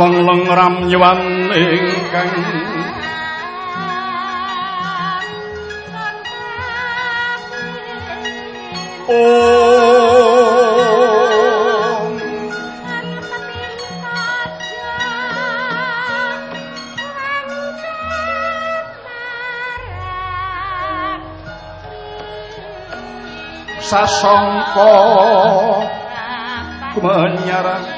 leng leng ram nyuwan ingkang oh. Sasongko Kumanyarang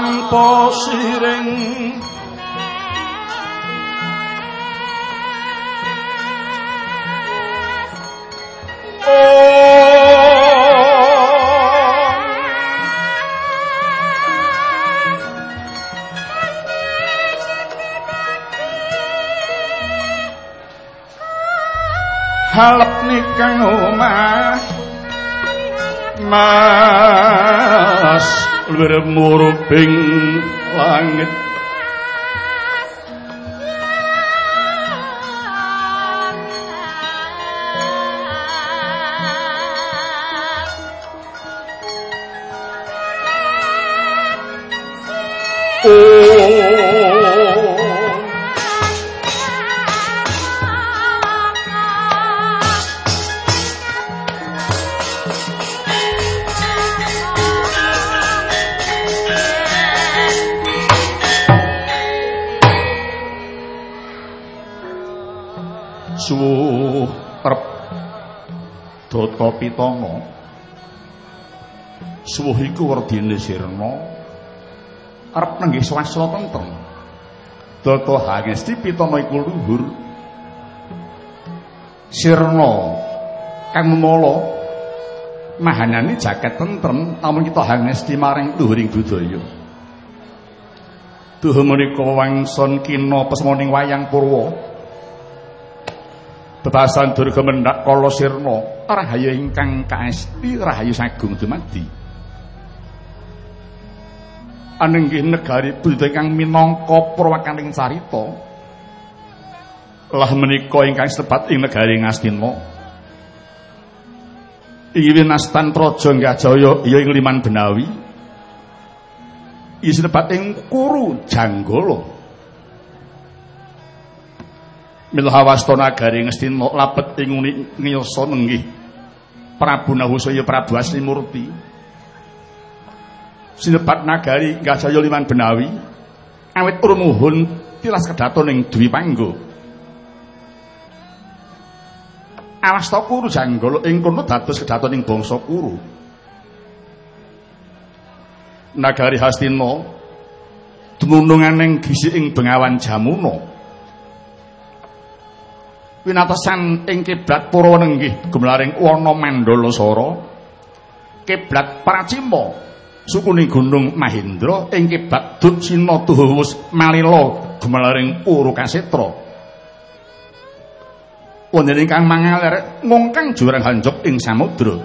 campo siren. Halap ni kang umah Ma gremuruh langit. Pitana suwuh iku werdine sirna. Arep nenggih swastra tentrem. Data hangesti pitana iku luhur. Sirna kang memala mahanani jaket tentrem namun kita hangesti maring luhuring budaya. Duh menika wangson kina pesmoning wayang purwa. Bebasan durga mendak kala sirna rahayu ingkang kaesti rahayu sagung dumadi. Anenggih negari budaya ingkang minangka purwakaning carita lah menika ingkang sebat ing negari Ngastina. Iki winastan praja Gajaya ya ing Liman Benawi. Iki sebat ing Kuru Janggala. Milhawasta nagari ngestina labet ing ngiyasa nenggih Prabu Nahusaya Prabu Asrimurti Sinebat nagari Gajaya Liman Benawi. Awit urmuhun tilas kedaton ing Dwi Panggo. Awasta Kuru Janggala ing kono kedaton ing bangsa Kuru Nagari Hastina dumunung ing gisi ing Bengawan Jamuna winatesan ing kiblat Purwanenggih gumlaring wana Mandalasara kiblat Pracima sukuning Gunung Mahindra ing kiblat Dutsina Tuhawus Malila gumlaring Urukasetra wonten ingkang mangaler ngongkang jurang hanjok ing samudra.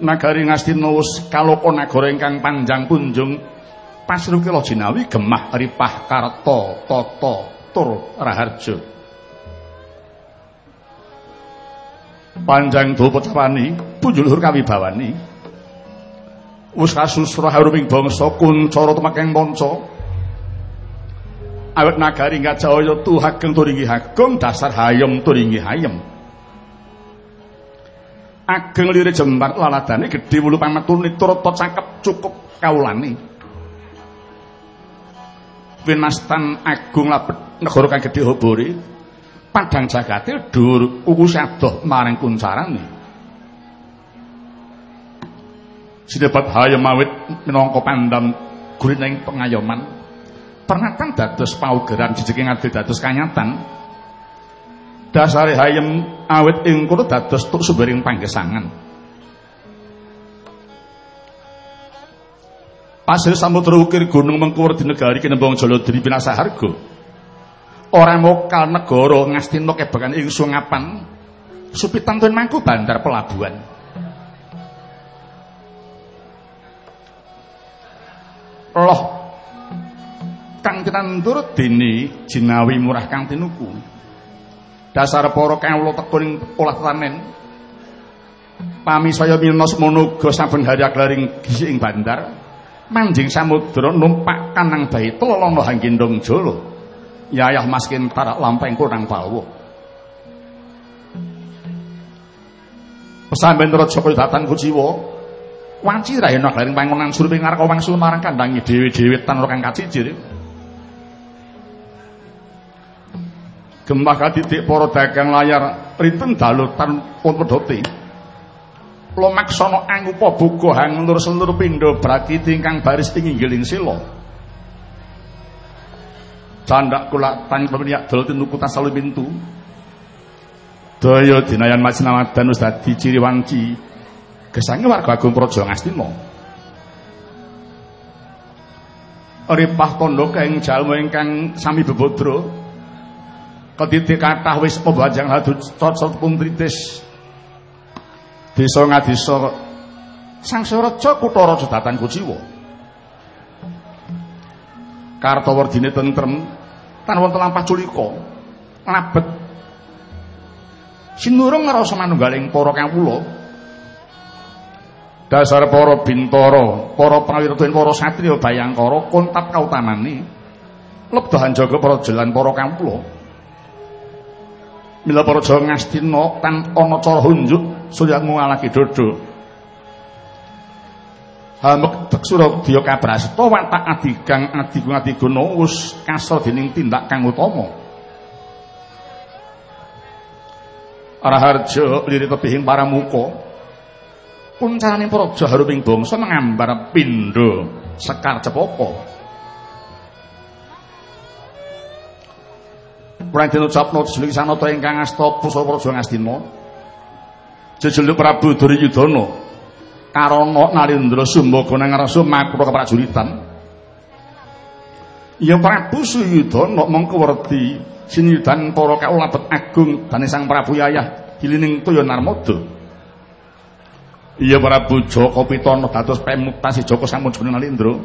Nagari Ngastina wis kaloka nagara ingkang panjang kunjung pasrukila jinawi gemah ripah karta tata tur raharja. Panjang dawa pecapani punjuluhur kawibawani. Wis kasusra haruming bangsa kuncara tumakeng manca. Awet nagari Ngajaya tuhageng turingi hageng dasar hayem turingi hayem. Ageng lire jembar laladane gedhe wulu pametune turut cakep cukup kaulane winastan agung labet negara kang gedhe hobore padang jagate dhuwur uku sadoh maring kuncarane sinebat hayem awit minangka pandam gurining pengayoman. Pernatan dados paugeran jejeke ngadil dados kanyatan. Dasare hayem awit ing kono dados tuk sumbering panggesangan Pasir samudra ukir gunung mengkuwer di negari kinembong Jaladri Pinasaharga. Ora mokal negara ngastina kebakan ing sungapan supitan tuen mangku bandar pelabuhan. Loh kang tinandur dene jinawi murah kang tinuku dasar para kawula tekuning olah tanen pami saya minos monoga saben hari aglaring ing bandar manjing samudra numpak kanang baita lono hang kindung jala yayah maskin tarak lampeng kurang pawuh pesamben raja kaya datang kuciwa wanci ra enak lering pangonan surpi ngarep wangsul marang kandang dewi-dewi tan ora kang kacijir gembah kadidik para dagang layar riten dalutan pun pedhote Lomaksana angupa buka hanglur seluruh pindha brati tingkang baris ing inggiling sila. Candak kula tan pemeniak dol tinuku tasalu pintu. Daya dinayan majnamadan wis dadi ciri wanci. Gesange warga agung Praja Ngastina. Ripah tondo kaing jalma ingkang sami bebodro ketitik kathah wis pembajang hadu cocot desa ngadesa sangsaraja kutha raja datan kuciwa. Kartawardine tentrem tan wonten lampah culika labet sinurung ngrasa manunggaling para kawula. Dasar para bintara para prawirta para satriya bayangkara kontap kautamane lebdahan jaga para jelan para kawula. Mila para Jawa ngastina tan ana cara hunjuk surya ngalaki dodo. Hamek teksura diya kabrasta watak adigang adigung adiguna wis kasra dening tindak kang utama. Araharja liri tebihing para muka. Puncaraning praja haruming bangsa ngambar pindha sekar cepaka. Pranten ucapno jeling sanata ingkang asta pusa praja Ngastina. Jejeluk Prabu Duryudana karana Narendra Sumbaga nang rasa makra keprajuritan. Ya Prabu Suyudana mengko werdi sinyudan para kaulabet agung dane Sang Prabu Yayah dilining Toya Narmada. Iya Prabu Jaka Pitana dados pemutasi Jaka Samuja Narendra.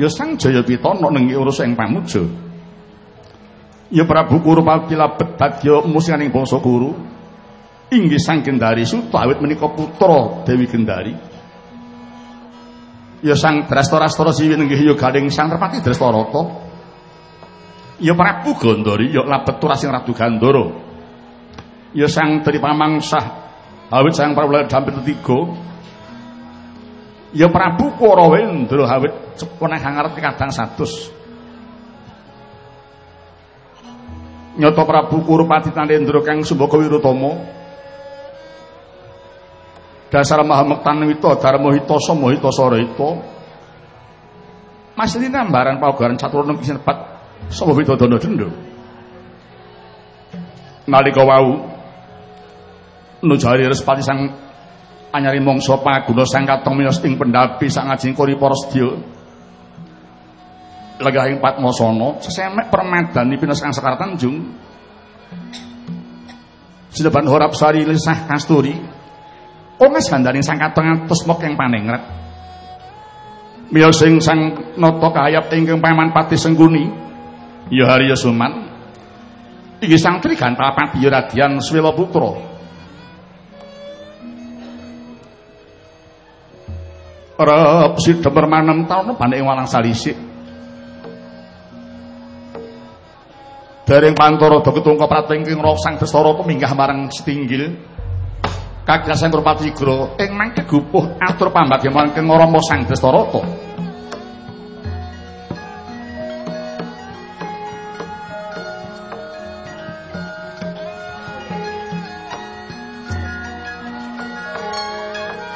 Ya Sang Jaya Pitana nengi urus ing pamuja. Ya Prabu Kurupati labet dadya musianing bangsa guru inggih Sang Gendari Suta awit menika putra Dewi Gendari. Ya Sang Drastarastra siwi inggih ya Galing Sang Repati Drastarata. Ya Prabu Gandari ya labet turasing Ratu Gandara. Ya Sang Tri Pamangsah awit Sang Prabu Dampit tiga. Ya Prabu Korawendra awit cepene hangarep kadang satus. Nyoto Prabu Kurupati Tanendra kang Sumbaga Wirutama dasar Mahamektan Wita Darma Hita Sama Hita Sarita Masli nambaran paugaran caturna kisenepat Sama Widodana Dendra nalika wau nujari respati sang anyari mangsa paguna sang katong minos ing pendapi sang ajeng kori para sedya legahing Patmasana sesemek permadani pinas kang Sekar Tanjung Sineban Horap Sari Lisah Kasturi Onges gandaring sang kateng atus mok yang panengret Mia sing sang nata kahayap ingkang paman pati sengguni ya Harya Suman. Iki sang Trigantal Pati Radian Swela Putra Rep si demer manem taun banding walang salisik. Daring pantoro do ketungka pratingking sang Destara peminggah marang setinggil. kagrasan Kurupati Gro ing mangke gupuh atur pambagyaman keng Rama Sang Destarata.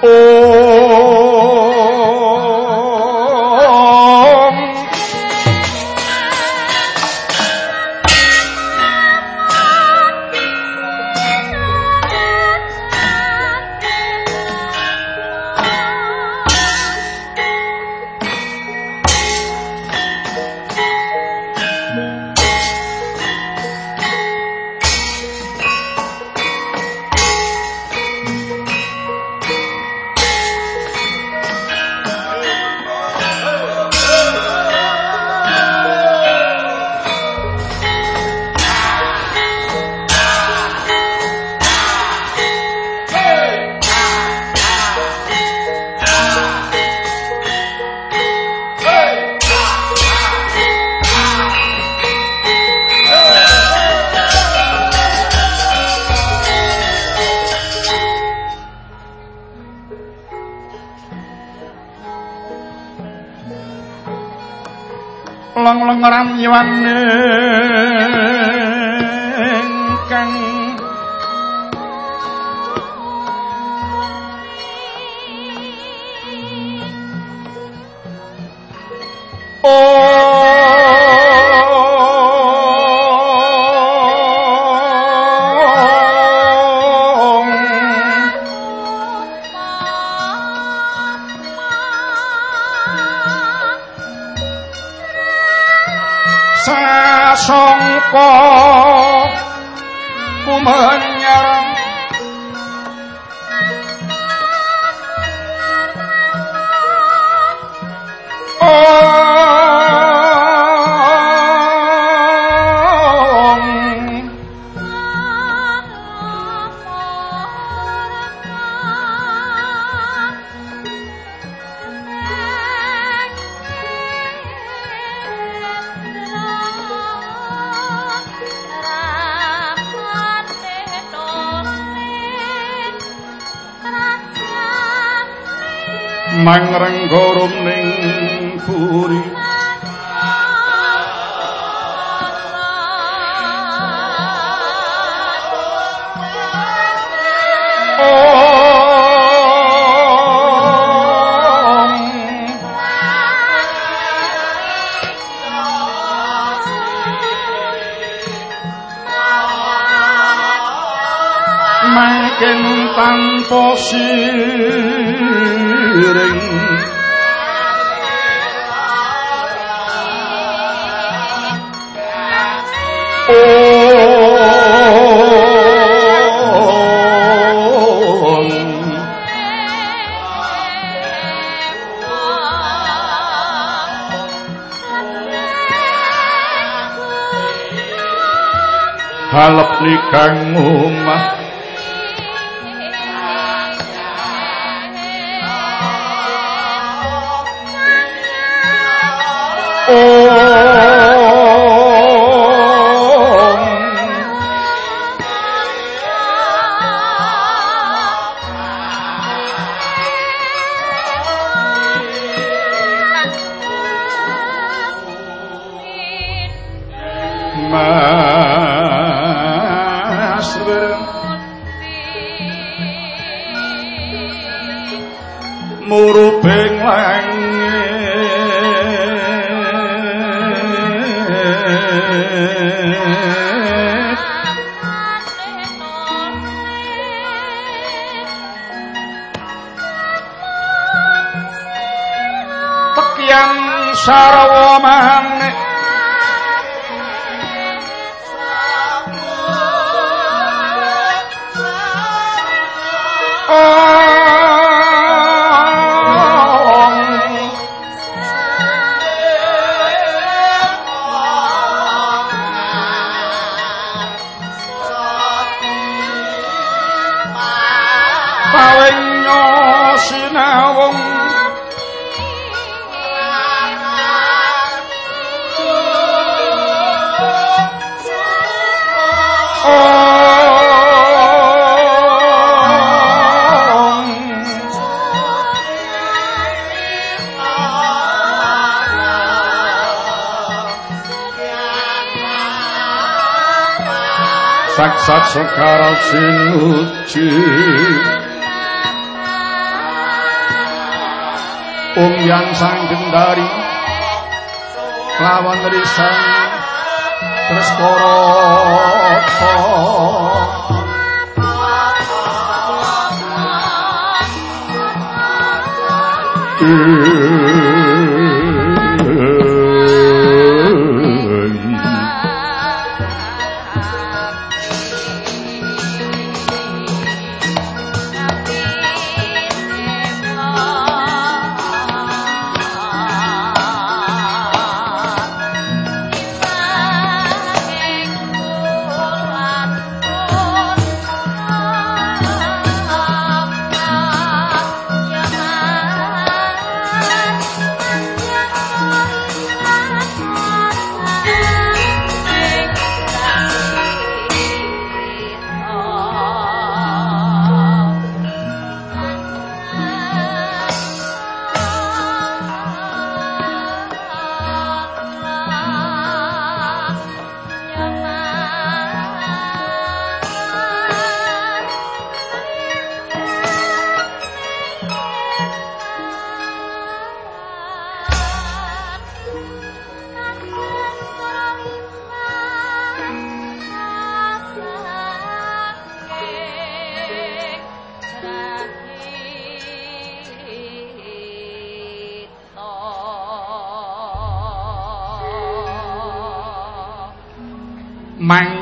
Oh orang yang sekara sinuci Om yang sang gendari lawan risan terus koroto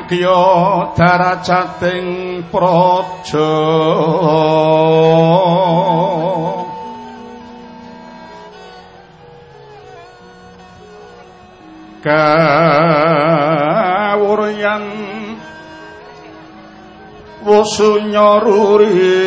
Adya Daracating Praja. Kawuryan Wusunya Ruri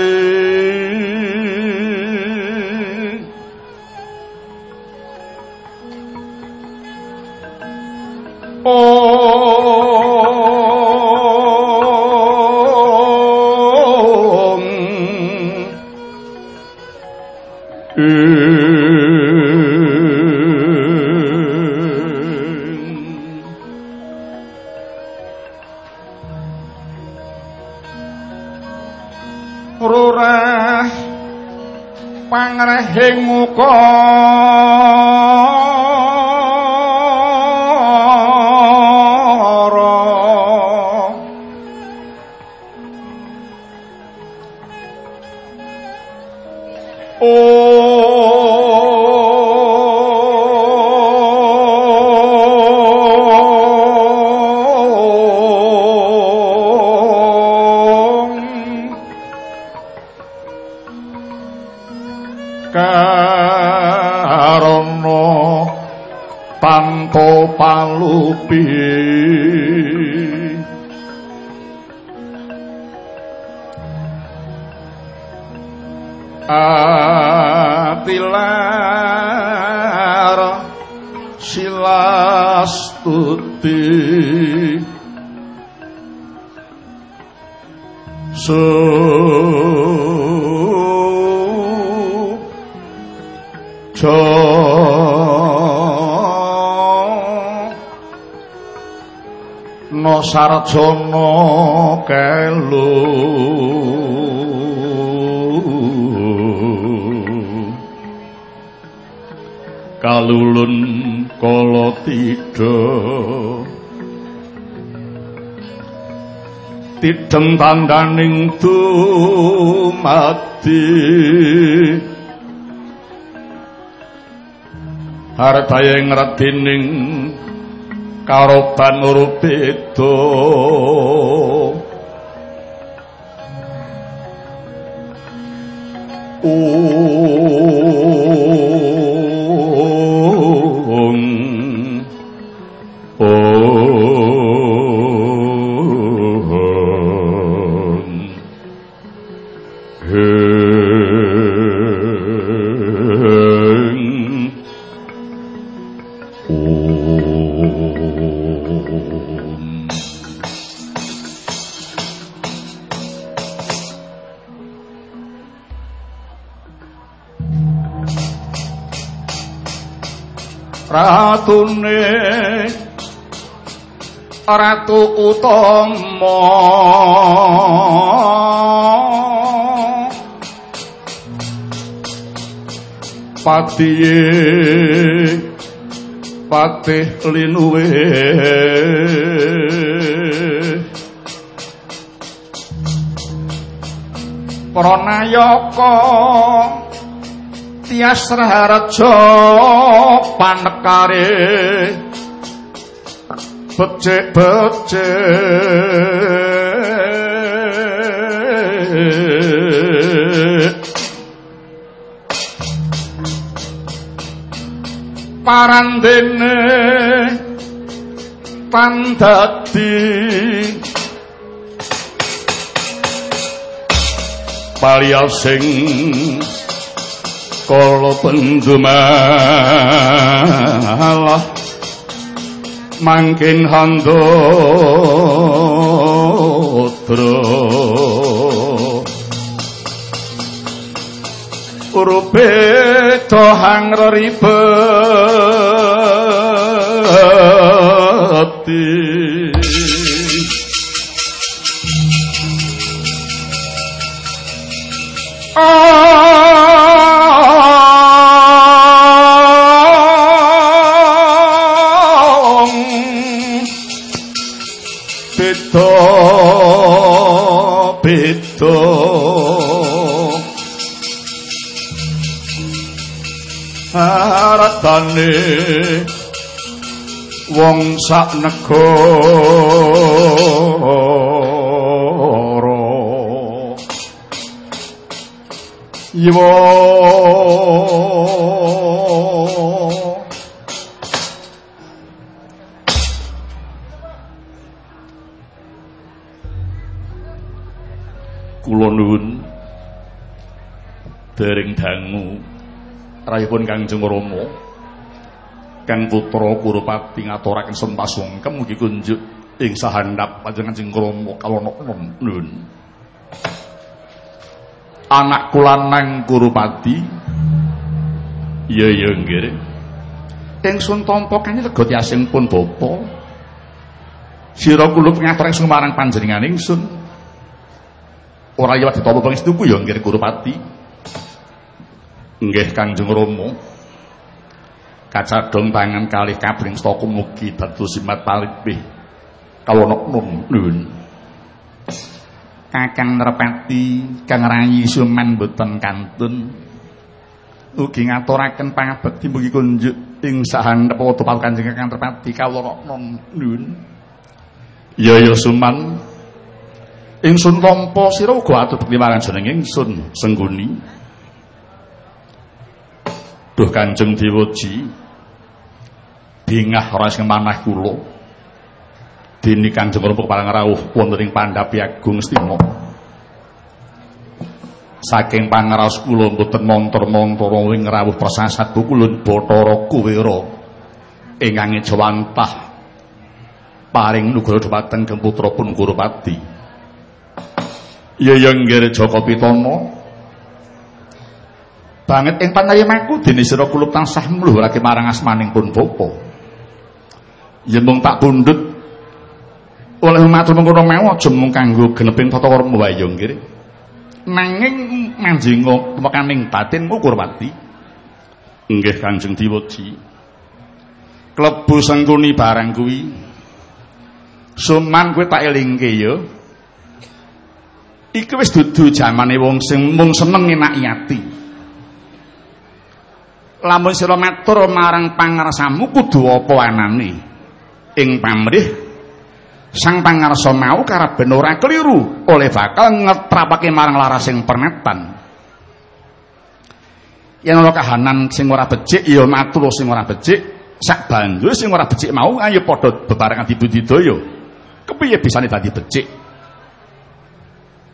sarjana kelu. Kalulun kala tida tideng tandaning dumadi. Hartaya ngradining karoban urup beda. Ratune ratu utama. Patiye patih linuwe. Pranayaka tias raharja panekare. Becik-becik parandene pandati palial sing kala pendumala mangkin hando tro urupe to hang reribet. Sak negara. Iwo. Kula nuwun. Dereng dangu. Rayipun Kangjeng Rama Kang putra Kurupati ngaturaken sempasungkem mugi kunjuk ing sahandap panjenengan Rama kalono nuwun anak kula nang Kurupati iya iya nggih. Ingsun tampa kene lega tiasing pun bapa. Sira kula ngaturaken sumarang panjenengan ingsun. Ora liwat ditampa pangestuku ya nggih Kurupati nggih Kangjeng Rama kacadhong tangan kalih kabring staka mugi dados simat palipih kalono nuwun Kakang Nerpati Kang Rayi Suman boten kantun. Ugi ngaturaken pangabekti mugi kunjuk ing sahandhep watu Kanjeng Kakang Nerpati kawula nuwun Ya ya Suman. Ingsun tampa sira uga atur bekti marang jeneng ingsun Sengguni Duh Kanjeng Dewaji. Bingah ora sing manah kula. Dene Kanjeng Rama parang rawuh wonten ing Pandhapi Agung Stima. Saking pangraos kula mboten montor-montor ing rawuh prasasat kula Bathara Kuwira ingkang jawantah paring nugra dhumateng Gemputra pun Gurupati Yayang Gere Joko Pitana banget ing panayimaku dene sira kula tansah mluhurake marang asmaning pun bapa yen mung tak pundhut oleh matur mengkono mau aja mung kanggo geneping tata krama wae nggih nanging manjinga tumekaning batin Kurwati nggih Kanjeng Diwaji. Klebu sengkuni barang kuwi. Suman kowe tak elingke ya. Iki wis dudu jamane wong sing mung seneng enaki ati lamun sira matur marang pangarsamu kudu apa anane? Ing pamrih sang pangarsa mau karaben ora keliru oleh bakal ngetrapake marang larasing pernetan yen ana kahanan sing ora becik ya matur sing ora becik. Sak banjur sing ora becik mau ayo padha bebarengan dibudidaya. Kepiye bisane dadi becik?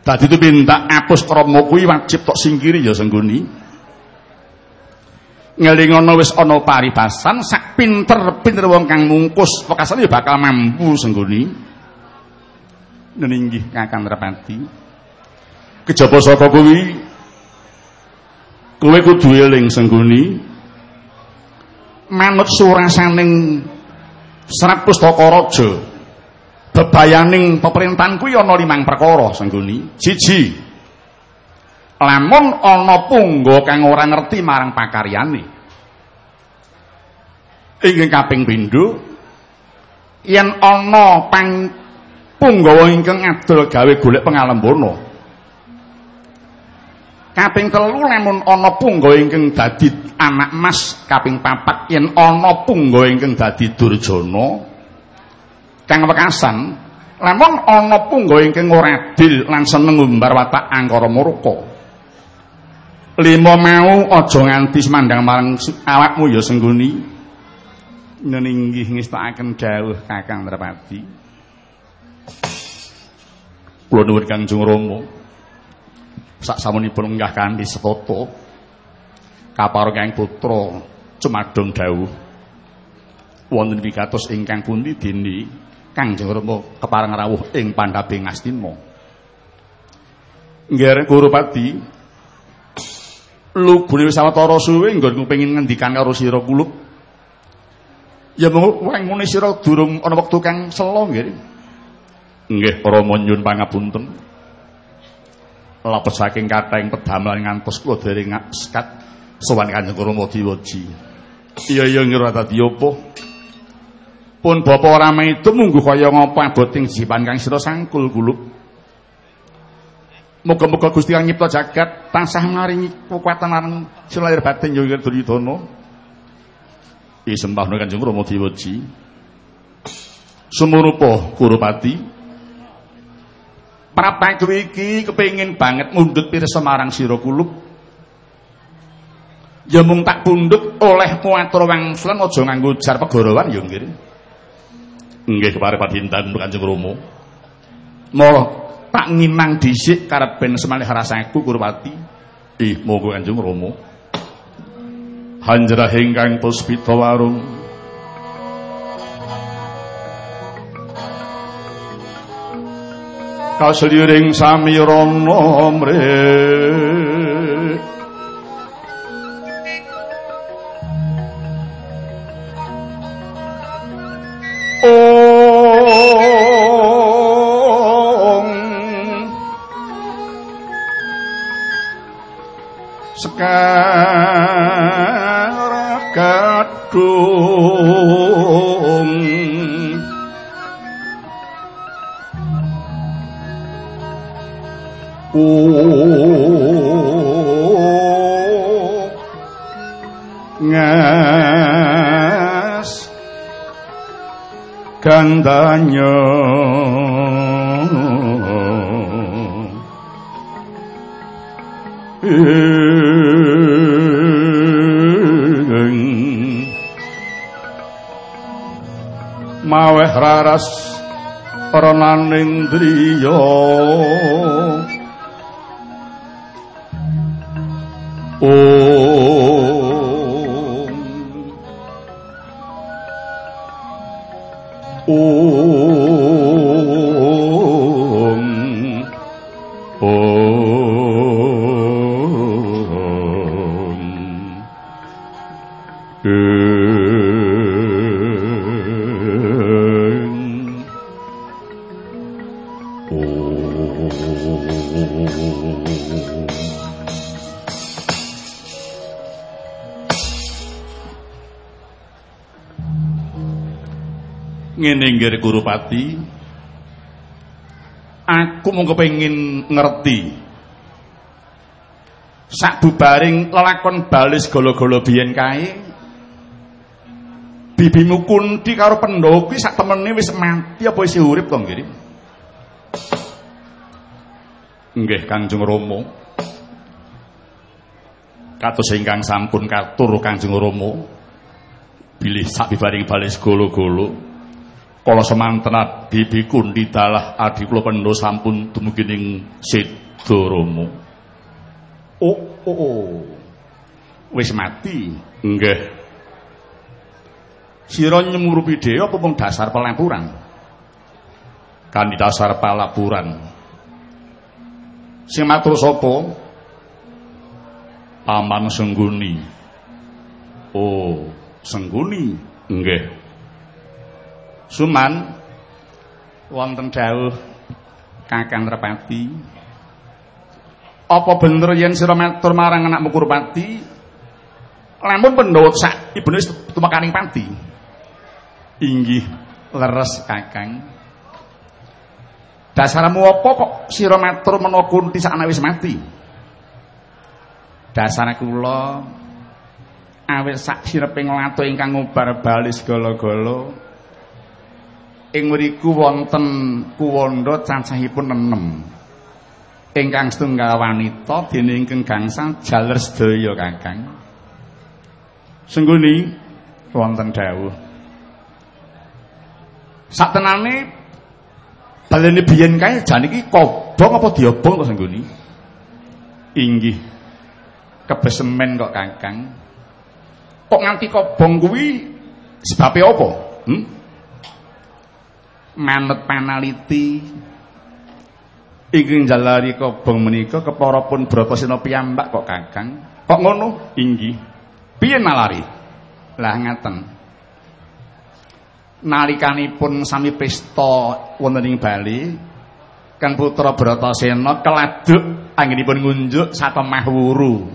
Dadi tumindak apus krama kuwi wajib tok singkiri ya sengguni ngelingono wis ana paribasan sak pinter-pinter wong kang mungkus pekasane ya bakal mampu sengguni neninggih Kakang Repati. Kejaba saka kuwi? Kowe kudu eling sengguni manut surasaning Serat Pustaka Raja bebayaning pemerintahan kuwi ana limang perkara sengguni siji lamun ana pungga kang ora ngerti marang pakaryane ingkang kaping pindho yen ana pang punggawa ingkang adol gawe golek pengalembana kaping telu lamun ana punggawa ingkang dadi anak mas kaping papat yen ana punggawa ingkang dadi durjana. Kang wekasan lamun ana punggawa ingkang ora adil lan seneng ngumbar watak angkara murka lima mau aja nganti semandang marang awakmu ya sengguni. Neninggih ngestakaken dawuh Kakang Drapati kula nuwun Kangjeng Rama. Sak samunipun nggah kanthi setata kaparengang putra cumadong dawuh. Wonten pikatos ingkang pundi dene Kangjeng Rama kepareng rawuh ing Pandhape Ngastina Nggih Gurupati lugune wis sawetara suwe nggon pengin ngendikan karo sira kulub ya mung ngene sira durung ana wektu kang selo nggih nggih Rama nyuwun pangapunten lapet saking kathahing pedamelan ngantos kula dereng sekat sowan Kanjeng Rama diwaji. Iya iya ngira dadi apa? Pun bapa ora itu mungguh kaya ngapa aboting jipan kang sira sangkul kulub. Muga-muga Gusti Kang nyipta jagat tansah maringi kekuatan lan selair batin ya Duryudana. I sembahna Kanjeng Rama diwaji. Sumurupa Kurupati. Prapagru iki kepengin banget mundhut pirsa marang sira kulub. Ya mung tak pundhut oleh kuwatur wangsulan aja nganggo jar pegorowan ya nggih. Nggih kepare padinten Kanjeng Rama. Mula tak ngimang dhisik karepen semalih rasaku Kurwati. Ih monggo Kanjeng Rama. Hanjrah ingkang puspita warung kasliring samirana mrih ஞானேந்திரியா nggih Gurupati aku mung kepengin ngerti. Sak bubaring lelakon balis golo-golo biyen kae bibimu kunti karo pendhawa kuwi sak temene wis mati apa isih urip to nggih? Nggih Kanjeng Rama. Kados ingkang sampun katur Kanjeng Rama bilih sak bibaring balis golo-golo kala semanten bibi kundi dalah adi kula pendho sampun dumugi ning Sidarama. Oh, oh, oh. Wis mati. Nggih. Sira nyemurupi dhewe apa mung dasar pelapuran? Kan dasar pelapuran. Sing matur sapa? Paman Sengguni. Oh, Sengguni. Nggih. Suman wonten dawuh Kakang Trepati. Apa bener yen sira matur marang anakmu Kurpati? Lamun Pandhawa sak ibune tumekaning pati. Inggih, leres Kakang. Dasarmu apa kok sira matur menawa Kunti sak wis mati? Dasar kula awit sak sireping latu ingkang ngubar bali segala-gala ing mriku wonten kuwanda cacahipun enem. Ingkang setunggal wanita dene ingkang gangsal jaler sedaya kakang. Sengguni wonten dawuh. Satenane balene biyen kae jan iki kobong apa diobong to sengguni? Inggih. Kebesemen kok kakang. Kok nganti kobong kuwi sebabe apa? Hmm? Manut panaliti ingkang jalari kobong menika kepara pun Bratasena piyambak kok Kakang. Kok ngono? Inggih. Piye nalari? Lah ngaten. Nalikanipun sami pesta wonten ing Bali, Kang Putra Bratasena keladuk anggenipun ngunjuk satemah wuru.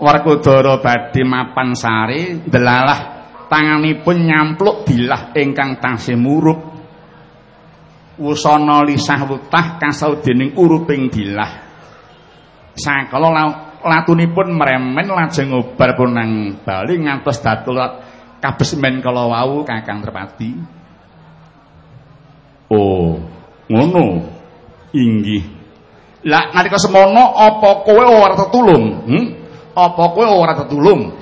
Werkudara badhe mapan sari delalah tanganipun nyampluk bilah ingkang tansih murup. Wusana lisah wutah kasaudening uruping bilah. Sakala latunipun meremen lajeng ngobar punang bali ngantos datul kabesmen kala wau Kakang Trepati Oh ngono. Inggih. Lah nalika semono apa kowe ora tetulung? Hmm? apa kowe ora tetulung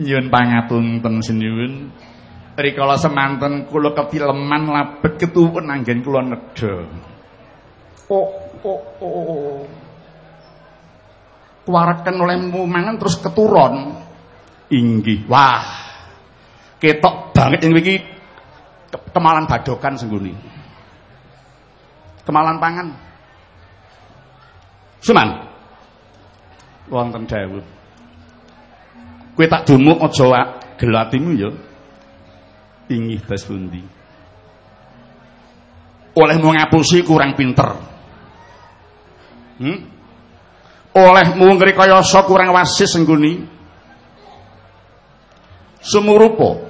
nyuwun pangapunten sinuwun rikala semanten kula kepileman labet ketuwun anggen kula nedha. Oh oh oh kuwareken olehmu mangan terus keturun. Inggih. Wah ketok banget yang iki. Kemalan badokan sengguni. Kemalan pangan. Suman wonten dawuh. Kowe tak dumuk aja gelatimu ya. Ingih das pundi? Olehmu ngapusi kurang pinter. Hmm? Olehmu ngrekayasa kurang wasis sengguni. Sumurupa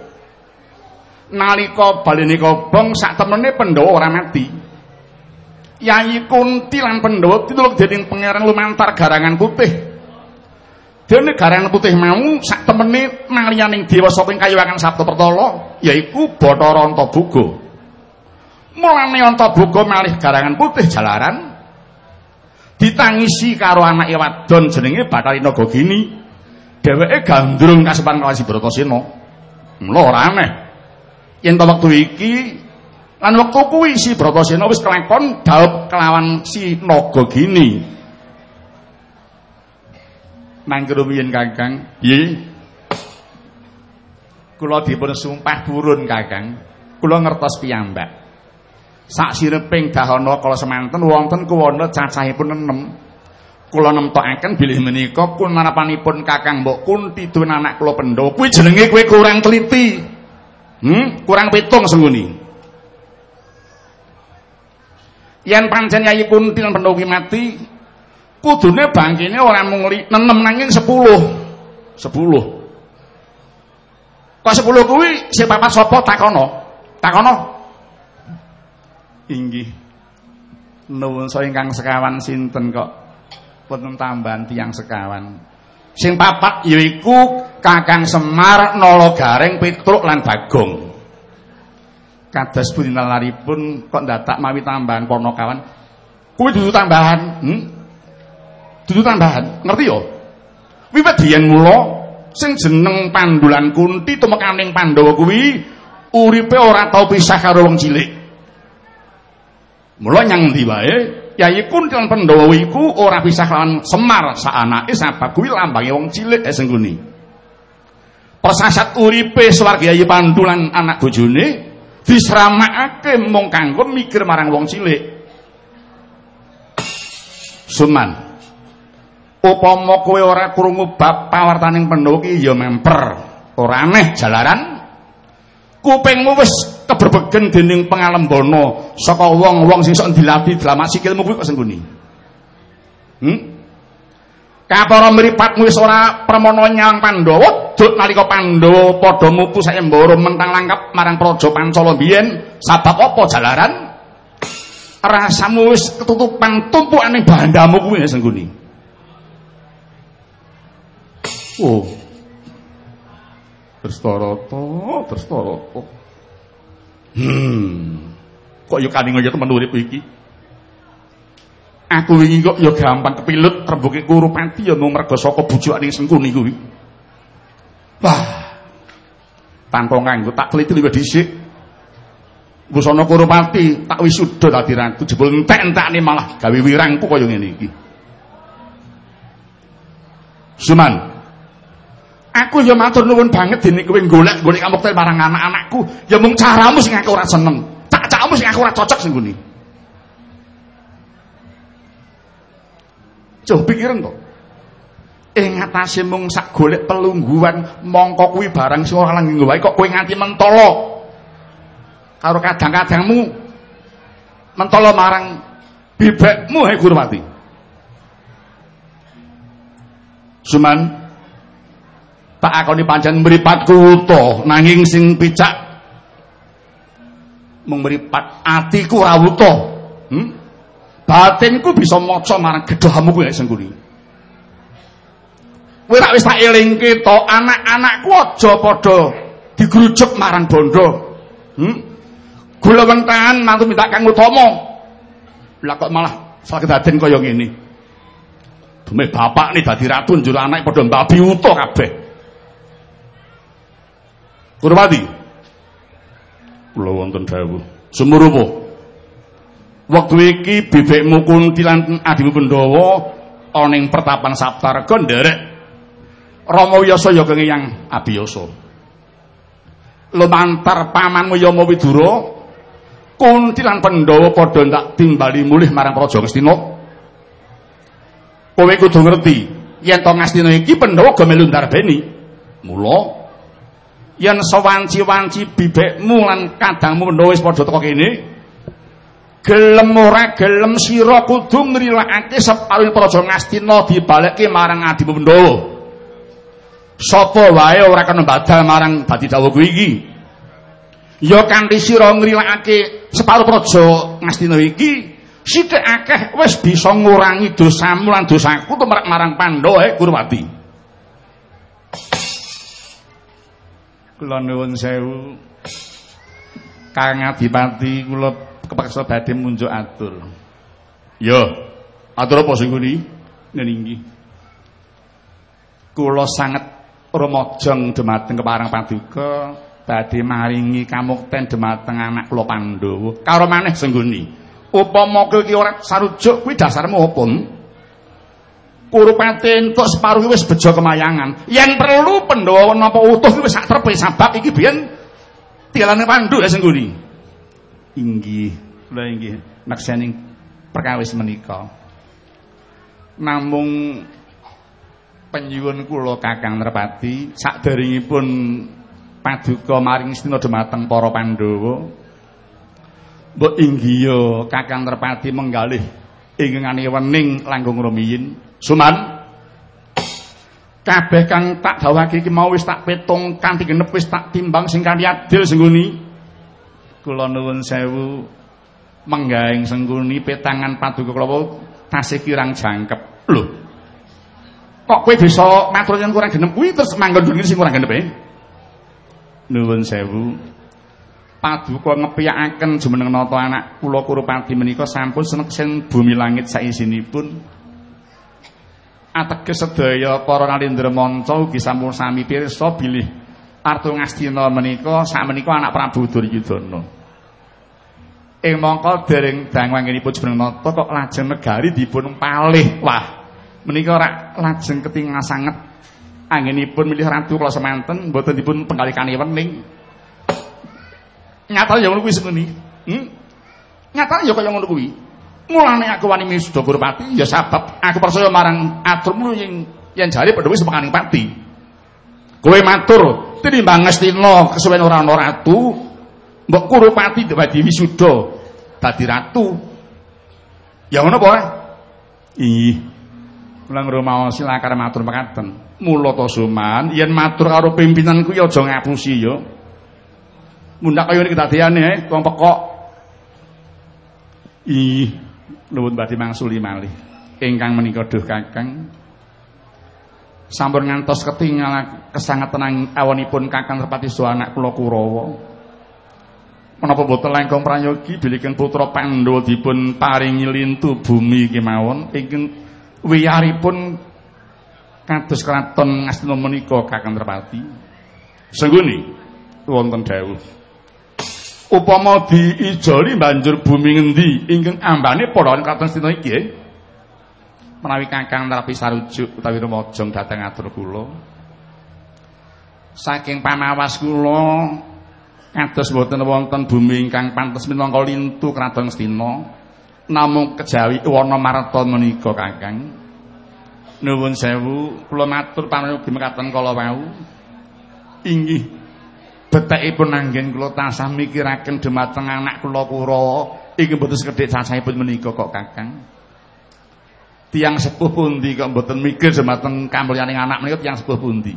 nalika balene kobong sak temene Pandhawa ora mati. Yayi Kunti lan Pandhawa ditulung dening pangeran lumantar garangan putih. Dene garangan putih mau sak temene maliyaning dewa saka kayuwangan Sabda Pertala yaiku Bathara Antabuga. Mulane Antabuga malih garangan putih jalaran ditangisi karo anake wadon jenenge Bathari Nagagini. Dheweke gandrung kasepan kawasi Bratasena. Mula ora aneh yen to wektu iki lan wektu kuwi si Bratasena wis kelakon daup kelawan si Nagagini. Mangke rumiyin Kakang. Nggih. Kula dipun sumpah purun Kakang. Kula ngertos piyambak. Sak sireping dahana kala semanten wonten kuwana cacahipun 6. Kula nemtokaken bilih menika kunarapanipun Kakang Mbok Kunti duwen anak kula Pandhawa. Kuwi jenenge kowe kurang teliti. Hmm, kurang pitung sengguni. Yen pancen Yayi Kunti lan Pandhawa mati, kudune bangkine ora mung 6 nanging 10 10 kok 10 kuwi sing papat sapa? Takono. Takono? Inggih. Nuwun so ingkang sekawan sinten kok? Pun tambahan tiang sekawan. Sing papat yaiku Kakang Semar Nolo Gareng Petruk lan Bagong. Kados pundi laripun kok ndatak mawi tambahan ponokawan kuwi dudu tambahan hmm? Dudu tambahan. Ngerti yo? Wiwit biyen mula sing jeneng Pandulan Kunti tumekaning Pandhawa kuwi uripe ora tau pisah karo wong cilik. Mula nyang ndi wae? Yayi Kunti lan Pandhawa iku ora pisah lawan Semar sak anake sabab kuwi lambange wong cilik e sengguni persasat uripe swarga Yayi Pandulan anak bojone disramakake mung kanggo mikir marang wong cilik. Suman upama kowe ora krungu bab pawartaning Pandhawa ki ya memper. Ora aneh jalaran. Kupingmu wis keberbegen dening pangalembana saka wong-wong sing sok dilatih dlamak sikilmu kuwi kok sengguni hm kapara mripatmu wis ora permana nyang Pandhawa. Dut nalika Pandhawa padha mupu sayembara mentang langkap marang praja Pancala biyen sabab apa jalaran? Rasamu wis ketutupan tumpukane bandamu kuwi sengguni Oh. Drestaroto, Drestaroto. Hmm. Kok yo kaning ya temen urip iki? Aku wingi kok ya gampang kepilut rembuke Kurupati ya mung mergo saka bujukane Sengkuni kuwi. Wah. Tanpa nganggo tak teliti luwih dhisik. Busana Kurupati tak wisuda dadi ratu jebul entek-entekane malah gawe wirangku kaya ngene iki. Suman, Aku ya matur nuwun banget dene kowe golek-golek kamukten marang anak-anakku, ya mung caramu sing aku ora seneng. Cak-cakmu sing aku ora cocok sing ngene. Coba pikiran to. Ing atase mung sak golek pelungguan mongko kuwi barang sing ora langge wae kok kowe nganti mentolo. Karo kadang-kadangmu mentolo marang bibekmu he Gurmati. Suman tak akoni pancen mripatku wuta nanging sing picak mung mripat atiku ora wuta hmm? batinku bisa maca marang gedhamu kuwi sengkuni kowe rak wis tak elingke to anak-anakku aja padha digrujuk marang bondo hmm? gula wentahan mantu minta kang utama lah kok malah sakedaden kaya ngene Dume bapak nih dadi ratu njur anak padha mbabi utuh kabeh. Kurmati. Kula wonten dawuh. Sumurupa. Wektu iki bebekmu Kunti lan adimu Pandhawa ana ing pertapan Saptarga nderek Rama Wyasa ya kenging Abiyasa. Lumantar pamanmu Yama Widura Kunti lan Pandhawa padha ndak timbali mulih marang Praja Ngastina. Kowe kudu ngerti yen to Ngastina iki Pandhawa melu ndarbeni. Mula yen sawanci-wanci bibekmu lan kadangmu wis padha teko kene gelem ora gelem sira kudu ngrilakake separuh praja Ngastina dibalekke marang adimu Pandhawa sapa wae ora kena badal marang dadi dawuh kuwi iki? Ya kanthi sira ngrilakake separuh praja Ngastina iki sithik akeh wis bisa ngurangi dosamu lan dosaku tumrap marang Pandhawa eh Kurwati kula nuwun sewu. Kang Adipati kula kepaksa badhe munjuk atur. Ya atur apa sing ngene niki kula sanget rumajang dumateng keparang paduka badhe maringi kamukten dumateng anak kula Pandhawa. Karo maneh sengguni upama kowe iki ora sarujuk kuwi dasarmu apa Kurupati entuk separuh wis bejo kemayangan. Yen perlu Pandhawa napa utuh wis sak trepe sabab iki biyen tialane Pandhu ya sengguni. Inggih, kula inggih maksane perkawis menika. Namung penyuwun kula Kakang Nerpati sakderengipun paduka maring istina dumateng para Pandhawa. Mbok inggih Kakang Nerpati menggalih ingkang wening langkung rumiyin. Suman kabeh kang tak dawuhake iki mau wis tak petung kanthi genep wis tak timbang sing kanthi adil sengguni kula nuwun sewu menggaing sengguni petangan paduka kula tasih kirang jangkep. Lho kok kowe bisa matur yen kurang genep? Kuwi terus manggon dunia sing kurang genep e? Nuwun sewu paduka ngepiyakaken jumeneng nata anak kula Kurupati menika sampun seneksen bumi langit saisinipun ateges sedaya para nalindra manca ugi sampun sami pirsa bilih Artu Ngastina menika sakmenika anak Prabu Duryudana. Ing mangka dereng dang wanginipun jeneng nata kok lajeng negari dipun palih. Wah, menika ora lajeng ketingal sanget anginipun milih ratu kula semanten mboten dipun penggalikani wening. Nyata ya ngono kuwi semeni. Hmm? Nyata ya kaya ngono kuwi. Mulane aku wani misuda Gurupati ya sebab aku percaya marang aturmu ing yen jare padha wis pekaning pati. Kowe matur tinimbang Ngastina kesuwen ora ana ratu, mbok Gurupati dadi wisuda dadi ratu. Ya ngono apa? Ih. Mulang rumawa silakan matur mekaten. Mula to Suman, yen matur karo pimpinanku ya aja ngapusi ya. Mundak kaya iki kedadiane, eh, wong pekok. Ih, nuwun badhe mangsuli malih. Ingkang menika duh Kakang. Sampun ngantos ketingal kesanget tenang awanipun Kakang Repati anak kula Kurawa. Menapa boten langkung prayogi bilih putra Pandhawa dipun paringi lintu bumi kemawon ingkang wiyaripun kados kraton Ngastina menika Kakang Repati. Sengguni wonten dawuh. Upama diijoli banjur bumi ngendi? Ingkang ambane padha katon sina iki eh? menawi kakang nerapi sarujuk utawi rumajang dhateng atur kula. Saking pamawas kula kados boten wonten bumi ingkang pantes minangka lintu kraton Stina namung kejawi wana marta menika kakang. Nuwun sewu kula matur panuwun mekaten kala wau. Inggih betekipun anggen kula tansah mikiraken dhumateng anak kula Kurawa iki mboten sekedhik cacahipun menika kok Kakang. Tiang sepuh pundi kok mboten mikir dhumateng kamulyaning anak menika tiang sepuh pundi.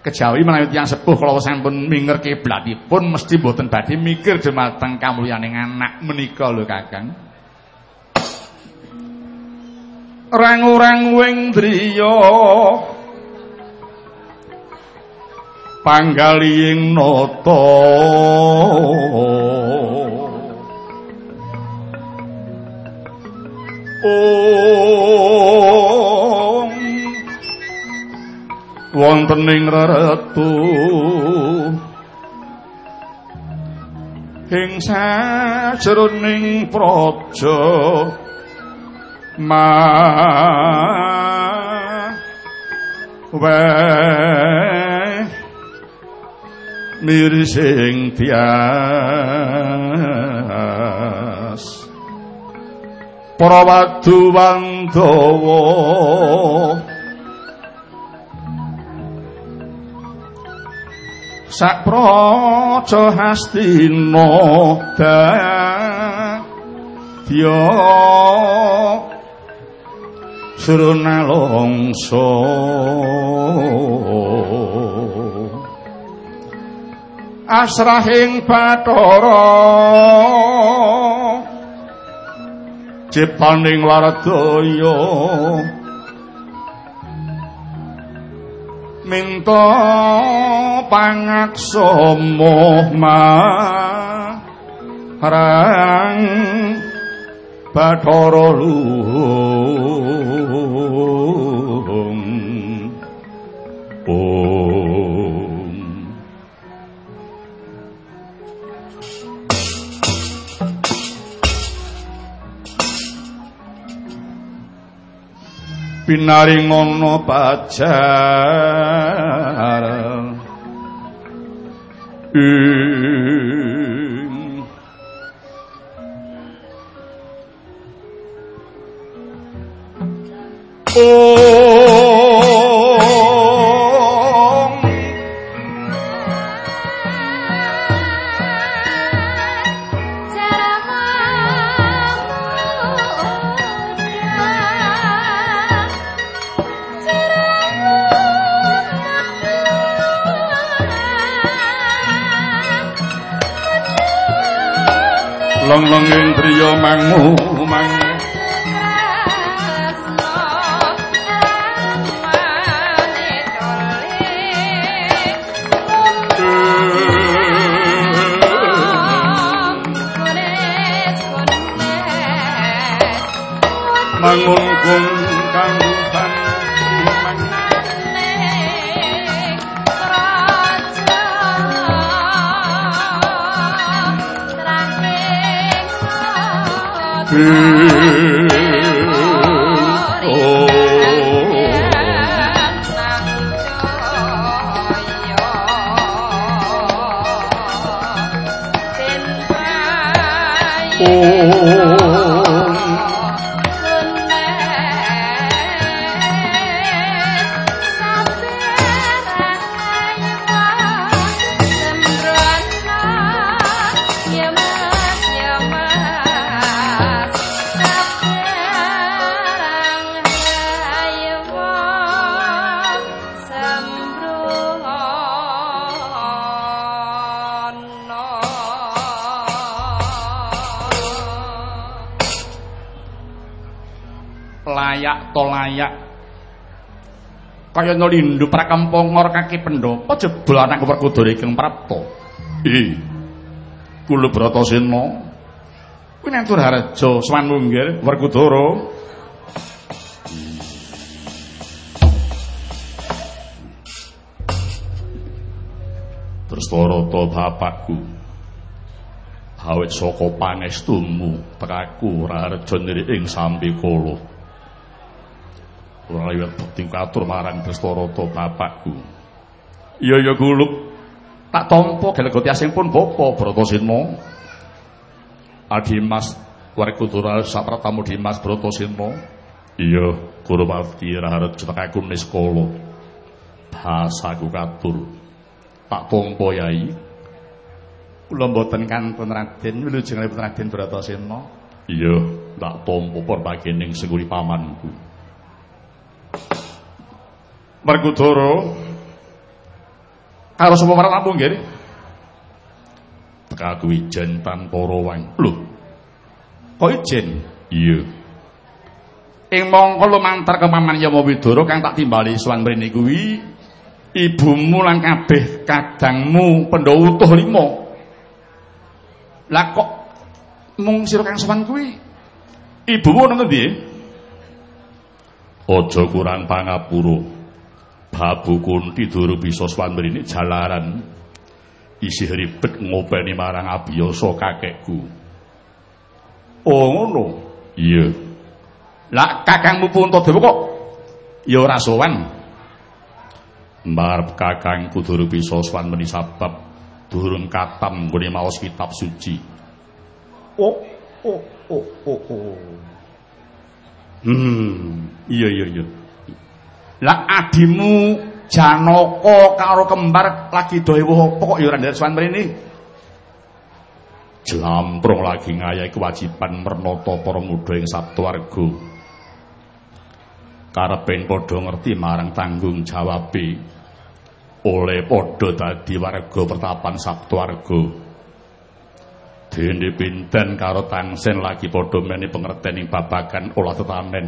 Kejawi menawi tiang sepuh kala sampun minger kiblatipun mesti mboten badhe mikir dhumateng kamulyaning anak menika lho Kakang. Rang-rang wing driya panggaliying nata. Om. Wonten ing reretu ing sajroning praja. Ma mirsing tias. Para wadu wandawa sak praja hastina dadya. Suruna longso asrahing bathara. Cipaning waradaya. Minta pangaksama marang bathara luhung binari ngono pacar. Oh. Long-long ing priya mangu mangu mangun see kaya ngelindu prakempongor kaki pendopo jebul anak werkudara Igeng Prapta. Ih kula Bratasena. Kuwi nang Turharjo Swan Munggil werkudara. Drestawarata bapakku awit saka pangestumu tekaku raharja niri ing sampikala ora liwat bekti katur marang Drestawarata bapakku. Iya ya guluk. Tak tampa gelegoti asing pun bapa Bratasena Adimas Warkudara sapratamu Dimas Bratasena iya Kurupati raharja tekaku niskala bahasaku katur. Tak tampa yai. Kula mboten kantun Raden wilujengipun Raden Bratasena iya tak tampa perbagening senguri pamanku Margudara karo sapa marang lampung nggih teka kuwi jen tanpa rawang lho kok ijen? Iya. Ing mongko lumantar ke paman Yama Widara kang tak timbali suwan mrene kuwi ibumu lan kabeh kadangmu Pandhawa utuh lima. Lah kok mung sira kang sowan kuwi? Ibumu ana ngendi? Aja kurang pangapura. Babu Kunti duru bisa sowan mrene jalaran isih ribet ngopeni marang abiyasa kakekku. Oh ngono. Iya. Lah kakangmu Puntadewa kok ya ora sowan. Marep kakangku duru bisa sowan meni sabab durung katam nggone maos kitab suci. Oh, oh, oh, oh, oh. Hmm, iya iya iya. Lah adimu Janaka karo kembar lagi do ewuh apa kok ya ora ndak suwan mrene? Jlamprung lagi ngayahi kewajiban mernata para muda ing Sabtuwarga. Karepen padha ngerti marang tanggung jawabe oleh padha dadi warga pertapan Sabtuwarga. Dene pinten karo tangsen lagi padha meni pengerten ing babagan olah tetanen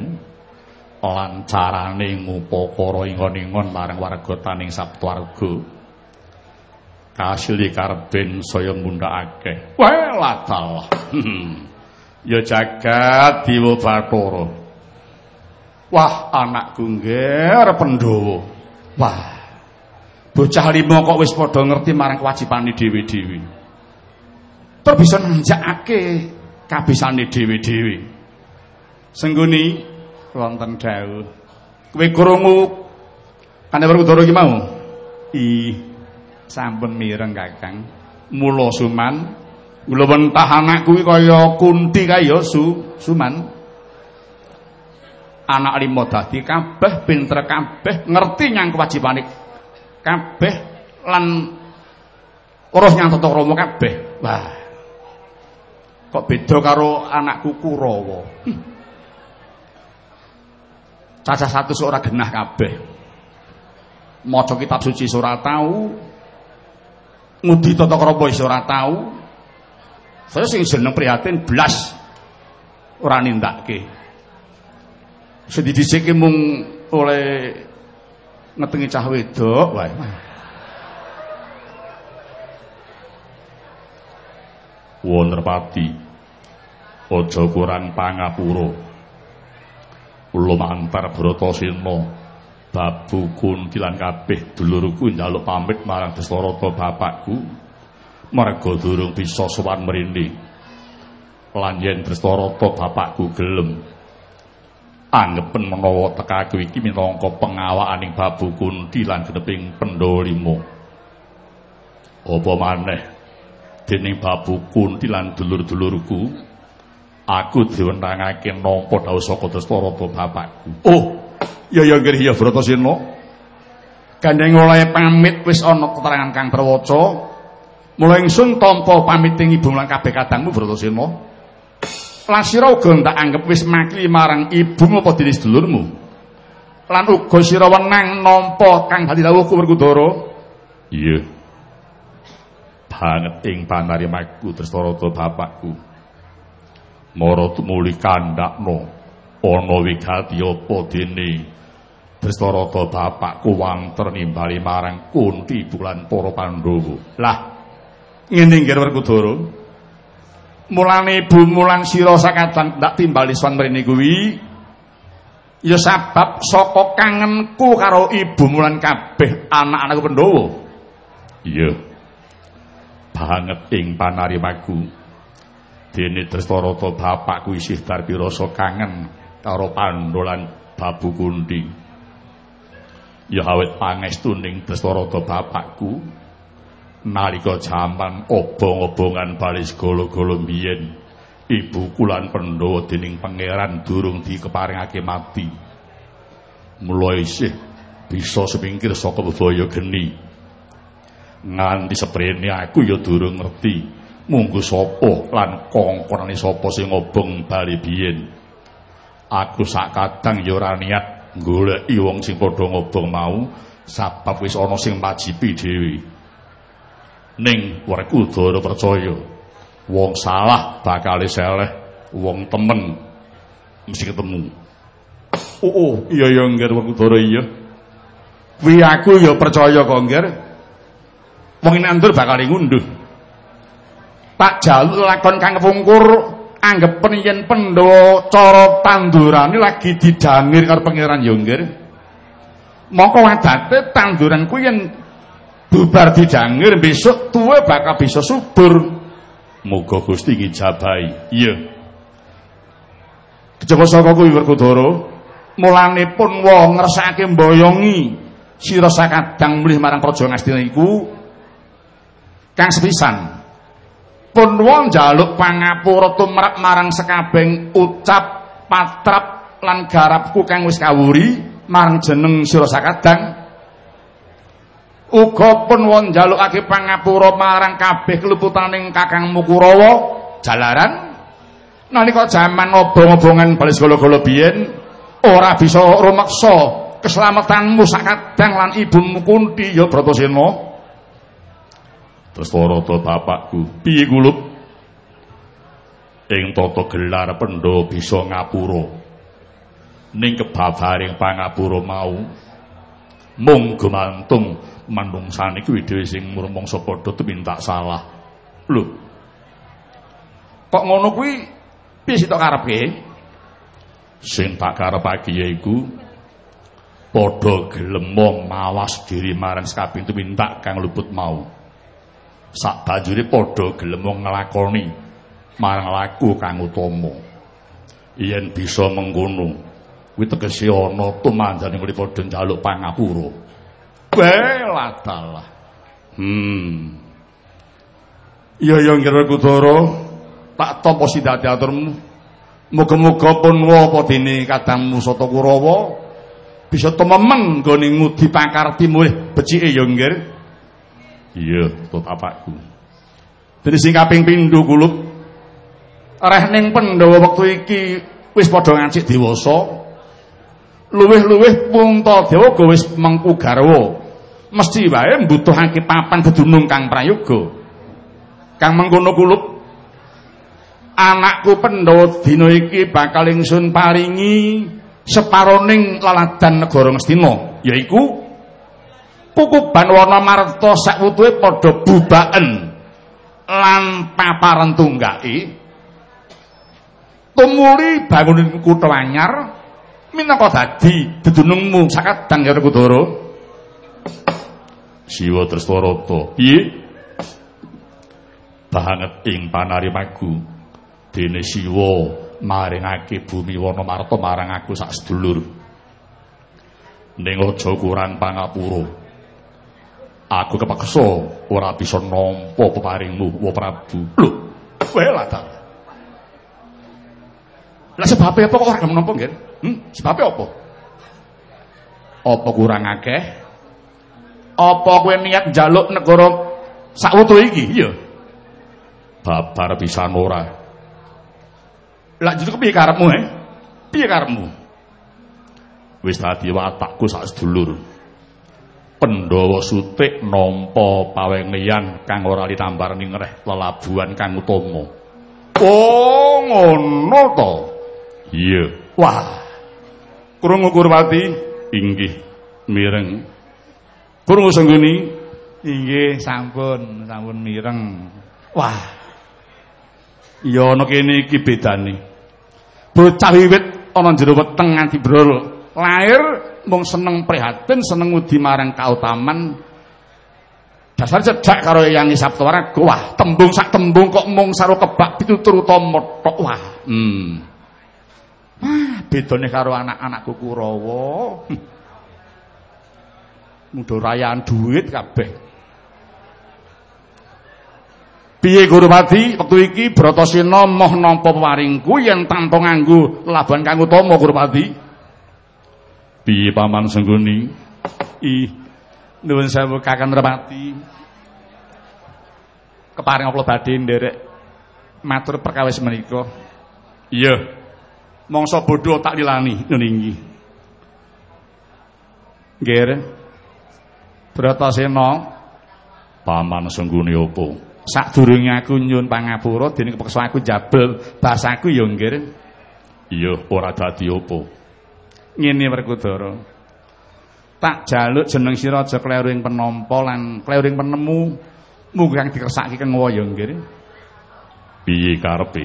lan carane ngupakara ingon-ingon marang warga taning Sabtuwarga. Kasil karben saya mundhakake. Wah, latal. ya jagat Dewa Bathara. Wah, anakku nggih Pandhawa. Wah. Bocah lima kok wis padha ngerti marang kewajibane dhewe-dhewe. Tur bisa nanjakake kabisane dhewe-dhewe. Sengguni wonten dawuh. Kowe krungu Kandha Werkudara iki mau? Ih, sampun mireng Kakang. Mula Suman, kula mentah anak kuwi kaya kunti kaya Su, Suman. Anak lima dadi kabeh pinter kabeh ngerti nyang kewajibane kabeh lan weruh nyang tata krama kabeh. Wah. Kok beda karo anakku Kurawa. Hm. Cacah satu ora genah kabeh. Maca kitab suci ora tau. Ngudi tata krama ora tau. Saya sing jeneng prihatin blas ora nindakake. Sedhi dhisike mung oleh ngetengi cah wedok wae. Wonderpati aja kurang pangapura. Kula mantar Bratasena babu kuntilan kabeh dulurku njaluk pamit marang Destarata bapakku. Marga durung bisa sowan mrene. Lan yen Destarata bapakku gelem anggepen menawa tekaku iki minangka pengawaning babu kunti lan geneping Pandhawa lima. Apa maneh dening babu kunti lan dulur-dulurku aku diwenangake nampa dawuh saka Dastarata bapakku. Oh, ya ya nggih ya Bratasena. Gandeng oleh pamit wis ana keterangan kang perwaca. Mula ingsun tampa pamiting ibu lan kabeh kadangmu Bratasena. Lan sira uga tak anggap wis makli marang ibumu apa dene sedulurmu. Lan uga sira wenang nampa kang dadi dawuhku Werkudara. Iya. Banget ing panarimaku Drestawarata bapakku. Mara tumuli kandhakno ana wigati apa dene Drestarata bapakku wanter nimbali marang Kunti bulan para Pandhawa. Lah ngene nggih Werkudara. Mulane ibu mulang sira sakadang ndak timbali swan mrene kuwi ya sebab saka kangenku karo ibu mulan kabeh anak-anakku Pandhawa. Iya. Banget ing panarimaku. Dene Drestarata bapakku isih darbi rasa kangen karo Pandhawa Babu Kunti. ya awet pangestuning Dastarata bapakku nalika jaman obong-obongan balis golo-golo biyen ibu kulan Pandhawa dening pangeran durung dikeparingake mati mulai isih bisa sepingkir saka budaya geni nganti seprene aku ya durung ngerti munggu sapa lan kongkonane sapa sing obong bali biyen. Aku sak kadang ya ora niat goleki wong sing padha ngobong mau sabab wis ana sing majipi dhewe. Ning Werkudara percaya wong salah bakal seleh wong temen mesti ketemu. Oh, oh iya ya ngger Werkudara iya. Kuwi aku ya percaya kok wong nandur bakal ngunduh tak jaluk lakon kang pungkur anggepen yen Pandhawa cara tandurane lagi didangir karo pangeran Yonggir. Mongko wadate tanduran kuwi yen bubar didangir besok tuwe bakal bisa subur. Muga Gusti ngijabahi. Iya. Kejaba saka kuwi Werkudara, mulane pun wong ngersakake mboyongi sira sakadang mulih marang Praja Ngastina iku kang sepisan. Pun wong njaluk pangapura tumrap marang sekabeng ucap patrap lan garapku kang wis kawuri marang jeneng sira sakadang uga pun wong njalukake pangapura marang kabeh keluputaning kakangmu Kurawa jalaran. Nalika jaman obong-obongan balis golo-golo biyen ora bisa rumeksa keselamatanmu sakadang lan ibumu Kunti ya Bratasena Terus Warata bapakku, piye kulup? Ing tata gelar pendha bisa ngapura. Ning kebabaring pangapura mau mung gumantung manungsane kuwi dhewe sing murmangsa padha tuminta salah. Lho. Kok ngono kuwi piye sik tok karepe? Sing tak karepake yaiku padha gelem mawas diri marang sakabeh tuminta kang luput mau. Sak banjure padha gelem nglakoni marang laku kang utama. Yen bisa mengkono kuwi tegese ana tumanjane kuwi padha njaluk pangapura. Beladalah hmm. Iya ya ngira kudara tak tampa sidati aturmu. Muga-muga pun apa dene kadangmu sata kurawa bisa tememen nggone ngudi pakarti mulih becike ya ngira Iya, tut apakku. Dadi sing kaping pindho kulup reh ning wektu iki wis padha ngancik dewasa. Luwih-luwih Puntadewa wis mengku garwa. Mesti wae mbutuhake papan dedunung kang prayoga. Kang mengkono kulup anakku Pandhawa dina iki bakal ingsun paringi separoning laladan negara Ngastina, yaiku kukuban warna marta sakwutuhe padha bubaken. Lan paparan tunggaki tumuli bangunin kutha anyar minangka dadi dedunungmu sakadang ya Kudara Siwa Trestarata piye? Banget ing panarimagu dene Siwa maringake bumi warna marta marang aku sak sedulur. Ning aja kurang pangapura aku kepaksa ora bisa nampa peparingmu wa Prabu. Lho kowe lah ta lah sebab apa kok ora gelem nampa ngen hm sebab apa? Apa kurang akeh? Apa kowe niat njaluk negara sakwutu iki? Iya. Babar pisan ora. Lah jadi kepiye karepmu eh? Piye karepmu? Wis dadi watakku sak sedulur Pandhawa sutik nampa pawengian kang ora ditambar ning reh lelabuhan kang utama. Oh, ngono to. Iya. Wah. Krungu Kurwati inggih mireng. Krungu Sengguni inggih sampun, sampun mireng. Wah. Ya ana kene iki bedane. Bocah wiwit ana jero weteng nganti brol. Lahir mung seneng prihatin, seneng udi marang kautaman Dasar cedak karo Yang Sabtawaraga. Wah, tembung sak tembung kok mung saro kebak pitutur utama tok. Wah. Hmm. Wah, bedane karo anak-anakku Kurawa. Hm. Mudah rayaan duit kabeh. Piye Gurupati, wektu iki Bratasena moh nampa paringku yen tanpa nganggo laban kang utama Gurupati. Piye Paman Sengguni? Ih, Nuwun sewu Kakang Repati. Keparing kula badhe nderek matur perkawis menika. Iya. Mongso bodho tak dilani ngene iki. Nggih. Bratasena paman senggune apa? Sadurunge aku nyun pangapura dene kepeksa aku jabel basaku ya nggih. Iya, ora dadi apa. Ngene Werkudara. tak jaluk jeneng sira aja kleruing penampa lan kleruing penemu mugi kang dikersake kang waya nggih. Piye karepe?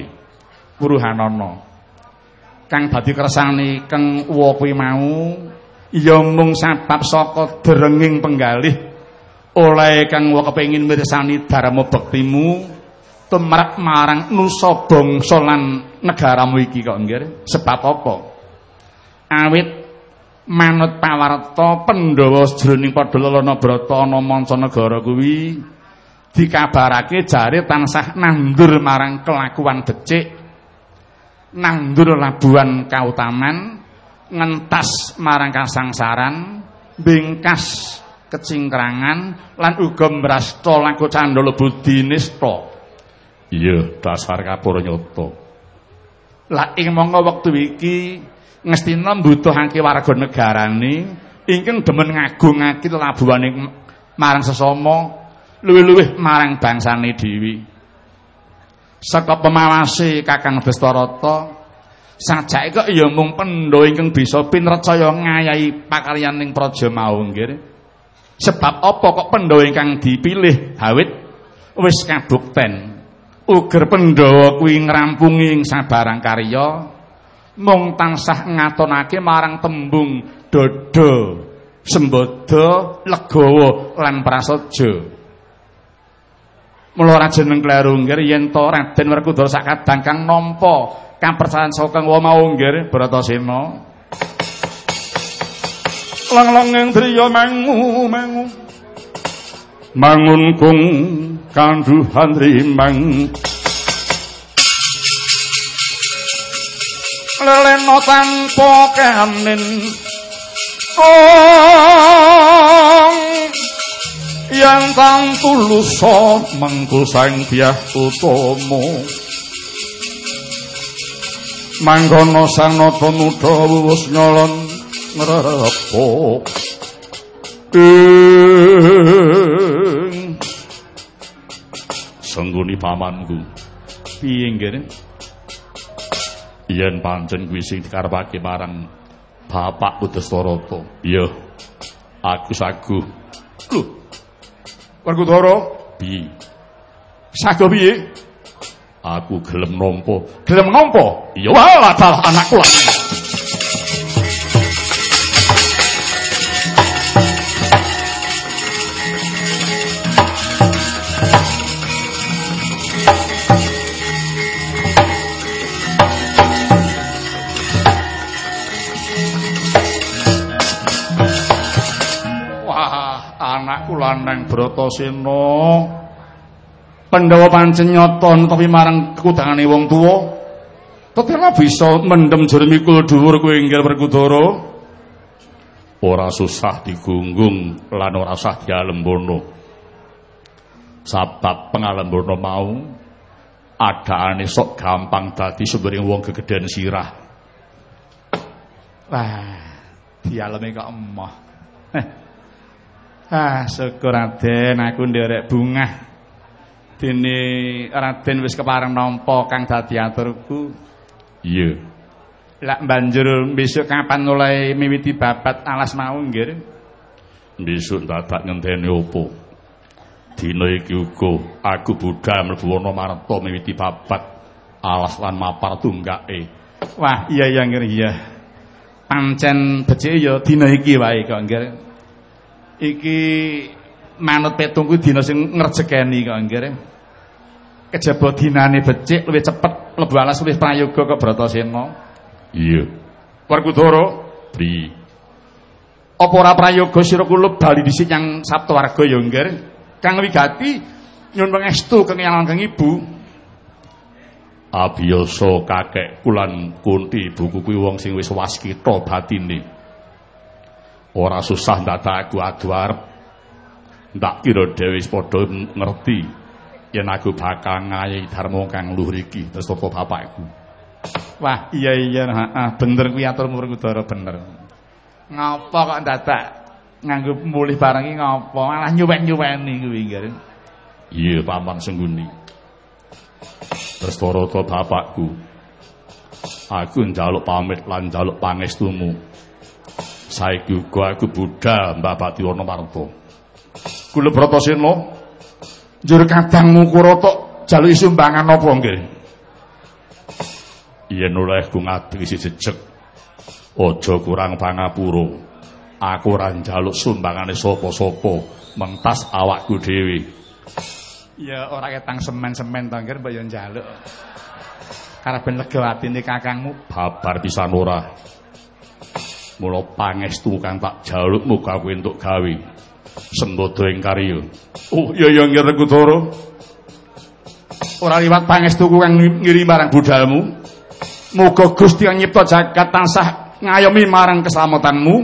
Wuruhanana kang dadi kersane kang uwa kuwi mau ya mung sabab saka derenging penggalih oleh kang wa kepengin mirsani dharma bektimu tumrap marang nusa bangsa lan negaramu iki kok nggih. Sebab apa awit manut pawarta Pandhawa jroning Padalana Brata ana mancanegara kuwi. Dikabarake jare tansah nandur marang kelakuan becik nandur labuhan kautaman ngentas marang kasangsaran bingkas kecingkrangan lan uga mrasta laku candala budi nista iya dasar kapur nyata. Lah ing monggo wektu iki ngestina mbutuhake warga negarane ingkang demen ngagungake labuhane marang sesama luwih-luwih marang bangsane dhewe. Saka pemawase Kakang Bestarata sajake kok ya mung pendha ingkang bisa pinrecaya ngayahi pakaryaning praja mau nggih sebab apa kok pendha ingkang dipilih? Hawit wis kabukten. Uger pendhawa kuwi ngrampungi sabarang karya mung tansah ngatonake marang tembung dodo sembodo legawa lan prasaja. Mula kleru nggir yen to Raden Werkudara sakadang kang nampa kapercayan saka wa mau nggir Bratasena lang-langeng driya mangu mangu. Mangun kung kanduhan rimang lelena tanpa kanin ong yang kang tulus mengku sang biah utama. Mangkono sang nata muda wus nyolon ngrepok Sengguni pamanku. Piye ngene yen pancen kuwi sing dikarepake marang Bapak Udastarata. Iya. Aku sagu. Lho. Werkudara, piye? Sagu piye? Aku gelem nampa. Gelem nampa? Iya, walah anakku lah. Lanang Bratasena Pandhawa pancen nyata tapi marang kekudangane wong tuwa. Tetela bisa mendem jermikul dhuwur kowe inggil Werkudara ora susah digunggung lan ora usah dialembono sabab pengalembono mau adaane sok gampang dadi sumbering wong gegeden sirah. Wah dialeme kok emoh Ah, syukur Raden, aku nderek bungah. Dene Raden wis kepareng nampa kang dadi aturku. Iya. Lah banjur besok kapan mulai miwiti babat alas mau nggih? Besok dadak ngenteni opo? Dina iki uga aku budhal mlebu ana marta miwiti babat alas lan mapar tunggake. Wah, iya iya nggih iya. Pancen becik ya dina iki wae kok nggih. Iki manut petungku dina sing ngrejekeni kok nggih. Kejaba dinane becik luwih cepet mlebu alas luwih prayoga kok Bratasena. Iya. Werkudara, Pri. apa ora prayoga sira kula bali dhisik yang Saptawarga ya, Nggih? Kang wigati nyuwun pangestu kenging kang ibu. Abiyasa kakek kulan kunti buku kuwi wong sing wis waskita batine. Ora susah ndadak aku adu arep. Ndak kira dhewe wis padha ngerti yen aku bakal ngayahi dharma kang luhur iki terus apa bapakku. Wah, iya iya heeh, bener kuwi atur Werkudara bener. Ngapa kok dadak nganggo mulih barang iki ngapa malah nyuwek-nyuweni kuwi, Nggih. Iya, paman sengguni. Terus bapakku. Aku njaluk pamit lan njaluk pangestumu. Saiki uga aku budhal Mbah Batiwana Marta. Kula Bratasena njur kadangmu kurata jaluk sumbangan apa nggih? Yen olehku ngadri si jejeg. Aja kurang pangapura. Aku ora njaluk sumbangane sapa-sapa, mentas awakku dhewe. Ya ora ketang semen-semen to nggih mbok yo njaluk. Karepen lega atine kakangmu. Babar pisan ora. Mula pangestu kang tak jaluk muga kowe entuk gawe. Sembodo ing karya. Oh iya iya nggih Rekudara. Ora liwat pangestuku kang ngirim marang budhalmu. Muga Gusti kang nyipta jagat tansah ngayomi marang keselamatanmu.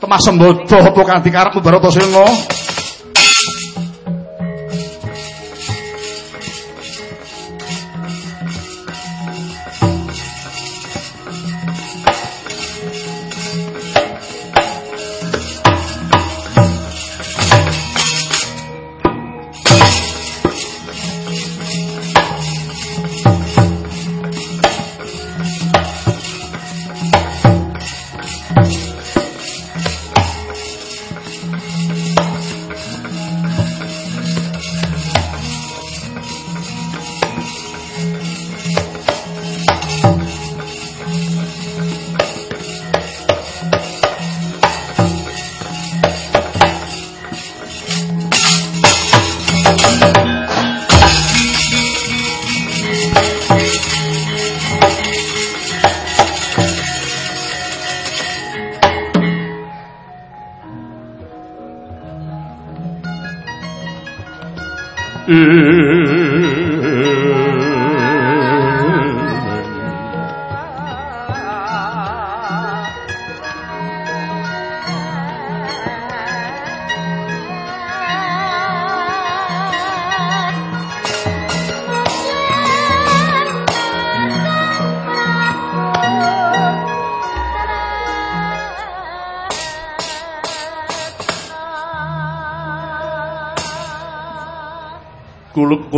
Temah sembodo apa kang dikarepmu Baratasena. Kulup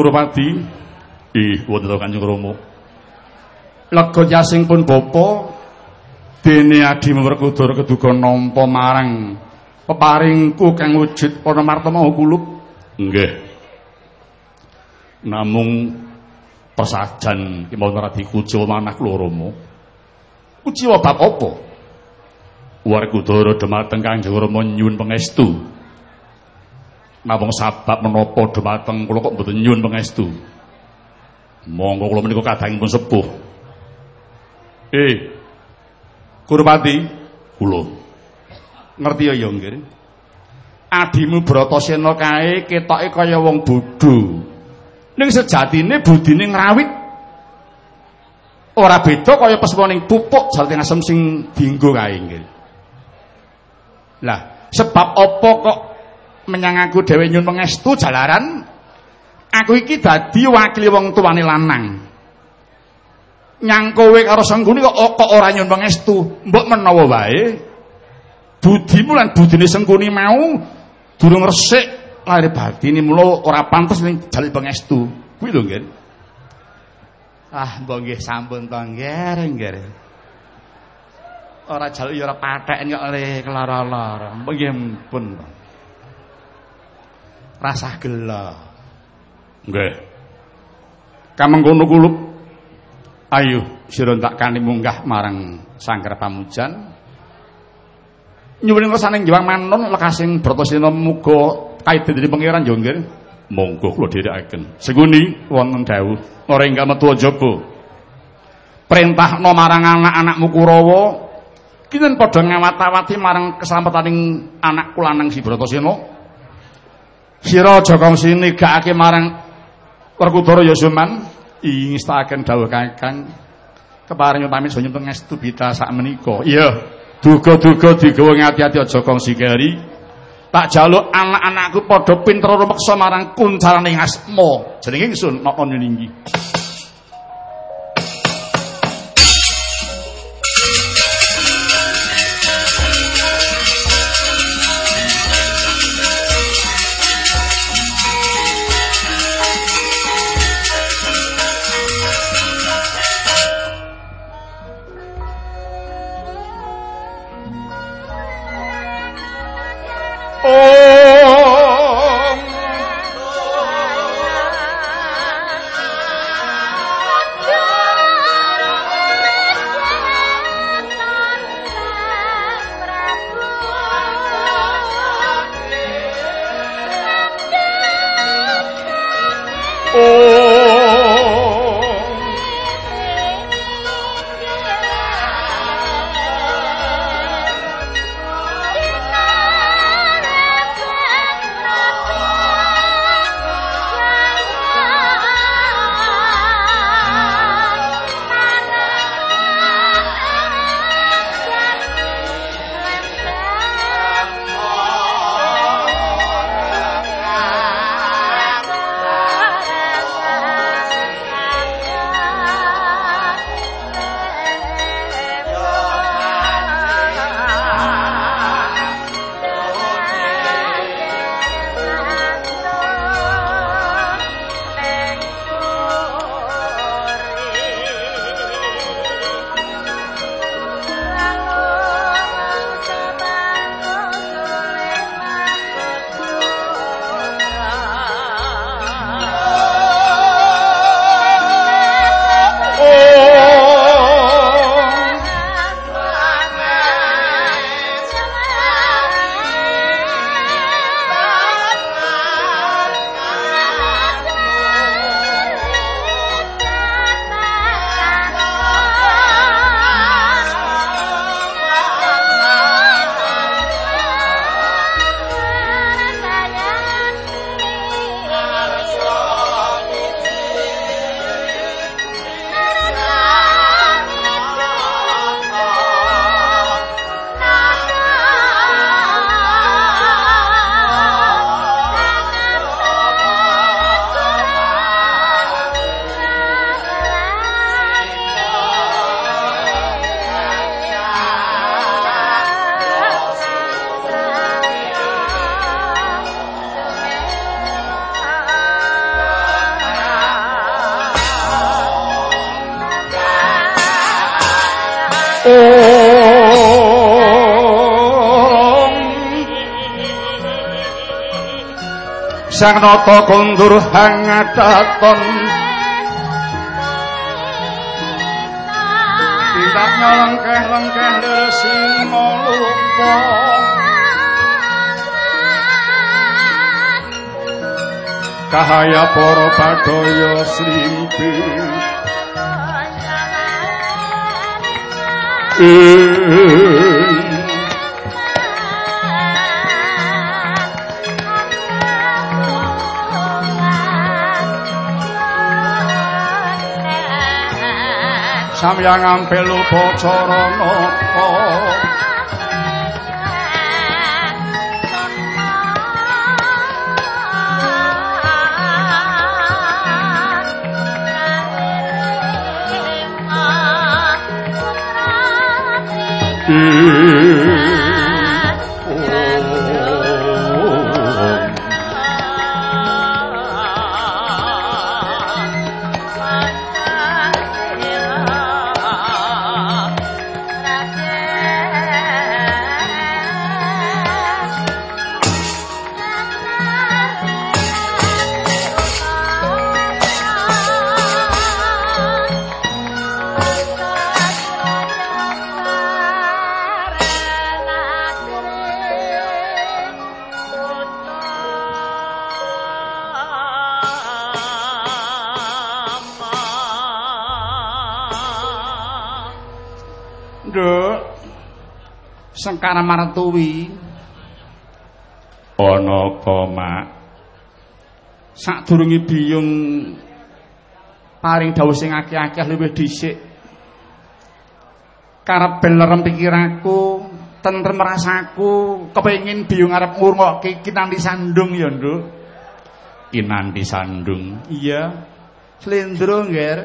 Kurupadi. Ih, wonten Kanjeng Rama. Lega yasing pun bapa dene adi Werkudara keduga nampa marang peparingku kang wujud ana marta mau kulup. Nggih. Namung pesajan ki mau ora dikuciwa manah kula Rama. Kuciwa bab apa? Werkudara dumateng Kanjeng Rama nyuwun pangestu. Namung sabab menapa dumateng kula kok mboten nyuwun pangestu. Monggo kula menika kadangipun sepuh. Eh. Kurupati, Kula ngerti ya nggih. Adimu Bratasena kae ketoke kaya wong bodho. Ning sejatine budine ngrawit. Ora beda kaya pesmoning pupuk jarte asem sing dienggo kae nggih. Lah, sebab apa kok menyang aku dhewe nyun pangestu jalaran aku iki dadi wakili wong tuane lanang. Nyang kowe karo Sengkuni kok kok ora nyun pangestu, mbok menawa wae budimu lan budine Sengkuni mau durung resik lahir batine mulo ora pantes ning jaluk pangestu. Kuwi lho, Nggih. Ah, mbok nggih sampun to, nggih, nggih. ora jaluk ya ora pathek kok kelara-lara. Nggih pun. Rasah gela. Nggih. Kamengkono kulup. Ayo sira tak kani munggah marang Sangkar Pamujan. Nyuwun kersane Jawang Manon lekasing Bratasena muga kaidhe dening pangeran yo nggih. Monggo kula dherekaken. Senguni wonten dawuh ora ingkang metu jaba. Perintahno marang anak-anakmu Kurawa kinen padha ngawat-awati marang keslampetaning anak kulanang si Bratasena. Sira aja kongsi nigakake marang Werkudara Yasuman ingestaken dawuh Kakang. Keparing pamit so nyempeng estu bita sak menika. Iya. Duga-duga digawa ngati-ati aja kongsi keri. tak jaluk anak-anakku padha pinter rumeksa marang kuncaraning asma jenenge ingsun napa nyuningi sang nata kondur hangataton tindak nyolengkeh-lengkeh sing lupa kahaya para padaya slimpi. Eh samyang ampel lupa cara napa Mm-hmm. Sengkara martuwi. Ana apa, Mak? Sadurunge biyung paring dawuh sing akeh-akeh luwih dhisik. Karep belerem pikiranku, tentrem rasaku, kepengin biyung arep ngurungokke kinanti sandung ya, Nduk. Kinanti sandung. Iya. Slendro, Nger.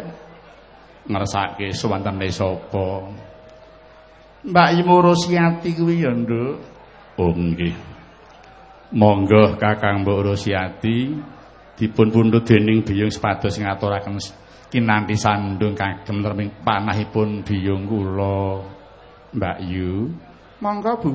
Ngersake suwantene sapa? Mbak Imu Rosiati kuwi ya, Nduk. Oh nggih. Monggo Kakang Mbok Rosiati dipun pundhut dening biyung sepados ngaturaken kinanti sandung kagem terming panahipun biyung kula. Mbak Yu. Monggo, Bu.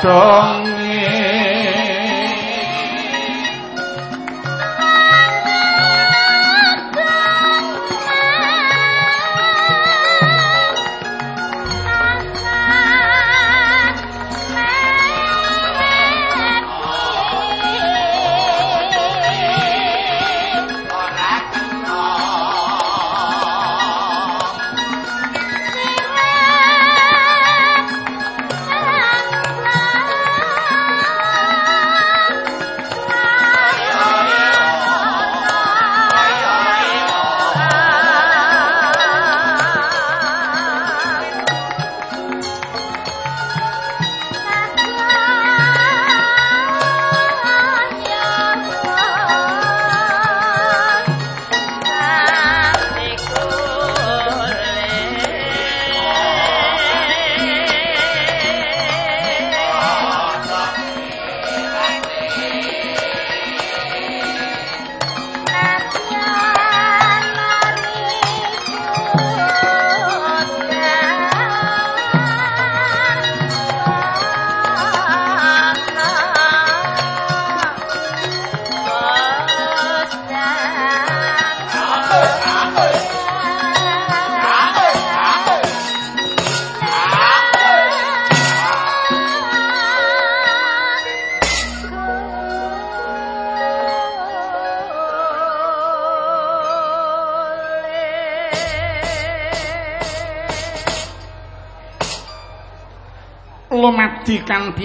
So.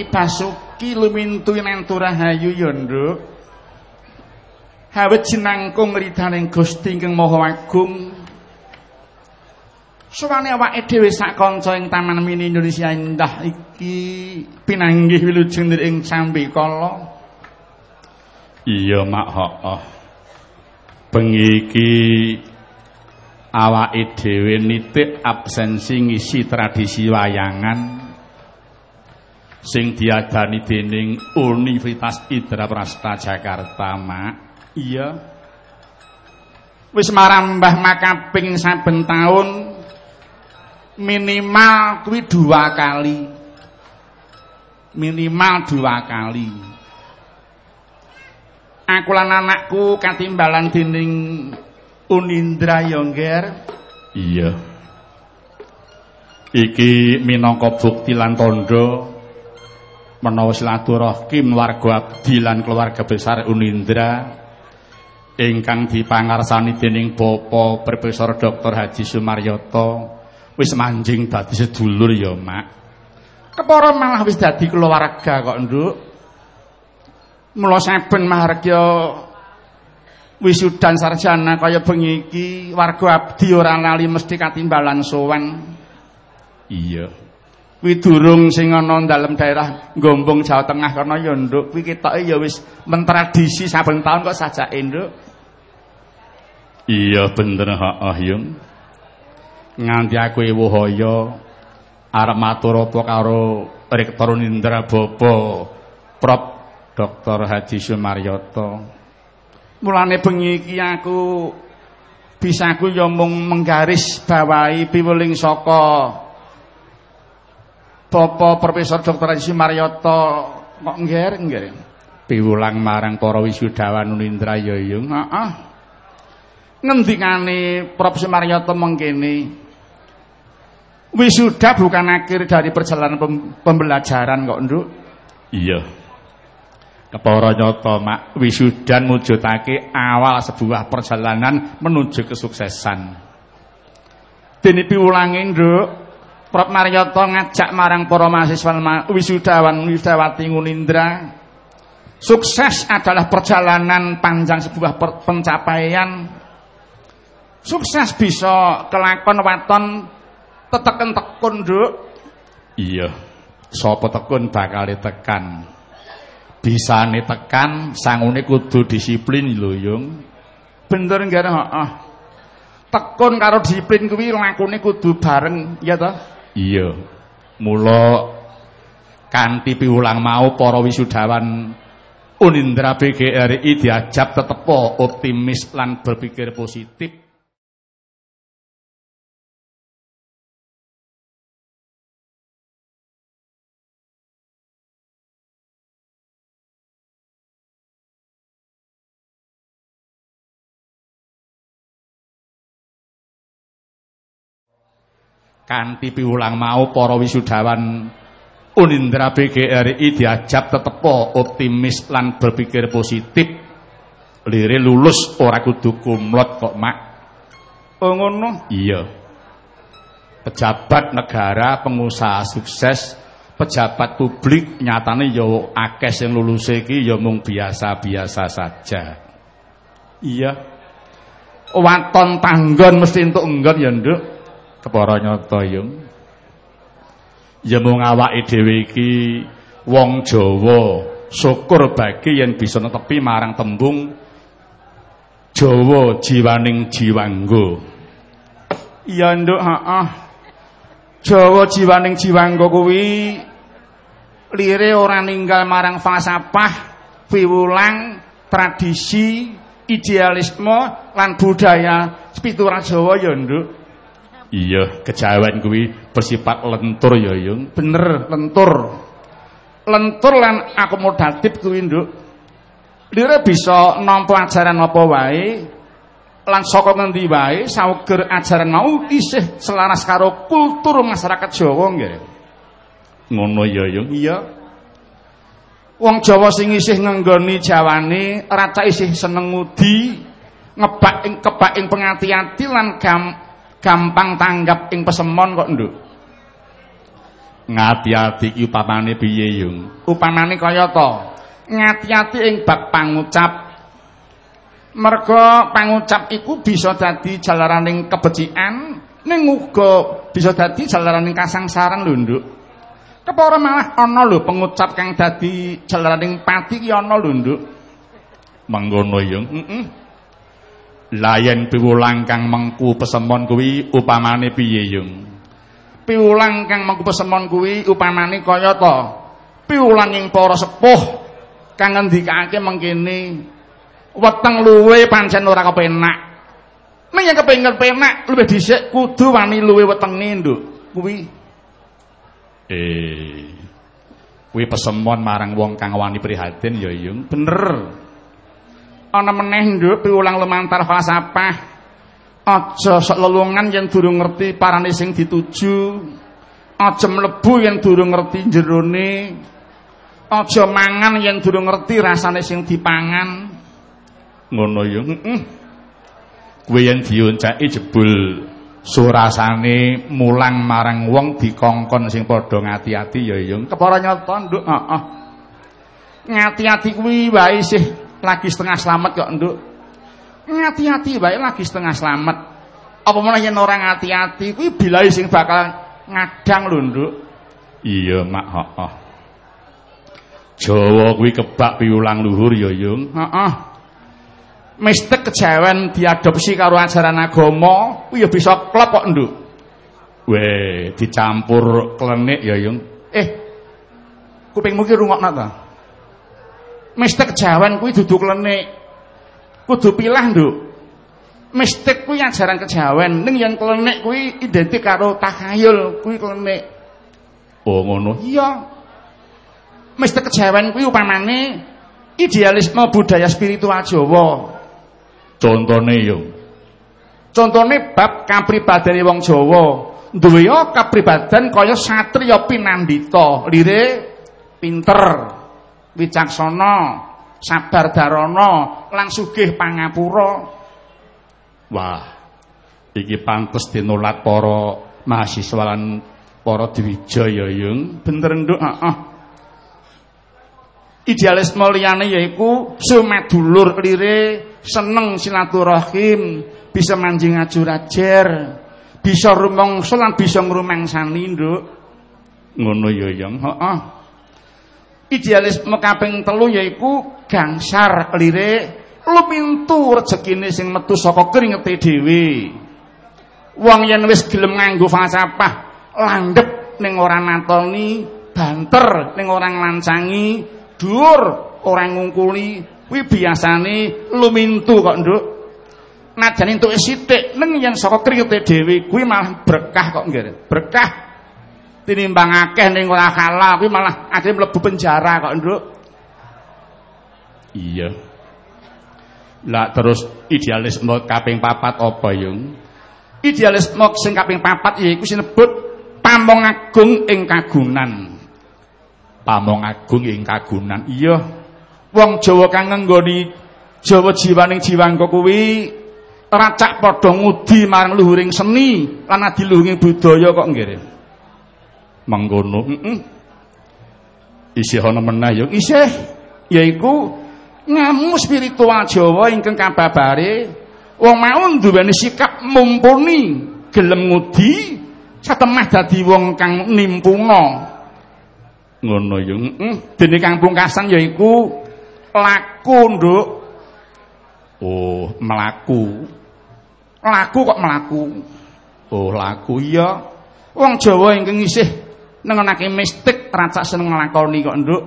Basuki lumintu nentu rahayu ya nduk. Hawet jinangkung ridhaning Gusti ingkang Maha Agung. Suwane awake dhewe sak kanca ing Taman Mini Indonesia Indah iki pinanggih wilujeng ing sambi kala. Iya, Mak Hooh. Bengi iki awake dhewe nitik absensi ngisi tradisi wayangan sing diadani dening Universitas Indraprasta Jakarta, Mak. iya wis marambah makaping saben taun minimal kuwi dua kali minimal dua kali aku lan anakku katimbalan dening Unindra Yongger Iya. Iki minangka bukti lan tandha menawa silaturahim warga abdi lan keluarga besar Unindra ingkang dipangarsani dening Bapak Profesor Dr. Haji Sumaryoto wis manjing dadi sedulur ya, Mak. kepara malah wis dadi keluarga kok nduk mula saben mahargya wisudan sarjana kaya bengi iki warga abdi ora lali mesti katimbalan sowan Iya. Kuwi durung sing ana dalem daerah Gombong Jawa Tengah kana ya nduk kuwi ketoke ya wis mentradisi saben taun kok sajake nduk Iya bener heeh yung. Nganti aku ewuhaya arep matur apa karo Rektor Nindra Bapa Prof Dr. Haji Sumaryoto. mulane bengi iki aku bisa aku ya mung menggaris bawahi piweling saka Bapak Profesor Dr. Haji Marioto kok ngger ngger? Piwulang marang para wisudawan Unindra ya ya heeh. Ngendikane Profesor Marioto mengkene wisuda bukan akhir dari perjalanan pembelajaran kok nduk? Iya. Kepara nyata mak wisudan mujudake awal sebuah perjalanan menuju kesuksesan. Dene piwulange nduk Prof Maryoto ngajak marang para mahasiswa wisudawan wisudawati Ngunindra Sukses adalah perjalanan panjang sebuah pencapaian. Sukses bisa kelakon waton teteken tekun, Nduk. Iya. Sapa tekun bakal tekan bisane tekan sangune kudu disiplin lho yung bener nggak heeh tekun karo disiplin kuwi lakune kudu bareng ya toh iya. Mula kanthi piwulang mau para wisudawan Unindra BGRI diajab tetepo optimis lan berpikir positif kanthi piwulang mau para wisudawan Unindra BGRI diajab tetepo optimis lan berpikir positif. Lire lulus ora kudu kumlot kok mak. Oh ngono? Iya. Pejabat negara pengusaha sukses pejabat publik nyatane ya akeh sing lulus iki ya mung biasa-biasa saja. Iya. Waton tanggon mesti entuk enggon ya nduk kepara nyata yung ya mung awake wong Jawa syukur bagi yen bisa netepi marang tembung Jawa jiwaning jiwanggo. Iya nduk heeh Jawa jiwaning jiwanggo kuwi lire ora ninggal marang falsafah piwulang tradisi idealisme lan budaya spiritual Jawa ya nduk Iya, kejawen kuwi bersifat lentur ya, Yung. Bener, lentur. Lentur lan akomodatif kuwi, Nduk. Lire bisa nampa ajaran apa wae lan saka ngendi wae sauger ajaran mau isih selaras karo kultur masyarakat Jawa nggih. Ngono ya, Yung. Iya. Wong Jawa sing isih ngenggoni Jawane rata isih seneng ngudi, ngebak ing kebak ing pengati-ati lan gam gampang tanggap ing pesemon kok nduk. Ngati-ati iki upamane piye yung? Upamane kaya to ngati-ati ing bab pangucap. Merga pangucap iku bisa dadi jalaraning kebecikan ning uga bisa dadi jalaraning kasangsaran lho nduk. Kepara malah ana lho pengucap kang dadi jalaraning pati ki ana lho nduk. Manggono yung. Heeh mm -mm. Layen piwulang kang mengku pesemon kuwi upamane piye yung? Piwulang kang mengku pesemon kuwi upamane kaya to. Piwulang ing para sepuh kang ngendikake mengkene weteng luwe pancen ora kepenak. Nek yen kepengin penak luwih dhisik kudu wani luwe wetenge nduk. Kuwi eh kuwi pesemon marang wong kang wani prihatin ya yung. Bener. Ana meneh nduk piwulang lumantar falsafah. Aja sok lelungan yen durung ngerti parane sing dituju. Aja mlebu yen durung ngerti jerone. Aja mangan yen durung ngerti rasane sing dipangan. Ngono ya heeh. Kuwi yen dioncaki jebul surasane mulang marang wong dikongkon sing padha ngati-ati ya ya kepara nyata nduk heeh. Ngati-ati kuwi wae sih lagi setengah selamat kok nduk. Ngati-hati baik lagi setengah selamat. Apa malah yen orang ngati-hati kuwi bilai sing bakal ngadang lho nduk. Iya mak heeh Jawa kuwi kebak piulang luhur ya yung. Heeh mistek kejawen diadopsi karo ajaran agama kuwi ya bisa klop kok nduk. Weh dicampur klenik ya yung. Eh kupingmu ki rungokno ta Mistek Jawan kuwi dudu klenik. Kudu pilah, Nduk. mistik kuwi ajaran kejawen. Ning yen klenik kuwi identik karo takhayul kuwi klenik. Oh ngono. Iya. Mistik kejawen kuwi upamane idealisme budaya spiritual Jawa. Contone yo. Contone bab kapribadane wong Jawa. Duwe kapribadan kaya satriya pinandita lire pinter wicaksana sabar darana lan sugih pangapura. Wah iki pantes dinulat para mahasiswa lan para diwijaya yung bener nduk heeh idealisme liyane yaiku sumadulur lire seneng silaturahim bisa manjing ajur ajar bisa rumangsa lan bisa ngrumangsani nduk. Ngono ya yang heeh idealisme kaping telu yaiku gangsar lire lumintu rezekine sing metu saka keringete dhewe. Wong yen wis gelem nganggo falsafah landhep ning ora natoni banter ning ora nglancangi dhuwur ora ngungkuli kuwi biasane lumintu kok nduk. Najan entuk sithik ning yen saka keringete dhewe kuwi malah berkah kok nggih. Berkah tinimbang akeh ning ora halal kuwi malah akeh mlebu penjara kok nduk iya. Lah terus idealisme kaping papat apa yung? Idealisme sing kaping papat yaiku sinebut pamong agung ing kagunan. Pamong agung ing kagunan iya. Wong Jawa kang ngenggoni Jawa jiwaning jiwangka kuwi racak padha ngudi marang luhuring seni lan adiluhing budaya kok nggih mengkono heeh isih ana meneh yung isih yaiku ngamu spiritual Jawa ingkang kababare. Wong mau duweni sikap mumpuni gelem ngudi satemah dadi wong kang nimpuna ngono yo heeh dene kang pungkasan yaiku laku nduk. Oh melaku. Laku kok melaku? Oh laku iya. Wong Jawa ingkang isih nengenake mistik racak seneng nglakoni kok nduk.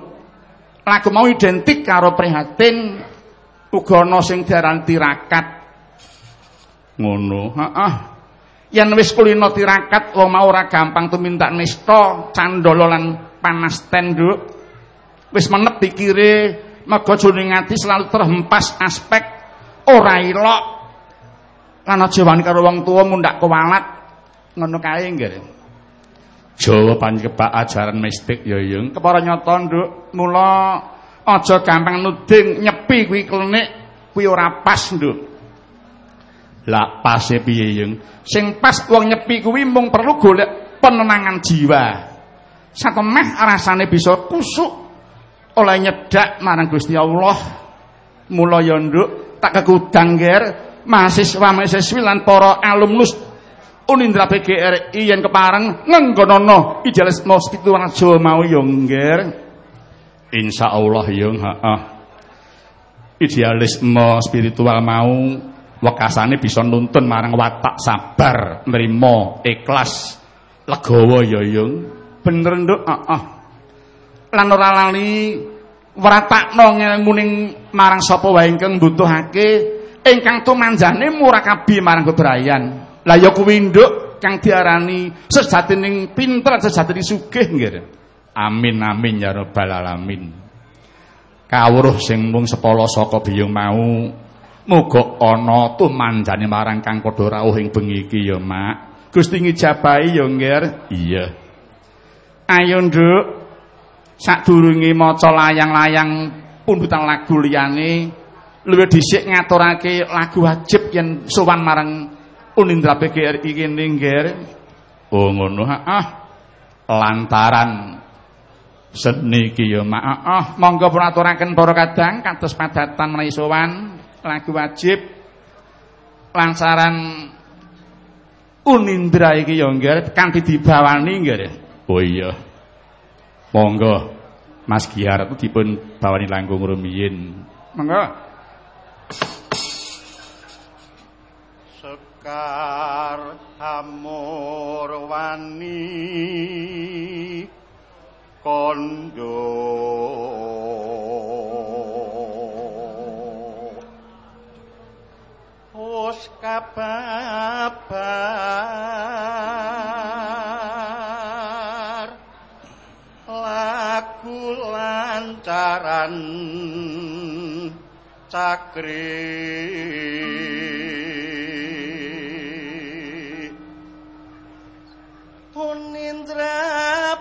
Lagu mau identik karo prihatin uga ana sing diaran tirakat ngono heeh. Yen wis kulino tirakat wong mau ora gampang tumindak nista candala lan panasten nduk. Wis menep pikire mega jroning ati selalu terhempas aspek ora ilok. Lan aja wani karo wong tuwa mundak kuwalat ngono kae nggih Jawa panjebak ajaran mistik ya yung kepara nyata nduk. Mula aja gampang nuding nyepi kuwi klenik kuwi ora pas nduk. Lah pase piye yung sing pas wong nyepi kuwi mung perlu golek penenangan jiwa. Satemeh rasane bisa kusuk oleh nyedak marang Gusti Allah. Mula ya nduk tak kekudang ger mahasiswa mahasiswi lan para alumnus Unindra PGRI yen kepareng ngenggonono idealisme spiritual Jawa mau yo nggih. Insyaallah yo heeh. Idealisme spiritual mau wekasane bisa nuntun marang watak sabar, nrimo, ikhlas, legawa ya yo. Bener nduk, heeh. Lan ora lali wratakno ngemuning marang sapa wae ingkang mbutuhake ingkang tumanjane murakabi marang kebrayan. Lah ya kuwi nduk kang diarani sejatining pinter sejatining sugih nggih. Amin amin ya rabbal alamin. Kawruh sing mung sepala saka biyung mau muga ana tumanjane marang kang padha rawuh ing bengi iki ya, Mak. Gusti ngijabahi ya nggih. Iya. Ayo nduk sadurunge maca layang-layang pundutan lagu liyane luwih dhisik ngaturake lagu wajib yen sowan marang Unindra PGRI kene nggih. Oh ngono Heeh. Lantaran seni iki ya mak. Heeh, monggo pun aturaken para kadang kados padatan menawi sowan lagu wajib lantaran Unindra iki ya nggih kanthi dibawani nggih. Oh iya. Monggo Mas Giar itu dipun bawani langkung rumiyin. Monggo. Sekar amur wani. Kondo. Wis kababar. Lagu lancaran cakri rapat.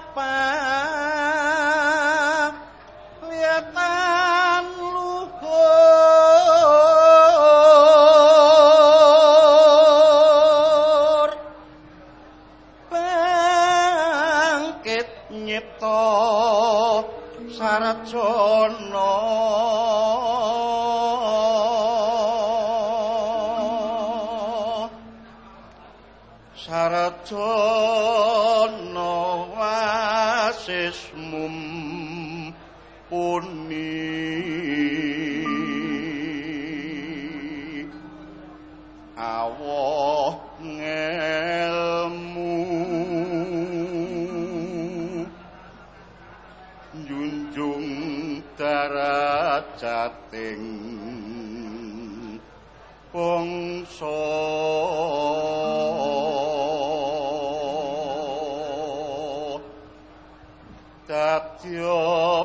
Darajating bangsa. Dadya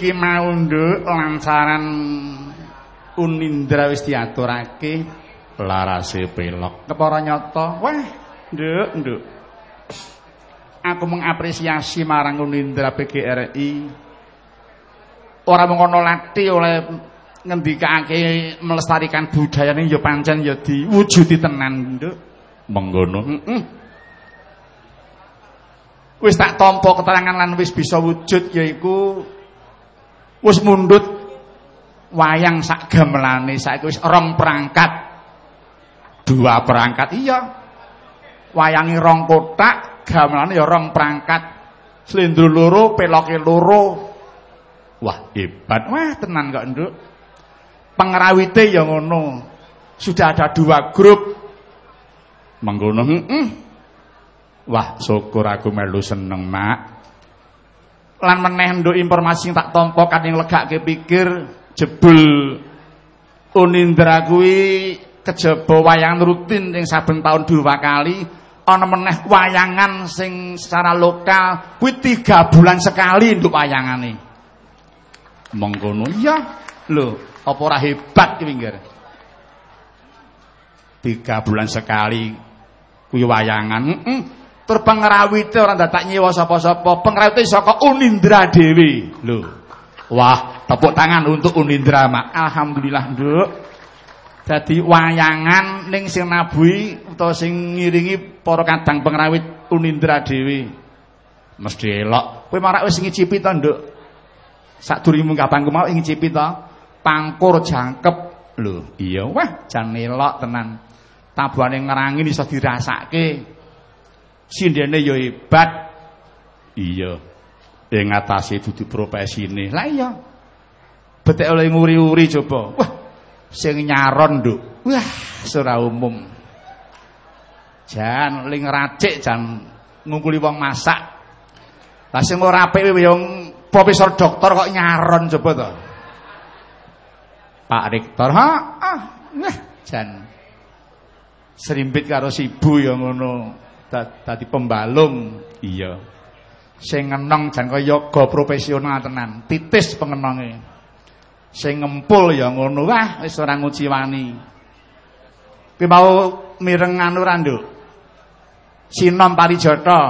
Iki mau nduk lancaran Unindra wis diaturake larase pelok. Kepara nyata. Wah, nduk, nduk. Aku mengapresiasi marang Unindra PGRI. Ora mung ana lati oleh ngendikake melestarikan budayane ya pancen ya diwujudi tenan, nduk. Menggono. Heeh. Wis tak tampa keterangan lan wis bisa wujud yaiku wis mundut wayang sak gamelane saiki wis rong perangkat. Dua perangkat iya. Wayangi rong kotak, gamelane ya rong perangkat. Slendro loro, peloke loro. Wah, hebat. Wah, tenan kok, Nduk. Pengrawite ya ngono. Sudah ada dua grup. Heeh. Wah, syukur aku melu seneng, Mak. Lan meneh nduk informasi tak tampa kaning legake pikir jebul Unindra kuwi kejaba wayang rutin yang saben tahun dua kali. Ana meneh wayangan sing secara lokal kuwi tiga bulan sekali untuk wayangane. Mengkono iya. Lho apa ora hebat ki pinggir? Tiga bulan sekali kuwi wayangan heeh tur pengrawite ora dadak nyewa sapa-sapa. Pengrawite saka Unindra Dewi. Lho. Wah tepuk tangan untuk Unindra mak. Alhamdulillah nduk. Dadi wayangan ning sing nabuhi utawa sing ngiringi para kadang pengrawit Unindra Dewi. Mesti elok. Kowe marak wis ngicipi to nduk? Sadurunge kabangku mau ngicipi to? Pangkur jangkep. Lho iya. Wah jan elok tenan. Tabuhane ngerangi iso dirasake sindene ya hebat iya. Ing ngatasi dudu profesine. Lah iya. Betek oleh nguri-uri coba. Wah sing nyaron nduk. Wah ora umum. Jan ling racik jan ngungkuli wong masak. Lah sing ora apik wong profesor doktor kok nyaron coba to. Pak Rektor ha ah nah jan. Serimbit karo sibu ya ngono dadi pembalung. Iya. Sing ngenong jan kaya go profesional tenan. Titis pengenonge. Sing ngempul ya ngono. Wah wis ora nguciwani kuwi mau mireng anu ra nduk? Sinom Parijata.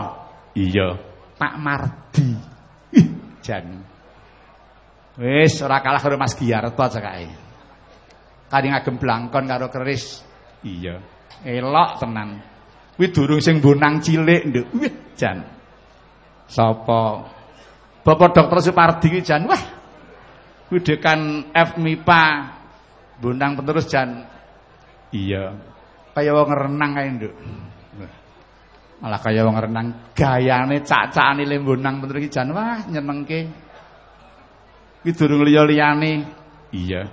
Iya. Pak Mardi. Ih jan. Wis ora kalah karo Mas Giarto cekake kadang agem blangkon karo keris. Iya. Elok tenan kuwi durung sing bonang cilik nduk. Wih jan. Sapa? Bapak Dokter Supardi ki jan. Wah. Kuwi dekan F MIPA bonang penerus jan. Iya. Kaya wong renang kae nduk. Malah kaya wong renang. Gayane cak-cakane le bonang penerus ki jan. Wah nyenengke. Kuwi durung liya-liyane. Iya.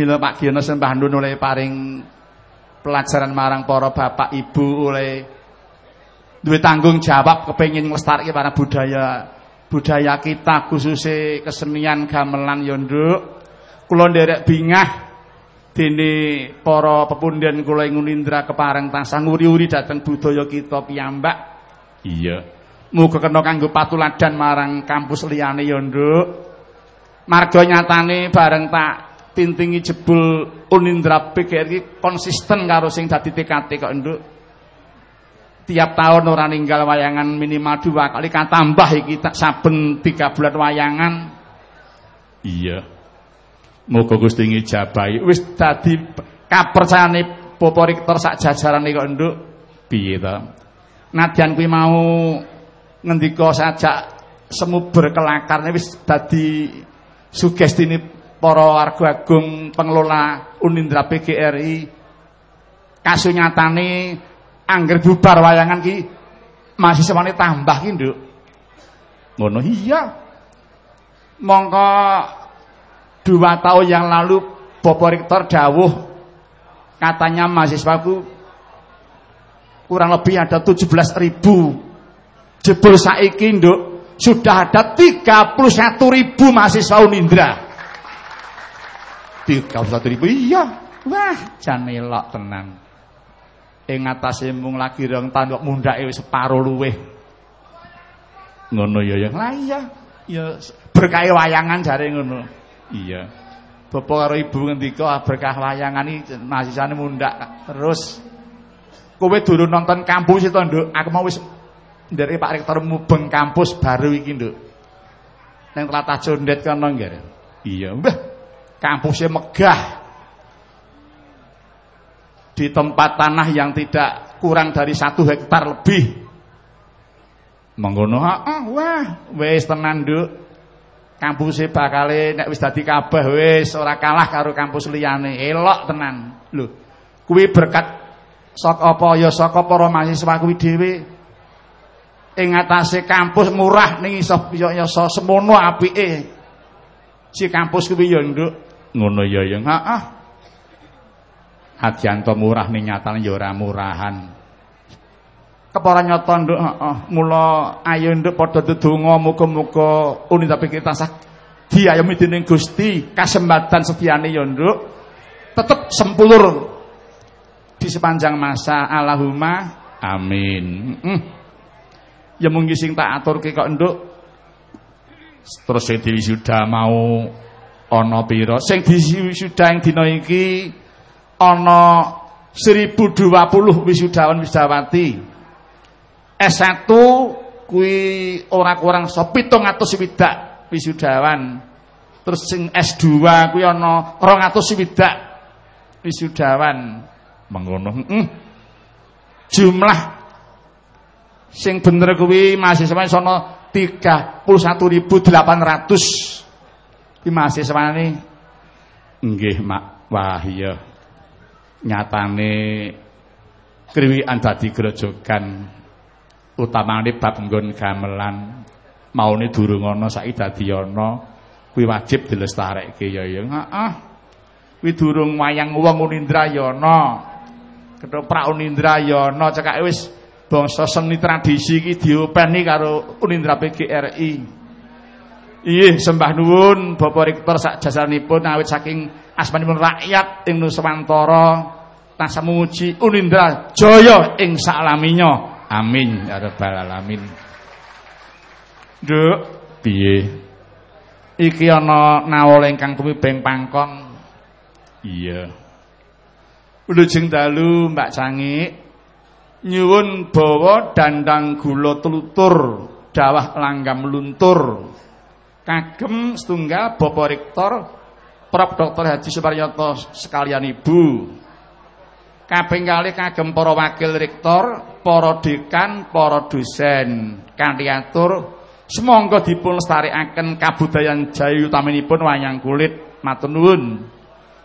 Mila Pak Giono sembah nun oleh paring pelajaran marang para bapak ibu oleh. Duwe tanggung jawab kepengin nglestarke para budaya budaya kita khususnya kesenian gamelan ya nduk. Kula nderek bingah dene para pepundhen kula ing Unindra kepareng tansah nguri-uri dhateng budaya kita piyambak. Iya. Muga kena kanggo patuladan marang kampus liyane ya nduk. Marga nyatane bareng tak tintingi jebul Unindra PGR iki konsisten karo sing dadi TKT kok nduk. Tiap tahun ora ninggal wayangan minimal dua kali katambah iki tak saben tiga bulan wayangan. Iya. Moga Gusti ngijabahi. Wis dadi kapercayane Bapak Rektor sak jajarane kok nduk. Piye to nadyan kuwi mau ngendika sajak semu berkelakarne wis dadi sugestine para warga agung pengelola Unindra PGRI kasunyatane angger bubar wayangan ki mahasiswane tambah ki nduk. Ngono iya. Mongko dua tahun yang lalu Bapak Rektor dawuh katanya mahasiswaku kurang lebih ada 17 ribu. Jebul saiki nduk sudah ada 31 ribu mahasiswa Unindra 31 ribu iya. Wah jan elok tenan. Ing atase mung lagi rong taun kok mundhake wis separo luweh ngono ya ya. Lah iya ya berkah wayangan jare ngono. Iya. Bapak karo ibu ngendika berkah wayangan iki mahasiswane mundhak terus. Kowe durung nonton kampus itu nduk. Aku mau wis ndere Pak Rektor mubeng kampus baru iki nduk. Ning Tlatah Condet kono nggih iya. Mbah kampusnya megah. Di tempat tanah yang tidak kurang dari satu hektar lebih. Menggono ah wah wis tenan nduk kampusnya bakal nek wis dadi kabeh wis ora kalah karo kampus liyane. Elok tenan. Lho kuwi berkat saka apa? Ya saka para mahasiswa kuwi dhewe. Ing atase kampus murah ning iso iso semono apike. Si kampus kuwi ya, Nduk. Ngono ya, Yang. Heeh. Adyanto murah ning nyatane ya ora murahan. Kepara nyata, Nduk, heeh. Mula ayo Nduk padha ndedonga muga-muga unita pikir tansah diayomi dening Gusti kasembatan setiane ya, Nduk. Tetep sempulur di sepanjang masa Allahumma Amin. Mm. Ya mungkin sing tak aturke kok nduk. Terus sing diwisuda mau ana pira? Sing diwisuda ing dina iki ana 1020 wisudawan wisudawati. S1 kuwi ora kurang 700 swidak wisudawan. Terus sing S2 kuwi ana 200 swidak wisudawan. Mengono. Mm. Jumlah sing bener kuwi mahasiswa sono 31.800. Ki mahasiswane Nggih, Mak. Wah, iya. Nyatane kriwikan dadi grojogan utamane bab nggon gamelan. Maune durung ana saiki dadi ana. Kuwi wajib dilestarekke ya, ya. Heeh. Kuwi durung wayang wong Unindra ya ana. Ketoprak Unindra ya ana cekake wis bangsa seni tradisi iki diopeni karo Unindra PGRI. Iya, sembah nuwun Bapak Rektor sak jasanipun awit saking asmanipun rakyat ing Nuswantara tansah memuji Unindra jaya ing salaminya. Amin ya rabbal alamin. Nduk, Piye? iki ana nawala ingkang tumibeng pangkon. Iya. Wilujeng dalu Mbak Cangik nyuwun bawa dandang gula telutur dawah langgam luntur kagem setunggal Bapak Rektor Prof. Dr. Haji Suparyoto sekalian Ibu. Kaping kalih kagem para wakil rektor, para dekan, para dosen. Kanthi atur semangga dipun lestarekaken kabudayan jayu utaminipun wayang kulit. Matur nuwun.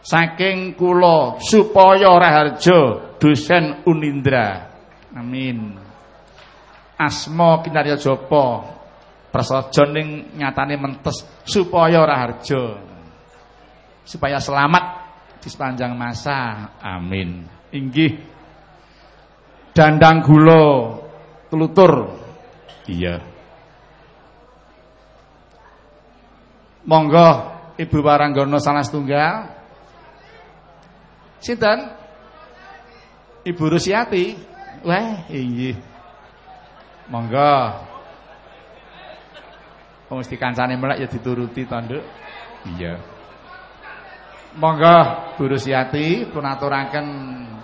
Saking kula supaya Raharjo dosen Unindra. Amin. Asma kinarya japa prasaja ning nyatane mentes supaya Raharjo supaya selamat di sepanjang masa Amin. inggih dandang gula telutur Iya. monggo Ibu Waranggono salah setunggal Sinten? Ibu Rusiati. Wah, inggih. Monggo. Wong mesti kancane melek ya dituruti to, Nduk. Iya. Monggo Bu Rusiati pun aturaken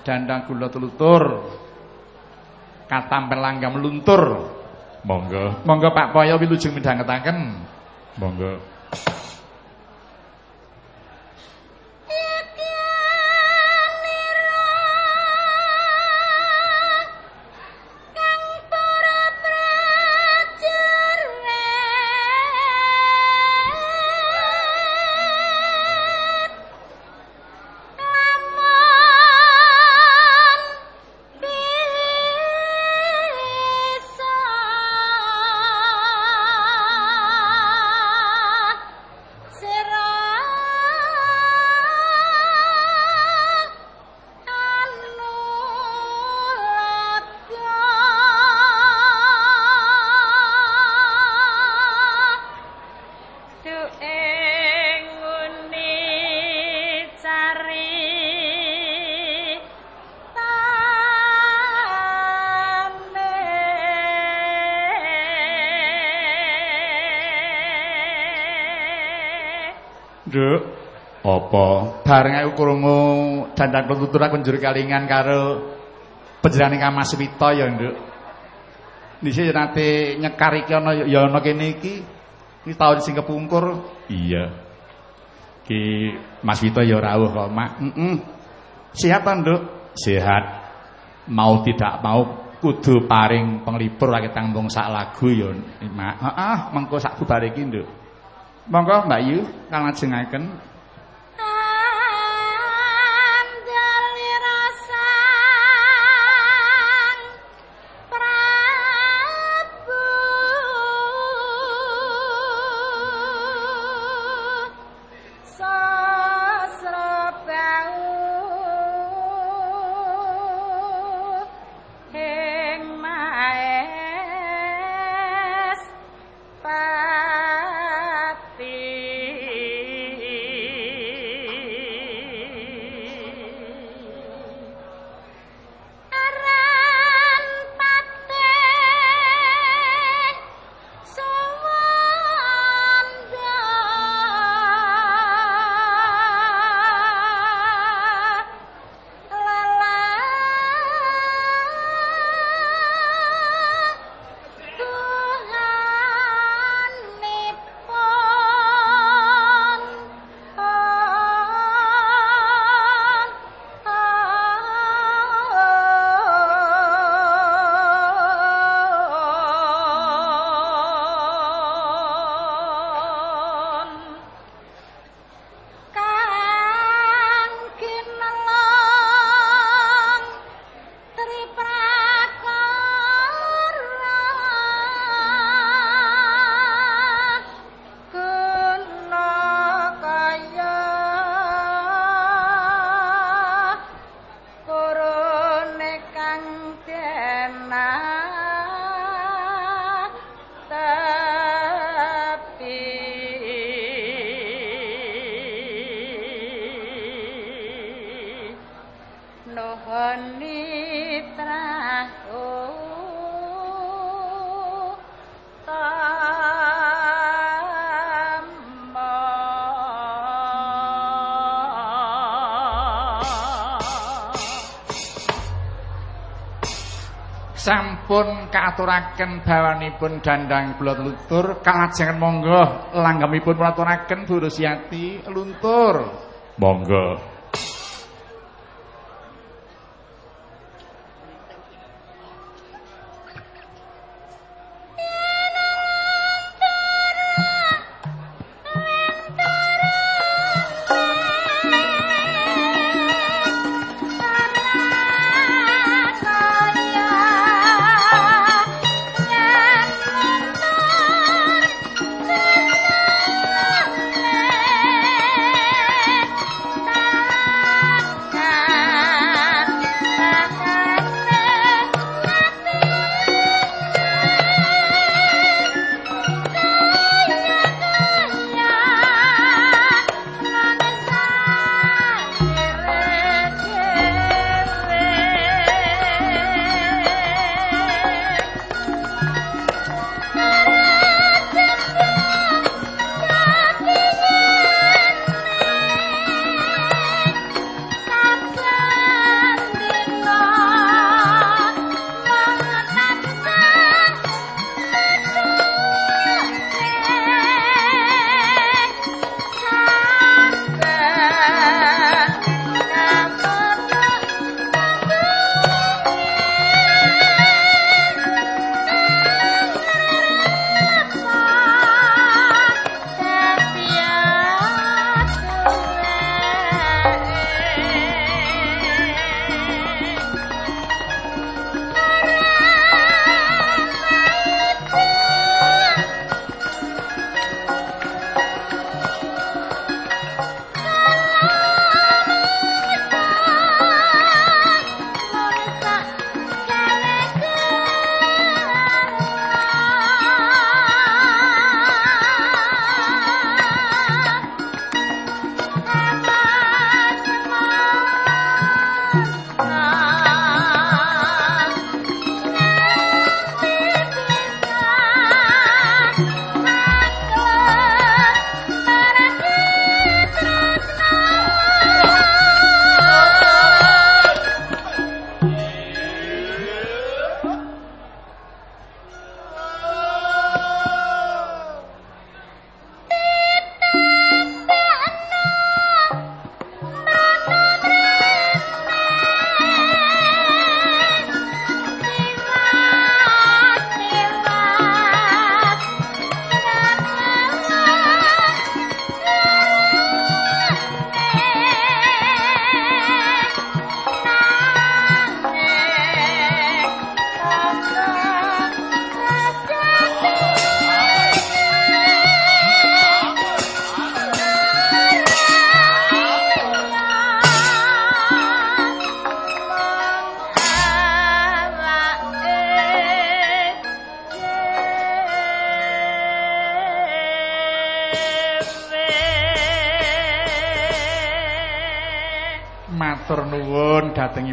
dandang gula telutur. Katampen langgam luntur. Monggo, Monggo Pak Poyo wilujeng midhangetaken. monggo. Apa? bareng aku krungu dandang tutur aku njur kalingan karo panjenengan Kang Mas Wito ya, Nduk. Dhisik ya nate nyekar iki ana ya ana kene iki. Iki taun sing kepungkur. Iya. Ki Mas Wito ya rawuh kok, Mak. Heeh. Sehat ta, Nduk? Sehat. Mau tidak mau kudu paring penglipur lagi tanggung sak lagu ya, Mak. Heeh, mengko sak bubare iki, Nduk. Monggo Mbak Yu kang lajengaken. Sampun kaaturaken bawanipun dandang kula lutur kalajengan monggo langgamipun aturaken Bu Rusiati luntur. Monggo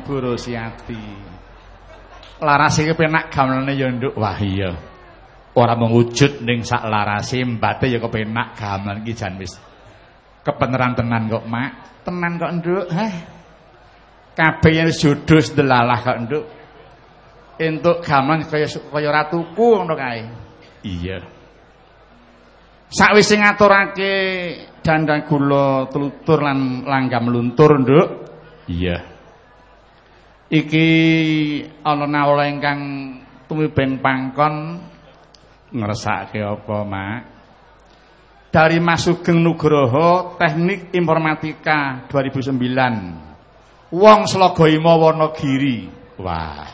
dhateng Ibu Rosiati. Larase kepenak gamelane ya nduk. Wah iya. Ora mung wujud ning sak larase mbate ya kepenak gamelan iki jan wis kebenaran tenan kok, Mak. Tenan kok, Nduk. Heh. Kabeh yen wis jodoh delalah kok, Nduk. Entuk gamelan kaya kaya ratuku ngono kae. Iya. Sakwise ngaturake dandang gula tlutur lan langgam luntur, Nduk. Iya. Iki ana nawala ingkang tumiben pangkon ngresake apa mak? Dari Mas Sugeng Nugroho Teknik Informatika 2009 Wong Slogoima Wonogiri wah.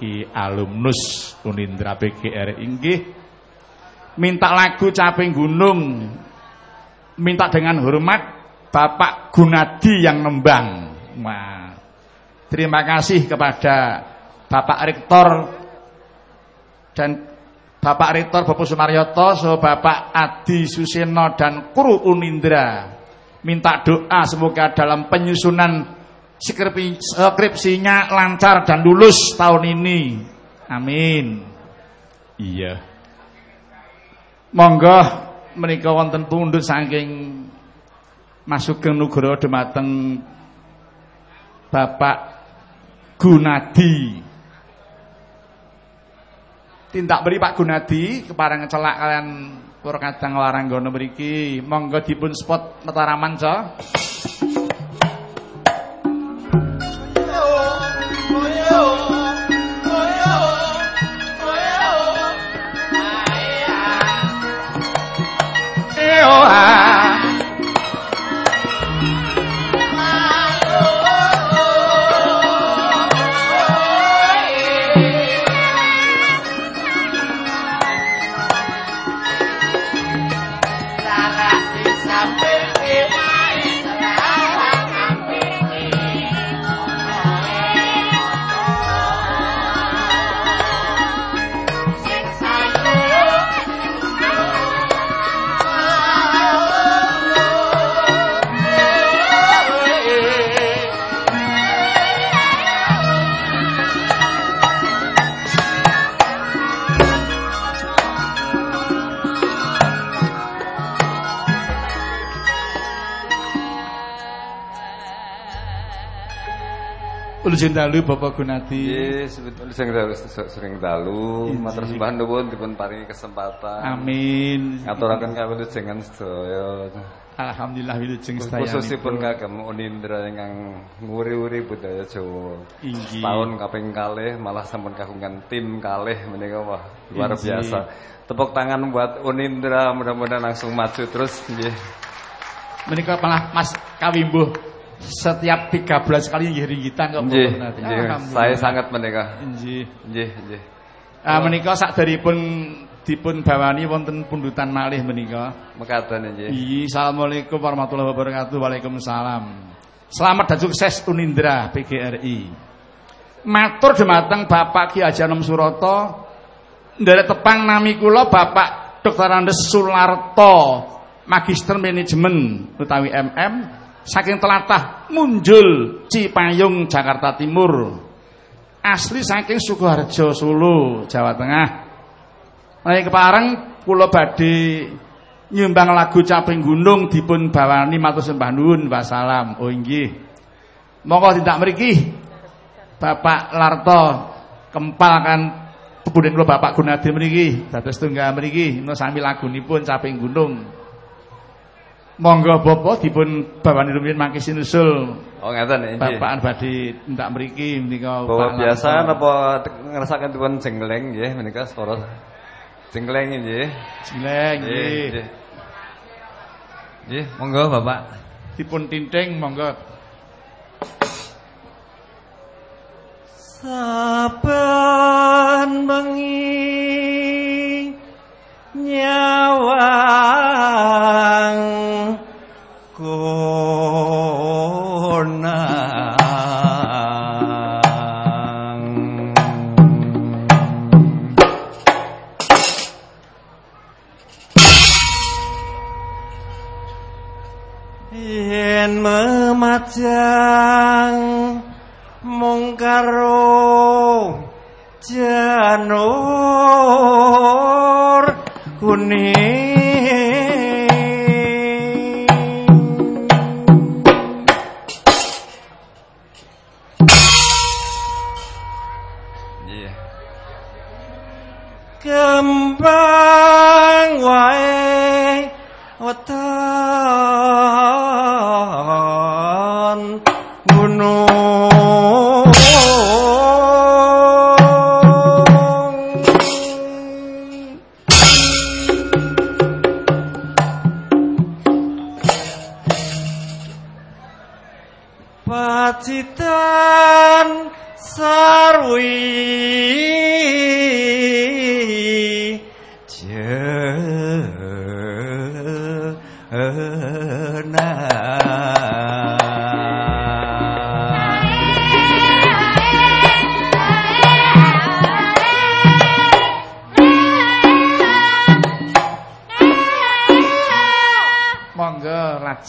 I alumnus Unindra PGR inggih. Minta lagu Caping Gunung. Minta dengan hormat Bapak Gunadi yang nembang. Wah Terima kasih kepada Bapak Rektor dan Bapak Rektor Bapak Sumaryoto, so Bapak Adi Suseno dan Kru Unindra. Minta doa semoga dalam penyusunan skripsinya lancar dan lulus tahun ini. Amin. Iya. Monggo menika wonten pundhut saking Masugeng Nugroho dumateng Bapak Gunadi. Tindak beri Pak Gunadi kepareng celak kalian para kadang waranggana mriki. Monggo dipun spot metaraman, Ca. Ulujeng dalu Bapak Gunadi. Nggih, sebetulnya sering dalu sering dalu, Injih. matur sembah nuwun dipun paringi kesempatan. Amin. Ngaturaken kawilujengan sedaya. Alhamdulillah wilujeng Khususipun sedayanipun. kagem Unindra ingkang nguri-uri budaya Jawa. Inggih. Tahun kaping kalih malah sampun kagungan tim kalih menika wah luar Inggih. biasa. Tepuk tangan buat Unindra mudah-mudahan langsung maju terus nggih. Menika malah Mas Kawimbuh setiap 13 kali nggih ringgitan kok Nggih, nggih. Saya sangat menika. Inggih. Nggih, nggih. Ah menika sakderipun dipun bawani wonten pundutan malih menika. Mekaten nggih. Iya, Assalamualaikum warahmatullahi wabarakatuh. Waalaikumsalam. Selamat dan sukses Unindra PGRI. Matur dumateng Bapak Ki Haji Anom Suroto. Nderek tepang nami kula Bapak Dr. Andes Sularto, Magister Manajemen utawi MM saking telatah Munjul Cipayung Jakarta Timur. Asli saking Sukoharjo Solo, Jawa Tengah. Menawi kepareng kula badhe nyumbang lagu Caping Gunung dipun bawani matur sembah nuwun wassalam. Oh inggih. Monggo mriki Bapak Larto kempal kan pepundhen kula Bapak Gunadi mriki dados tunggal mriki menawa sami lagunipun Caping Gunung. Monggo Bapak dipun bawani rumiyin mangke sinusul Oh ngeten nggih. Bapakan badhe tindak mriki menika Bawa biasa napa ngerasakan dipun jengleng nggih menika swara jengleng nggih. Jleng Nggih, nggih. monggo Bapak. Dipun tinting monggo. Saben bengi nyawang konang yen memajang mung karo janur kuning Kembang wae weton gunung. Pacitan sarwi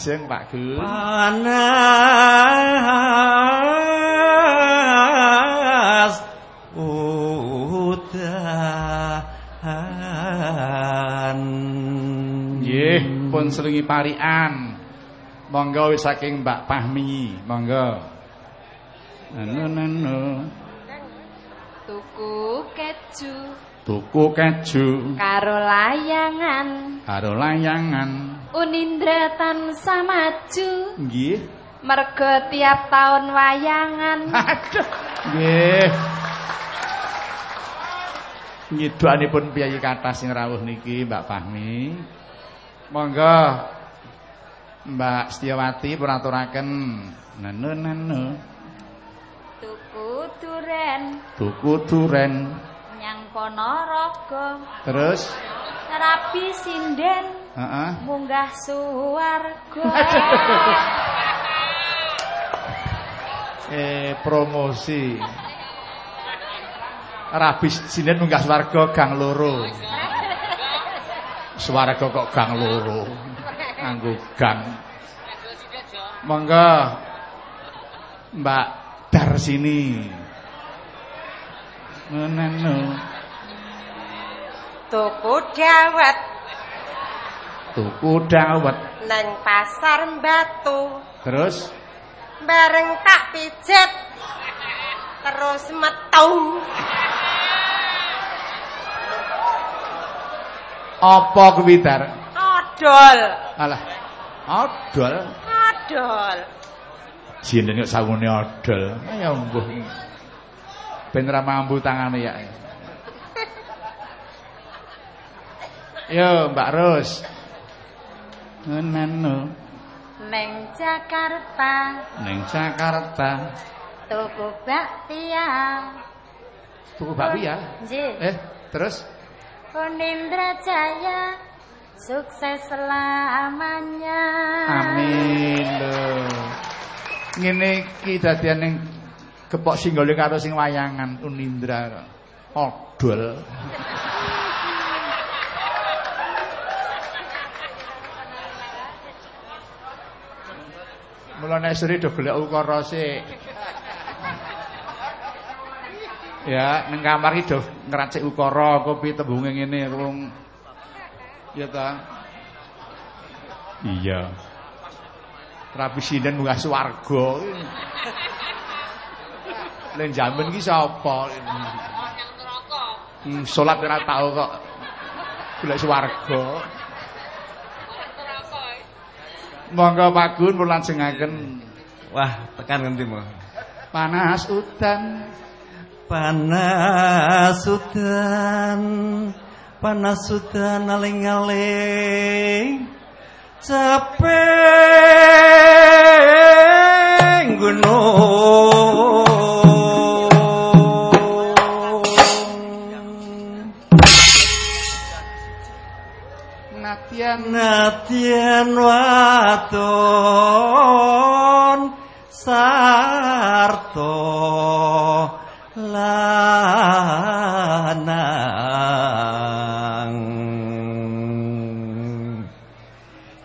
Lajeng Pak Guru. Panas udan. Nggih, pun selingi parian. Monggo wis saking Mbak Pahmi, monggo. Anu nanu. Tuku keju. Tuku keju. Karo layangan. Karo layangan. Unindra tansah maju Nggih. mergo tiap tahun wayangan Aduh. Nggih. Ngidukanipun piyayi kathah sing rawuh niki Mbak Fahmi. Monggo Mbak Setiawati pun aturaken. Nanu nanu. tuku duren Tuku duren. nyang Ponorogo Terus rabi sinden heeh. munggah suwarga Eh promosi. Rabis sinden munggah swarga gang loro. Swarga kok gang loro. Nganggo gang. Monggo Mbak Darsini. Ngono. Tuku dawet Tuku dawet. nang pasar Batu. Terus Bareng tak pijet terus metu. apa kuwi Dar? Odol, Alah. Odol. odol. Jenenge sawune odol. Ya mbuh. Ben ra mambu tangane ya. Yo, Mbak Ros. Neno neng Jakarta ning Jakarta. tuku bakpia Tuku bakwi ya. nggih Eh, terus Unindra Jaya sukses selamanya amin lho. Ngene iki dadian ning kepok singgole karo sing wayangan Unindra. Odol. Mula nek suri do golek ukara sik. Ya, ning kamar iki do ngracik ukara kopi tembunge ngene rung. Ya ta? Iya. Rabi sinden munggah swarga. Len jamin ki sapa? Hmm, salat ora tau kok. Golek swarga. Monggo Pak Gun pun lajengaken Wah, tekan ngendi mo? panas udan. Panas udan, panas udan aling-aling Capek gunung Natyan waton sarto lanang.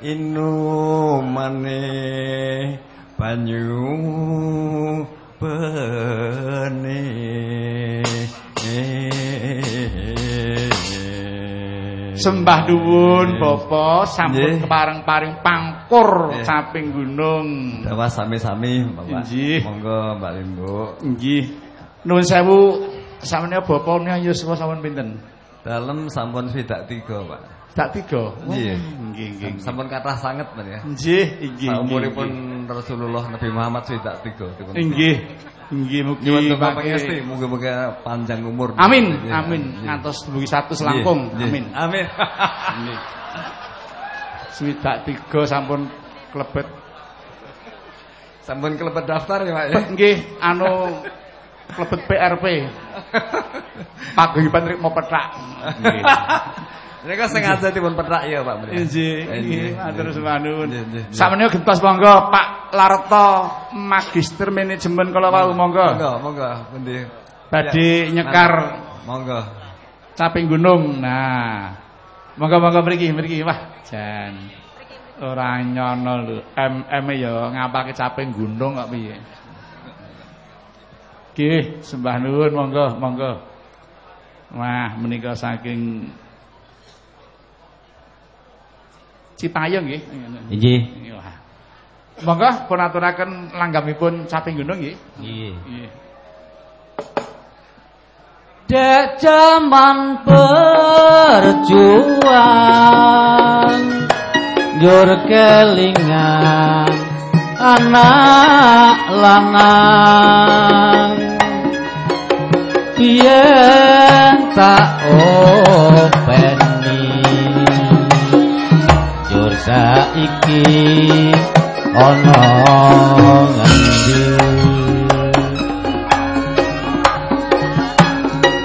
Inumane banyu Sembah nuwun Bapa sampun Nggih. kepareng-paring pangkur Nggih. saping gunung. Dawa sami-sami, Bapak. Monggo Mbak Limbo. Nggih. Nuwun sewu sampeyan bapa menika yuswa sampun pinten? Dalem sampun swidak tiga, Pak. Tak tiga. Nggih. Nggih, nggih. nggih. Sampun kathah sanget men ya. Nggih, inggih. Saumuripun Rasulullah Nabi Muhammad swidak tiga. dipun. Inggih mugi pangesti, muga-muga panjang umur. Amin, Nggih, amin. nggih. Ngantos dugi satu Nggih, selangkung. nggih. Amin. Amin. Nggih. Swidak tiga sampun klebet. Sampun kelebet daftar ya, Pak ya. Nggih, anu klebet PRP. Paguyuban rek mau petak. Nggih. Mereka sengaja dipun petak ya, Pak. Nggih. Matur suwanun. Nggih, nggih, nggih. Sakmenika gentos monggo Pak Larto Magister Manajemen kala wau monggo. Monggo, monggo, pundi. Badhe Ya, nyekar Monggo. caping gunung. Nah. Monggo-monggo mriki, mriki. Wah, jan. Ora nyono lho. MM ya ngapake caping gunung kok piye. Nggih, sembah nuwun monggo, monggo. Wah, menika saking Cipayung nggih. Nggih. Wah. Monggo pun aturaken langgamipun caping gunung nggih. Nggih. Nggih. Dek jaman berjuang Jur kelingan anak lanang Yen tak openi Saiki ana ngendi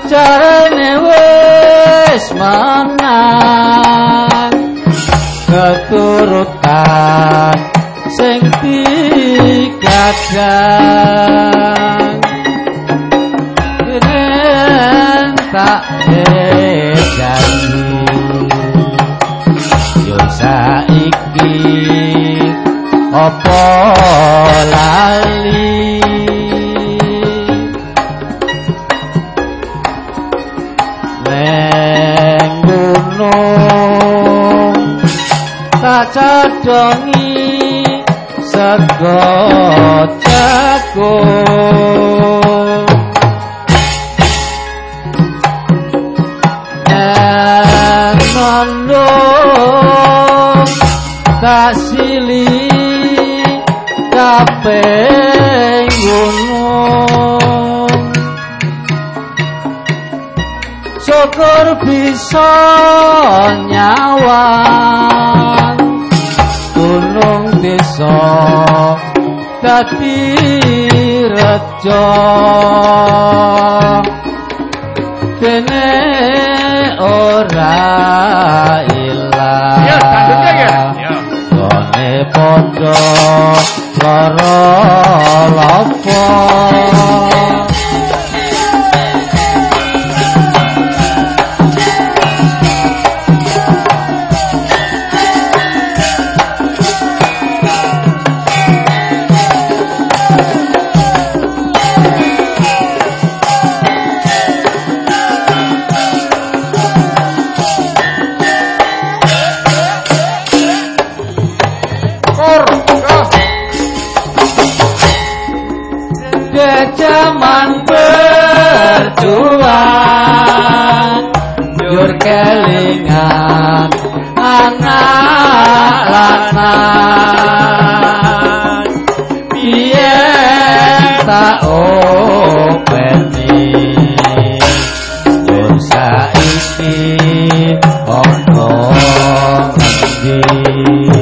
carane wis menang keturutan sing digadang Keren tak yo saiki apa lali? Neng gunung tak cadongi sego jagung kabeh gunung syukur bisa nyawang gunung desa dadi rejo dene ora ilang Ya, tanduknya ya. Ya. Padha lara lapa berjuang Jur kelingan anak lanang Biyen tak openi? Jur saiki ono ngendi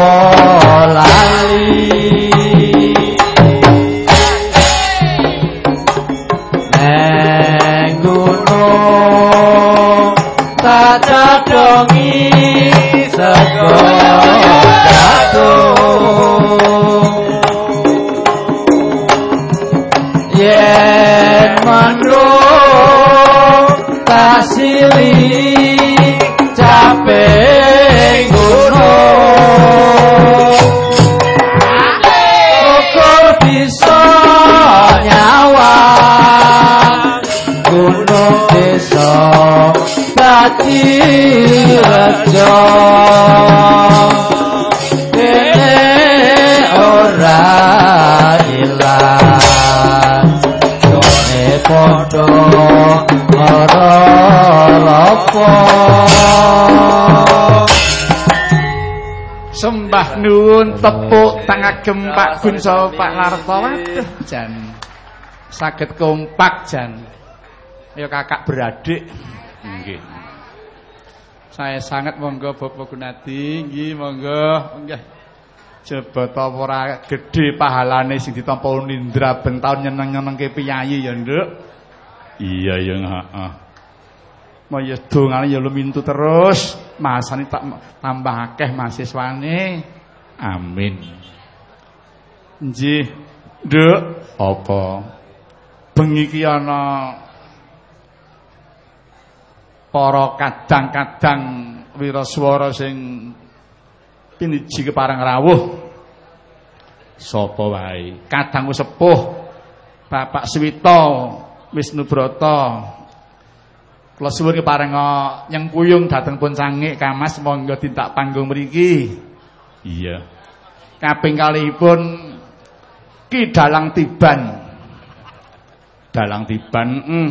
yen manro tasili cape guno kok bisa nyawang guno desa dadi rejo. Ora lopo Sembah nuwun tepuk tangagem Pak Gunso Pak Larto. Waduh, jan saged kompak jan. Ya kakak beradik. Nggih. Saya sangat monggo Bapak Gunadi, nggih monggo. Nggih. Jebot apa ora gedhe pahalane sing ditampa nindra ben taun nyeneng-nyenengke piyayi ya, Nduk. Iya ya, heeh. Mau ya dongane ya lumintu terus, masane tak tambah akeh mahasiswane. Amin. Nggih. Nduk, Apa? Bengi ki ana para kadang-kadang wiraswara sing piniji kepareng rawuh. Sapa wae? Kadang sepuh Bapak Swita Wisnu Brata. Kula suwun kepareng nyengkuyung dhateng pun cangik Kamas monggo dintak panggung mriki. Iya. Kaping kalihipun Ki Dalang Tiban. Dalang Tiban, mm.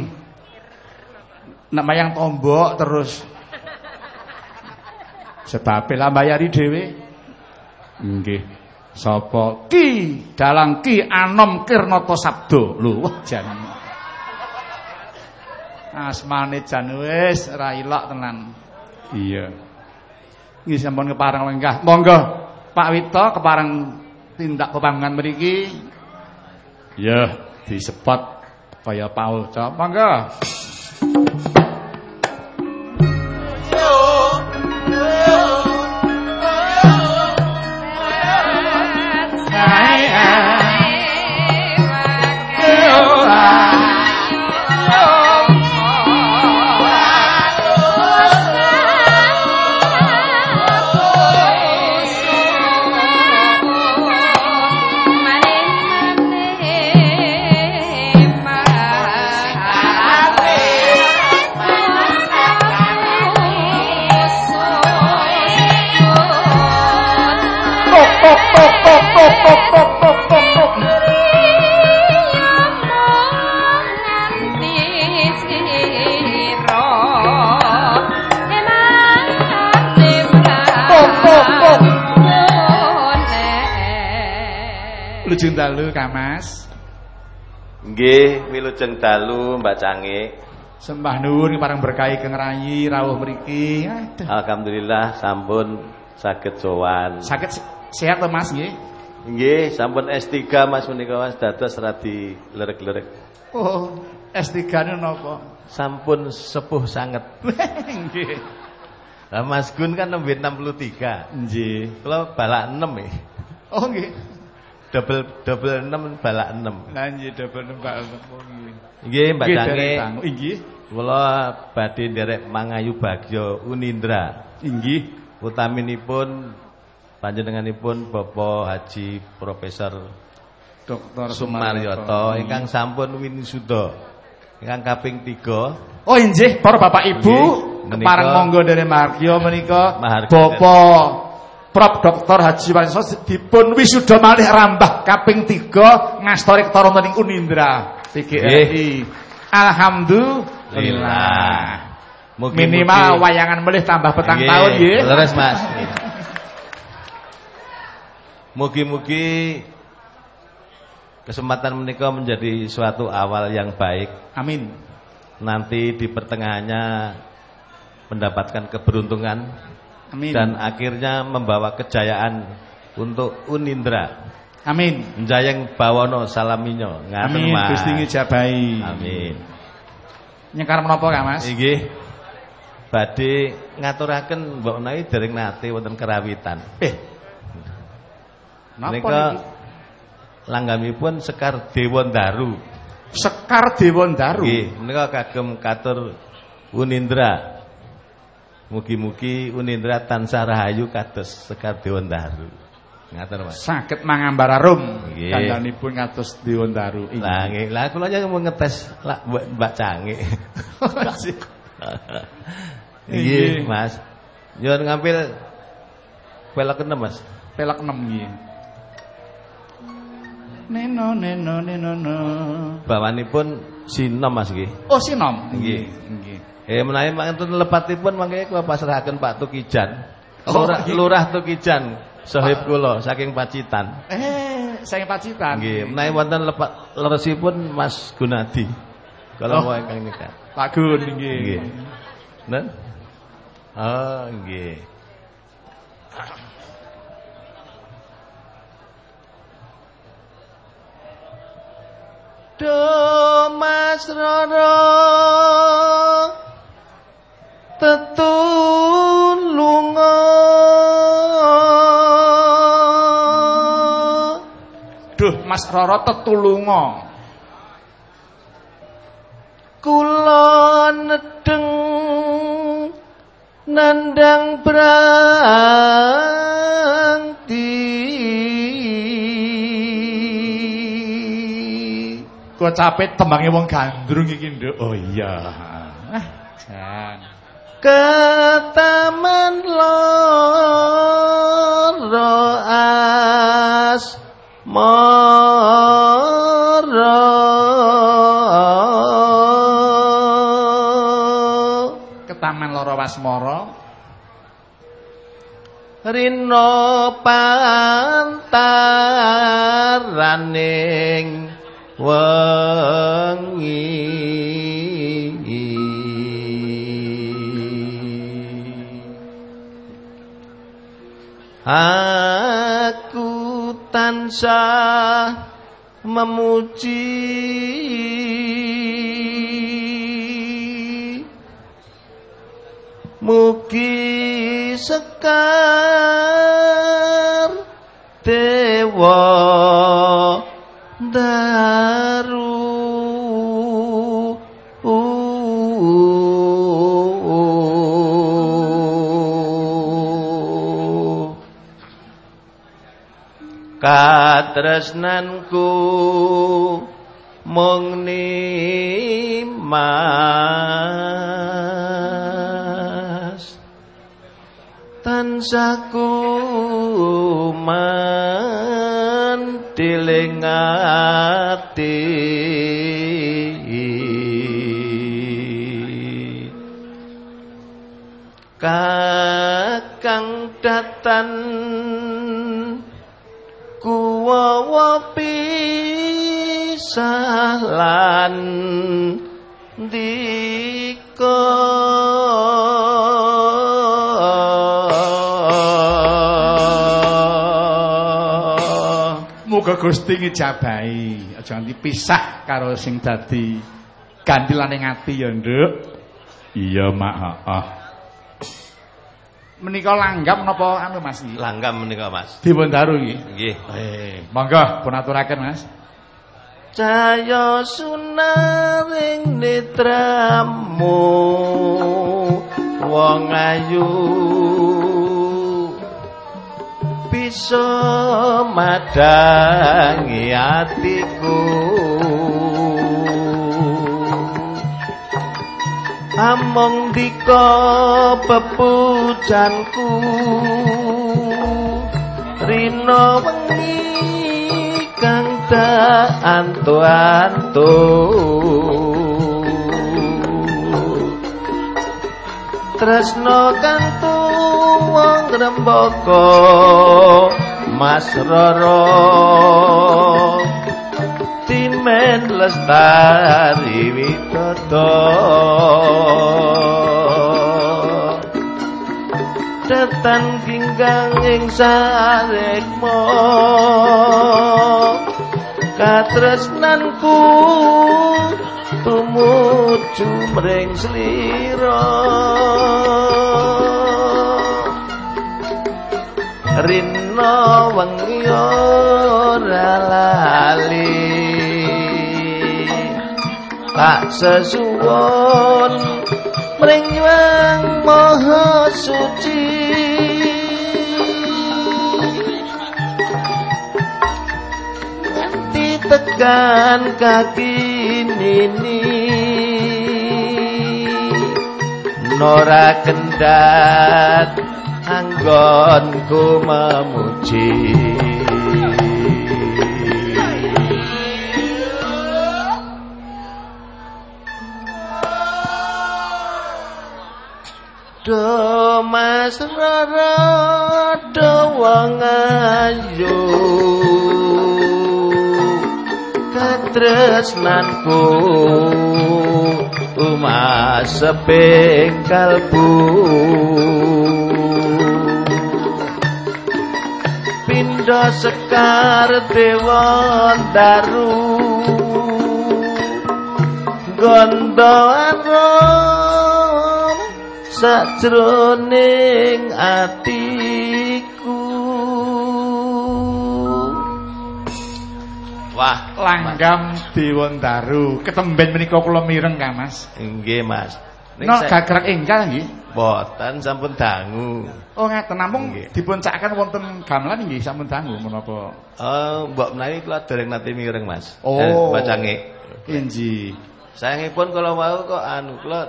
Nama yang tombok terus. Sebab lah bayari dhewe. Nggih. Sapa? Ki Dalang Ki Anom Kirnata Sabdo. Lho, wah jan. Asmane jan wis ra ilok tenan. Iya. Nggih sampun kepareng lenggah. Monggo Pak Wito kepareng tindak pepanggan mriki. Ya, disepot kaya Paul. Monggo. Lujeng dalu Kamas. Nggih, wilujeng dalu Mbak Cange. Sembah nuwun parang berkahi keng rayi rawuh mriki. Alhamdulillah sampun saged sowan. Sakit sehat to Mas nggih? Nggih, sampun S3 Mas menika Mas dados radi lerek-lerek. Oh, S3 ne napa? Sampun sepuh sanget. Nggih. Lah Mas Gun kan nembe 63. Nggih. Kula balak 6 e. Oh nggih. Double double 6 balak 6. Lah nggih double nembak nggih. Nggih, Mbak Nggih, derek tangu. Inggih. Kula badhe nderek mangayu bagya Unindra. Inggih. Utaminipun panjenenganipun Bapak Haji Profesor Dr. Sumaryoto ingkang sampun winisuda ingkang kaping 3 Oh inggih para Bapak Ibu Nggih, kepareng monggo dari Margio menika. Bapak Prof Dr. Haji Warso dipun wisuda malih rambah kaping 3 ngastori ketara wonten ing Unindra PGRI. Alhamdulillah. Mugi-mugi- Minimal wayangan melih tambah petang tahun nggih. Leres Mas. Mugi-mugi kesempatan menika menjadi suatu awal yang baik. Amin. Nanti di pertengahannya mendapatkan keberuntungan Amin. dan akhirnya membawa kejayaan untuk Unindra. Amin. Njayeng bawono salaminyo. Ngaten Amin. Mas. Gusti ngijabahi. Amin. Nyekar menapa Kak Mas? Inggih. Badhe ngaturaken Mbok Nai dereng nate wonten kerawitan. Eh. Napa langgamipun Sekar Dewa Daru. Sekar Dewa Daru. Nggih, menika kagem katur Unindra. Mugi-mugi Unindra tansah rahayu kados Sekar Dewa Daru. Ngaten Mas. Saged mangambara rum Nggih. kandhanipun kados Dewa Daru. Lah nggih, lah kula aja mau ngetes lah Mbak Cange. Nggih, Mas. Nyuwun ngambil pelek enem, Mas. pelek 6 nggih. Neno neno neno no. Bawanipun sinom Mas nggih. Oh sinom. Nggih. Nggih. Eh menawi mangken lepatipun mangke kula pasrahaken Pak Tukijan. Oh, Lurah, nggih. Lurah Tukijan, sahib kula saking Pacitan. Eh, saya Pacitan. Nggih, menawi wonten lepat leresipun Mas Gunadi. Kalau Oh. mau ingkang nikah. Pak Gun nggih. Nggih. Nen? Oh, nggih. Do Mas Roro tetun lunga Duh Mas Roro tetulunga. Kula nedeng nandang branti Kocapet tembange wong gandrung iki, Nduk. Oh iya. Ah, jan. Ketaman loro as moro. Ketaman Loro rino pantaraning wengi aku tansah memuji. Mugi sekar dewa katresnanku mung nimas. Tansahku mandiling ati. Kakang datan kuwawa pisalan dika Muga Gusti ngijabahi, aja nganti pisah karo sing dadi gantilaning ati ya, Nduk. Iya, Mak. Heeh. Menika langgam napa anu Mas iki? langgam menika Mas Dipun daru iki. nggih Eh, monggo pun aturaken, Mas. Cahya sunaring netramu wong ayu bisa madangi atiku among dika pepujanku rina wengi kang tak antu-antu tresno kantu wong rembaka Mas Roro timen lestari widodo Tetan ginggang ing sarekmo Katresnanku tumuju mring slira Rina wengi ora lali Tak sesuwun. Mring Hyang Maha Suci. Nganti tekan kaki nini. Nora kendat anggonku memuji do mas rara do wong ayu katresnan ku kalbu. Pindo sekar dewa daru gondo arung sajroning atiku Wah, Langgam Dewandaru. Ketemben menika kula mireng Kang Mas. nggih Mas. Ning No saya- gagrek enggal nggih. boten sampun dangu. Oh ngaten namung Nggih. dipun cakaken wonten gamelan nggih sampun dangu menapa. Oh, mbok menawi kula dereng nate mireng Mas. Oh. Eh, bacange. Inji. Sayangipun kula wau kok anu kula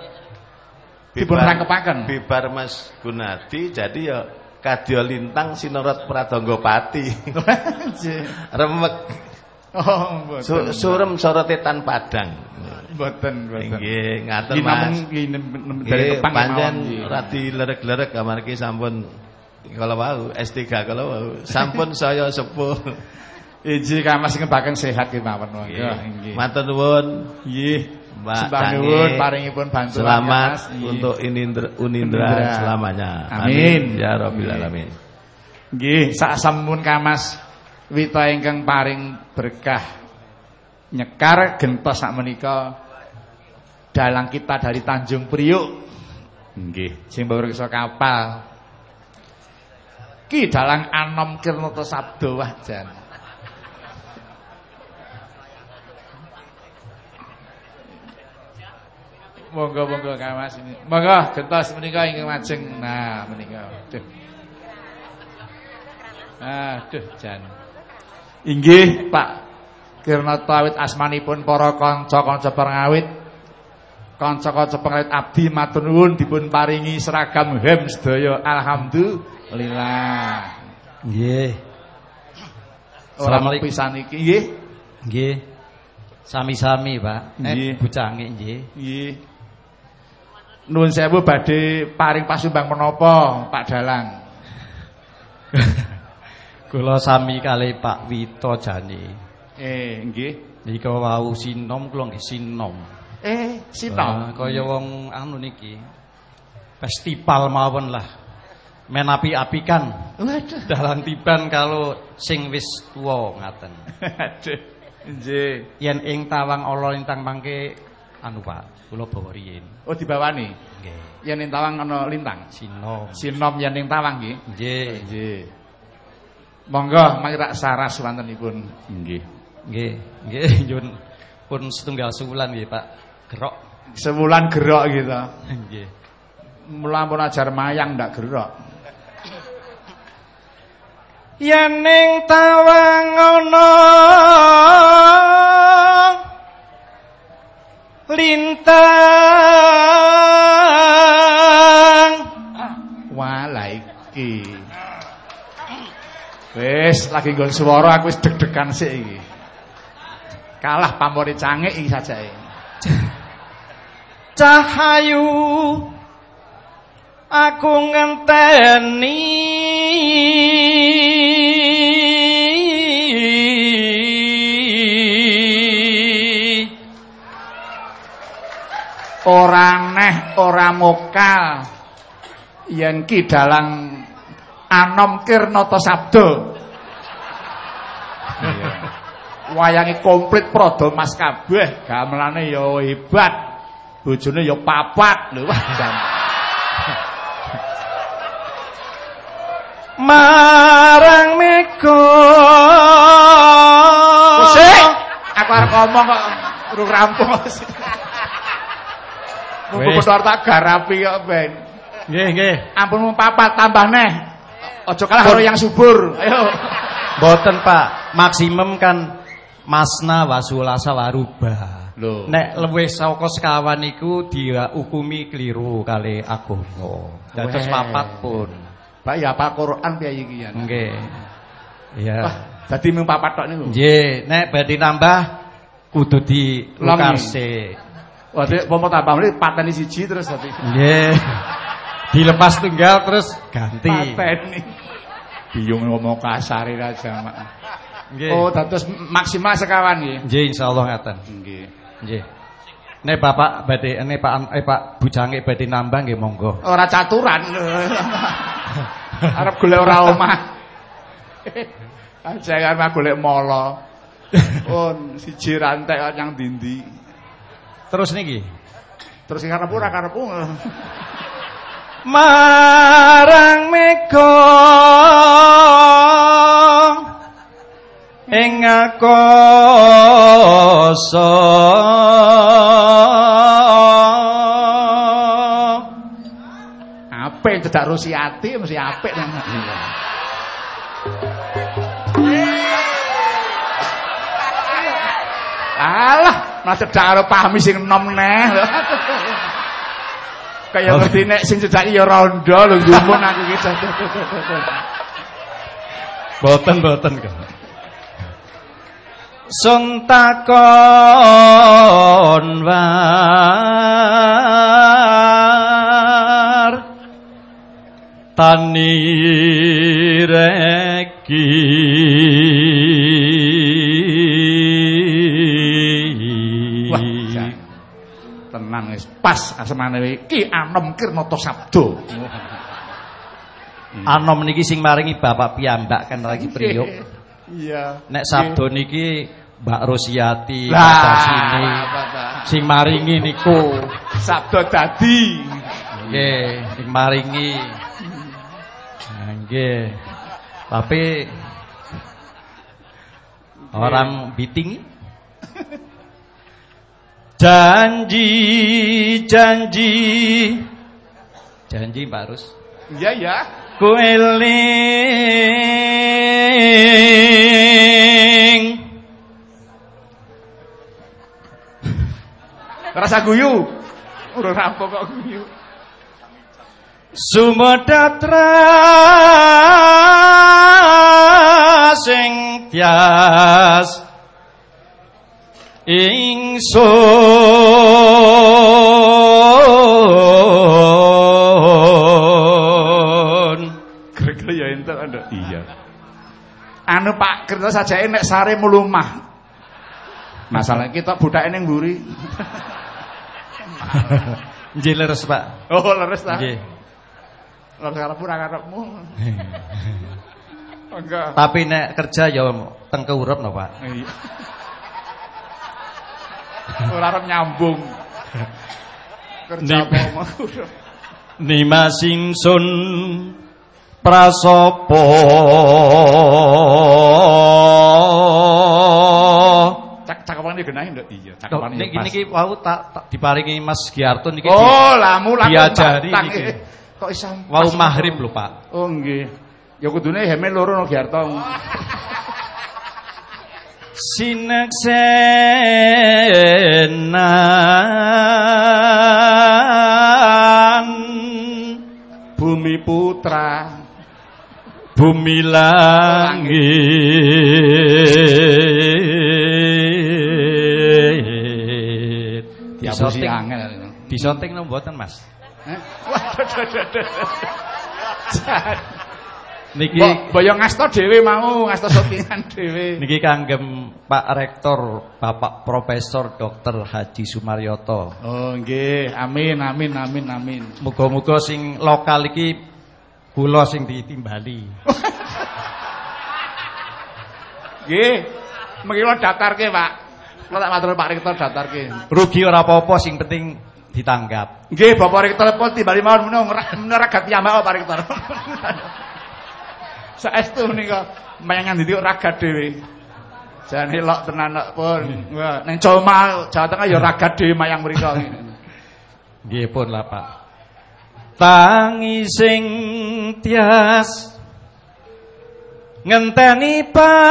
Dipun bibar- rangkepaken. Bibar Mas Gunadi jadi ya kadya lintang sinorot Pradonggopati. Inji. Remek Oh, mboten. su, surem sorote tan padang. Mboten, mboten. Nggih, ngaten Mas. nggih dari Kepang pancen kemawon, nggih. radi lerek-lerek amargi sampun kalau wau S3 kalau wau sampun saya sepuh. Inji Kang Mas ngebaken sehat kemawon monggo. Matur nuwun. Nggih. Mbak nuwun paringipun bantuan Selamat. Nggih. untuk Unindra, Unindra Unindra. selamanya. Amin. Ya Rabbil alamin. Nggih, sak sampun Kang Mas wita ingkang paring berkah nyekar gentos sak menika dalang kita dari Tanjung Priuk. Nggih, sing iso kapal. Ki dalang Anom Kirnata Sabdo wah Monggo monggo Kang Mas ini. Monggo gentos menika ingkang majeng. Nah, menika. Duh. Aduh, jan. Inggih, Pak Kirnata awit asmanipun para kanca-kanca pengawit. Kanca-kanca pengawit abdi matur nuwun dipun paringi seragam hem sedaya. Alhamdulillah. Nggih. Assalamualaikum. pisan iki nggih. Nggih. Sami-sami, Pak. Nggih. Eh, bucange nggih. Nggih. Nuwun sewu badhe paring pasumbang menapa, Pak Dalang? Kula sami kali Pak Wito Jani. Eh, nggih. Nika wau sinom kula nggih sinom. Eh, Wah, sita. kaya wong anu niki. Festival mawon lah. Men api-apikan. Waduh. Dalang tiban kalau sing wis tuwa ngaten. Aduh. Nggih. Yen ing tawang ala lintang mangke anu Pak, kula bawa riyin. Oh dibawani. Nggih. Yen ning tawang ana lintang. Sinom. Sinom yen ning tawang nggih. Nggih. Nggih. Monggo mangke rak saras wontenipun. Nggih. Nggih, nggih nyun pun setunggal sebulan nggih Pak. Gerok. Sebulan gerok gitu. Nggih. Mula pun ajar mayang ndak gerok. Yen ning tawang ana lintang Walah iki. Wis lagi nggon swara aku wis deg-degan sik iki. Kalah pamore cangik iki sajae. cahayu aku ngenteni Ora neh ora mokal. Yen ki dalang Anom Kirnata Sabda. Wayange komplit prada Mas kabeh, gamelane ya hebat. Bojone ya papat lho wah jan. marang meko aku arep ngomong kok urung rampung. Wis. bener tak garapi kok ben. nggih nggih Ampun mung papat tambah neh. Aja kalah karo yang subur. Ayo. Mboten Pak, maksimum kan masna wasulasa waruba. Lho. Nek luwih saka sekawan iku dihukumi keliru kali agama. Dados papat pun. Pak ya apa Quran piye iki ya. Nggih. Iya. dadi mung papat tok niku. Nggih, nek badhe nambah kudu di lukarse. Wah, dek pomo tambah mriki pateni siji terus dadi Nggih. Dilepas tunggal terus ganti. pateni. Biyung ngomong kasare ra jamak. Nggih. Oh, dados maksimal sekawan nggih. Nggih insyaallah ngaten. Nggih. Nggih. Nek Bapak badhe nek Pak eh Pak Bujange badhe nambah nggih monggo. Ora caturan. Arep golek ora omah. Aja kan golek molo. Oh, siji rantek kok nyang dindi. Terus niki. Terus sing karep ora karepku. Marang meko ing akasa apik cedak Rusiati mesti apik nang Alah, mas cedak karo pahmi sing enom neh. Kaya ngerti nek sing cedak ya rondo lho gumun aku iki. boten boten kok Sun takon war tani reki Wis pas asemane iki anom kirnata sabda. anom niki sing maringi bapak piyambak kan lagi priuk. Iya. nek sabdo niki Mbak Rosiati sini sing maringi niku. Sabda dadi. nggih sing maringi. Nah, nggih. Tapi orang biting janji janji janji Mbak Rus Iya ya. kueling Rasa guyu. Ora rampok kok guyu. Sumedatra sing tias ingsun Kira-kira ya entek Anda. Iya. Anu Pak Kerto saja nek sare mulumah. Masalah kita budake ning mburi. nggih leres Pak Oh, leres ta. nggih Leres karepmu ora karepmu. Enggak. tapi nek kerja ya teng keurup no Pak Iya. Ora arep nyambung. Kerja Nih. apa. Nima singsun prasopo Cak cakapan iki genahe nduk. Iya, cakapan Niki niki wau tak tak diparingi Mas Giarto niki di- Oh, lamu lamu diajari niki. eh. Kok iso wau maghrib lho Pak. Oh nggih. Ya kudune heme loro no Giarto. Sineksenan Bumi putra. bumi langit. Diapusi Disoting, angel. disoting no mboten Mas. Eh? Waduh, Niki boyo ngasto dhewe mau, ngasto sotingan dhewe. niki kanggem Pak Rektor Bapak Profesor Dr. Haji Sumaryoto. Oh nggih, amin amin amin amin. Muga-muga sing lokal iki kula sing ditimbali. Nggih. Mengki kula daftarke, Pak. Kula tak matur Pak Rektor daftarke. Rugi ora apa-apa sing penting ditanggap. Nggih, Bapak Rektor pun timbali mawon menawa menawa ragat piyambak Pak Rektor. Saestu nika mayangan ndi ragat dhewe. Jane lok tenan pun. Ning Joma, Jawa Tengah ya ragat dhewe mayang mriku. Nggih pun lah Pak. Tangi sing tias ngenteni padang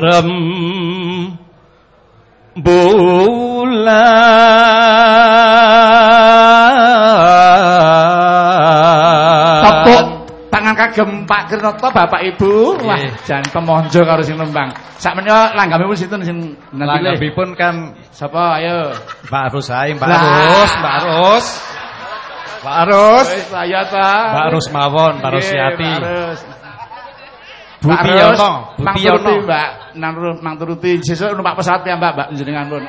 rem bulan kagem Pak Kirnoto Bapak Ibu. Wah, jan kemonjo karo sing nembang. Sakmenika langgamipun sinten sing nanti Langgabipun kan Sapa ayo? Mbak Arus ae, Mbak. Arus, Mbak Arus. Mbak Arus. Wis saya ta. Mbak Arus mawon, Mbak Arus Yati. Bu Pak Piyono, Bu Piyono. Mbak. Nang Turuti, Mang Turuti sesuk numpak pesawat ya, Mbak, Mbak jenengan pun.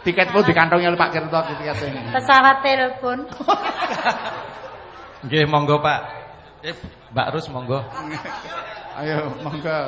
Tiket pun dikantongi oleh Pak Kirto tiketnya ini. Pesawat telepon. Nggih, monggo Pak. Mbak Arus monggo. Ayo, monggo.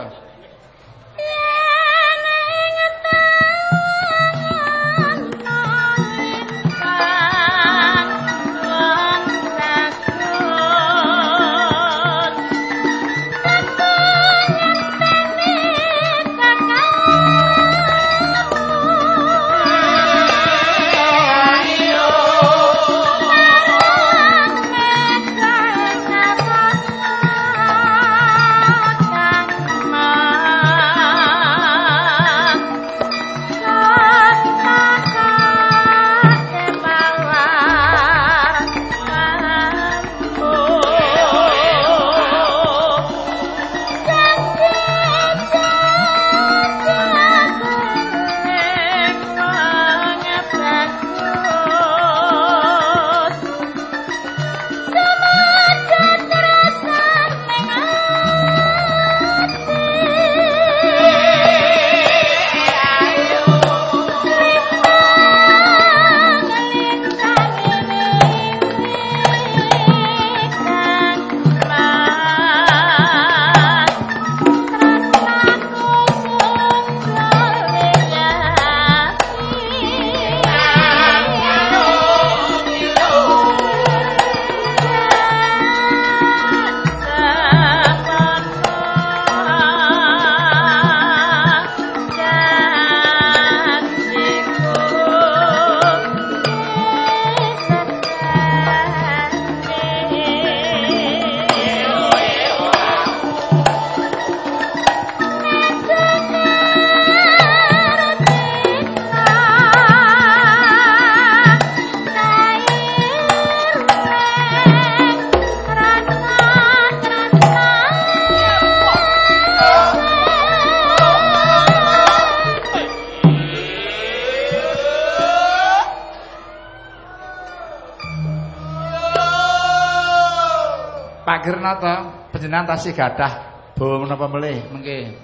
Kirna to, panjenengan tasih gadah bawa menapa melih mengke.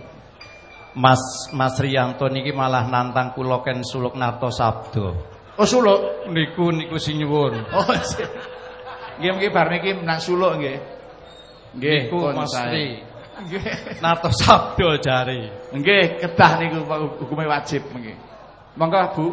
Mas Mas Riyanto niki malah nantang kula ken suluk narto sabdo. Oh suluk. Niku niku sing nyuwun. Oh. Nggih mengke bar niki menang suluk nggih. Nggih, Niku Mas. Ri. Nggih. Narto sabdo jari. Nggih, kedah niku hukumnya wajib mengke. Monggo Bu.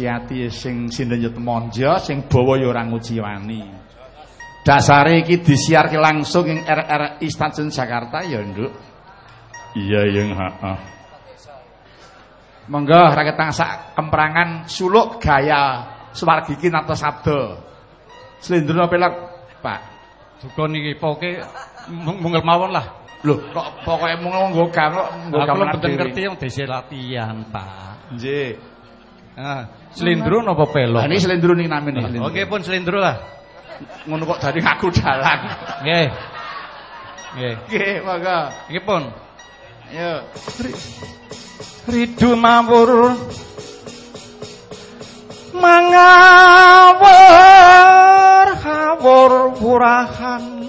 Ibu Rusiati sing sindenyut monjo sing bawa ya ora ngujiwani. Dasare iki disiarke langsung ing RRI Stasiun Jakarta ya, Nduk. Iya yang heeh. Monggo rakyat sak kemprangan suluk gaya Suwargi iki nata sabda. Slendra pelak, Pak. Duka niki poke mung mungel mawon lah. Lho, kok pokoke mung nggo gam kok nggo Aku ngerti yang dese latihan, Pak. Nggih. Ah, slendro napa pelok? Lah ini slendro ning namine. Oke pun slendro lah. Ngono kok dari ngaku dalan. Nggih. Nggih. Nggih, monggo. Nggih pun. Yo. Ridu mawur mangawur hawur wurahan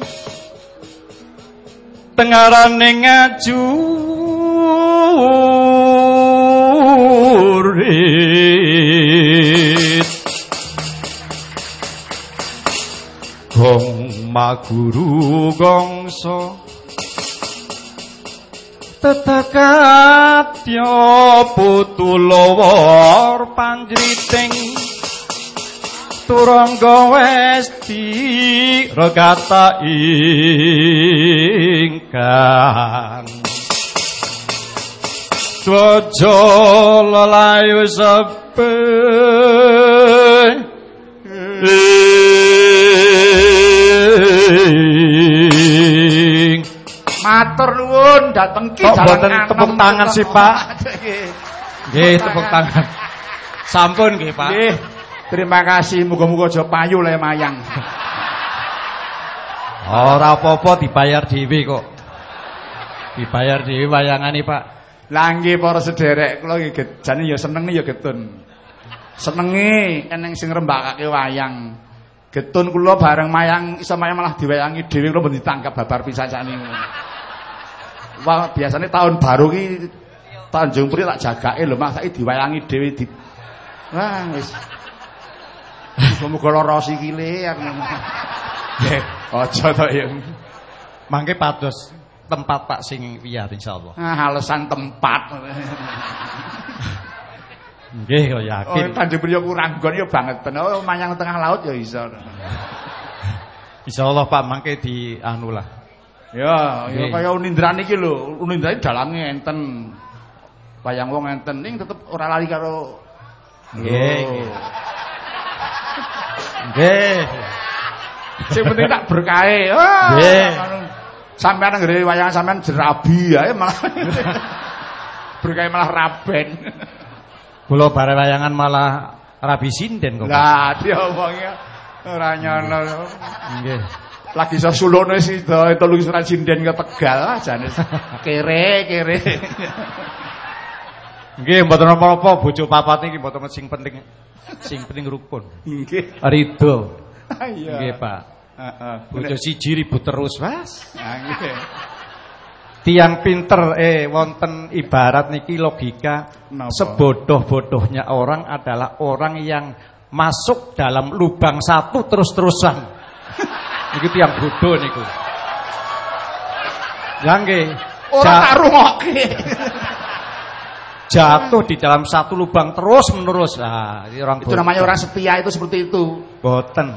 tengarane ngajurit maguru gongso. Tetakatya putulawar panjriting turangga westi regata ingkang. Dwaja lelayu sepe Matur nuwun dateng ki Kok mboten tepuk tangan sih, Pak? Nggih. Tepuk tangan. Sampun nggih, Pak. Nggih. Terima kasih muga-muga aja payu le mayang. Ora apa-apa dibayar dhewe kok. Dibayar dhewe wayangane, Pak. Lah nggih para sederek kula nggih jane ya seneng ya getun. Senenge eneng sing rembakake wayang. Getun kula bareng mayang iso mayang malah diwayangi dhewe kula mboten ditangkap babar pisan sakniki. Wah, biasanya tahun baru ki Tanjung Priok tak jagake lho, Mas saiki diwayangi dhewe di Wah, wis. Muga-muga lara sikile aku. Nggih, aja to ya. Mangke pados tempat Pak sing wiyar insyaallah. Ah, alasan tempat. Nggih kok Oh, yakin. Tanjung Priok kurang gon ya banget. Oh, manyang tengah laut ya iso. Insyaallah Pak mangke di anu lah. Ya, ya kaya Unindra niki lho, Unindra dalange enten. Wayang wong enten ning tetep ora lali karo Nggih, Oh. nggih. Sing penting tak berkahe. Ah, Nggih. Sampeyan nggere wayang sampeyan jerabi ae malah. berkahe malah raben. Kula bare wayangan malah rabi sinden kok. Lah, diomongnya ora nyono. Nggih. Lagi iso sulune sida telu surat sinden ke Tegal ah jane. Kere, kere. Nggih mboten napa-napa bojo papat niki mboten sing penting. Sing penting rukun. Nggih. Ridho. Iya. Nggih, Pak. Heeh. Bojo siji ribut terus, Mas. Ah, nggih. Tiang pinter eh wonten ibarat niki logika sebodoh-bodohnya orang adalah orang yang masuk dalam lubang satu terus-terusan. Niku tiang bodoh niku. Ya nggih. Ora tak rungokke. jatuh di dalam satu lubang terus menerus. Ah, ini orang Itu namanya orang setia itu seperti itu. boten.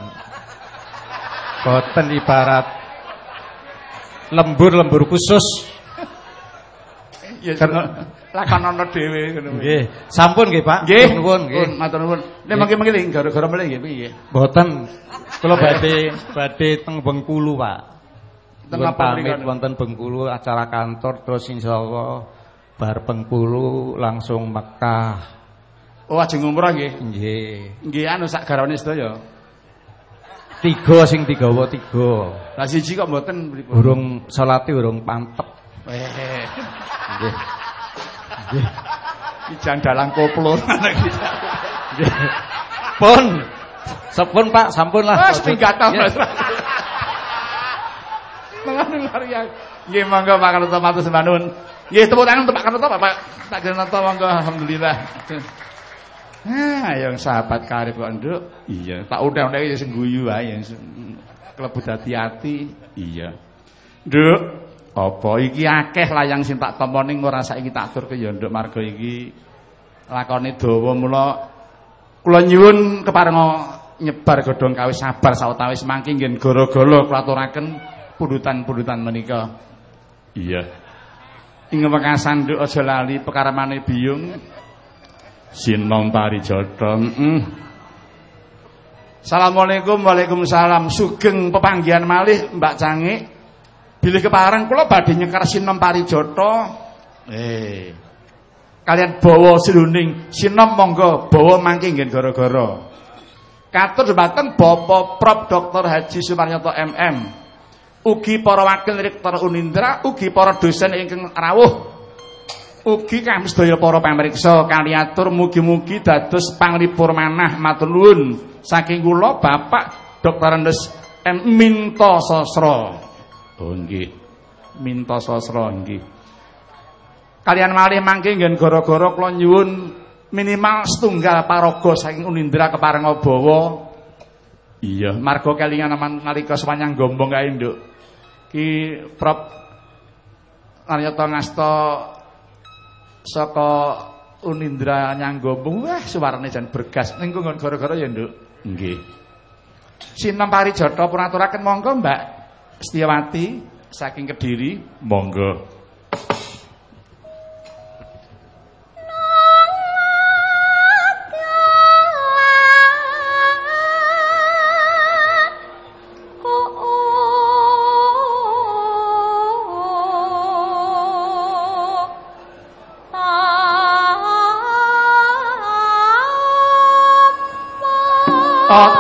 Boten ibarat lembur-lembur khusus. Ya Kan- lakonono dhewe ngono. Nggih, sampun nggih, Pak. Nggih. Nuwun nggih. Matur nuwun. Nek mangke-mangke gara-gara mleh nggih piye? Boten. Kula badhe badhe teng Bengkulu, Pak. Teng pamit wonten Bengkulu acara kantor terus insyaallah bar Bengkulu langsung Mekah. Oh, ajeng umroh nggih. Nggih. Nggih anu sak garwane sedaya. Tiga sing digawa tiga. Lah siji kok mboten pripun? Urung salate urung pantep. Eh, Nggih. iki jandalang koplo. Nggih. Pun. Sepun Pak, sampun lah. Wes pinggata Nggih. Mas. Mengono luar biasa. Nggih monggo Pak Karto matur sembah nuwun. Nggih tepuk tangan untuk Pak Karto Bapak. Tak Karto monggo alhamdulillah. Ah, yang sahabat karib kok nduk. Iya, tak udah-udah ya sing guyu ae. Klebu hati-hati. Iya. Nduk, apa iki akeh layang sing tak ning ora saiki tak aturke ya nduk marga iki lakone dawa mula kula nyuwun keparenga nyebar godhong kawis sabar sawetawis mangke nggih gara-gara kula aturaken pundutan-pundutan menika. Iya. Ing wekasan nduk aja lali pekaramane biyung sinom parijata. Heeh. Assalamualaikum Waalaikumsalam. Sugeng pepanggihan malih Mbak Cangik. Bilih kepareng kula badhe nyekar sinom parijata. Eh. Kalian bawa siluning sinom monggo bawa mangke nggih gara-gara. Katur dhumateng Bapak Prof Dr. Haji Sumaryoto MM. Ugi para wakil rektor Unindra, ugi para dosen ingkang rawuh Ugi kami sedaya para pamirsa kaliatur mugi-mugi dados panglipur manah matur nuwun saking kula Bapak Dr. Andes M Minto Sosro. Oh nggih. Minto Sosro nggih. Kalian malih mangke nggen gara-gara kula nyuwun minimal setunggal paraga saking Unindra keparenga bawa. Iya, marga kelingan aman nalika semanyang gombong kae, Nduk. Ki Prof Naryoto ngasta saka Unindra Nyanggombong wah suwarane jan bergas. Ning nggon gara-gara ya Nduk? Nggih. Sinom Parijata pun aturaken monggo Mbak Setiawati saking Kediri. Monggo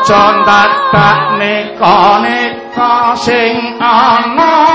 contak tak nika nika sing ana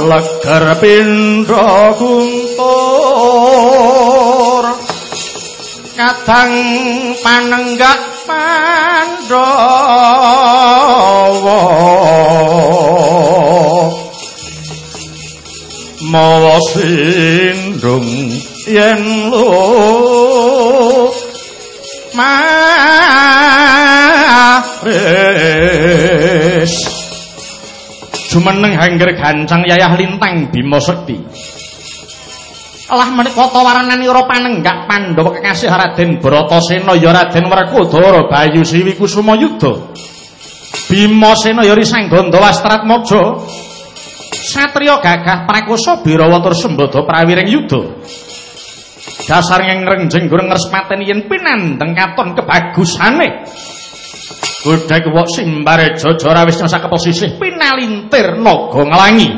jumaleger pindha guntur. Kadang panenggak pandhawa. Mawa sindung yen lu jumeneng hangger gancang yayah lintang bima sekti. Lah menika tawaranane ora panenggak Pandhawa kekasih Raden Bratasena ya Raden Werkudara Bayu Siwi Kusuma Yudha Bimasena ya Risangganda Wastratmaja Satriya gagah prakosa Birawa tur sembada prawiring yuda. Dasar ngrengjeng gureng ngrespaten yen pinandeng katon kebagusane. Godhek wok simbare jajara wis sak posisih pinalintir naga nglangi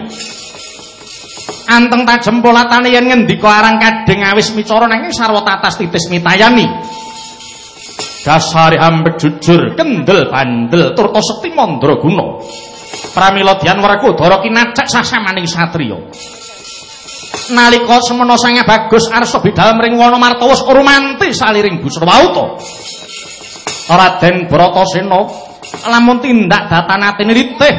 anteng tajem polatane yen ngendika arang kadeng awis micara nanging sarwa tatas titis mitayani. Dasare ambek jujur kendel bandel turta sekti mandraguna pramila dian werkudara kinacak sasamaning satriya. Nalika semana sange bagus arsa bidal mring wana martawa rumanti saliring busrawauta Raden Bratasena lamun tindak datanate nritih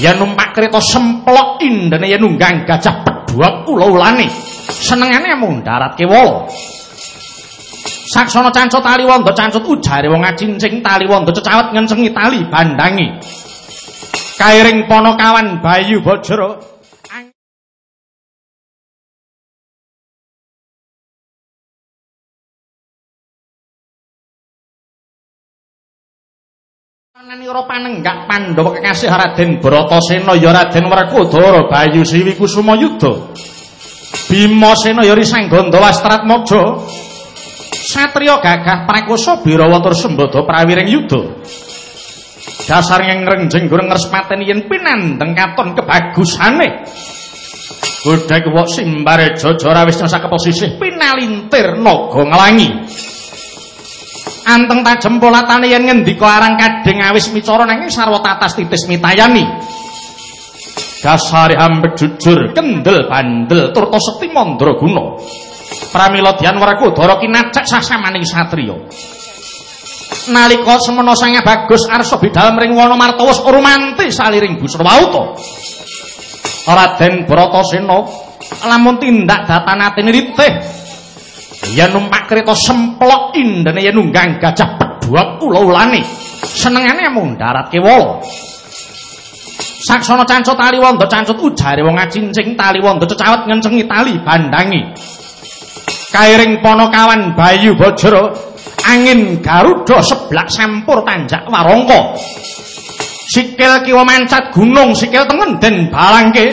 yen numpak kereta semplok indene yen nunggang gajah pedhuak ula-ulane senengane mung darat kewala saksana cancut tali wanda cancut ujare wong acincing tali wanda cecawet ngencengi tali bandangi. Kairing ponokawan bayu bajra Nani ora panenggak Pandhawa kekasih Raden Bratasena ya Raden Werkudara Bayu Siwi Kusuma Yudha. Bimasena ya Risangganda Wastratmaja. Satriya gagah prakosa Birawa tur sembada prawiring yuda. Dasar ngrengjeng gureng ngrespaten yen pinandeng katon kebagusane. Godhek wok simbare jajara wis sak posisih pinalintir naga nglangi. Anteng tajem polatane yen ngendika arang kadeng awis micara nanging sarwa tatas titis mitayani. Dasare ambek jujur kendel bandel turta sekti mandraguna pramila dian werkudara kinacak sasamaning satriya. Nalika semana sange bagus arsa bidal mring wana martawa rumanti saliring busrawauta Raden Bratasena lamun tindak datanate nritih yen numpak kereta semplok indene yen nunggang gajah pedhuak ula-ulane senengane mung darat kewala saksana cancut tali cancut ujare wong acincing tali cecawet ngencengi tali bandangi. Kairing ponokawan bayu bajra angin garuda seblak sampur tanjak warangka. Sikil kiwa mancat gunung sikil tengen den balangke.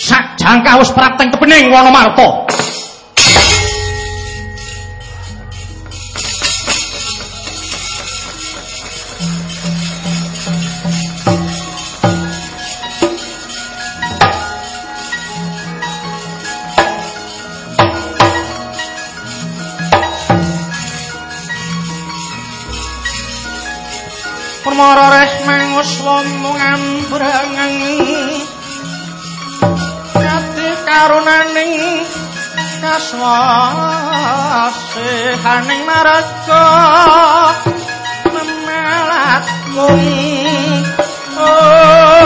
Sak jangka wis prapteng kepening wana marta ngambrang ati karunaning kasase haning maraca memelat mung oh.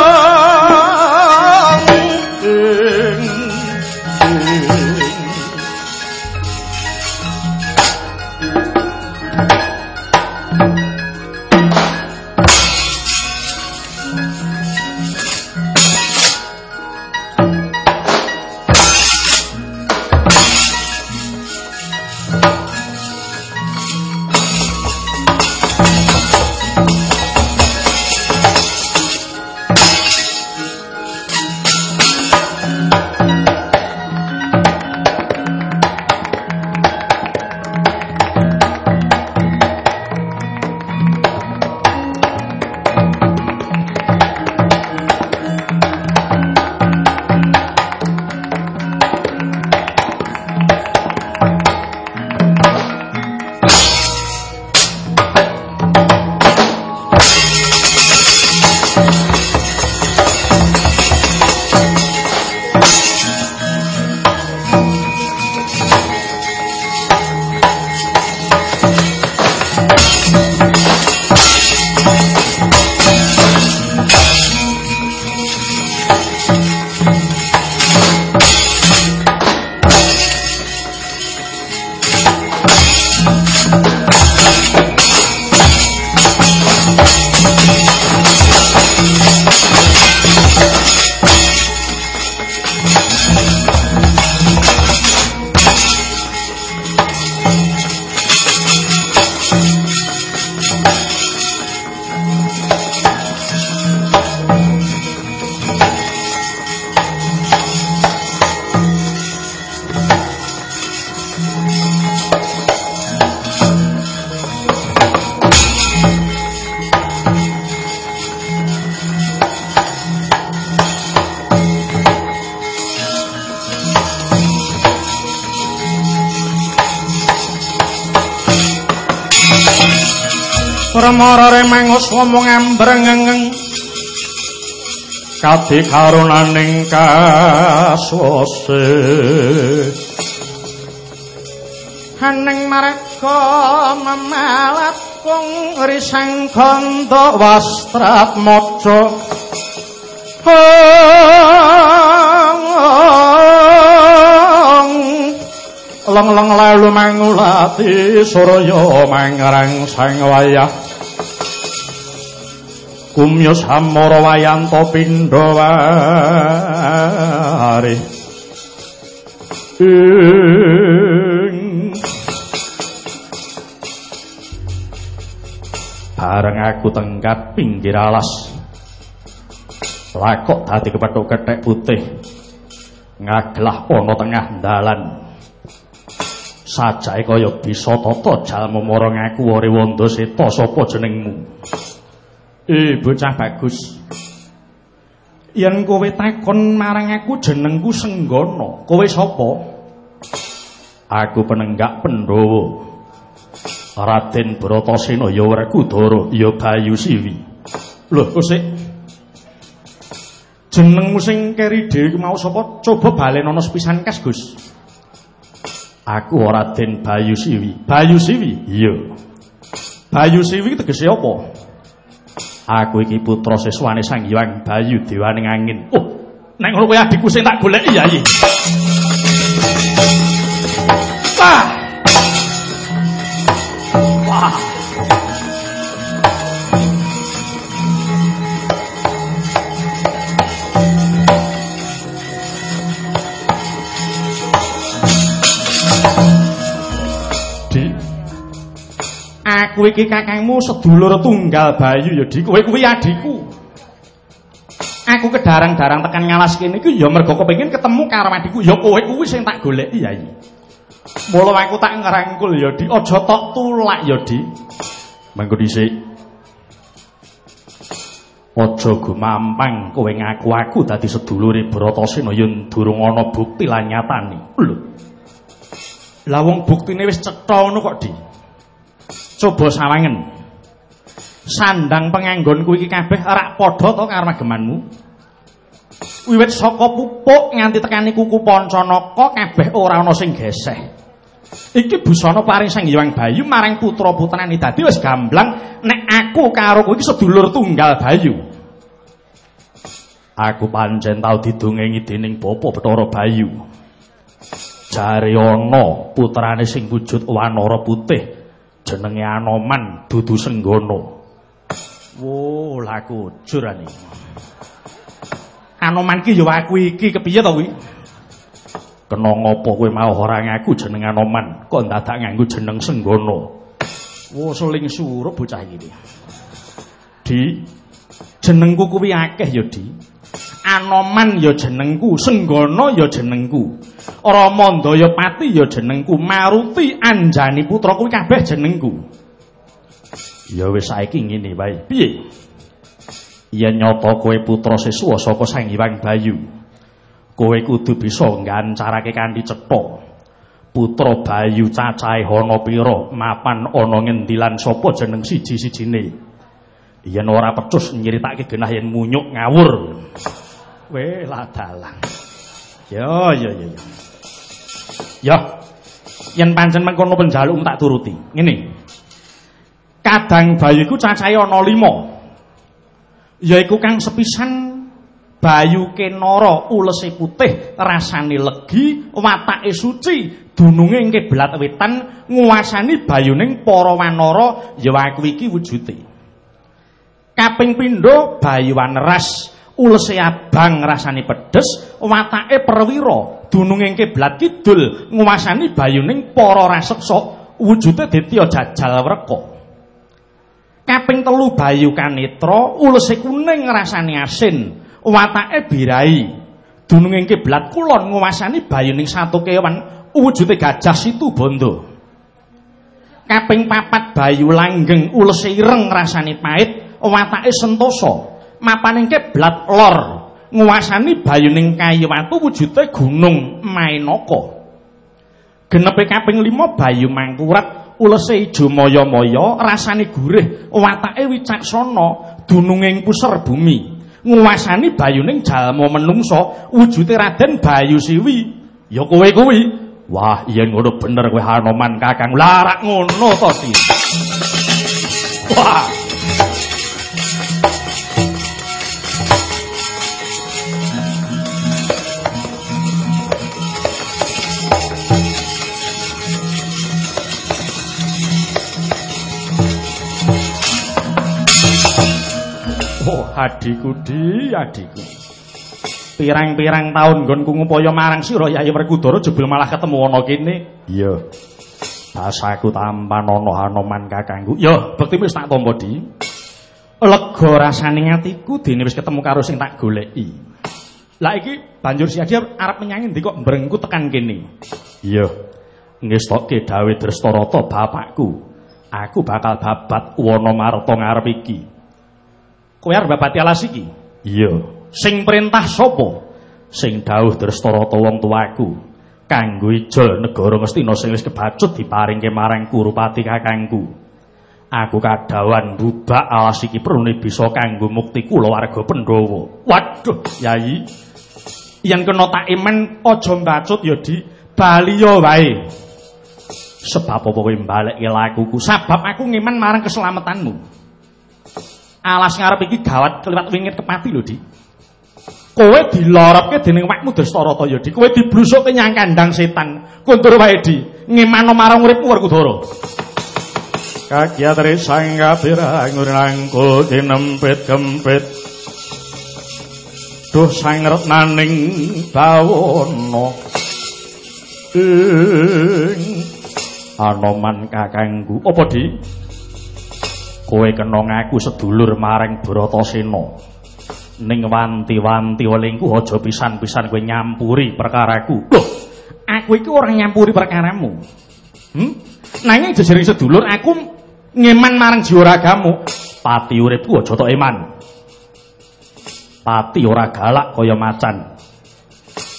Remara remangus ngomong ambrengeng kadi karunaning kaswase haning marga memalat kung risang kanda wastrat maca. Long-long lalu mangulati surya mangrang sang wayah Kumyus hamara wayanto pindha wari Bareng aku tengkat pinggir alas. Lakok dadi kepethuk kethek putih. Ngaglah ana tengah dalan. Sajae kaya bisa tata jalma marang aku ore seta sapa jenengmu Eh bocah bagus. Yen kowe takon marang aku jenengku Senggana, kowe sapa? Aku penenggak Pandhawa. Raden Bratasena ya Werkudara ya Bayu Siwi. Loh, kok sik jenengmu sing keri dhewe mau sapa? Coba balenono sepisan kas, Gus. Aku Raden Bayu Siwi. Bayu Siwi? Iya. Bayu Siwi tegese apa? Aku iki putra siswane Sang Hyang Bayu Dewaning Angin. Oh, nek ngono kowe adikku sing tak goleki ya iki. Aku iki kakangmu sedulur tunggal Bayu ya Dik. Kowe kuwi adikku. Aku kedarang-darang tekan ngalas kene iki ya mergo kepengin ketemu karo adikku. Ya kowe kuwi sing tak goleki ya iki. Mula aku tak ngerangkul ya Dik. Aja tok tulak ya Dik. Mangko dhisik. Aja gumampang kowe ngaku aku dadi sedulure Bratasena yen durung ana bukti lan nyatane. Lho. Lah wong buktine wis cetha ngono kok, Dik. Coba sawangen. Sandang penganggonku iki kabeh rak padha to karo magemanmu. Wiwit saka pupuk nganti tekani kuku pancanaka kabeh ora ana sing geseh. Iki busana paring sang Hyang Bayu marang putra-putrane dadi wis gamblang nek aku karo kowe iki sedulur tunggal Bayu. Aku pancen tau didongengi dening Bapak Bathara Bayu. Jare ana putrane sing wujud wanara putih jenenge Anoman dudu Senggono. Wo, laku jurane. Anoman ki ya aku iki kepiye to kuwi? Kena ngopo kowe mau ora ngaku jeneng Anoman, kok dadak nganggo jeneng Senggono. Wo, seling surup bocah iki. Di jenengku kuwi akeh ya, Di. Anoman ya jenengku, Senggono ya jenengku. Ramandaya Pati ya jenengku, Maruti Anjani putra kuwi kabeh jenengku. Ya wis saiki ngene wae. Piye? Yen nyata kowe putra siswa saka Sang Hyang Bayu, kowe kudu bisa nggancarake kanthi cetha. Putra Bayu cacahe ana pira, mapan ana ngendi lan sapa jeneng siji-sijine. Yen ora pecus nyeritake genah yen munyuk ngawur. Weh lah dalang. Ya ya ya ya. Ya. Yen pancen mengkono penjaluk tak turuti. Ngene. Kadang bayu iku cacahe ana 5. Yaiku kang sepisan Bayu Kenara ulese putih, rasane legi, watake suci, dununge ing kiblat wetan, nguwasani bayuning para wanara ya aku iki wujude. Kaping pindho Bayu Waneras ulese abang rasane pedes, watake perwira, dununge kiblat kidul, nguwasani bayuning para raseksa, wujude Detya Jajal Wreka. Kaping telu Bayu Kanitra ulese kuning rasane asin, watake birai. Dununge kiblat kulon nguwasani bayuning satu kewan, wujude Gajah Situ Bondo. Kaping papat Bayu Langgeng ulese ireng rasane pait, watake sentosa. Mapaning kiblat lor, nguwasani bayuning kayu watu wujude Gunung Mainaka. Genepe kaping 5 Bayu Mangkurat ulese ijo moyo-moyo, rasane gurih, watake wicaksana, dununging puser bumi. Nguwasani bayuning jalma menungso, wujude Raden Bayu Siwi. Ya kowe kuwi. Wah, yen ngono bener kowe Hanoman Kakang. Larak ngono to. Wah. Oh, adikku di, adikku. Pirang-pirang tahun nggonku ngupaya marang sira Yayi Werkudara jebul malah ketemu ana kene. Iya. Basaku tampan ana Hanoman kakangku. Ya, bekti wis tak tampa di. Lega rasane atiku dene wis ketemu karo sing tak goleki. Lah iki banjur si Adi arep menyang endi kok mbrengku tekan kene. Iya. Ngestokke Dawe Drestarata bapakku. Aku bakal babat wana marta ngarep iki. Kowe arep babati alas iki? Iya. Sing perintah sapa? Sing dawuh Drestarata wong tuaku. Kanggo ijol negara Ngastina sing wis kebacut diparingke marang Kurupati kakangku. Aku kadawan bubak alas iki perune bisa kanggo mukti kula warga Pandhawa. Waduh, Yayi. Yen kena tak imen aja mbacut ya di baliya wae. Sebab apa kowe mbalekke lakuku? Sebab aku ngiman marang keselamatanmu. Alas ngarep iki gawat keliwat wingit kepati lho, Dik. Kowe dilorotke dening wakmu Drestarata ya, Dik. Kowe diblusukke nyang kandang setan. Kuntur wae, Dik. Ngimano marang uripmu Werkudara. Kagyatri sangga pirang ngurangku dinempit kempit. Duh sang retnaning bawono. Ing Anoman kakangku. Apa, Dik? Kowe kena ngaku sedulur marang Bratasena. Ning wanti-wanti welingku aja pisan-pisan kowe nyampuri perkaraku. Lho aku iki ora nyampuri perkaramu. Hm nanging jejering sedulur aku ngeman marang jiwaragamu pati uripku aja tok eman. Pati ora galak kaya macan.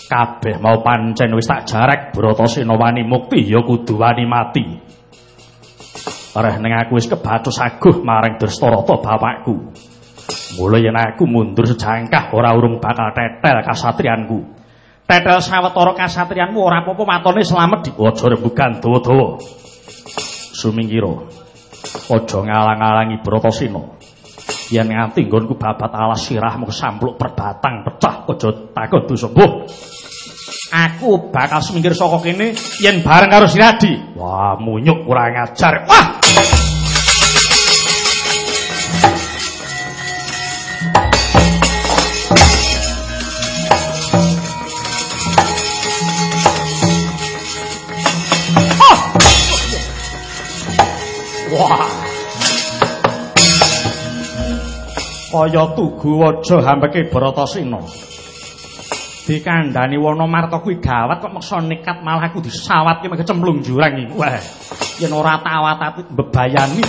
Kabeh mau pancen wis tak jarek Bratasena wani mukti ya kudu wani mati Areh ning aku wis kebatus aguh marang Drestarata bapakku. Mula yen aku mundur sejangkah ora urung bakal tetel kasatrianku. Tetel sawetara kasatrianmu ora apa-apa matone slamet di aja rembugan dawa-dawa. Sumingkira. Aja ngalang-alangi Bratasena. Yen nganti nggonku babat alas sirahmu kesampluk perbatang pecah aja takon dosa mbuh. Aku bakal semingkir saka kene yen bareng karo Siradi. Wah, munyuk kurang ajar. Wah! Wah. Kaya tugu waja hambeke Bratasena. Dikandani wana marta kuwi gawat kok meksa nekat malah aku disawatke mek cemplung jurang iki. Wah. Yen ora tawat bebayani.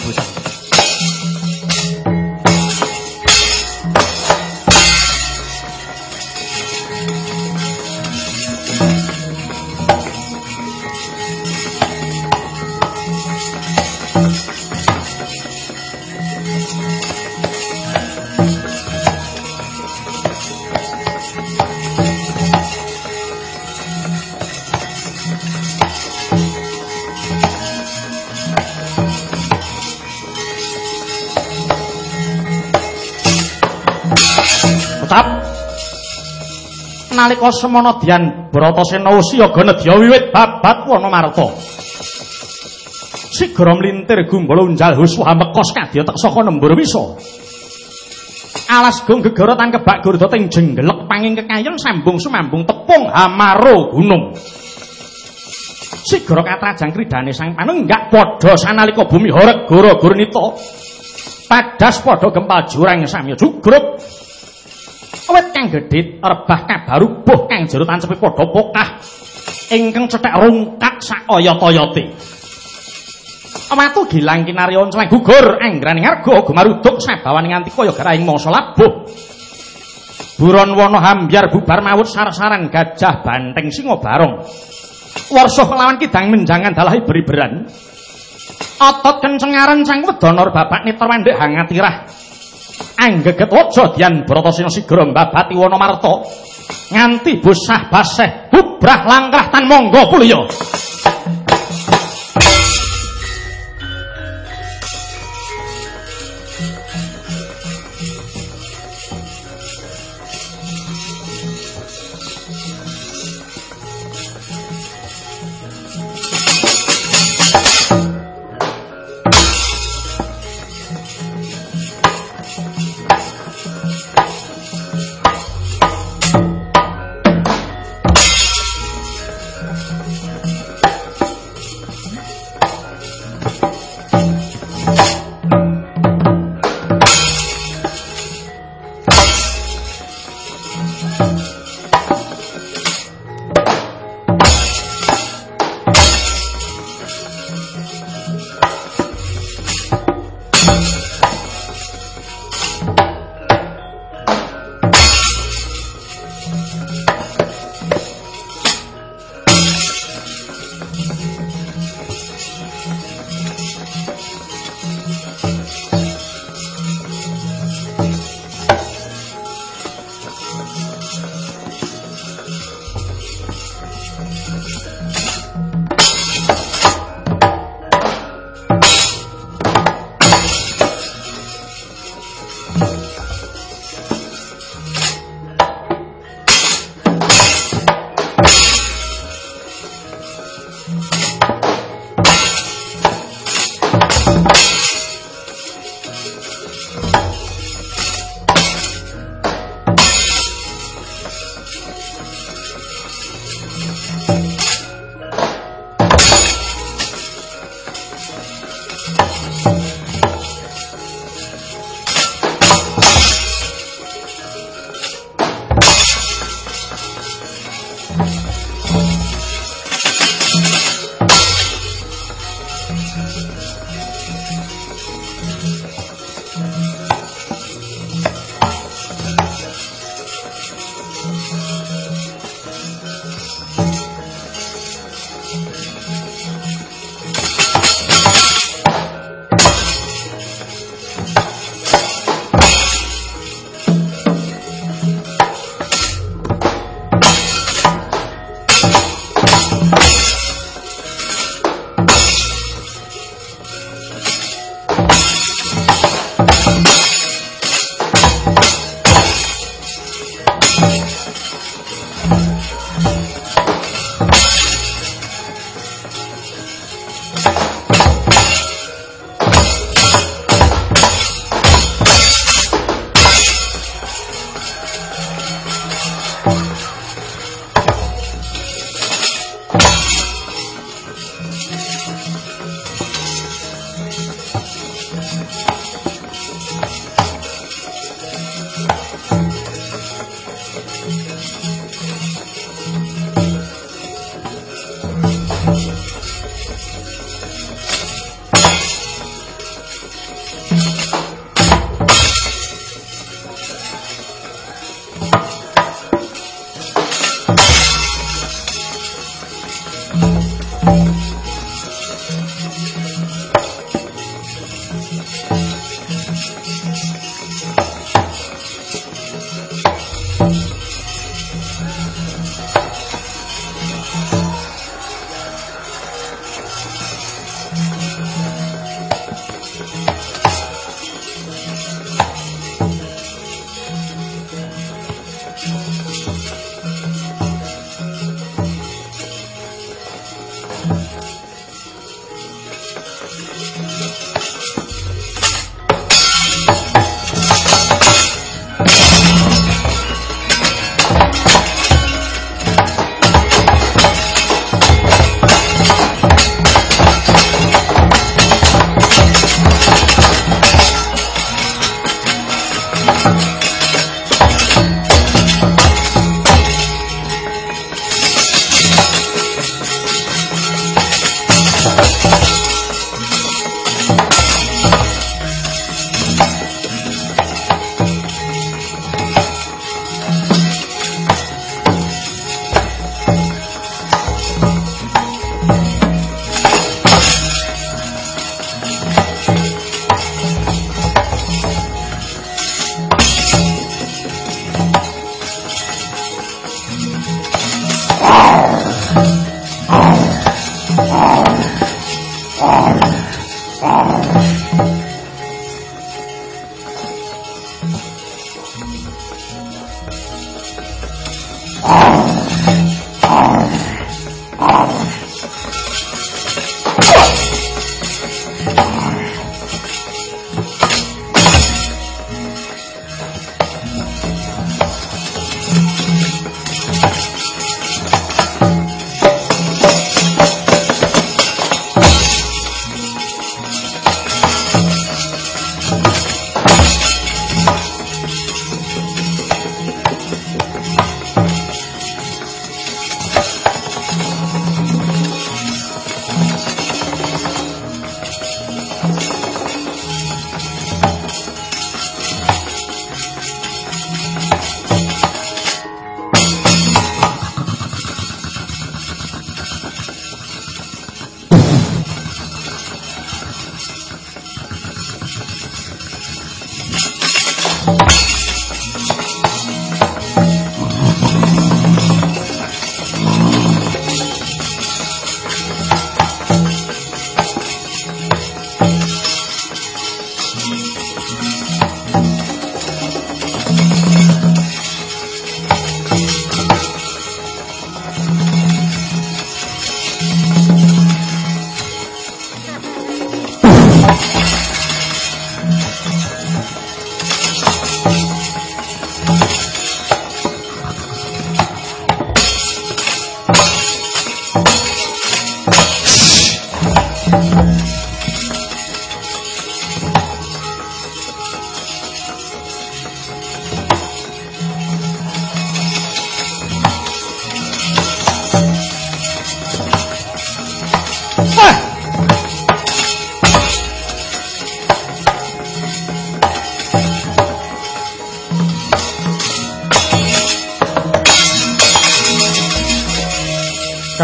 Nalika semana dian Bratasena usiyaga nedya wiwit babat wana marta. Sigra mlintir gumbala unjal huswa mekos kadya tek saka nembur wisa. Alas gong gegorotan kebak gurda ting jenggelek panging kekayen sambung sumambung tepung hamaro gunung. Sigra katrajang kridane sang panenggak padha sanalika bumi horeg goro gurnita. Padas padha gempal jurang samya jugruk. Wit kang gedhit rebah kabarubuh kang jero tancepe padha pokah ingkang cethek rungkat sak oyot-oyote. Watu gilang kinarya celeng gugur anggraning arga gumaruduk sabawaning nganti kaya garahing mangsa labuh. Buron wana hambyar bubar mawut sar-saran gajah banteng singa barong. Warsa kelawan kidang menjangan dalahe beriberan. Otot kenceng arancang wedana bapak nitra wendek hangatirah. Anggeget waja dian Bratasena sigra mbabati wana marta. Nganti busah baseh bubrah langkah tan monggo puliya.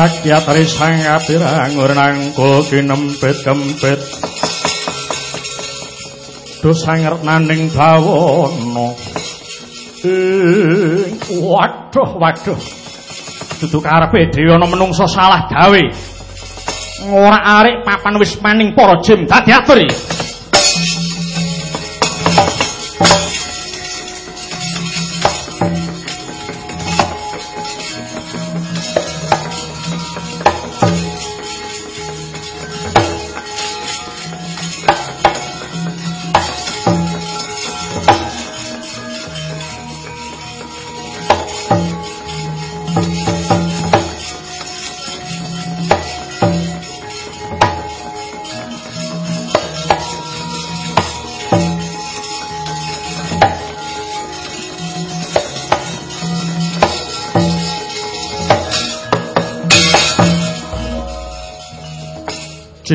Kakyatri sang kapirang nangkul kinempit kempit. Dosa naning bawono. Waduh waduh. Dudu karepe dhewe ana menungsa salah gawe. Ora arek papan wis maning para jim. Dadi atur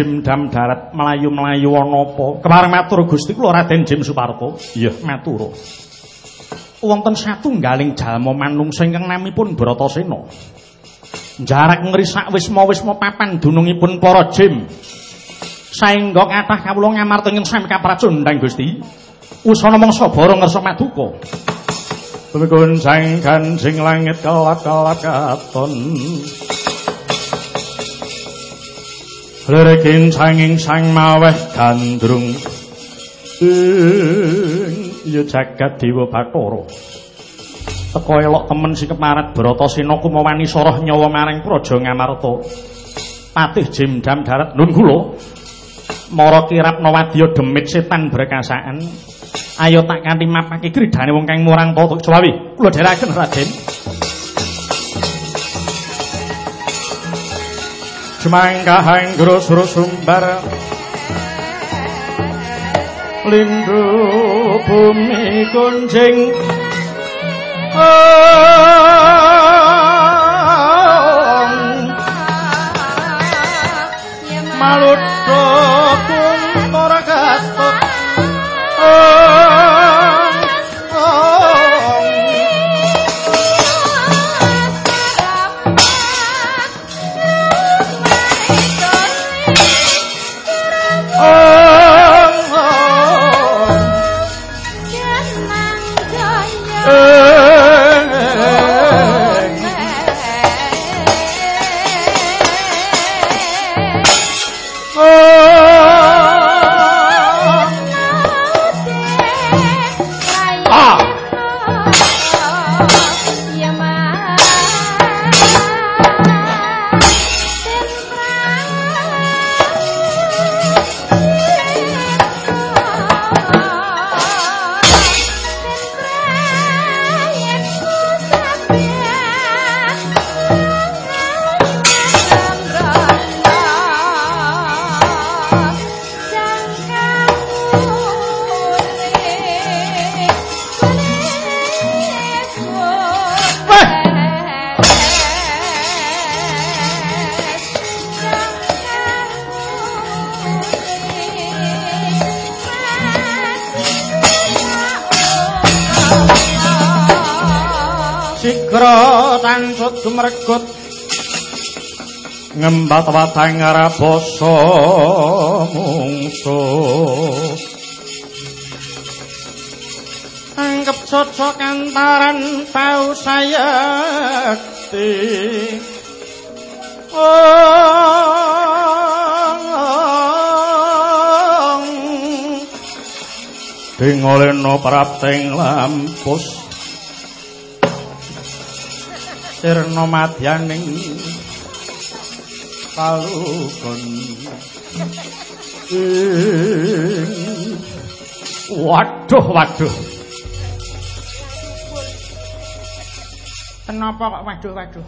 Jim Dam Darat melayu-melayu ana apa? Kemareng matur Gusti kula Raden Jim Suparto. Iya, matur. Wonten satunggaling jalma manungsa ingkang namipun Bratasena. Jarak ngrisak wisma-wisma papan dunungipun para Jim. Saengga kathah kawula ngamarta ingin sami kapracundang Gusti. Usana mangsa bara ngersa maduka. Pemikun sang kanjing langit kelat-kelat katon. Lirikin sanging sang maweh gandrung. Ya jagat dewa Bathara. Teko elok temen sing kemarat Bratasena kumawani soroh nyawa maring Praja Ngamarta Patih Jimdam darat nun kula Mara kirap nawadya demit setan berkasaan Ayo tak kanthi mapake kridane wong kang murang toto Jawi kula dherekaken Raden semanggahan grosro sumbar. Lindu bumi kunjing malut oh. watwateng rabasa mungsu. Anggep cocok antaran pau saya ti. Dingolena prapting lampus. Sirna madyaning palukun waduh waduh kenapa kok waduh waduh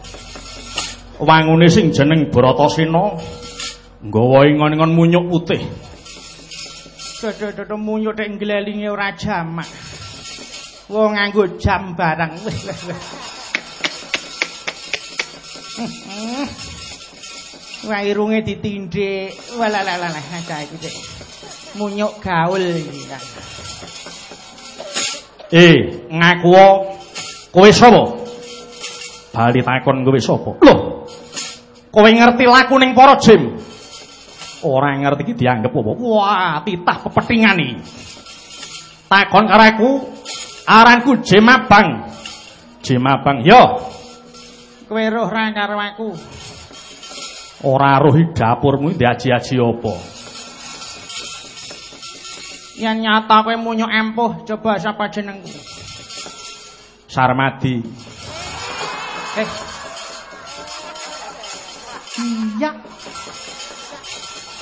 wangune sing jeneng Bratasena nggawa ingon-ingon munyuk putih Dodo-dodo munyuk nek nglelinge ora jamak. Wong nganggo jam barang. Wis wis wis. Wah irunge ditindik. Walalalah aja iki. Munyuk gaul iki kan. Eh, ngaku kowe sapa? Bali takon kowe sapa? Loh. Kowe ngerti laku ning para jim? Ora ngerti iki dianggep apa? Wah, titah pepetingan iki. Takon karo aku, aranku Jim Abang. Jim Abang, yo. Kowe roh ra karo aku. Ora roh di dapurmu diaji-aji apa? Yen nyata kowe munyo empuh, coba sapa jenengku? Sarmadi. Eh. Iya.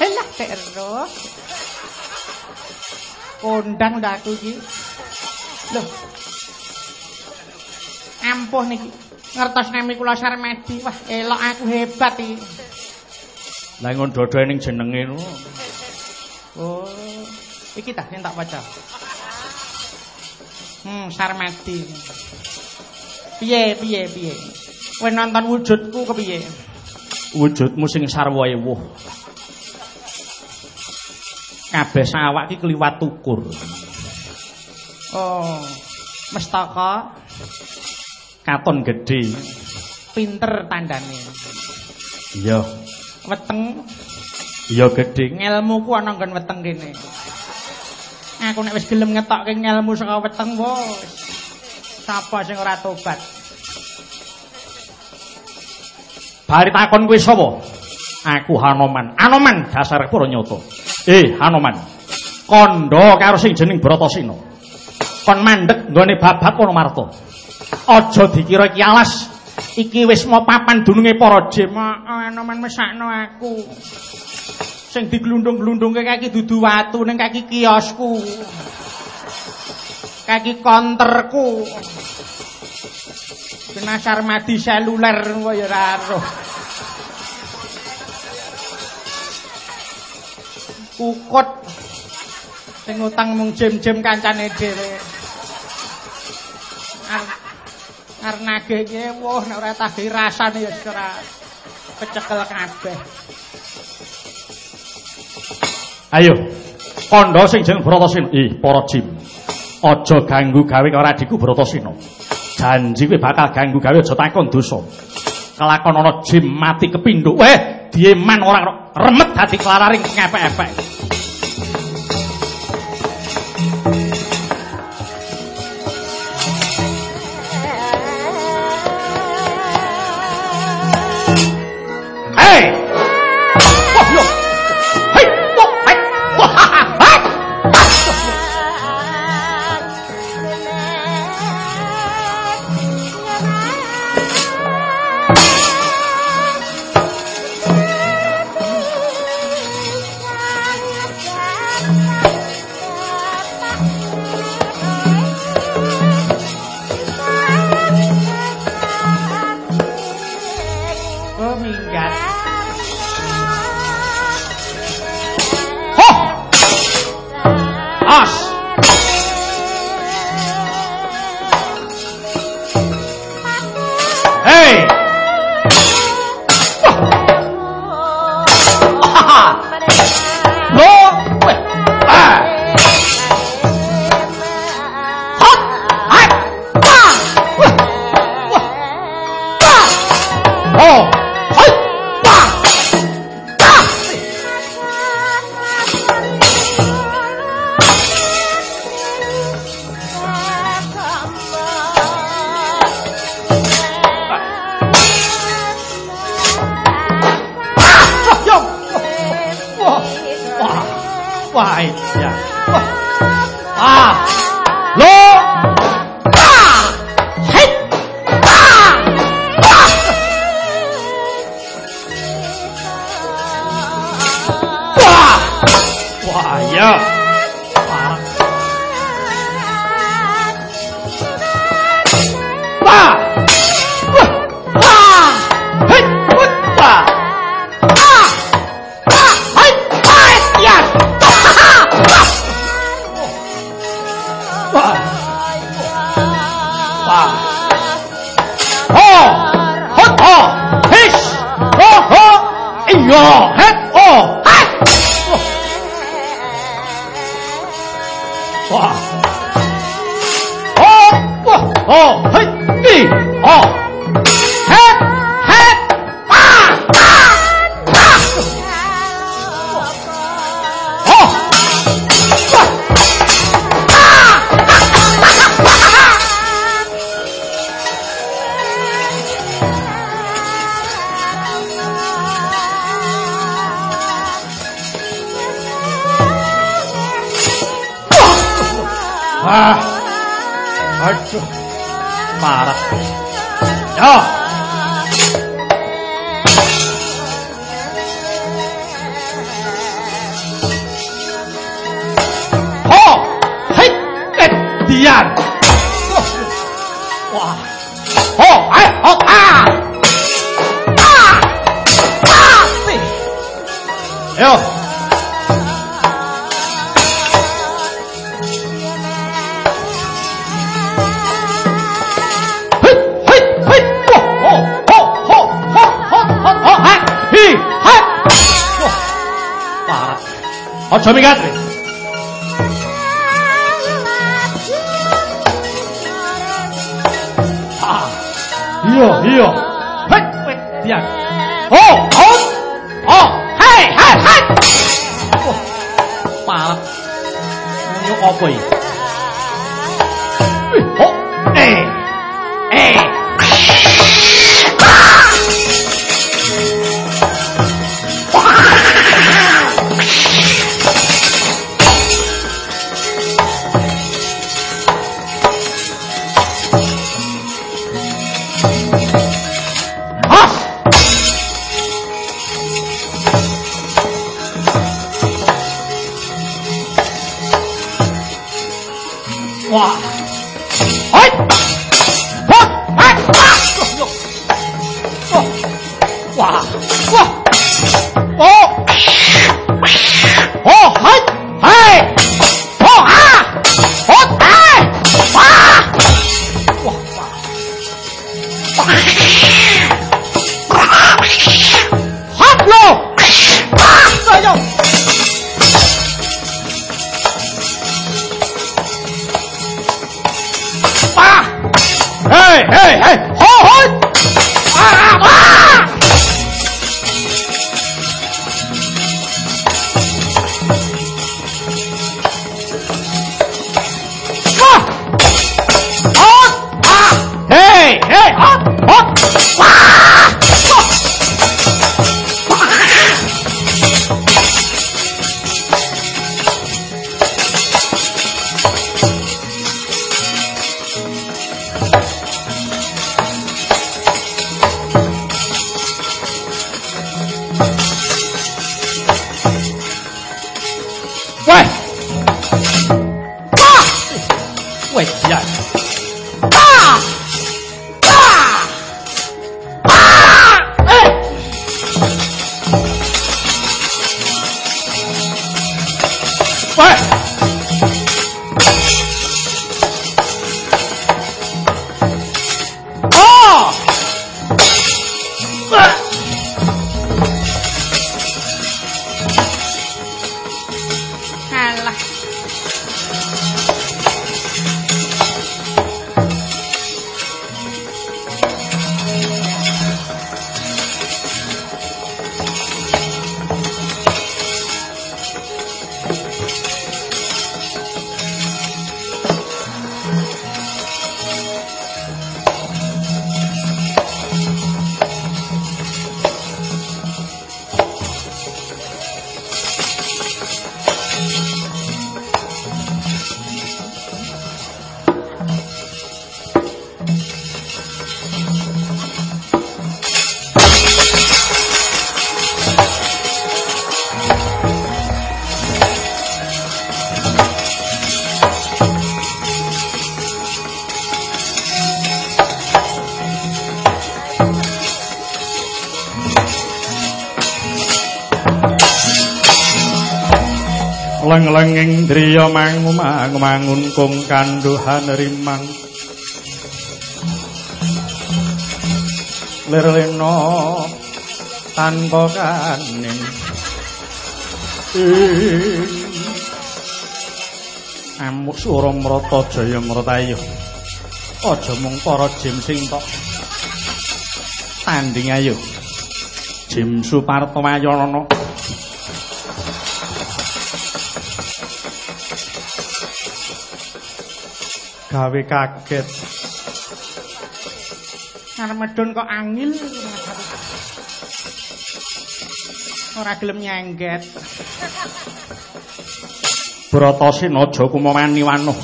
Helah terus. Kondang ndak aku iki. Loh. Empuh niki. Ngertos nami kula Sarmadi. Wah, elok aku hebat iki. Lah ngon dodoe ning jenenge no. Oh. Iki tah sing tak waca. Hmm, Sarmadi. Piye, piye, piye? Kowe nonton wujudku kepiye? Wujudmu sing sarwa ewuh. Kabeh sawak iki kliwat ukur. Oh, mestaka Katon gedhe. pinter tandane. Iya, Weteng iya gedhe. ngelmuku ana nggon weteng kene. Aku nek wis gelem ngetokke ngelmu saka weteng wis. Sapa sing ora tobat? Bari takon kuwi sapa? Aku Hanoman. Hanoman dasar para nyata. Eh, Hanoman. Kandha karo sing jeneng Bratasena. Kon mandeg nggone babat ana Marta. Aja dikira iki alas. Iki wis mau papan dununge para jim. Ana men mesakno aku. Sing diglundung-glundungke kaki dudu watu ning kaki kiosku. Kaki konterku. Kena sarmadi seluler kok ya ora roh. Kukut sing utang mung jem-jem kancane dhewe. Ar Arep nagih iki wah nek ora tagih rasane ya ora kecekel kabeh. Ayo. Kandha sing jeneng Bratasena. Ih, para jim. Aja ganggu gawe karo adikku Bratasena. Janji kowe bakal ganggu gawe aja takon dosa. Kelakon ana jim mati kepindho. Weh, dieman ora remet dadi klararing ngepek-epek. kukum kanduhan rimang. Lirlino tanpa kaning. Eh. Amuk suara mrata jaya mrotayu aja mung para Jimsing tok. Tanding ayo. Jim suparto mayono gawe kaget. Karena medun kok angil. Ora gelem nyengget. Bratase naja kumawani wanuh.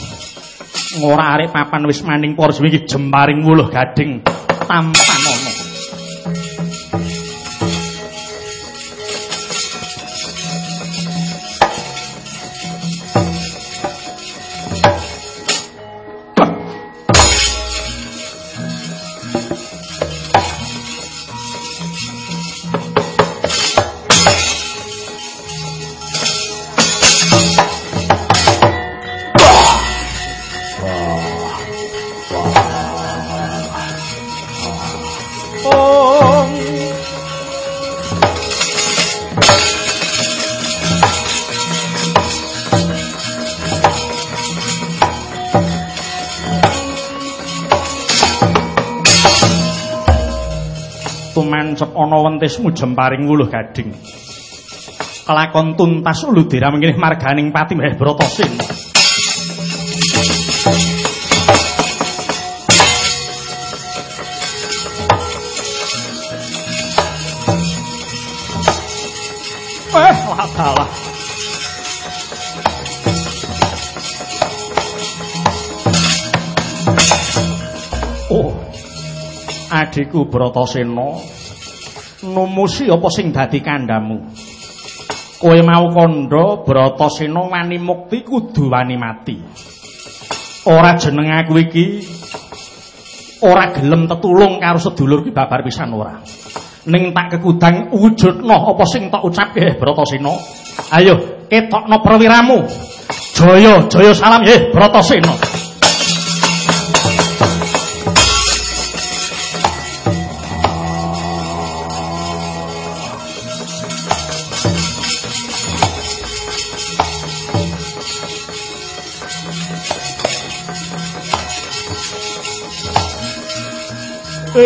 Ora arep papan wis maning porsi iki jemparing wuluh gading tampan. kontesmu jemparing wuluh gading. Kelakon tuntas ulu dira mengkini marganing pati meh brotosin. Eh, wadalah. Oh, adikku brotosin. Numusi apa sing dadi kandhamu? Kowe mau kandha Bratasena wani mukti kudu wani mati. Ora jeneng aku iki ora gelem tetulung karo sedulur ki babar pisan ora. Ning tak kekudang wujudna apa sing tak ucapke Bratasena. Ayo ketokno perwiramu. Jaya, jaya salam eh Bratasena. Miyat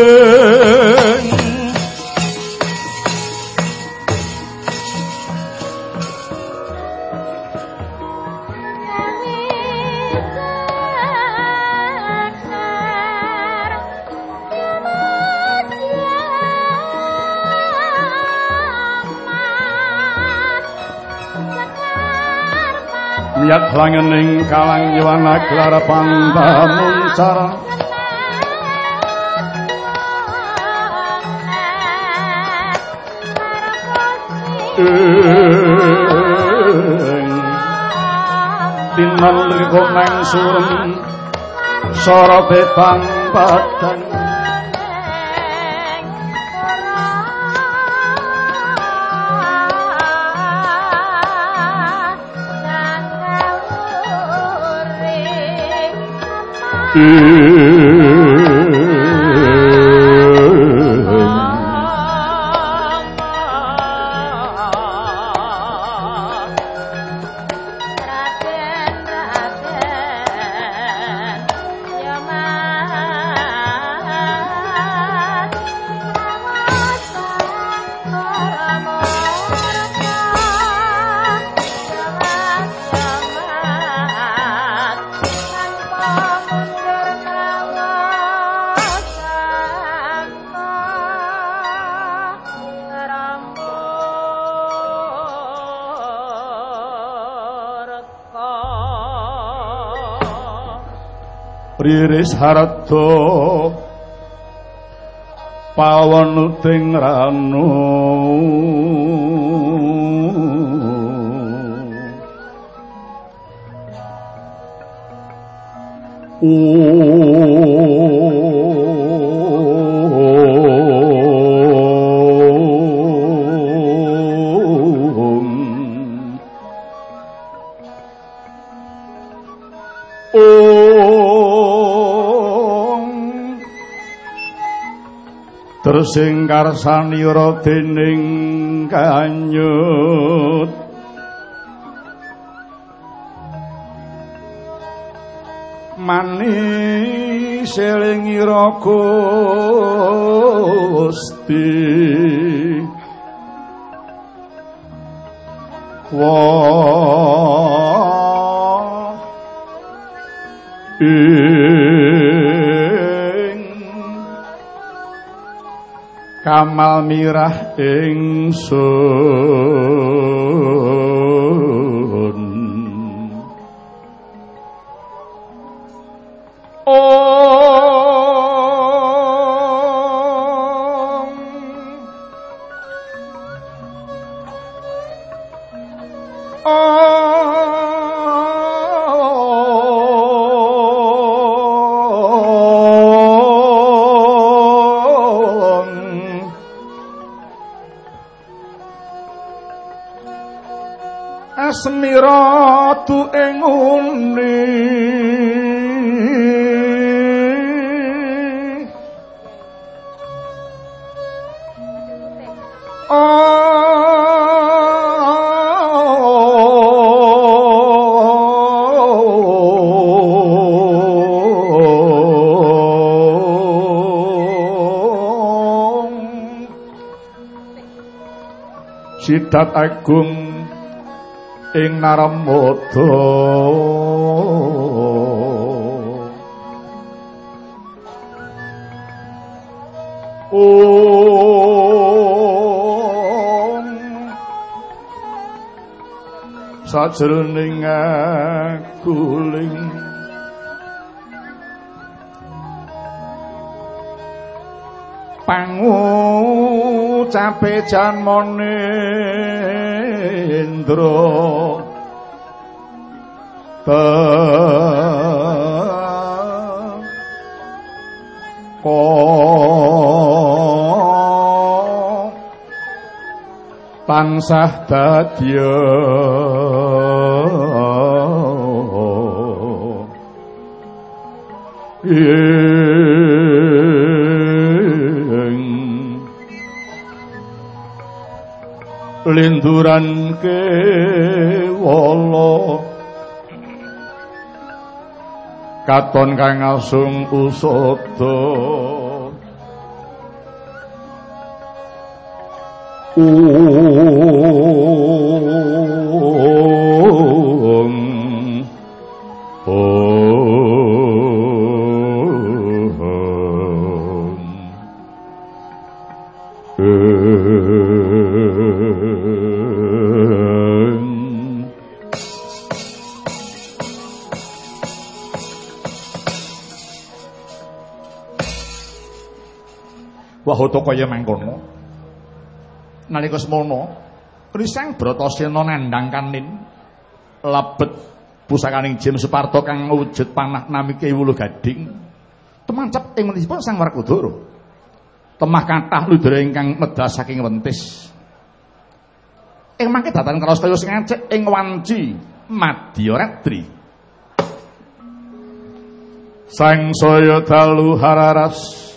langening kalang yuwana gelar pandamun ateng tinel gomeng sureng sora bebang badan Mm-hmm. Iris Harto Pawon Ting Ranu. Uh sing karsani ora dening kanyut. Manis selingi gusti. Kamal mirah ingsun Sidat agung ing Narmada Om. Sajroning guling pangucape janmane Indra Ta tansah dadya. Ing linduran kewala katon kang asung usada Om Wahata kaya mangkono. Nalika semono, Krisang Bratasena nandhang kanin lebet pusakaning Jem Suparto kang wujud panah nami Wulu Gading. Temancep ing menipun Sang Werkudara. Temah kathah ludra ingkang medhas saking wentis. Ing mangke datan kraos kaya sing ngacek ing wanci Madya. Sang saya dalu hararas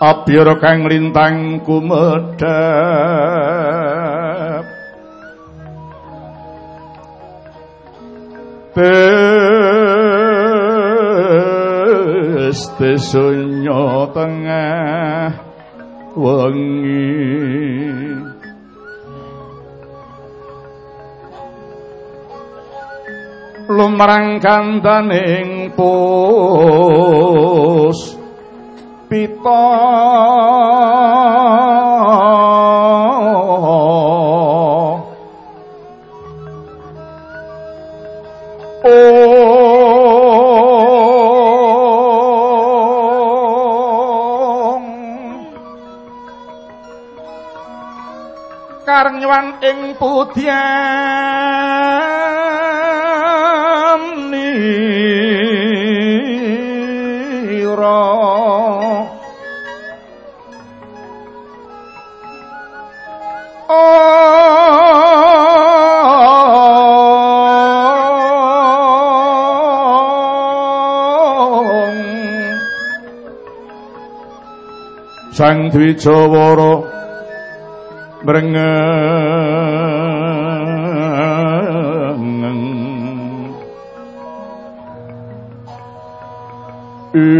Abiyara kang lintang kumedhap Tes sunyo tengah wengi. Lumrang kandaning pus pita. Om Karnyuan ing pudyan Sang Dwijawara mrengeng. Ing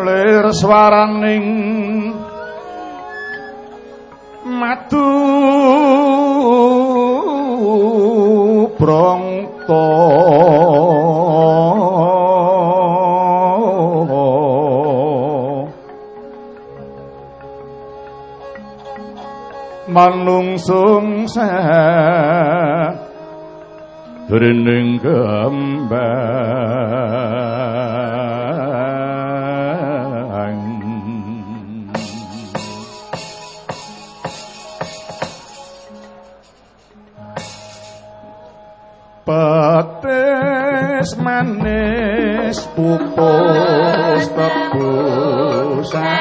lir swaraning Rening kembang Petis manis pupus tebusan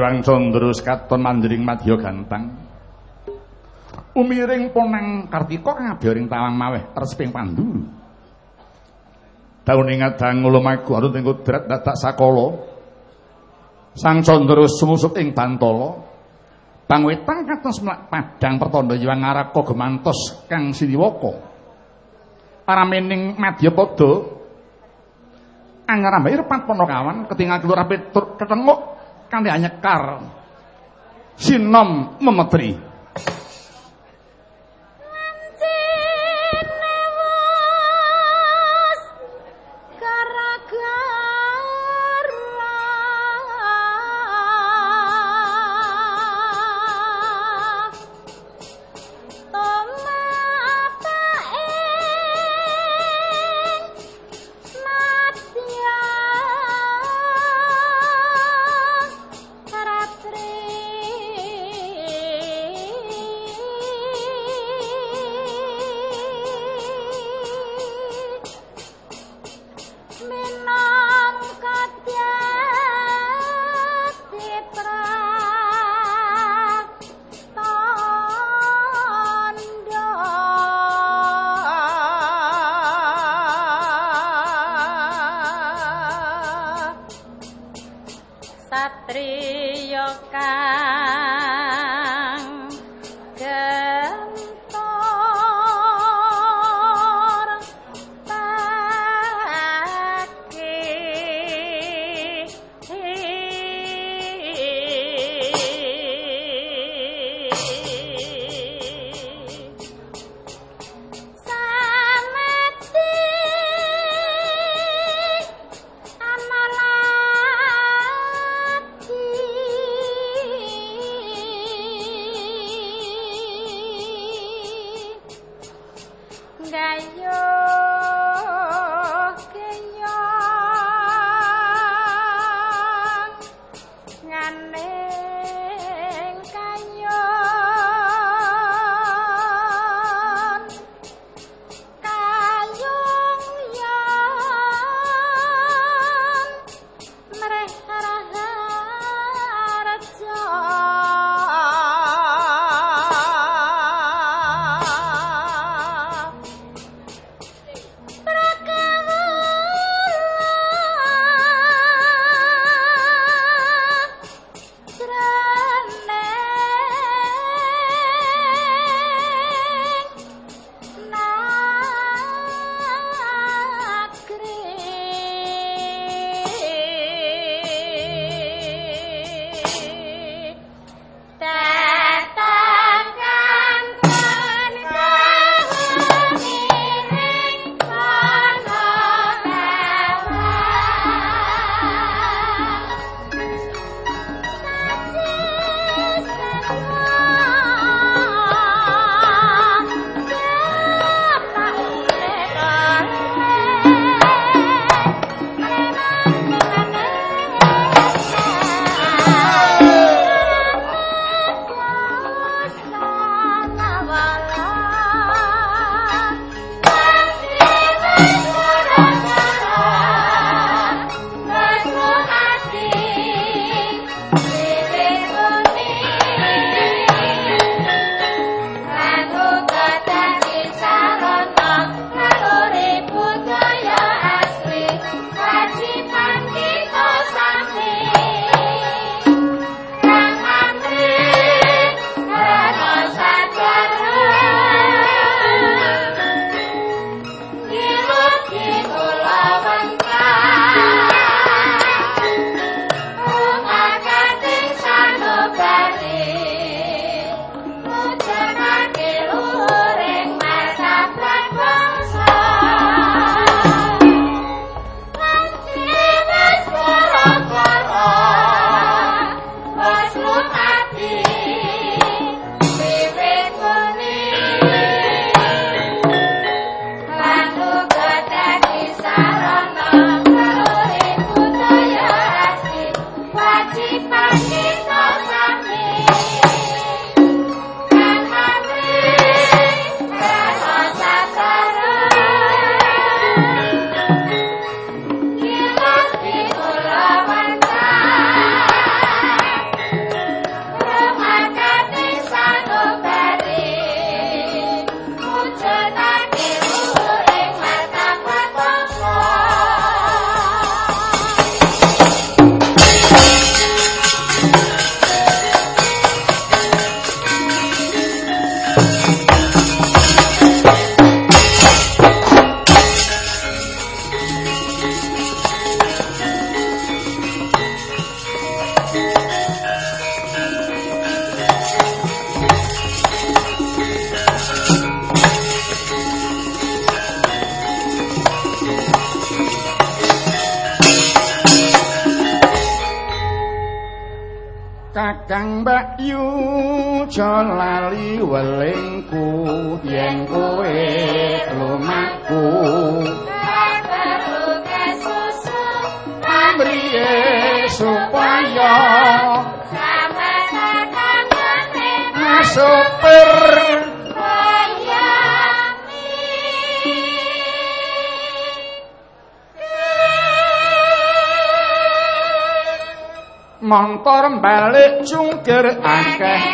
Sang Hyang Candra katon mandring madya gantang. Umiring ponang Kartika ngabioring tawang maweh resping pandu. Daune ngadang lumaku arut ing kudrat dadak sakala. Sang Candra sumusup ing bantala. Pangwetang katos padang pertanda Hyang Araka gemantos Kang Siliwaka. Paramening madya padha angarambahe repat ponokawan ketingal kelurahan Petruk ketenguk kanthi anyekar. Sinom memetri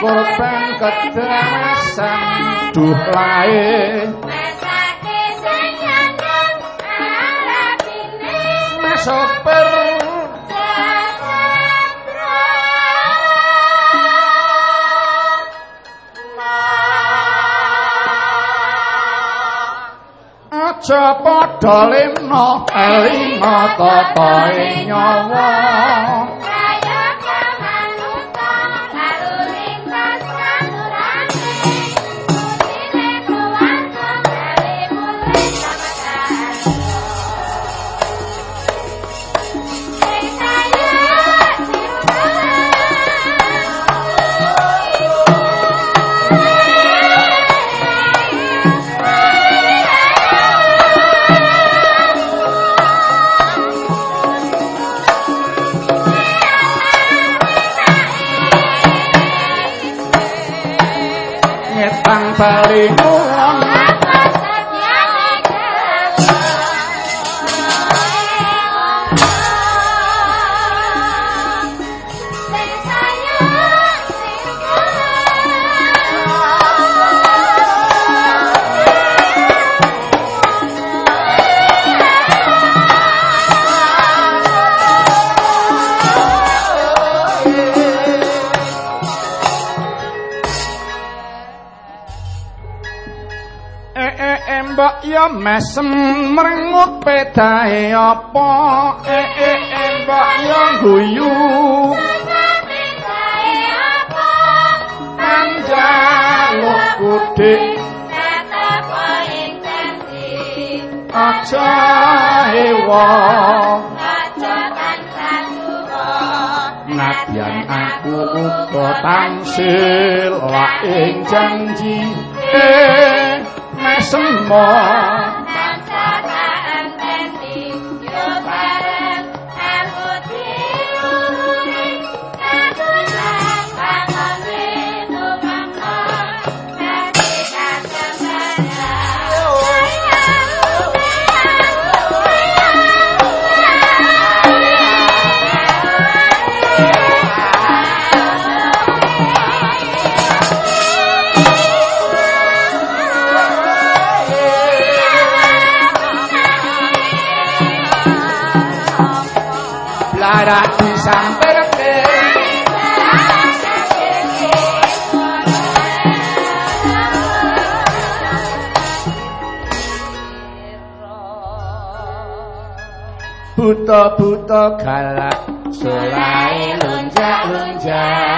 korban kecemasan duh lae mesake senyum per. Aja padha limno elingo tata nyawa. Oh. mesem merengut petahe apa? E e e mbok yo guyu. Mesem petahe aja kan jaluk Nadyan aku uko tansil Wa ing janji. Eh, mesem mo buta-buta galak selai lonjak-lonjak.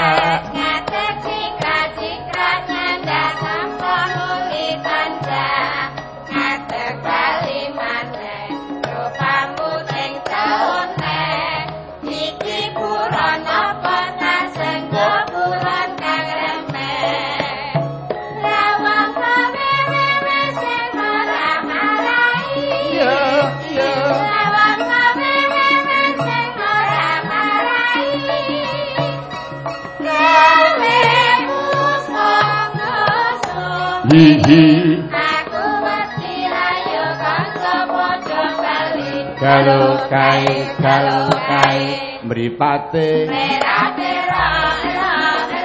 hihi aku mesti ayo kanca padha kali karo kai kalau kai. Mripate. Merate ra ra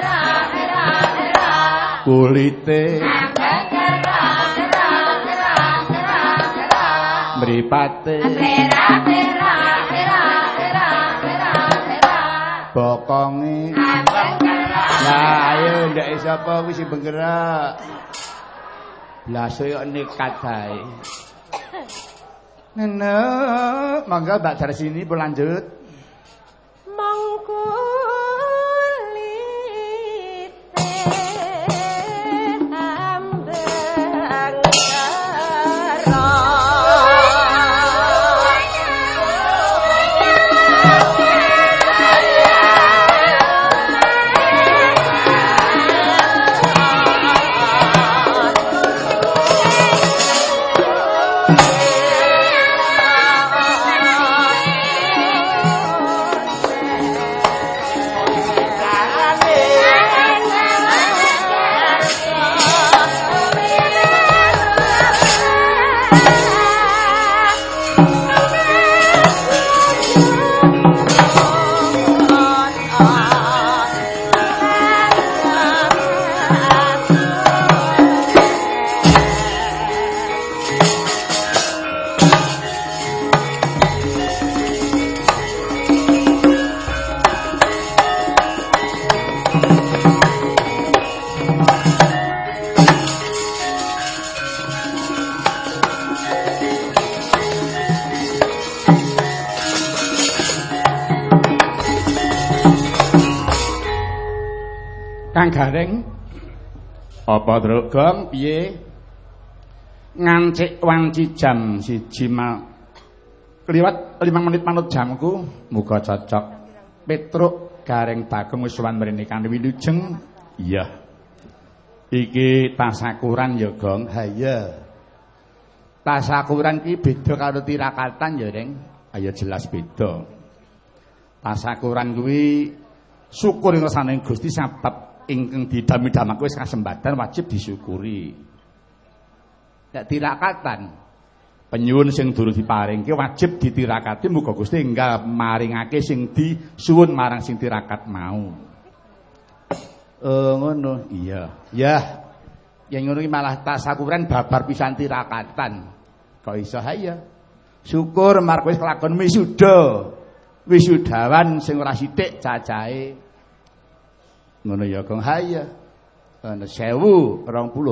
ra ra ra kulite mripate. Merate ra ra ra ra bokonge. Ayo ndak iso apa sing bengerak. Lah Blasoy nekat bae. Nene, monggo Mbak dari sini berlanjut. Apa Truk Gong piye? Ngancik wanci jam siji mal. Kliwat 5 menit manut jamku, muga cocok. Petruk Gareng Bagong wis suwan mrene kan wilujeng. Iya. Iki tasakuran ya, Gong. Ha iya. Tasakuran ki beda karo tirakatan ya, Reng. Ayo jelas beda. Tasakuran kuwi syukur ngersane Gusti sebab ingkang didami-damaken wis kasembatan wajib disyukuri. Nek tirakatan penyuwun sing durung diparingke wajib ditirakati muga Gusti enggal maringake sing disuwun marang sing tirakat mau. Oh ngono. Iya. Ya. Yang ngono malah tasakuran babar pisan tirakatan. Kok iso ya? Syukur marko wis kelakon wisuda. Wisudawan sing ora sithik cacahe. Ngono ya, Gong. Ha ya. Ana 1020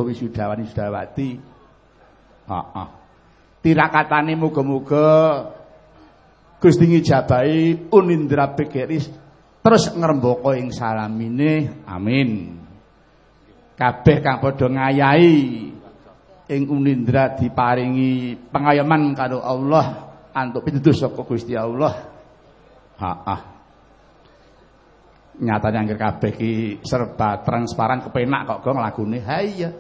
wisudawan wisudawati. Heeh. Tirakatane muga-muga Gusti ngijabahi Unindra Bekeris terus ngrembaka ing salamine. Amin. Kabeh kang padha ngayahi ing Unindra diparingi pengayoman karo Allah antuk pituduh saka Gusti Allah. Heeh. Nyatane anggere kabeh iki serba transparan kepenak kok gong lagune. Ha iya.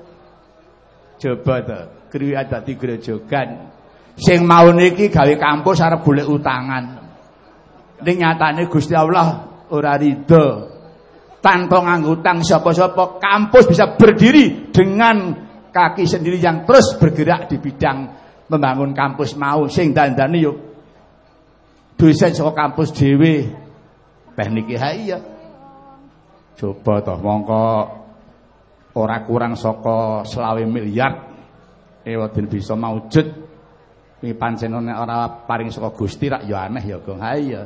Coba to, kriwi dadi grojogan. Sing mau niki gawe kampus arep golek utangan. Ning nyatane Gusti Allah ora ridho. Tanpa nganggo utang siapa-siapa kampus bisa berdiri dengan kaki sendiri yang terus bergerak di bidang membangun kampus mau sing dandani yo dosen saka kampus dhewe teknik iya coba toh mongko ora kurang saka selawe miliar ewadin bisa maujud iki pancen nek ora paring saka Gusti rak ya aneh ya Gong ha iya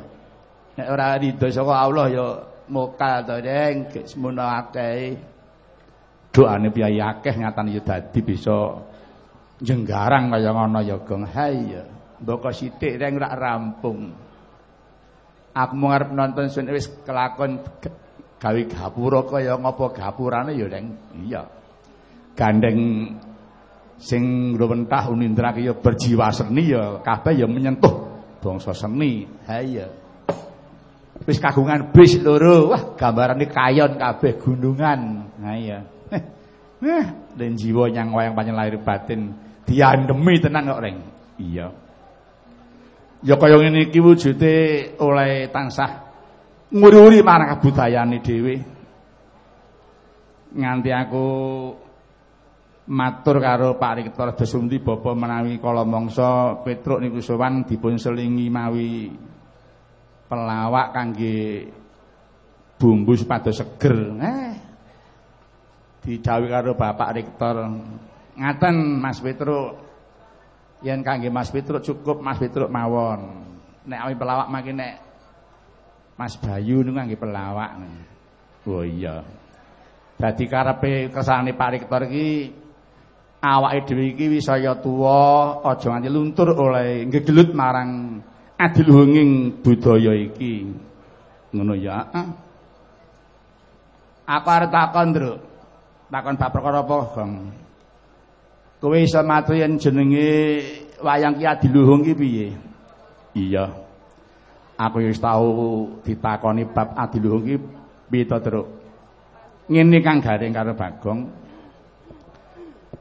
nek ora ridho saka Allah ya mokal to deng semono akeh doane piye akeh nyatane ya dadi bisa jenggarang kaya ngono ya Gong. Ha iya. Mboko sithik reng rak rampung. Aku mau ngarep nonton sun wis kelakon gawe gapura kaya ngapa gapurane ya reng. Iya. Gandeng sing luwentah Unindra ya berjiwa seni ya kabeh ya menyentuh bangsa seni. Ha iya. Wis kagungan bis loro. Wah, gambarane kayon kabeh gunungan. Ha iya. Eh, dan jiwa yang wayang panjang lahir batin diandemi tenan kok reng. Iya. Ya kaya ngene iki oleh tansah nguri-uri marang kabudayane dhewe. Nganti aku matur karo Pak Rektor Desumti Bapa menawi kala mangsa Petruk niku sowan dipun selingi mawi pelawak kangge bumbu supados seger. Eh, didhawuhi karo Bapak Rektor ngaten Mas Petruk yen kangge Mas Petruk cukup Mas Petruk mawon nek awi pelawak makin nek Mas Bayu niku kangge pelawak oh iya. Dadi karepe kersane Pak Rektor iki awake dhewe iki wis saya tuwa aja nganti luntur oleh ngegelut marang adiluhunging budaya iki. Ngono ya aku arep takon Ndruk. Takon bab perkara apa Gong Kowe iso matur jenenge wayang ki adiluhung ki piye? Iya. Aku wis tau ditakoni bab adiluhung ki piye to, Truk? Ngene Kang Garing karo Bagong.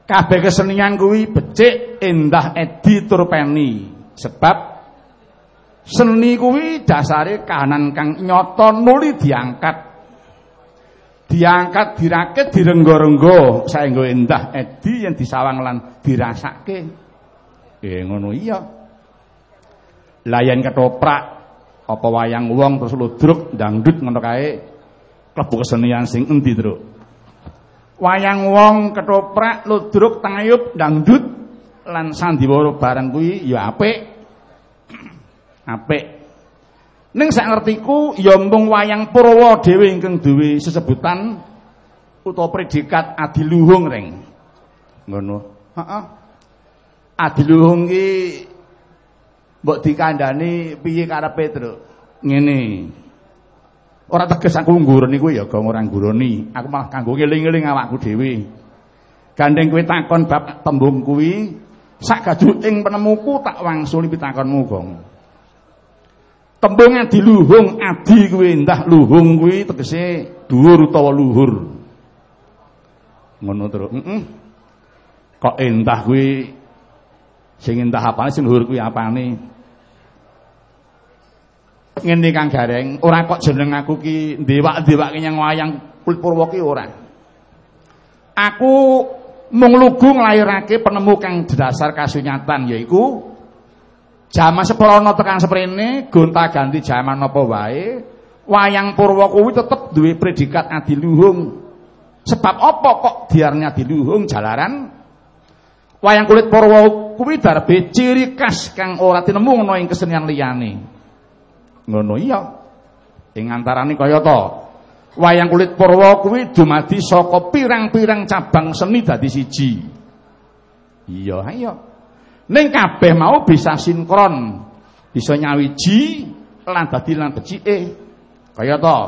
Kabeh kesenian kuwi becik, endah, edi tur peni. Sebab seni kuwi dasare kahanan kang nyata nuli diangkat diangkat dirakit direnggo-renggo saenggo endah edi yang disawang lan dirasake eh ngono iya layan ketoprak apa wayang wong terus ludruk dangdut ngono kae klebu kesenian sing endi Truk wayang wong ketoprak ludruk tangayup dangdut lan sandiwara barang kuwi ya apik apik Ning sak ngertiku ya mung wayang Purwa dhewe ingkang duwe sesebutan utawa predikat adiluhung ring. Ngono. Heeh. Adiluhung ki mbok dikandani piye karepe, Truk? Ngene. Ora teges aku nggureni kuwi ya gong ora nggureni. Aku malah kanggo ngeling-eling awakku dhewe. Gandeng kowe takon bab tembung kuwi, sak gajuking penemuku tak wangsuli pitakonmu, Gong. Tembung adi luhung, adi kuwi ndah luhung kuwi tegese dhuwur utawa luhur. Ngono terus. Heeh. Kok endah kuwi sing endah apane sing luhur kuwi apane? ngene Kang Gareng, ora kok jeneng aku ki ndewak-ndewake nyang wayang kulit Purwa ki ora. Aku mung lugu nglairake penemu kang dasar kasunyatan yaiku jaman seprono tekan seprene gonta-ganti jaman apa wae wayang Purwa kuwi tetep duwe predikat adiluhung. Sebab apa kok diarnya adiluhung jalaran wayang kulit Purwa kuwi darbe ciri khas kang ora tinemu ana ing kesenian liyane. Ngono iya. Ing antarane kaya to. Wayang kulit Purwa kuwi dumadi saka pirang-pirang cabang seni dadi siji. Iya, ayo. Ning kabeh mau bisa sinkron. Bisa nyawiji lan dadi lan becike. Kaya to.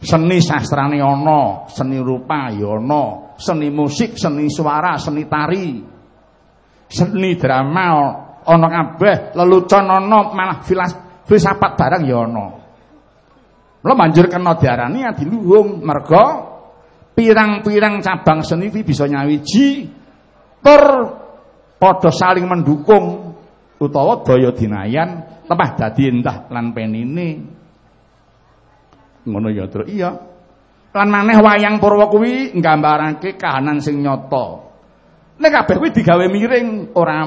Seni sastrane ana, seni rupa ya ana, seni musik, seni suara, seni tari. Seni drama ana kabeh, lelucon ana, malah filas filsafat barang ya ana. Mula banjur kena diarani adiluhung merga pirang-pirang cabang seni iki bisa nyawiji tur padha saling mendukung utawa daya dinayan lemah dadi endah lan penine. Ngono ya. Iya. Lan maneh wayang Purwa kuwi nggambarake kahanan sing nyata. Nek kabeh kuwi digawe miring, ora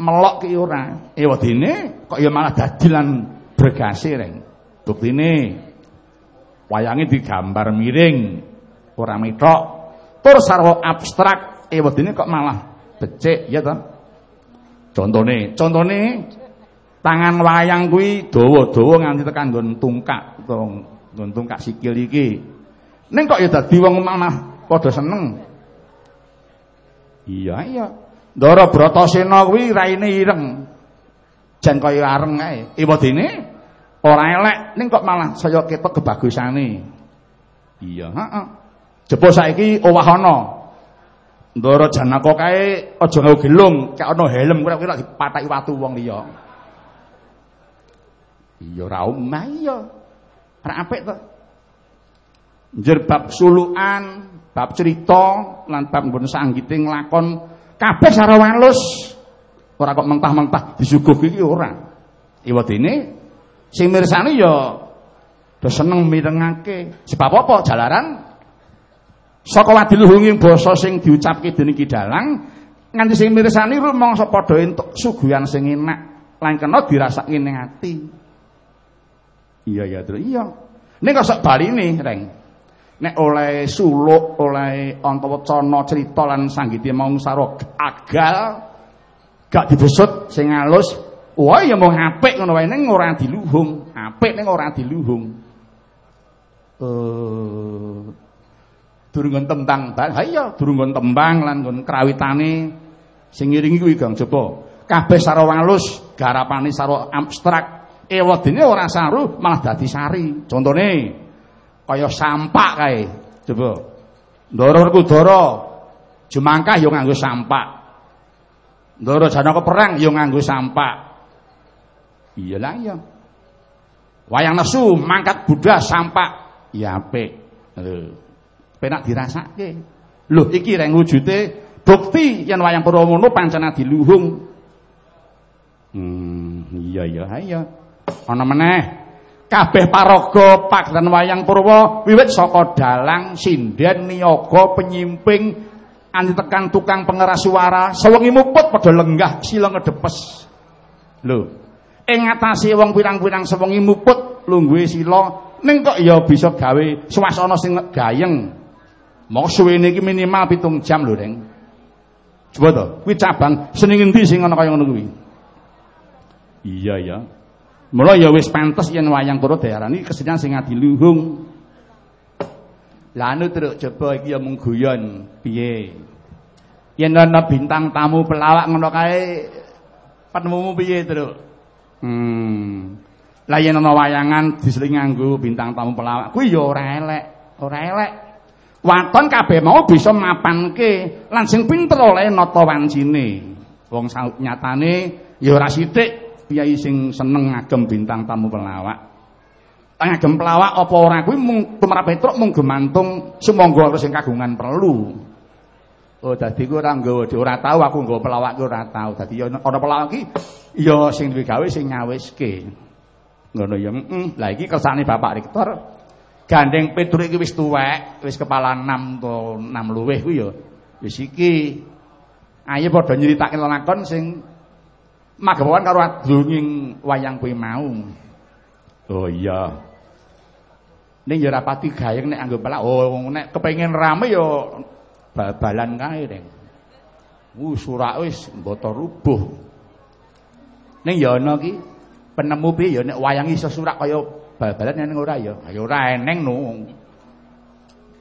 melok ki ora. Ewadene kok ya malah dadi lan bregase reng. Buktine wayange digambar miring, ora metok. Tur sarwa abstrak, ewadene kok malah becik ya to. Contone, contone tangan wayang kuwi dawa-dawa nganti tekan nggon tungkak, nggon tungkak sikil iki. Ning kok ya dadi wong malah padha seneng. Iya, iya. Ndara Bratasena kuwi raine ireng. Jan kaya areng ae. Iwadene ora elek ning kok malah saya ketok kebagusane. Iya, heeh. Jebul saiki owah ana. Ndara Janaka kae aja nggawe gelung, kek ana helm kira-kira dipataki watu wong liya. Iya ra omah iya. Ora apik to. Njer bab sulukan, bab cerita lan bab nggon sanggiting lakon kabeh sara walus. Ora kok mentah-mentah disuguhke iki ora. Iwadene sing mirsani ya do seneng mirengake. Sebab apa? Jalaran. Saka wadiluhunging basa sing diucapke dening kidalang nganti sing mirsani rumangsa padha entuk suguhan sing enak lan kena dirasake ning ati. Iya ya iya. Ning kok sok baline reng nek oleh suluk, oleh antawacana cerita lan sanggiti mau saro agal gak dibesut sing halus, wah ya mau apik ngono wae ning ora diluhung, apik ning ora diluhung. Eh durung tembang, ha iya durung tembang lan nggon krawitane sing ngiringi kuwi Gang coba. Kabeh saro halus, garapane saro abstrak. Ewadene ora saru malah dadi sari. Contone kaya sampak kae. Coba. Ndara Werkudara Jumangkah ya nganggo sampak. Ndara Janaka perang ya nganggo sampak. Iyalah iya. Wayang nesu mangkat Buddha sampak ya apik. Lho. Penak dirasake. Lho iki reng wujude bukti yen wayang Purwomono pancen diluhung. Hmm, iya iya iya. Ana meneh kabeh paraga pagatan wayang Purwa wiwit saka dalang, sinden, niyaga, penyimping anti tekan tukang pengeras suara, sewengi muput padha lenggah sila ngedepes. Lho, ing ngatasé wong pirang-pirang sewengi muput lungguhe sila ning kok ya bisa gawe swasana sing gayeng. Mok suwene iki minimal pitung jam lho, Reng. Coba to, kuwi cabang seni ngendi sing ana kaya ngono kuwi? Iya ya. Mula ya wis pantes yen wayang kura diarani kesenian sing adiluhung. Lah anu truk coba iki ya mung guyon piye. Yen ana bintang tamu pelawak ngono kae penemumu piye truk? Hmm. Lah yen ana wayangan diseling nganggo bintang tamu pelawak kuwi ya ora elek, ora elek. Waton kabeh mau bisa mapanke lan sing pinter oleh nata wancine. Wong nyatane ya ora sithik piyai sing seneng ngagem bintang tamu pelawak. Ngagem pelawak apa ora kuwi mung tumrap Petruk mung gemantung sumangga sing kagungan perlu. Oh dadi ku ora nggawa ora tau aku nggawa pelawak ku ora tau. Dadi ya ana pelawak iki ya sing duwe gawe sing nyawiske. ngono ya heeh lah iki kersane Bapak Rektor gandeng Petruk iki wis tuwek wis kepala 6 to 6 luweh kuwi ya wis iki ayo padha nyeritake lakon sing magawan karo adunging wayang kuwi mau. Oh iya. Ning ya rapati gayeng nek anggo pelak. Oh nek kepengin rame ya bal-balan kae ning wuh surak wis mboto rubuh. Ning ya ana ki penemu piye ya nek wayang iso surak kaya bal-balan ning ora ya. Ya ora eneng no.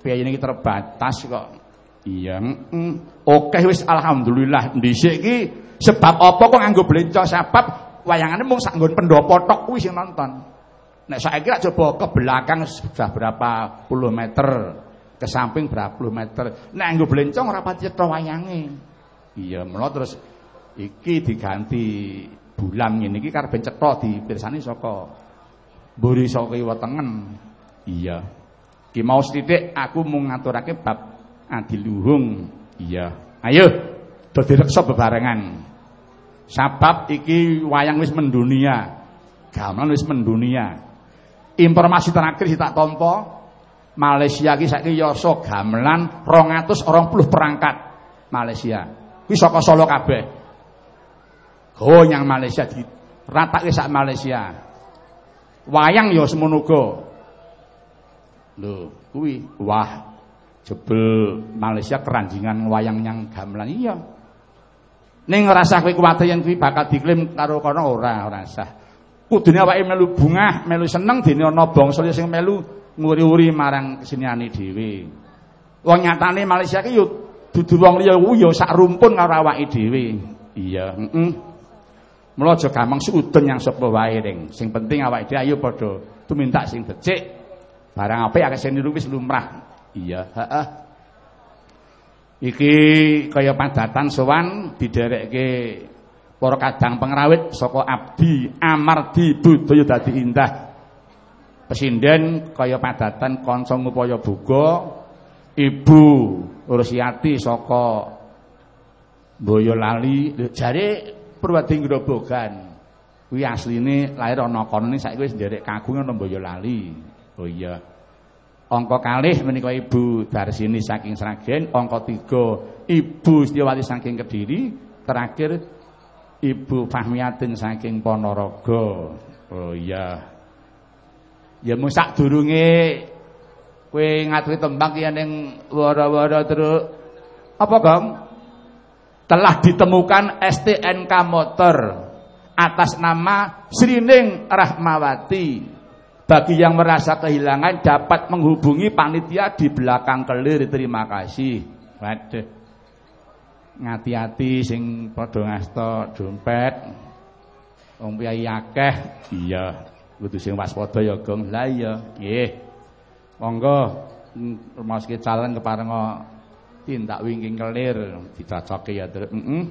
Biayane iki terbatas kok. Iya, mm, oke wis alhamdulillah. Dhisik iki sebab apa kok nganggo blenco sebab wayangane mung sak nggon pendopo tok kuwi sing nonton. Nek saiki rak coba ke belakang sudah berapa puluh meter, ke samping berapa puluh meter. Nek nganggo blencong ora pati wayange. Iya, mula terus iki diganti bulan ngene iki karep cetha dipirsani saka mburi saka wetengen. Iya. Ki mau sithik aku mung ngaturake bab adiluhung. Iya. Ayo do direksa bebarengan. Sabab iki wayang wis mendunia. Gamelan wis mendunia. Informasi terakhir sing tak tampa Malaysia iki saiki yasa gamelan 220 perangkat Malaysia. Kuwi saka Solo kabeh. Gonyang Malaysia di ratake sak Malaysia. Wayang ya semono. Lho, kuwi wah jebel Malaysia keranjingan wayang yang gamelan iya. Ning ngrasah kowe kuwatir yen kuwi bakal diklaim karo kono ora, ora sah. Kudune awake melu bungah, melu seneng dene ana bangsa sing melu nguri-uri marang keseniane dhewe. Wong nyatane Malaysia ki yo dudu wong liya kuwi yo sak rumpun karo awake dhewe. Iya, heeh. Mm -mm. Mula aja gampang yang sapa wae ning. Sing penting awake dhewe ayo padha tuminta sing becik. Barang apik akeh sing niru wis lumrah. Iya, heeh. Iki kaya padatan sowan diderekke para kadang pengrawit saka abdi amardi budaya dadi indah. Pesinden kaya padatan kanca ngupaya buga Ibu Ursiati saka Boyolali jare Purwadi Grobogan. Kuwi asline lahir ana kono saiki wis nderek kagungan ana Boyolali. Oh iya. Angka kalih menika Ibu Darsini saking Sragen, angka 3 Ibu Setiawati saking Kediri, terakhir Ibu Fahmiatin saking Ponorogo. Oh iya. Ya mung sadurunge kowe ngaturi tembang ya ning wara-wara terus apa, Gong? telah ditemukan STNK motor atas nama Srining Rahmawati. Bagi yang merasa kehilangan dapat menghubungi panitia di belakang kelir. Terima kasih. Waduh. Ngati-hati sing padha ngasta dompet. Wong piyai akeh. Iya, kudu sing waspada ya, Gong. Lah iya, nggih. Monggo rumaske calon keparenga tindak wingking kelir dicacoke ya terus mm -mm.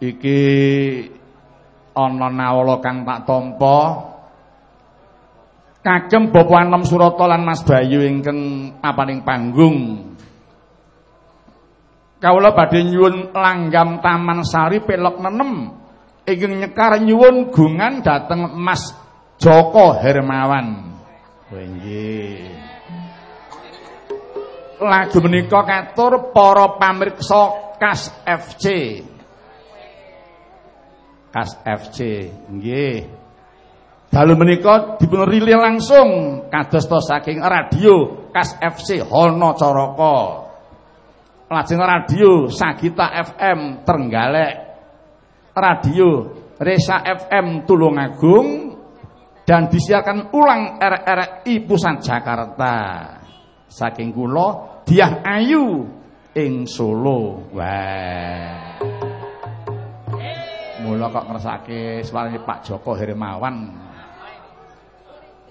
iki ana nawala kang tak tampa. Kagem Bapak Anom Surata lan Mas Bayu ingkang apaning panggung. Kawula badhe nyuwun langgam Taman Sari pelok nenem. Ingkang nyekar nyuwun gungan dhateng Mas Joko Hermawan. Oh nggih lagu menika katur para pamirsa Kas FC. Kas FC, nggih. Dalu menika dipun rilih langsung kados saking radio Kas FC Hono Caraka. Lajeng radio Sagita FM Trenggalek. Radio Resa FM Tulungagung dan disiarkan ulang RRI Pusat Jakarta. Saking kula Diah Ayu ing Solo. Wah. Mula kok ngersake suarane Pak Joko Hermawan.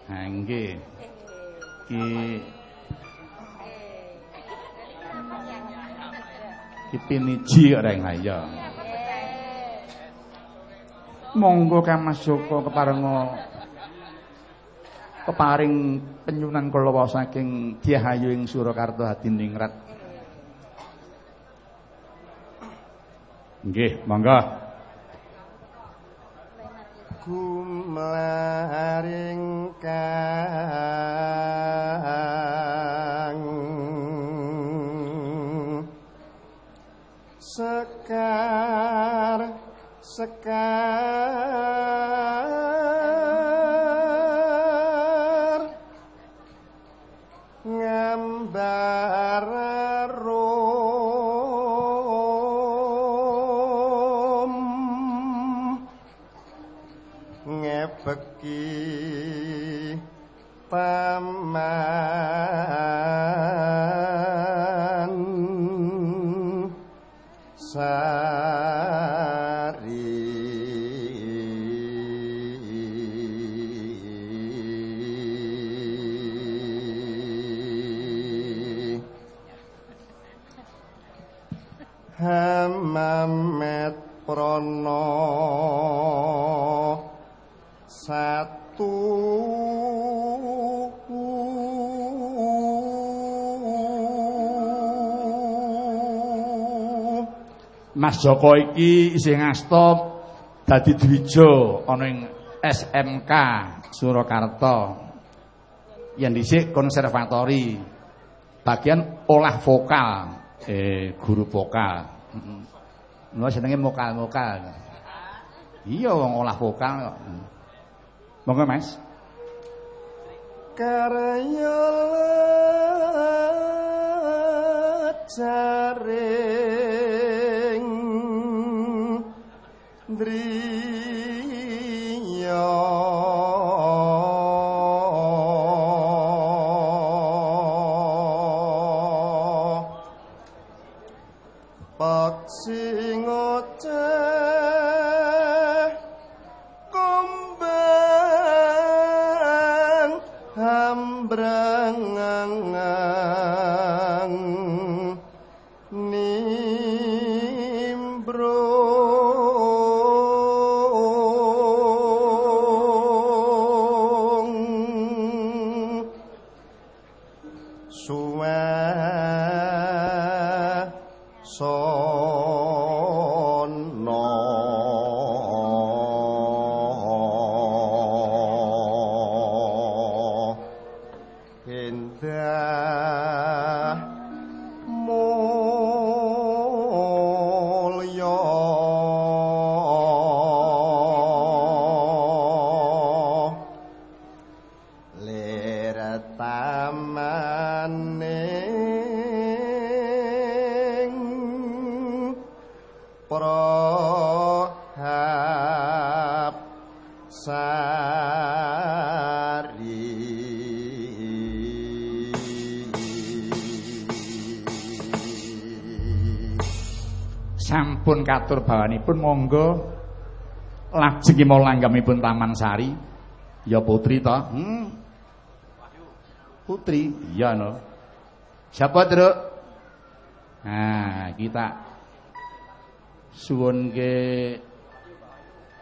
Ha nggih. Ki Ki piniji reng ya. Monggo Kang Mas Joko keparenga keparing penyunan kula saking Diahayu ing Surakarta Hadiningrat. Nggih, monggo. Gumlaring kang. Sekar sekar. Ngambar Mas Joko iki isih ngasta dadi dwija ana ing SMK Surakarta. Yang dhisik konservatori. Bagian olah vokal, eh guru vokal. Heeh. Lha jenenge vokal-vokal. Iya wong olah vokal kok. Monggo Mas. karya jaring Sandri. Sampun katur bawanipun monggo lajeng mau langgamipun Taman Sari. Ya putri to? Hmm. Putri, iya no. Siapa Truk? Nah, kita suwun ke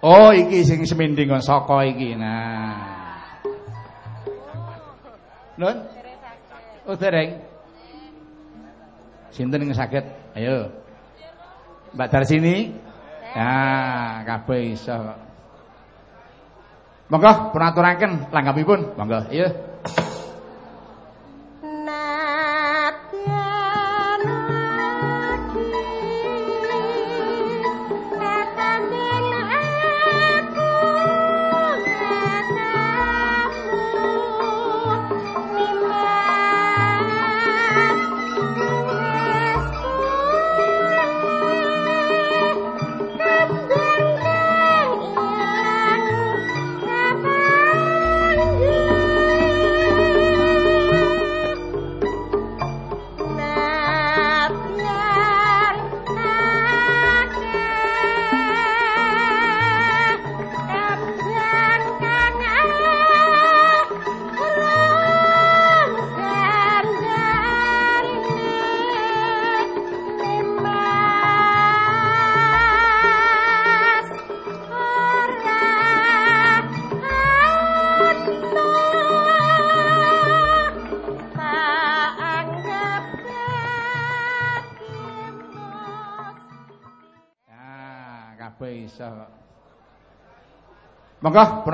Oh, iki sing seminding kon saka iki. Nah. Nun? Oh, dereng. Sinten sing saged? Ayo. Mbak Darsini? Nah, kabeh iso. Monggo pun aturaken langgamipun. Monggo, iya.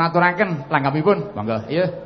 Monggo pun aturaken langgamipun. Monggo, iya.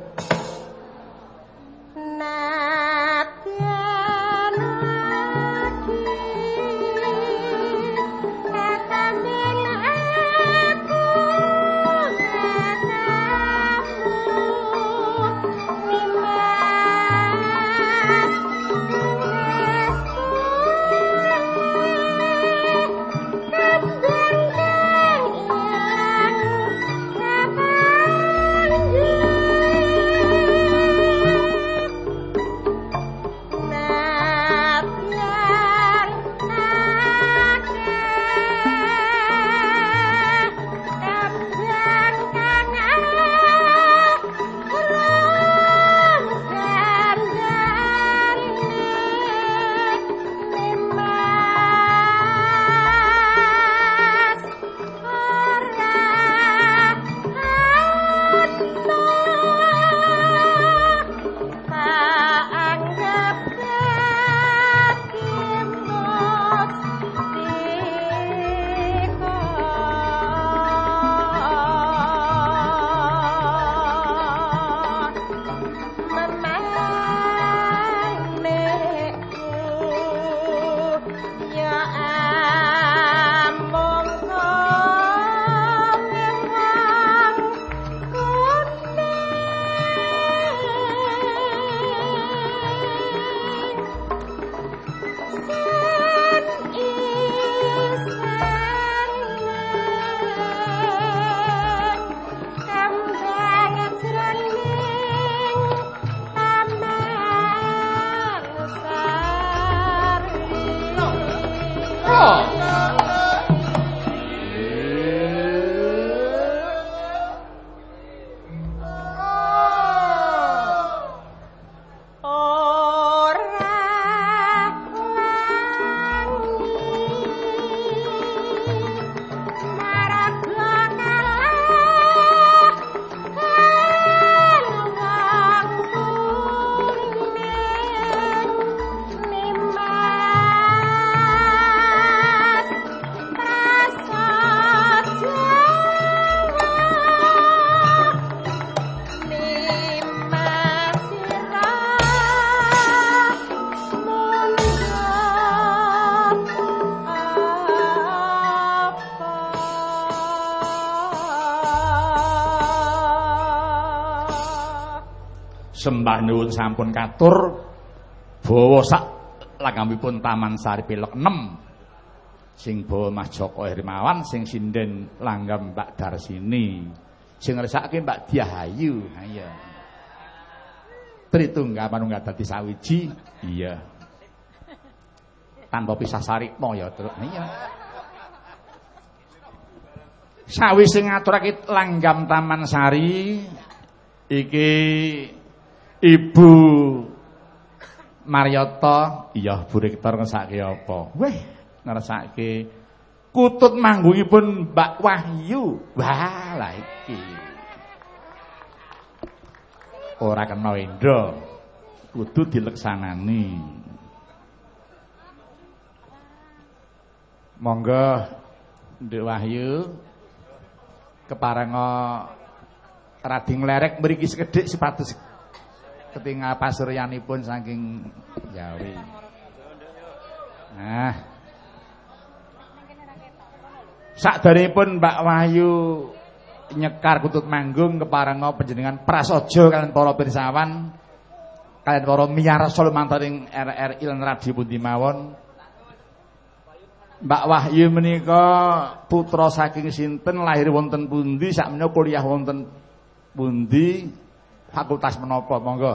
Sembah nuwun sampun katur bawa sak langgambipun Taman Sari Pilek 6. Sing bawa Mas Joko Hermawan, sing sinden langgam Mbak Darsini. Sing ngersake Mbak Diahayu. Ha iya. Tritunggal manunggal dadi sawiji. Iya. Tanpa pisah sarikmo ya terus. Iya. Sawise ngaturake langgam Taman Sari iki Ibu Maryata, iya Bu Rektor ngesake apa? Weh, ngersake kutut manggungipun Mbak Wahyu. Wah, lah iki. Ora kena Indra. Kudu dileksanani. Monggo Nduk Wahyu keparenga rading lerek mriki sekedhik sepatus ketinggal pasuryanipun saking Jawi. Nah. Sakderepun Mbak Wahyu nyekar kutut manggung keparenga panjenengan prasaja kalian para pirsawan kalian para miyarsa lumantar ing RRI lan radio pundi mawon. Mbak Wahyu menika putra saking sinten lahir wonten pundi sakmenika kuliah wonten pundi fakultas menapa monggo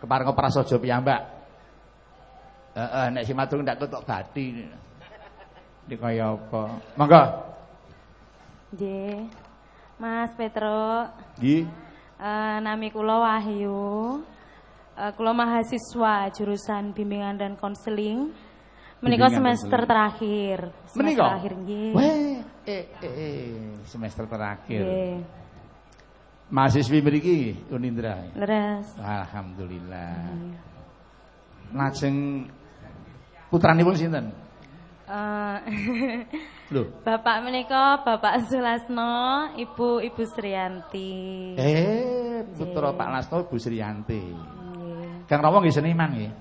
keparenga prasaja piyambak heeh nek simatung ndak ketok bathi iki kaya apa monggo Nggih. Mas Petro, nggih eh, nami kula Wahyu. Eh, kula mahasiswa jurusan bimbingan dan konseling. Menika semester konseling. terakhir. Semester Menika? terakhir nggih. eh, eh, eh semester terakhir Nggih. Mahasiswi mriki Unindra Leres. alhamdulillah lajeng putranipun sinten Lho. Bapak menika Bapak Sulasno, Ibu Ibu Sriyanti. Eh, putra Pak Lasno Bu Sriyanti. Nggih. Kang Rama nggih seniman nggih.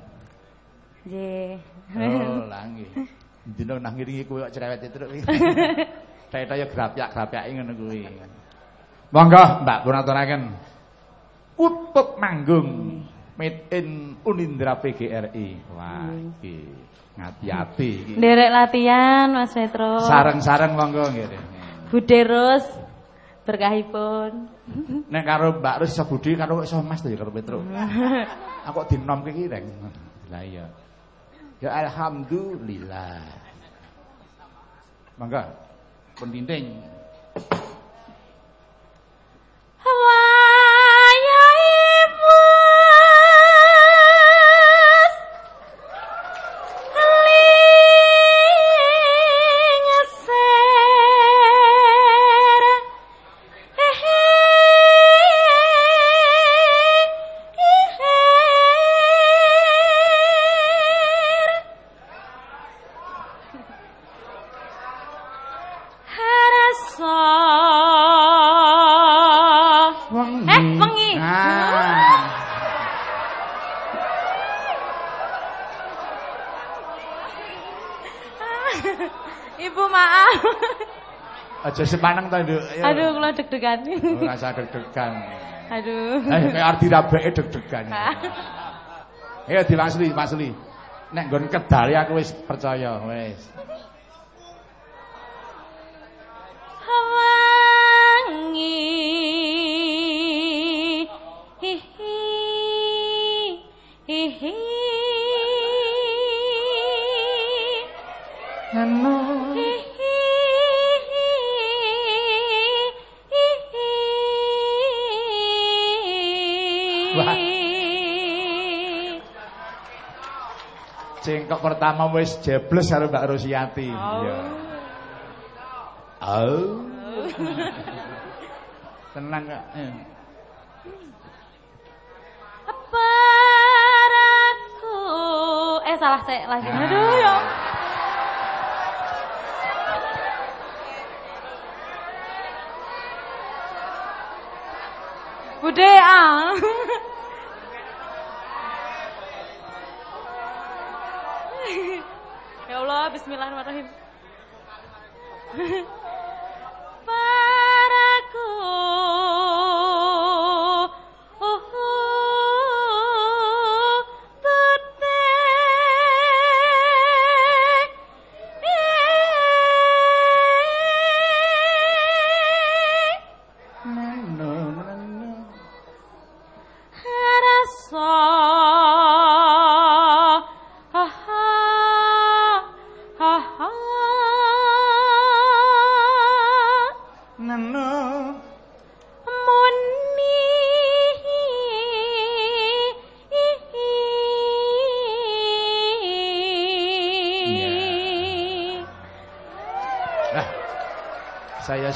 Nggih. Oh, lah nggih. Dina nang ngiringi kowe kok cerewet terus. Kayak ya grapyak-grapyake ngono kuwi. Monggo, Mbak pun aturaken. Utut manggung made in Unindra PGRI. Wah, iki ngati-ati iki. Nderek latihan Mas Petro. Sareng-sareng monggo nggih. Bude Rus berkahipun. Nek karo Mbak Rus iso budi karo iso Mas to ya karo Petro. Aku kok dinomke iki reng. Lah iya. Ya alhamdulillah. Mangga. Pentinting. Aja sepaneng to, Nduk. Ayo. Aduh, kula deg-degan. Ora usah deg-degan. Aduh. Eh, kayak arti rabeke deg-degan. Ayo dilasli, masli. Nek nggon kedale aku wis percaya, wis. Pertama wis jebles karo Mbak Rosiati. Iya. Oh. Tenang kok. Eh. Paraku. Eh salah saya lagi. Aduh ya. Bude ah.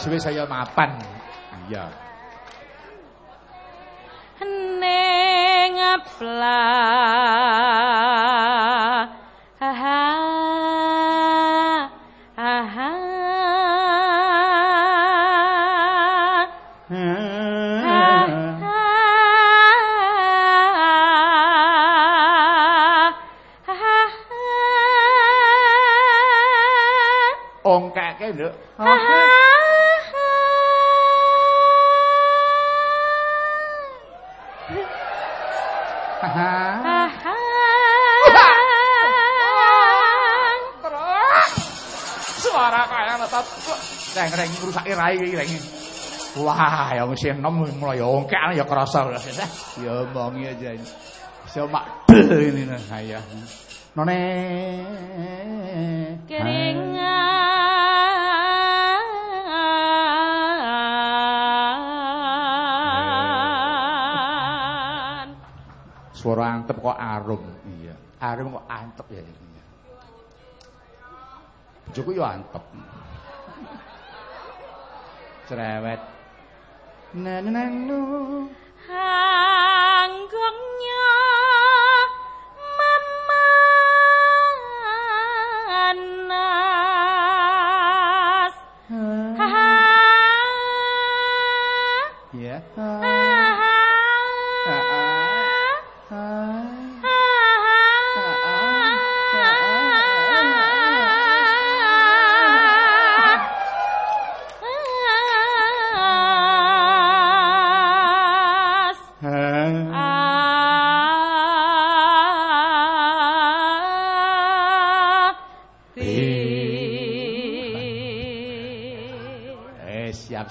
suwe saya mapan. Iya. Neng apla. Ha Ha ha Ha ha Ha ha Ha ngrusaki rai iki reng. Wah, ya mesti enom mulai ongkak ya krasa. Ya omongi aja ini. Saya mak del ini nah. None. keringan Suara antep kok arum. Iya. Arum kok antep ya. Bojoku yo antep. cerewet na no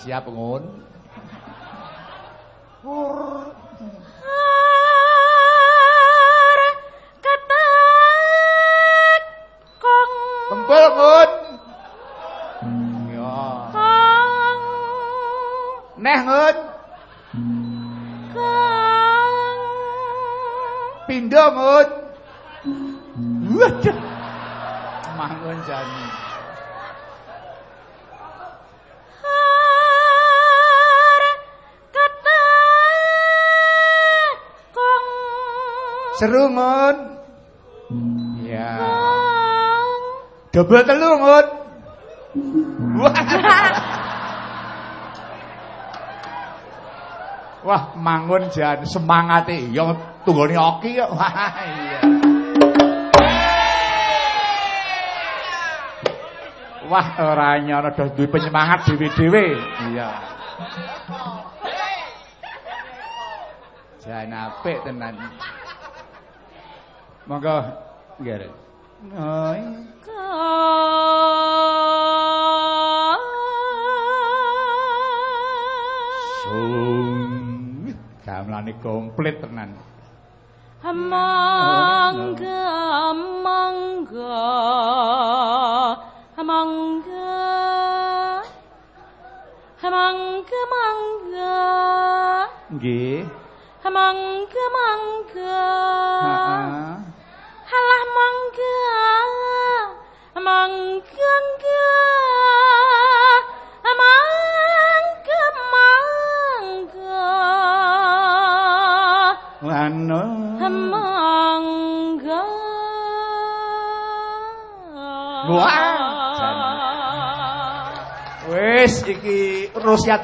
wis siap-siap Seru ngun. Ya. Double telu ngun. Wah. Wah, mangun jan semangate ya tunggone oki kok. Wah, iya. Wah, ora nyono dah duwe penyemangat dhewe-dhewe. Iya. Jan apik tenan. Mà get it? rồi.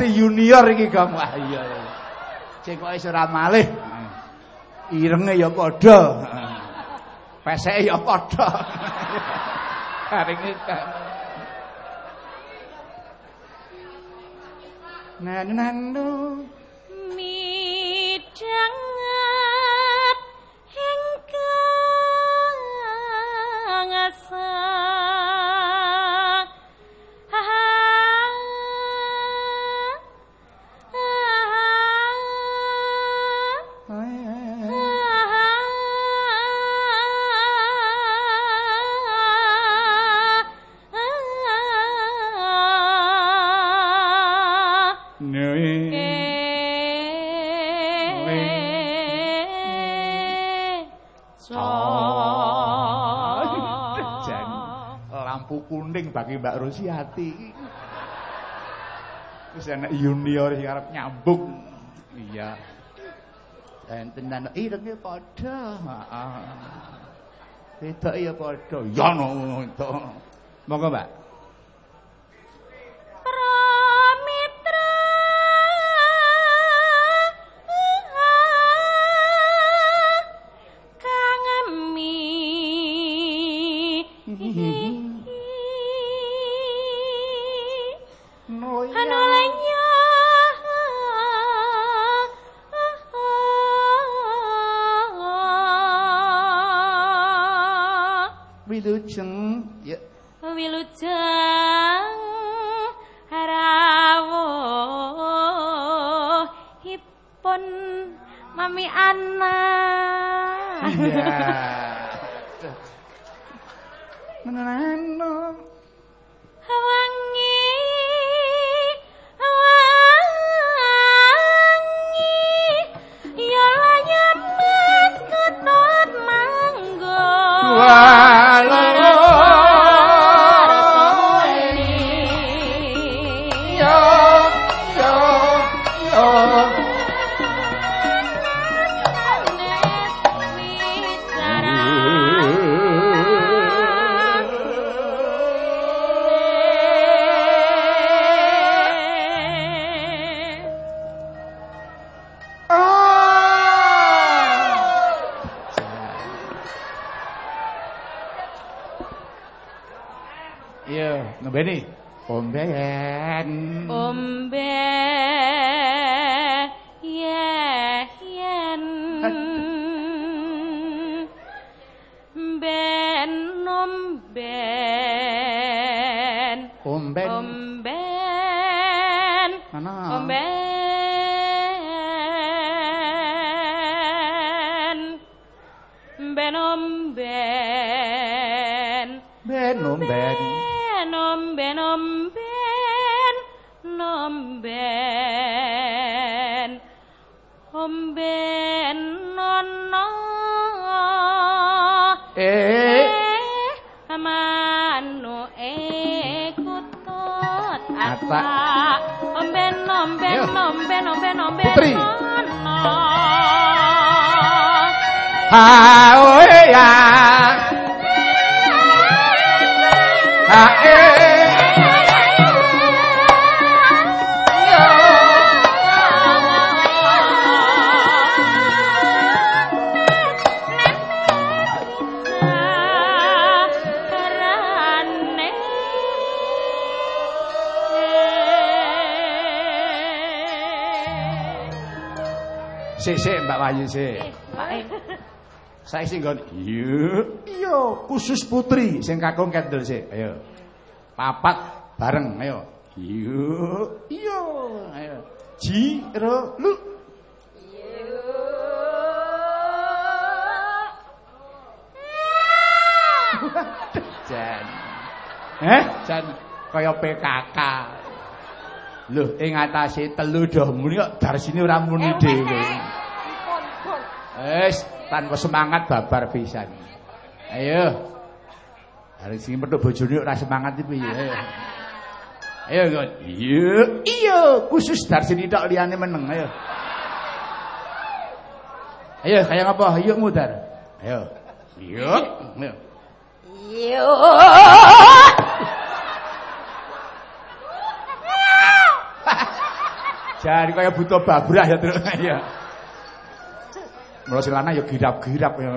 Rosyati Junior iki Gam. Wah iya. Sing kok ora malih. Irenge ya padha. Peseke ya padha. Karinge kan. Nananu kuning bagi Mbak Rosyati. Wis ana junior sing arep nyambung. Iya. Enten ana irenge padha. Heeh. Wedok ya padha. Ya no to. Monggo, Mbak. Khusus putri sing kakung kendel sik. Ayo. Papat bareng, ayo. Iya, iya, ayo. Ji, ro, lu. Jan. Eh, Jan kaya PKK. Lho, ing atase telu doh muni kok darsine ora muni dhewe. Wis, tanpa semangat babar pisan. Ayo. Hari sing metu bojone ora semangat iki piye? Ayo. Iya, iya, khusus darsine tok liyane meneng, ayo. Ayo, kaya ngapa? Ayo mudar. Ayo. Iya, ayo. Yo. Jadi kaya buta babrah ya terus ya. Mula sing lanang ya girap-girap ya.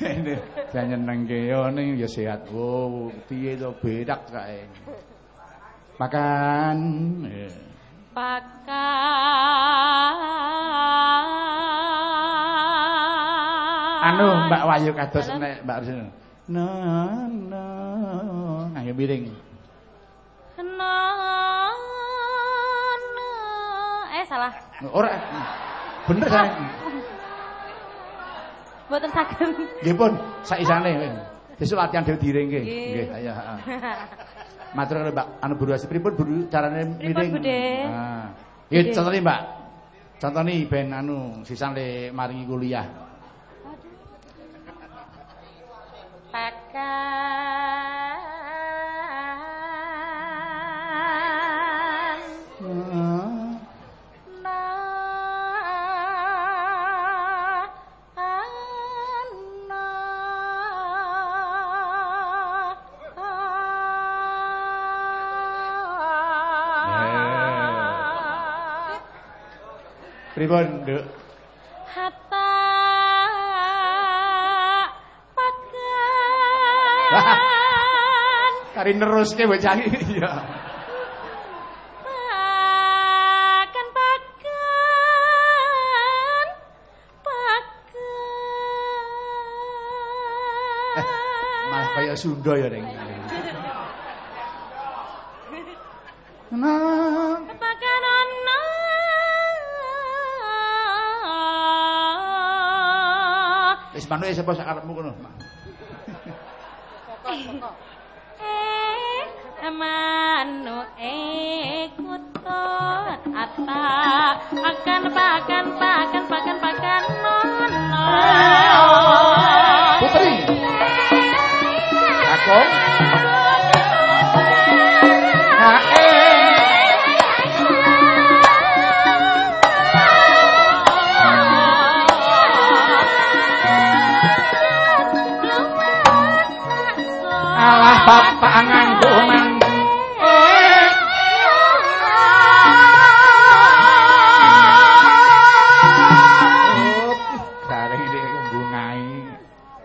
Ini jangan nyenengke yo ning ya sehat. Oh, piye to bedak kae. Makan. Pakan. Anu Mbak Wayu kados nek Mbak Rusina. No, no. Ayo miring. No, no. Eh salah. Ora. Bener saya. Mboten saged. Nggih pun, saisane. Besok latihan dhewe diringke. Nggih. Nggih, ayo. heeh. Matur nuwun Mbak, anu Burwasi pripun Buru carane miring? Ah. Nggih, Bude. contone Mbak. Contone ben anu sisan le maringi kuliah. Pakan. Pripun, Nduk? Hatta pakan Kari neruske bocah iki ya. pakan pakan pakan Malah kaya Sunda ya ning. Wis manuk sapa sak karepmu kono. eh manu ekutut ata akan pakan pakan pakan pakan nono Putri. Kakung. Alah bapak nganggo. Oh.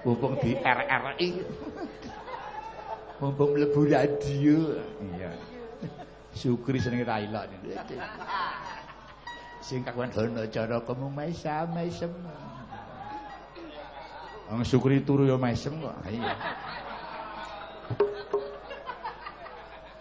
Mumpung di RRI. Mumpung mlebu radio. Iya. Syukri seneng ra ilok. Sing kakuan dono cara kamu mesam mesem. Wong syukri turu ya mesem kok. Iya.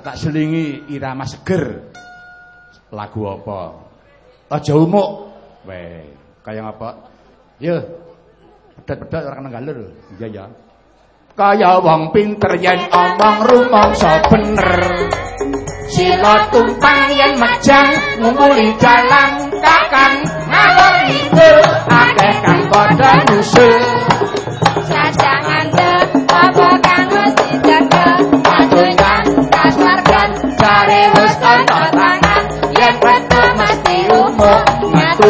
Arep tak selingi irama seger. Lagu apa? Aja umuk. Weh, kaya ngapa? Ya. Pedet-pedet ora kena galur. Iya ya. Kaya wong pinter yen omong rumangsa bener. Sila tumpang yen mejang ngumpuli dalang kakang ngalor ngidul akeh kang padha nusul.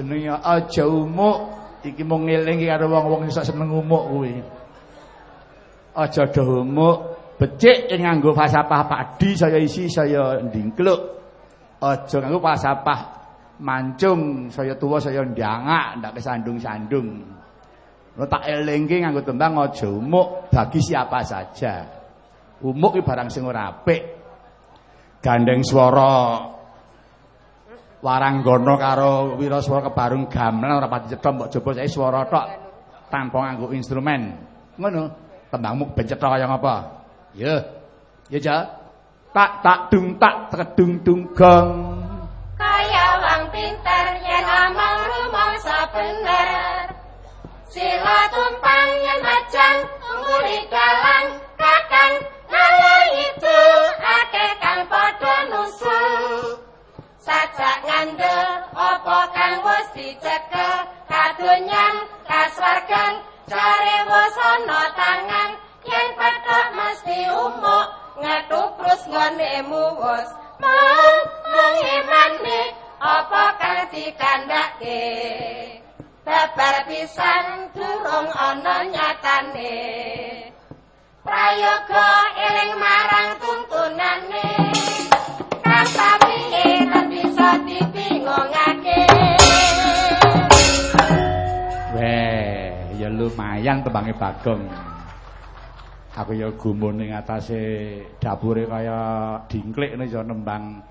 jenenge aja umuk. Iki mung ngelingi karo wong-wong iso seneng umuk kuwi. Aja do umuk. Becik ing nganggo fasapah padi saya isi saya ndingkluk. Aja nganggo fasapah mancung saya tuwa saya ndangak ndak kesandung-sandung. Lo tak elingke nganggo tembang aja umuk bagi siapa saja. Umuk iki barang sing ora apik. Gandeng swara waranggana karo wiraswara kebarung gamelan ora pati cetha mbok coba saiki swara tok tanpa nganggo instrumen. Ngono. Tembangmu ben cetha kaya ngapa? Ya. Ya ja. Tak tak dung tak tedung dung gong. Kaya wong pinter yen omong rumangsa bener. Sila tumpang yen majang ngumpuli dalang kakang itu akeh kang padha nusul Sajak ngandel apa kang wis dicekel kadonyan kaswargan cari wis ana tangan. Yen petok mesti umuk ngetuprus ngonemu wis mung mung imane apa kang dikandake babar pisan durung ana nyatane. Prayoga eling marang tuntunane. Kang papiye lumayan tembange bagong. Aku ya gumun ning atase dapure kaya dingklik nih ya nembang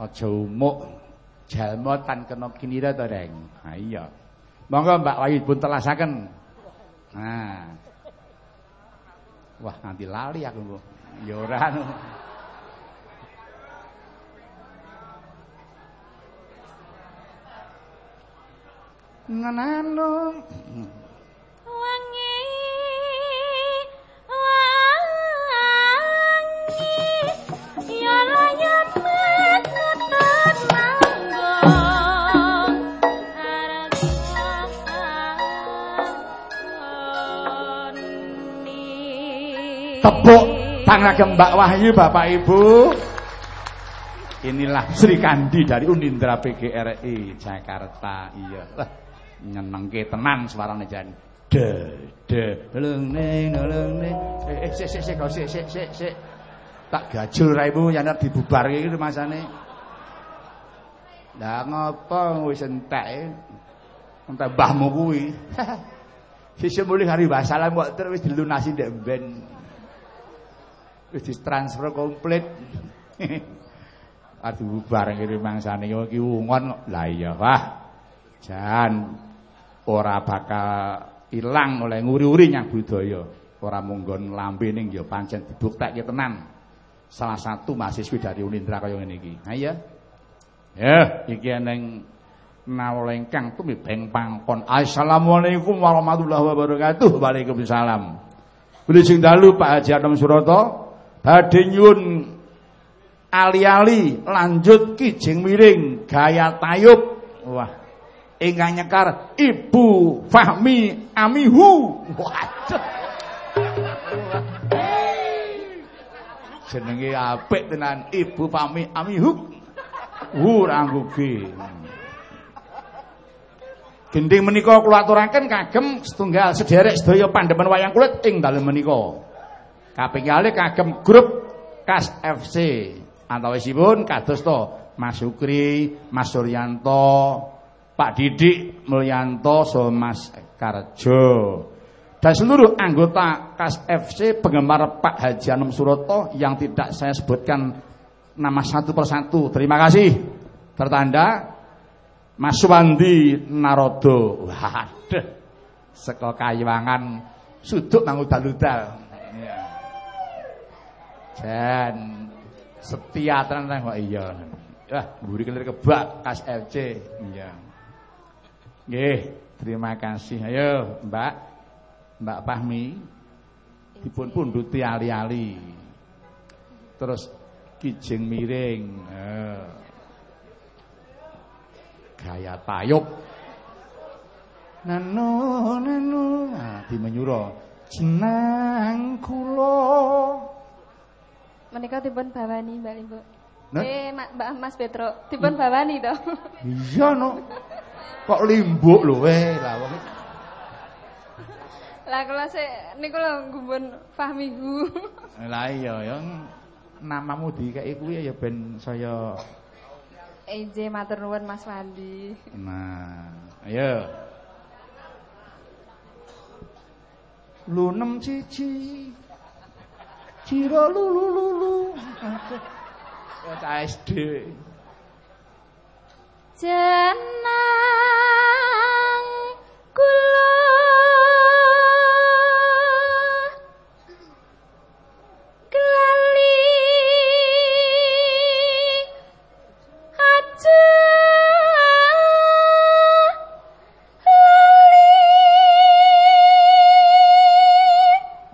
aja umuk. Jalma tan kena kinira to reng? Ha iya. Monggo Mbak Wayu pun telasaken. Nah. Wah nganti lali aku ya ora anu Nganano wangi wangi ya tepuk ke Mbak Wahyu Bapak Ibu. Inilah Sri Kandi dari Unindra PGRI Jakarta. Iya nyenengke tenan suarane jan. De de. Lung ning lung ning eh eh sik sik sik sik sik sik sik. Tak gajul raimu yen arep dibubarke iki masane. Lah ngopo wis entek entek mbahmu kuwi. Sisih mulih hari wasalam kok terus wis dilunasi ndek ben wis ditransfer komplit. Aduh bareng kiri mangsane. Iki ungon. Lah iya, wah. Jan ora bakal ilang oleh nguri-uri nyang budaya. Ora munggon lambe ning ya pancen dibuktekke tenan. Salah satu mahasiswi dari Unindra kaya ngene iki. Ha iya. Ya, iki eneng nawlengkang tumibeng pangkon. Assalamualaikum warahmatullahi wabarakatuh. Waalaikumsalam. Beli sing dalu Pak Haji Adam Surata badhe nyuwun ali-ali lanjut kijing miring gaya tayub. Wah. Ingkang nyekar Ibu Fahmi Amihu. Waduh. Jenenge apik tenan Ibu Fahmi Amihu. Uh, rangguge. Gending menika kula aturaken kagem setunggal sederek sedaya pandemen wayang kulit ing dalem menika. Kaping kalih kagem grup Kas FC antawisipun kados to Mas Sukri, Mas Suryanto, Pak Didik Mulyanto, so Mas Karjo. Dan seluruh anggota Kas FC penggemar Pak Haji Anom Suroto yang tidak saya sebutkan nama satu persatu. Terima kasih. Tertanda Mas Wandi Narodo. Waduh. Seko Kayuwangan suduk nang udal-udal. Iya. Dan setia tenan kok iya. Wah, mburi kelir kebak Kas FC. Iya. Nggih, terima kasih. Ayo, Mbak. Mbak Pahmi dipun punduti ali-ali. Terus kijing miring. Eh. Gaya tayub. Nano nano nah, di menyuro jenang kula. Menika dipun bawani Mbak Limbo. Nah? Eh, Mbak Mas Petro, dipun bawani to. Iya no. Kok limbuk lho eh lah wong. Lah kula sik niku lho gumun Fahmihu. Lah iya ya namamu dikeki kuwi ya ben saya EJ matur nuwun Mas Wandi. Nah, ayo. Lunem cici. Ciro lulu lulu. Ya SD. Jenang kula Kelali aja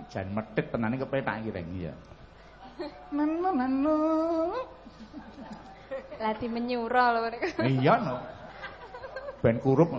Jan medhit tenane kepetak iki reng ya. Nanu nanu. Lah di menyura lho mereka. Iya no. Ben kurup.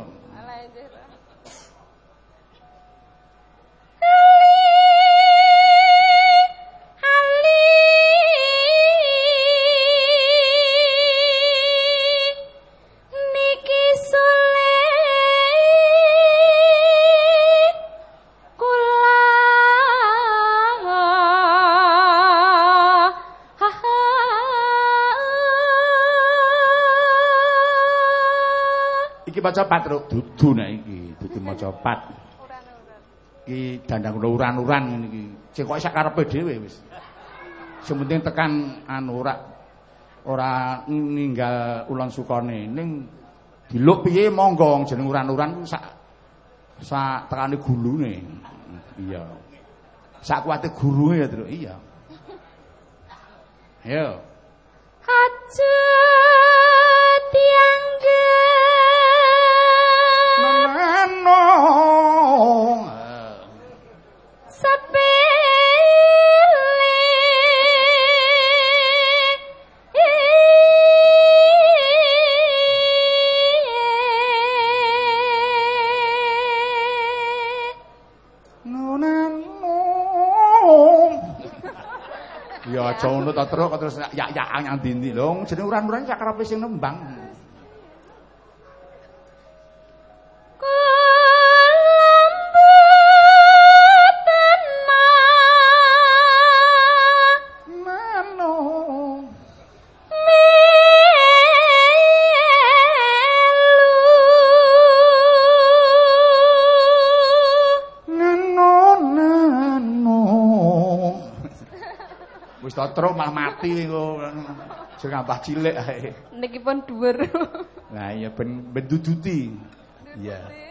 Maca pat Ruk. dudu nek iki, dudu maca pat. Iki dandang uran-uran ngene iki. Sing kok sakarepe dhewe wis. Sing penting tekan anu ora ora ninggal ulon sukane ning diluk piye monggo jeneng uran-uran ku sak sak tekane gulune. Iya. Sak kuwate gurune ya, Truk. Iya. Ayo. aja tiang Nano. Ya aja ngono ta truk terus yak-yakan yang ndi lho jeneng uran-uran sak karepe sing nembang. Mati kok. Sing ngambah cilik ae. Niki pun dhuwur. Nah iya ben ben duduti. Iya.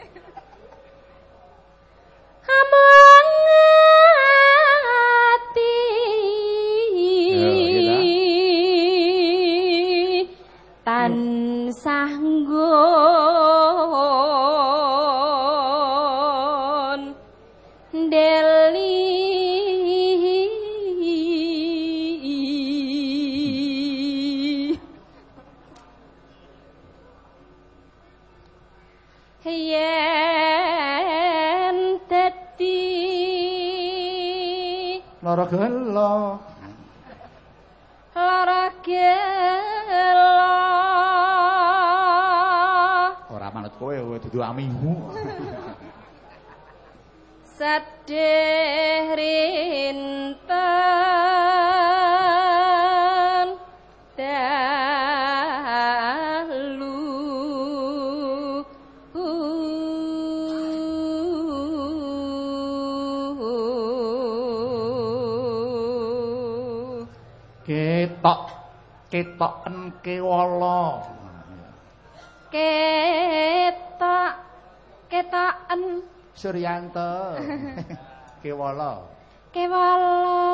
Kewala. kewala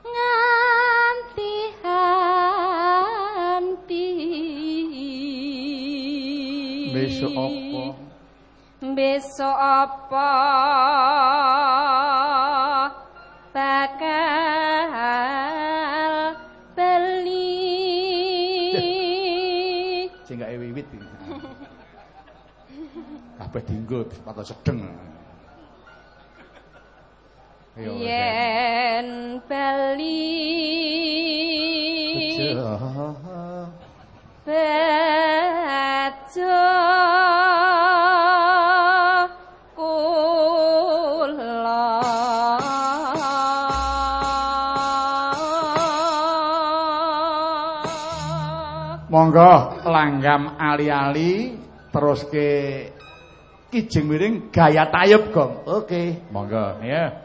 nganti hanti Besok apa? besok apa bakal beli Sing gak wiwit iki. Kabeh dienggo pada sedeng. Langgam ali-ali terus ke kijing miring gaya tayub gong. Oke, monggo ya. ngagemo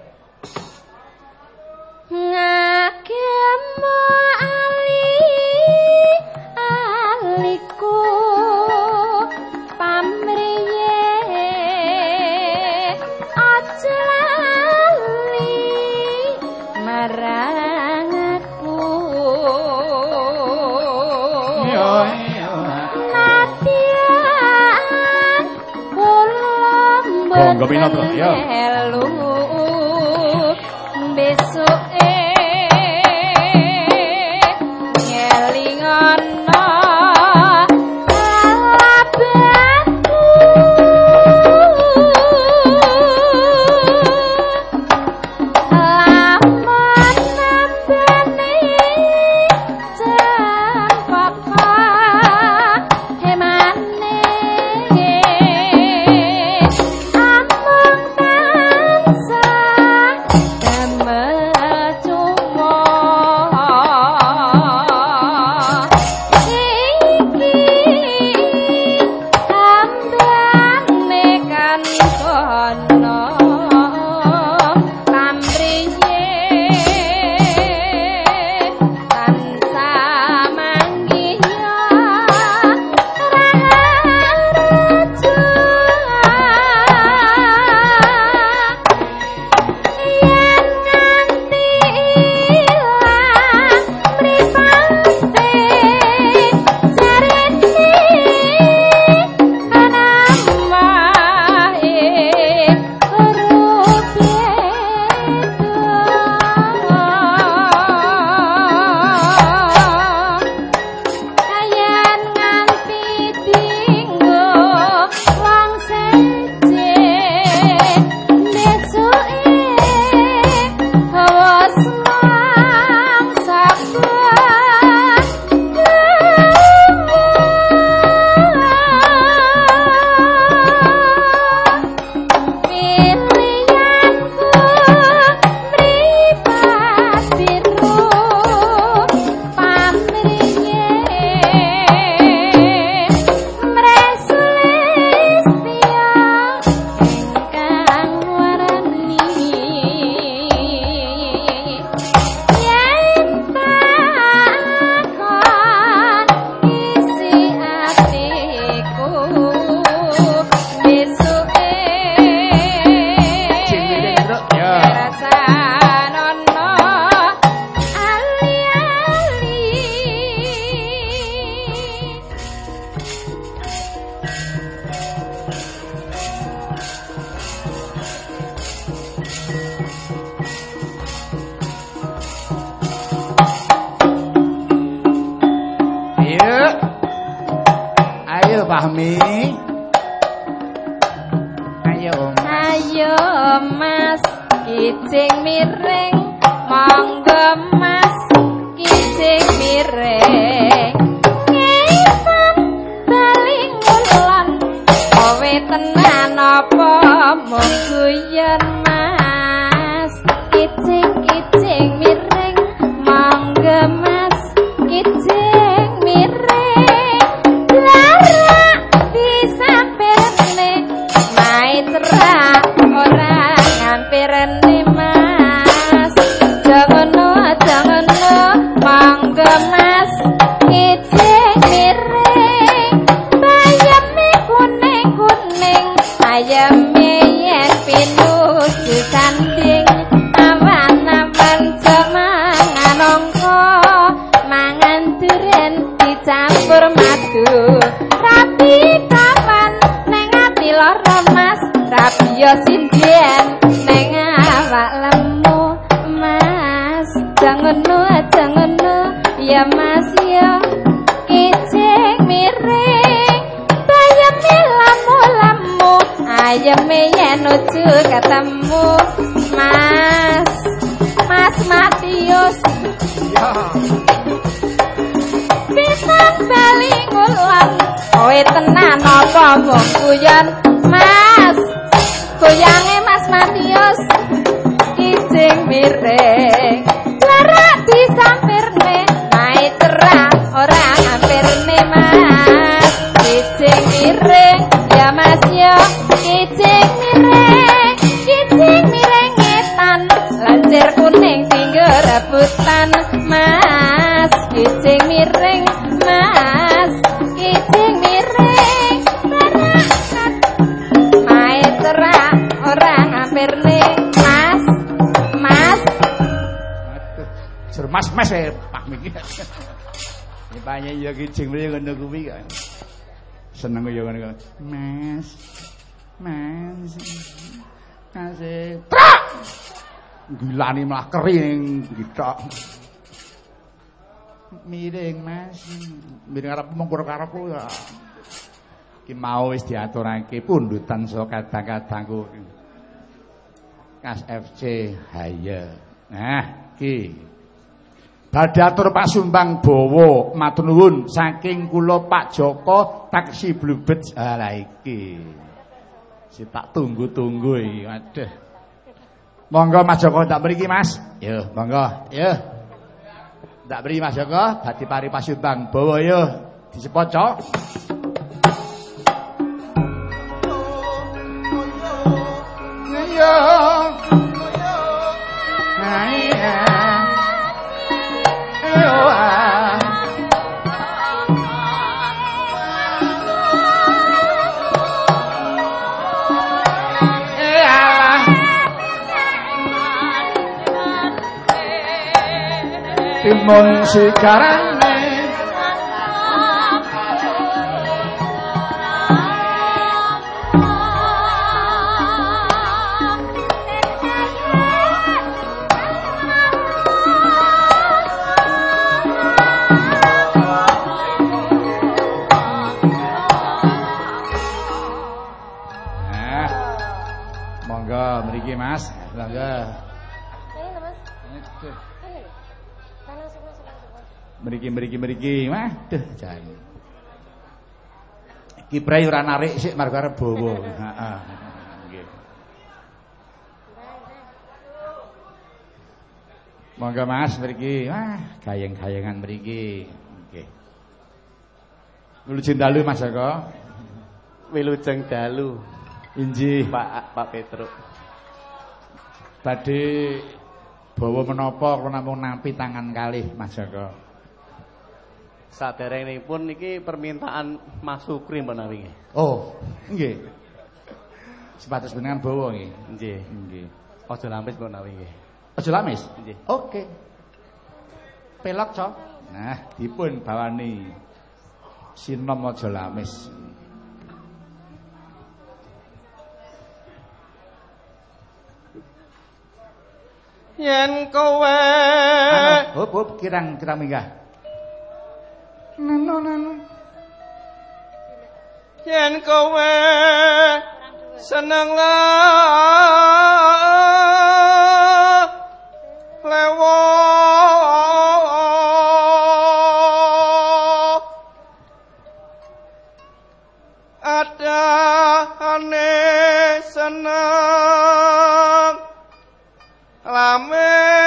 Gilani malah kering gitok. Miring Mas. Miring arep mengkur karepku ya. Ki mau wis diaturake pundutan saka kadang-kadangku. Kas FC Haya. Nah, ki. Badhe atur Pak Sumbang Bawa matur nuwun saking kula Pak Joko taksi blubet ala iki. Si tak tunggu-tunggu iki. Waduh. Monggo Mas Joko tak mriki Mas. Yo, monggo. Yo. Tak mriki Mas Joko dadi pari Pak Sumbang Bawa yo disepocok. Monse Carán Kiprah ora narik sik margo arep bawa. Heeh. Monggo Mas mriki. Wah, gayeng-gayengan mriki. Nggih. Wilujeng dalu Mas Joko. Wilujeng dalu. Injih. Pak Pak Petruk. Badhe bawa menapa kula namung nampi tangan kalih Mas Joko. Saderengipun niki permintaan Mas Sukri menawi nggih. Oh, nggih. Sepatus jenengan bawa nggih. Nggih. Nggih. Aja lampis menawi nggih. Aja lamis. Nggih. Oke. Pelok, Cok. Nah, dipun bawani sinom aja lamis. Yen kowe Anu, Hop, hop, kirang kirang minggah. no no yen kowe seneng lewo. Ada ane seneng. Lame.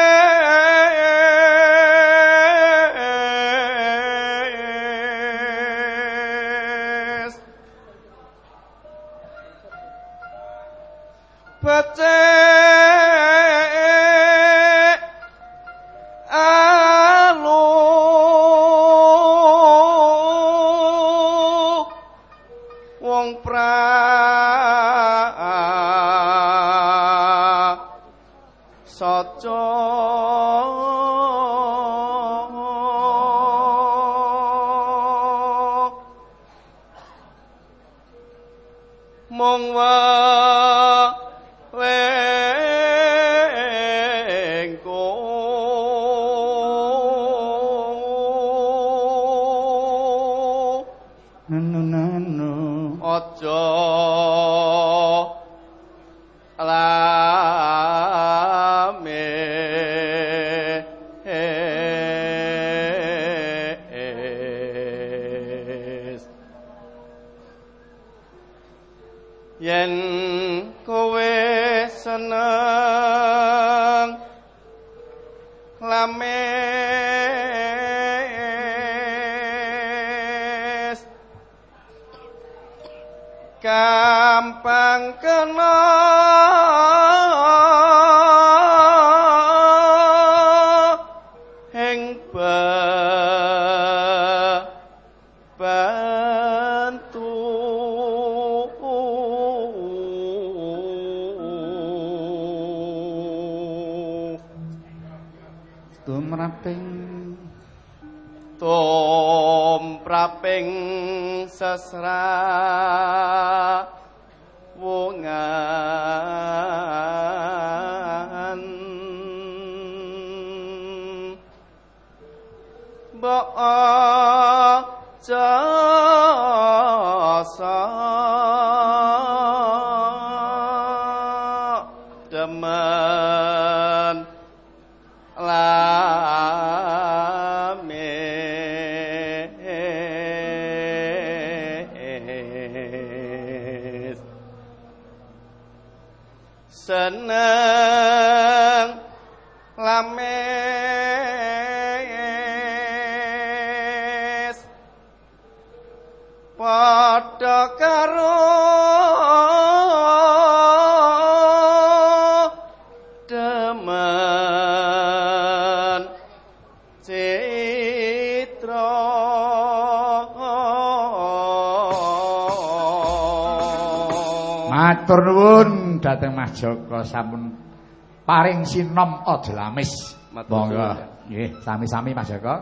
Paring sinom aja lamis. Monggo. Nggih, sami-sami Mas Joko.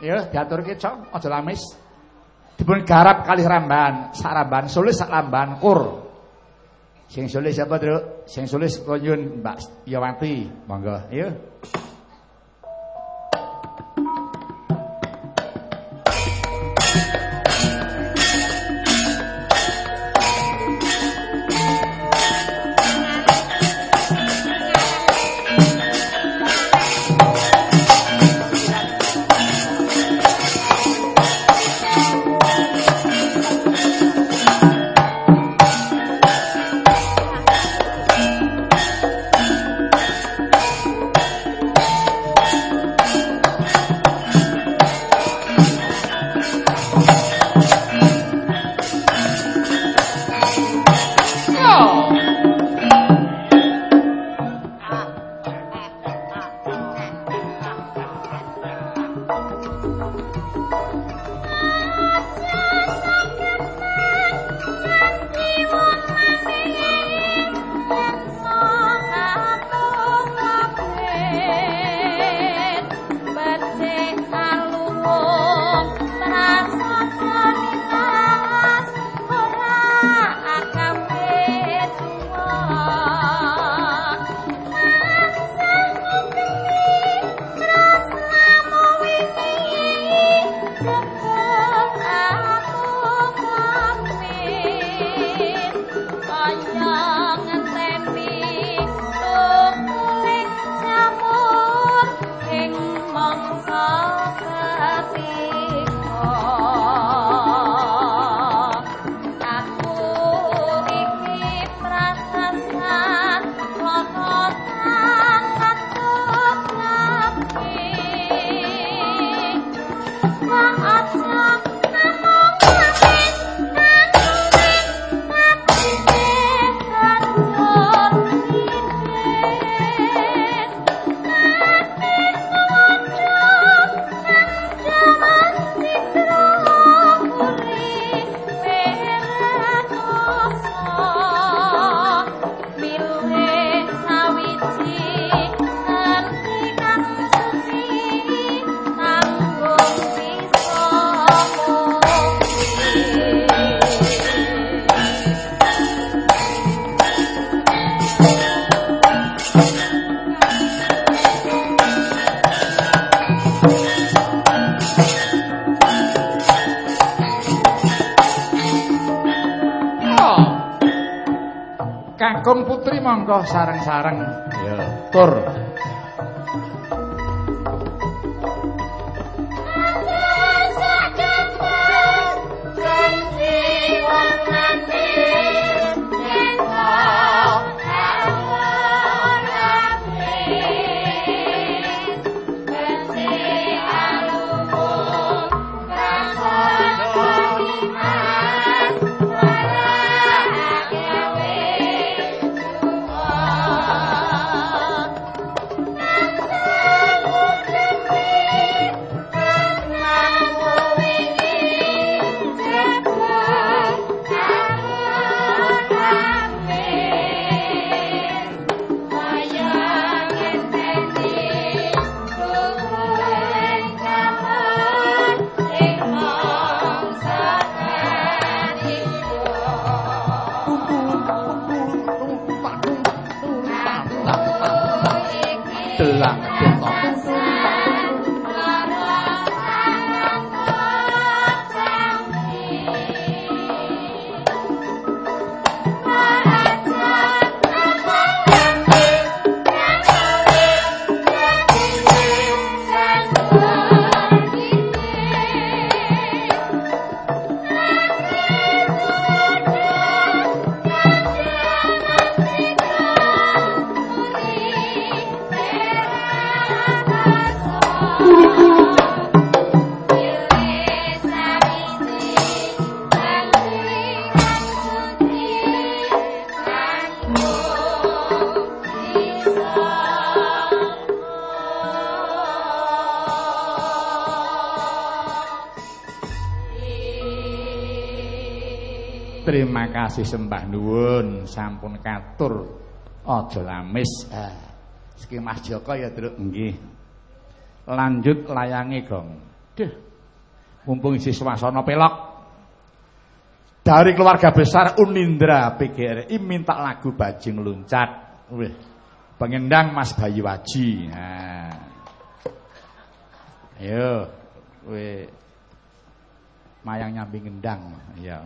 Ya, diaturke Cok, aja lamis. Dipun garap kalih ramban, sak sulis sak ramban kur. Sing sulis siapa, Truk? Sing sulis konyun Mbak Yawati. Monggo, ya. Monggo sareng-sareng. Ya, tur. Kasih sembah nuwun sampun katur aja lamis. Ah, Siki Mas Joko ya, Truk. Nggih. Lanjut layangi, Gong. Duh. Mumpung isi swasana pelok. Dari keluarga besar Unindra PGRI minta lagu Bajing Luncat. Wih. Pengendang Mas Bayu Waji. Nah. Ayo. Wih. Mayang nyambi ngendang. Ya.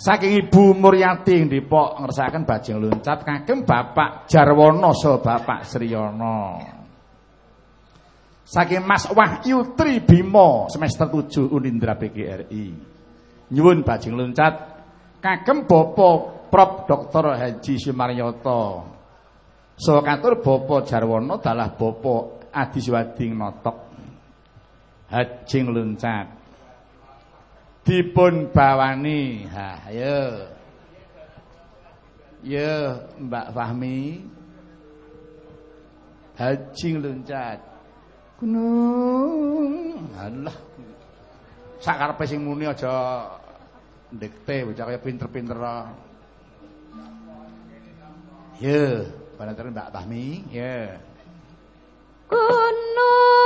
Saking Ibu Muryati Depok ngersakaken bajing luncat kagem Bapak Jarwono so Bapak Sriyono. Saking Mas Wahyu Tribimo semester 7 Unindra PGRI. Nyuwun bajing luncat kagem Bapak Prof Dr. Haji Sumaryoto. So katur Bapak Jarwono dalah Bapak Adi Swading Notok. Hajing luncat dipun bawani. Ha, ayo. Yo, Mbak Fahmi. Hajing loncat. Gunung. Alah. Sakarepe sing muni aja ndekte bocah kaya pinter-pinter. Yo, panentere Mbak Fahmi. Yo. Gunung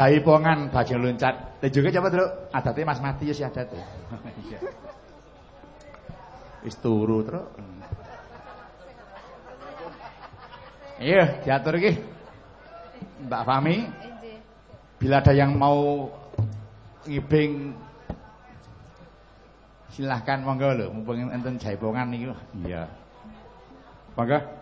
jaipongan luncat, loncat. juga coba dulu adatnya Mas mati ya adate. Iya. isturu. Iya, diatur lagi Mbak Fami. Iya. Bila ada yang mau ngibing silahkan monggo lho mumpung enten jaipongan loh, Iya. Monggo.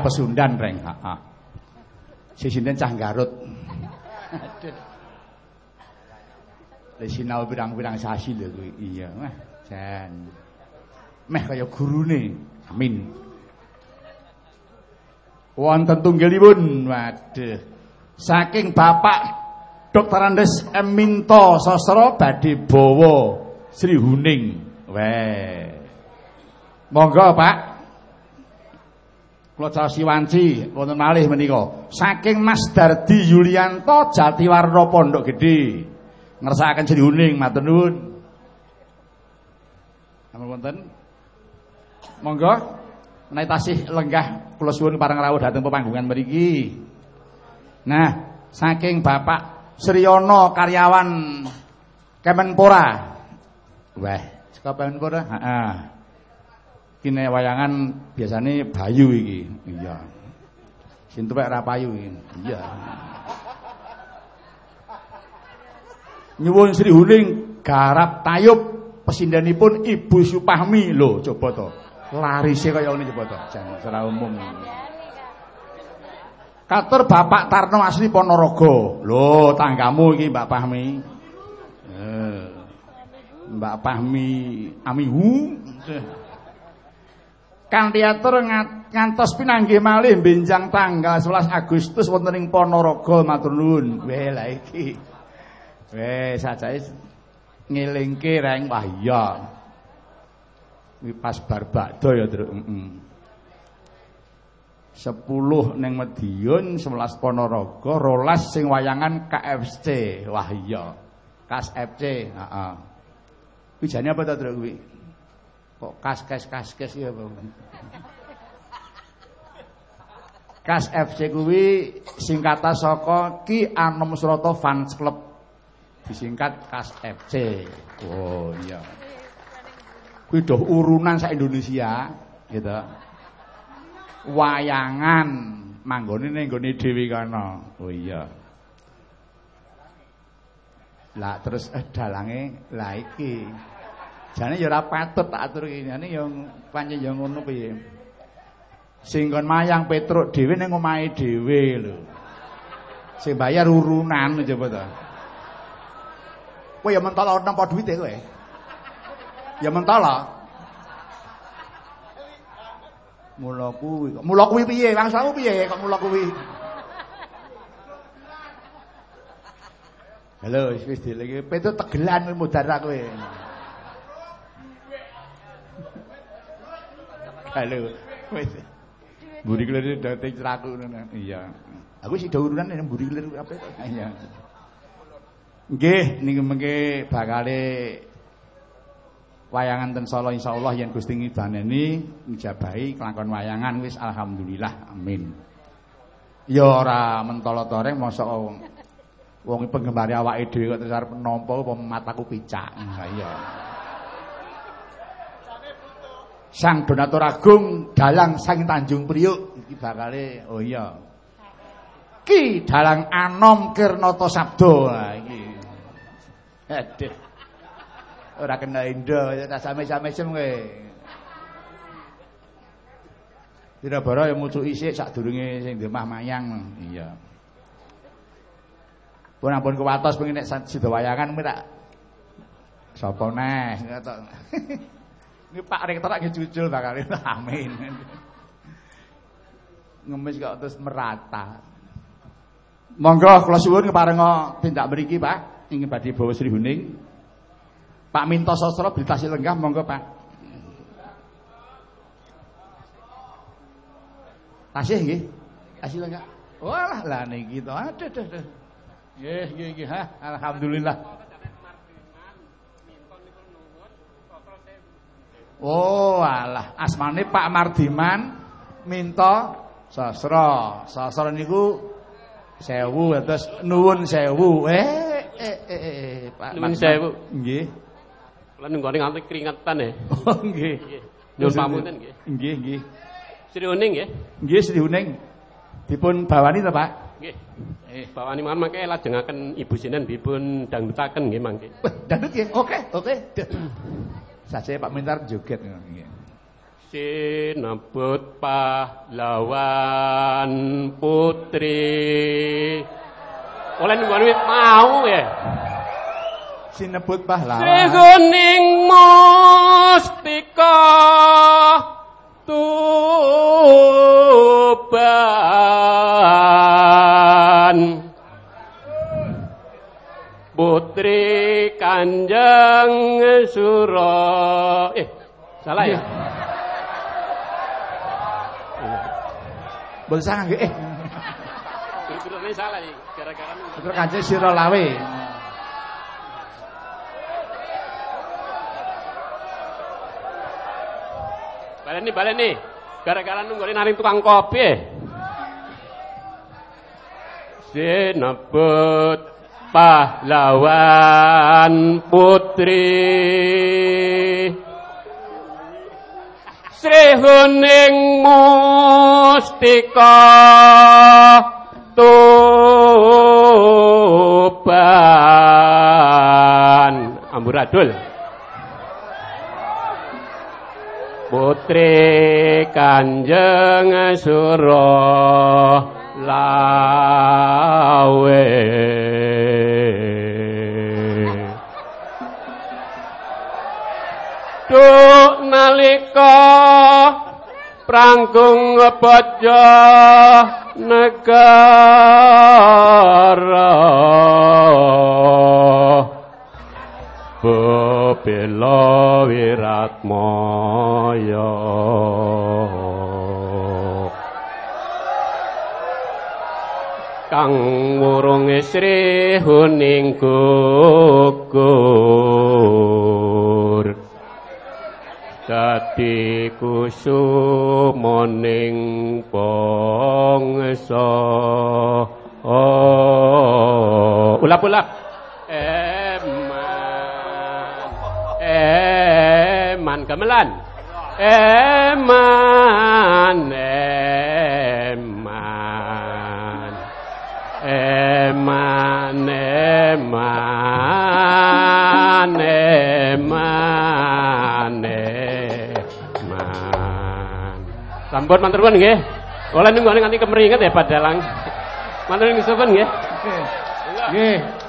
Gaya pesundan reng. Heeh. Sisinten cah Garut. Wis sinau pirang-pirang sasi lho kuwi. Iya, meh jan. Meh kaya gurune. Amin. Wonten tunggalipun. Waduh. Saking Bapak Dr. Andes M. Minto Sosro badhe bawa Sri Huning. Weh. Monggo, Pak. Kula caosi wonten malih menika. Saking Mas Dardi Yulianto Jatiwarna Pondok Gedhe. Ngersakaken Sri Huning, matur nuwun. Ampun wonten. Monggo menawi tasih lenggah kula suwun pareng rawuh dhateng pepanggungan mriki. Nah, saking Bapak Sriyono karyawan Kemenpora. Wah, saka Kemenpora? Heeh. Kine wayangan biasane Bayu iki. Iya. Sinten pek ra payu iki. Iya. Nyuwun Sri Huning garap tayub pesindanipun Ibu Supahmi lho coba to. Larise kaya ngene coba to. Jan secara umum. Katur Bapak Tarno asli Ponorogo. Lho, tanggamu iki Mbak Pahmi. Eh. Mbak Pahmi Amihu. Kanthi atur ngantos pinanggih malih benjang tanggal 11 Agustus wonten ing Ponorogo matur nuwun. Weh la iki. Weh sajake ngelingke reng wah iya. Pas bar bakdo ya, Truk. Heeh. 10 ning Madiun, 11 Ponorogo, 12 sing wayangan KFC. Wah iya. Kas FC, heeh. Kuwi jane apa ta, Truk kuwi? Kok kas kes kas kes ya apa? Kas FC kuwi singkatan saka Ki Anom Surata Fans Club. Disingkat Kas FC. Oh iya. Kuwi doh urunan sak Indonesia, gitu. Wayangan manggone ning nggone dhewe kana. Oh iya. Lah terus eh, dalange lah iki. Jane ya ora patut tak atur iki. Jane ya pancen ya ngono piye. Sing kon mayang Petruk dhewe ning omahe dhewe lho. Sing bayar urunan coba ta. Kowe ya mentolo nampa duwite kowe. Ya mentolo. Mula kuwi. Mula kuwi piye? Wangsamu piye kok mula kuwi? Halo, wis wis dilegi. Petruk tegelan mudara kowe. Halo. Wis. Mburi kelir dadi ceraku ngono. Iya. Aku sih urunan ning mburi kelir apa. Iya. Nggih, niki mengke bakale wayangan ten Solo insyaallah yen Gusti ngidaneni njabahi kelakon wayangan wis alhamdulillah. Amin. Ya ora mentolo toreng mosok wong penggemar awake dhewe kok terus arep nampa apa mataku picak. Nah, iya. Sang donatur agung dalang sang Tanjung Priuk iki bakale oh iya. Ki dalang Anom Kirnata Sabda ha iki. Aduh. Ora kena indo ya same-same sem kowe. Dirabara ya mucuk isik sadurunge sing demah mayang. Iya. Pun ampun kuwatos pengen nek sida wayangan tak sapa neh. Ini Pak Rektor lagi jujur bakal amin. Ngemis kok terus merata. Monggo kula suwun keparenga tindak mriki, Pak. Ingin badhe bawa Sri Huning. Pak Minto Sosro Britasi Lenggah monggo, Pak. Tasih nggih. Tasih lenggah. Walah lah niki to. Aduh, aduh. Nggih, nggih, nggih. Alhamdulillah. Oh alah asmane Pak Mardiman minta sasra. Sasra niku sewu terus nuwun sewu. Eh eh eh, eh Pak Nuwun sewu. Nggih. Kula nunggone nganti keringetan ya. Oh nggih. Nyuwun pamunten nggih. Nggih nggih. Sri Uning nggih. Nggih Sri Uning. Dipun bawani to Pak? Nggih. Eh bawani mawon mangke lajengaken Ibu Sinen dipun dangdutaken nggih mangke. Dangdut nggih. Oke, oke. Saja Pak Mintar joget. Sinebut pahlawan putri. Oleh nunggu wit mau ya. Sinebut pahlawan. Siguning mustika tuban Putri Kanjeng Suro Eh, salah ya? Boleh sangat nggih. Eh, Guru-gurunya salah nih, gara-gara Putra Kanjeng Sira Lawe. Balen nih, balen nih. Gara-gara nungguin naring tukang kopi. Sinebut pahlawan putri. Sri Huning Mustika Tuban Amburadul. Putri Kanjeng Suro Lawe Duk nalika prangkung baja negara. Bebela wiratmaya. Kang wurung Sri Huning gugur Dadi kusumoning bangsa oh. Ulap-ulap eman. Eman gamelan. Eman eman eman. Eman eman sampun matur nuwun nggih. Oleh nunggu nganti kemeringet ya padalang matur nuwun nggih. Nggih.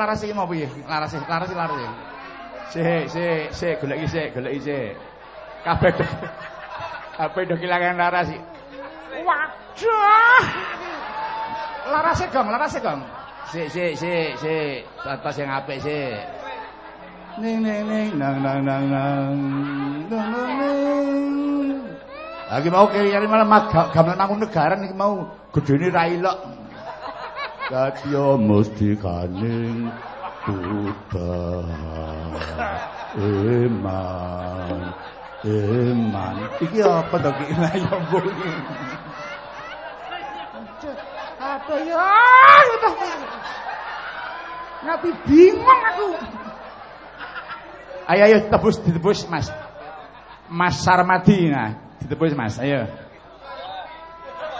Tekan itu lho, laras iki mau piye? Laras laras laras. Sik, sik, sik, golek iki sik, golek iki sik. Kabeh. Kabeh do kelangan laras iki. Waduh. Larase gong, larase gong. Sik, sik, sik, sik. Atas yang apik sik. Ning ning ning nang nang nang nang nang nang nang. Lagi mau kiri malah gamelan mangun negaran iki mau gedene ra ilok. Kadya mustikaning Buddha. Eman Eman. Iki apa to ki? Layombo iki Apa ya Ngapi bingung aku. Ayo ayo tebus ditebus Mas. Mas Sarmadi nah ditebus Mas. Ayo.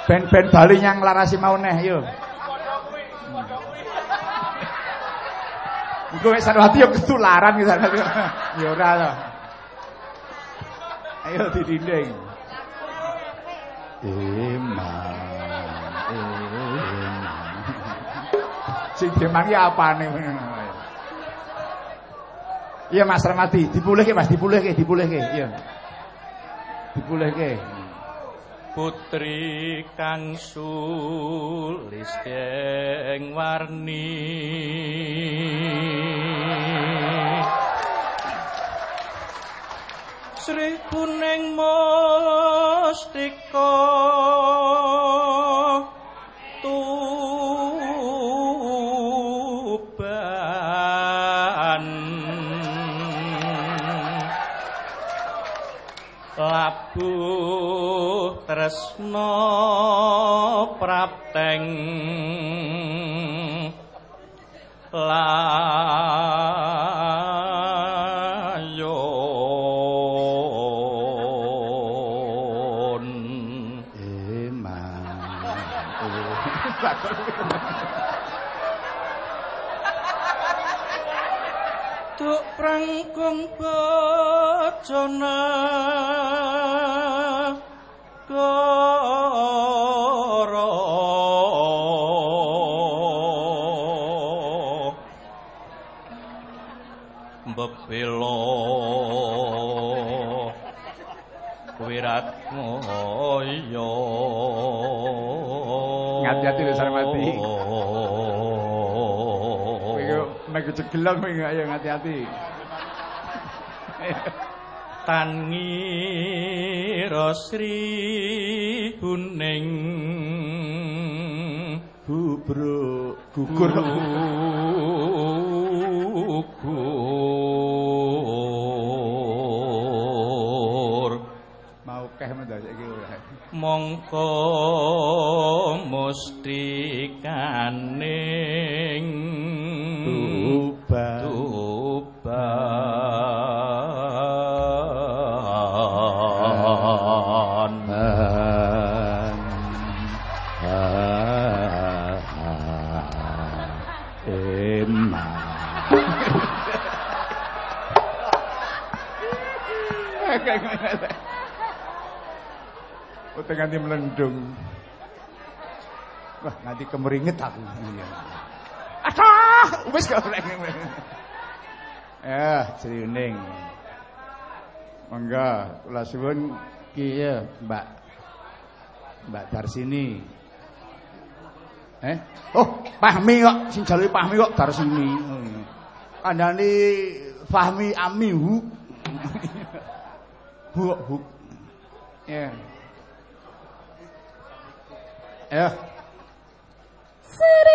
Ben-ben Bali yang larasi mau neh ayo Iku wis Sarwati yo ketularan iki Sarwati. Ya ora to. Ayo didinding. Iman. Iman. Sing demangi apane Iya Mas Ramadi, dipulihke Mas, dipulihke, dipulihke. Iya. Dipulihke. Putri kang sulisteng warni. Sri kuning mustika tresno prapteng. Layon. Tuk prangkung bojonan hati-hati lho sarang mati. Kowe mek cegelang wingi ayo hati-hati. Tan ngira sri kuning bubro gugur gugur mau keh mendadak iki ora mongko mustikaning tuba tuba emma ngene. Utek ganti melendung. Wah, nanti kemeringet aku. Iya. Aduh, wis gak boleh. Ya, Ciuning. Mangga, kula suwun ki ya, Mbak Mbak Darsini. Eh? Oh, Fahmi kok, sing jaluke Fahmi kok Darsini. Kandhane Fahmi Amihu. Bu, bu. Ya. Ya. Sri Oh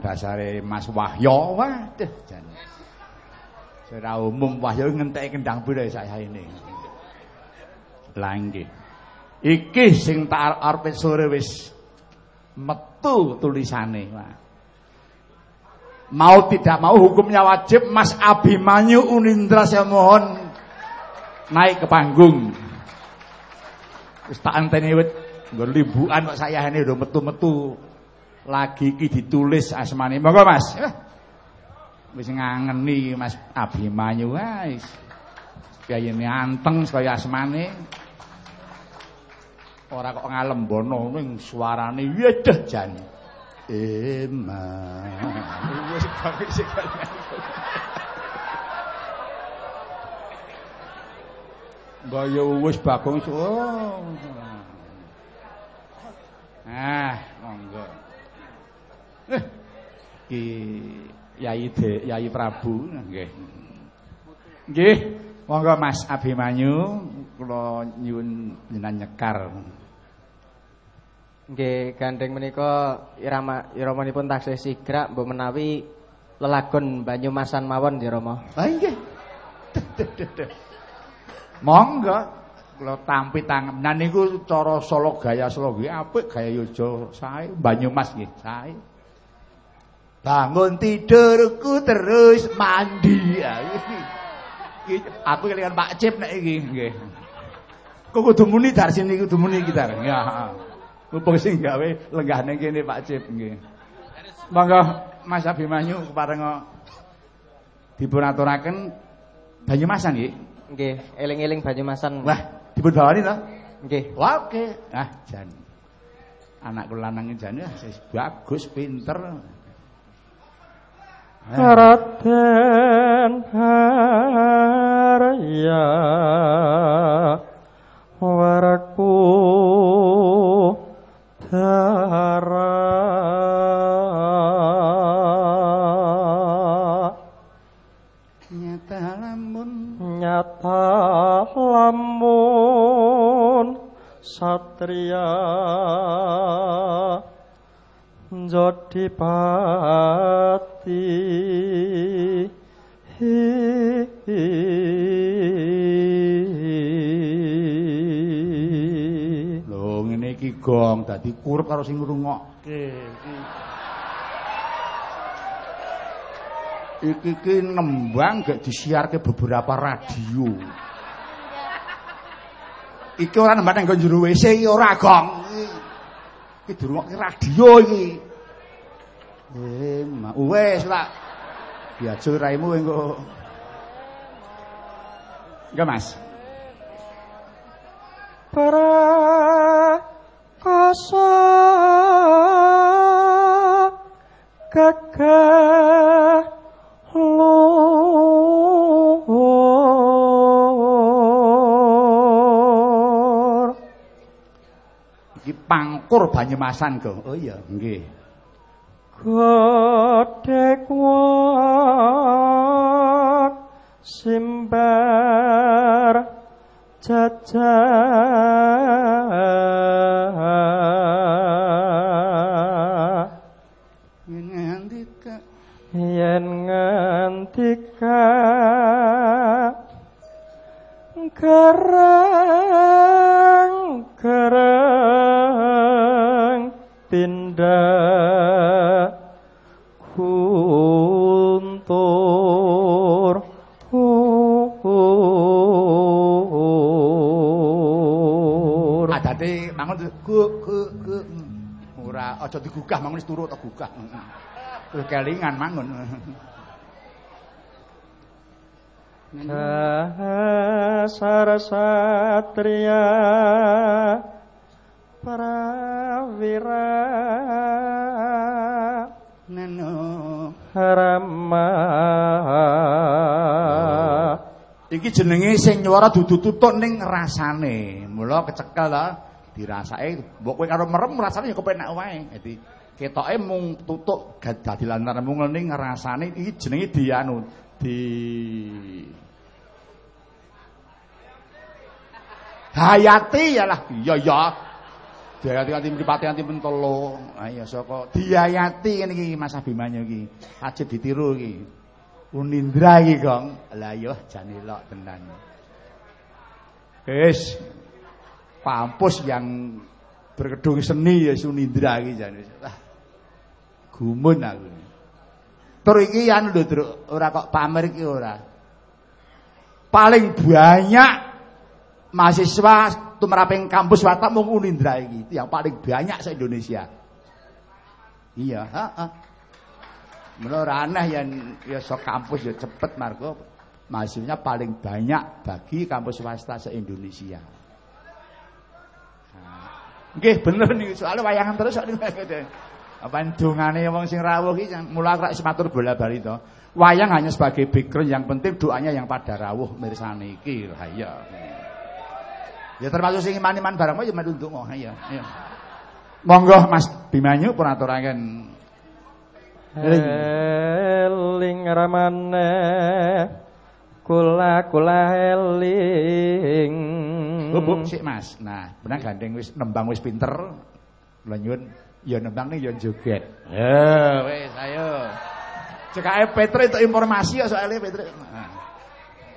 dasare Mas Wahyo waduh jan Ora umum Wahyo ngenteki kendang saya ini Lah iki sing tak sore wis metu tulisane. Mau tidak mau hukumnya wajib Mas Abimanyu Unindra saya mohon naik ke panggung. Wis tak anteni wit nggon kok saya ini udah metu-metu. Lagi iki ditulis asmane. Monggo Mas. Eh, Wis ngangeni Mas Abimanyu guys. Kayane anteng kaya asmane. Ora kok ngalembono ning suarane yedah jan. Ema. Wis sekali. Gaya wis bagong oh. Ah, monggo. Eh, ki Yai De, Yai Prabu nggih. Nggih, monggo Mas Abimanyu kula nyuwun jenengan nyekar. Nggih, gandeng menika irama iramanipun taksih sigrak mbok menawi lelagon Banyumasan mawon nggih Rama. Ah nggih. Monggo kula tampi tangan. Nah niku cara Solo gaya Solo nggih apik gaya Yojo sae, Banyumas nggih sae. Bangun tidurku terus mandi. Iki aku kelingan Pak Cip nek iki nggih. Kok kudu muni dar sini kudu muni gitar. Ya. Mumpung sing gawe lenggah ning kene Pak Cip nggih. Monggo Mas Abimanyu keparenga dipun aturaken Banyumasan nggih. Nggih, eling-eling Banyumasan. Wah, dipun bawani to? Nggih. Wah, oke. Ah, jan. Anak kula lanang wis bagus, pinter. Raden Haraya Waraku Dara. Nyata lamun. Nyata lamun Satria Jodipat pati Lho ngene iki gong dadi kurep karo sing ngrungokke iki. Iki ki nembang gak disiarke beberapa radio. Iki ora nembang nang jero WC ora gong. Iki dirungokke radio iki. Eh, ma wes lah. Biajo raimu engko. Enggak, Mas. para kasa gagah lur Iki pangkur Banyumasan, Go. Oh iya, nggih. Godhek wak simbar jajah Ngendika yen ngantika kerang Mangun ku ku ku ora aja digugah mangun wis turu tak gugah. Terus kelingan mangun. Dasar satria prawira Neno Rama Iki jenenge sing nyuara dudu tutuk ning rasane. Mula kecekel ta dirasake mbok kowe karo merem rasane ya kepenak wae. Dadi ketoke mung tutuk dadi lantaran mung ning rasane iki jenenge dianu di Hayati ya lah. Iya ya. Diayati kanthi mripate kanthi mentolo. Ayo saka diayati ngene iki Mas Abimanyu iki. Ajib ditiru iki. Unindra iki, Gong. Lah yo jane lok tenan. Wis. Kampus yang berkedung seni ya Sunindra iki jane. Lah. Gumun aku. Tur iki anu lho. Ora kok pamer iki ora. Paling banyak mahasiswa tumraping kampus Watak mung Unindra iki. Itu yang paling banyak se Indonesia. Iya, heeh. Menurut ora aneh yang ya sok kampus ya cepet margo mahasiswanya paling banyak bagi kampus swasta se-Indonesia. Nggih bener nih soalnya wayangan terus kok niku. Apa dongane wong sing rawuh iki yang mula krak matur bola bali to. Wayang hanya sebagai background yang penting doanya yang pada rawuh mirsani iki. Ha iya. Ya termasuk sing iman-iman barang ya melu ndonga. Ha iya. Iya. Monggo Mas Bimanyu pun aturaken Eling ramane kula kula eling. Bubuk sik Mas. Nah, benar gandeng wis nembang wis pinter. Kula nyuwun ya nembang nih ya joget. Ya wis ayo. Cekake Petre itu informasi ya soalnya Petre. Nah.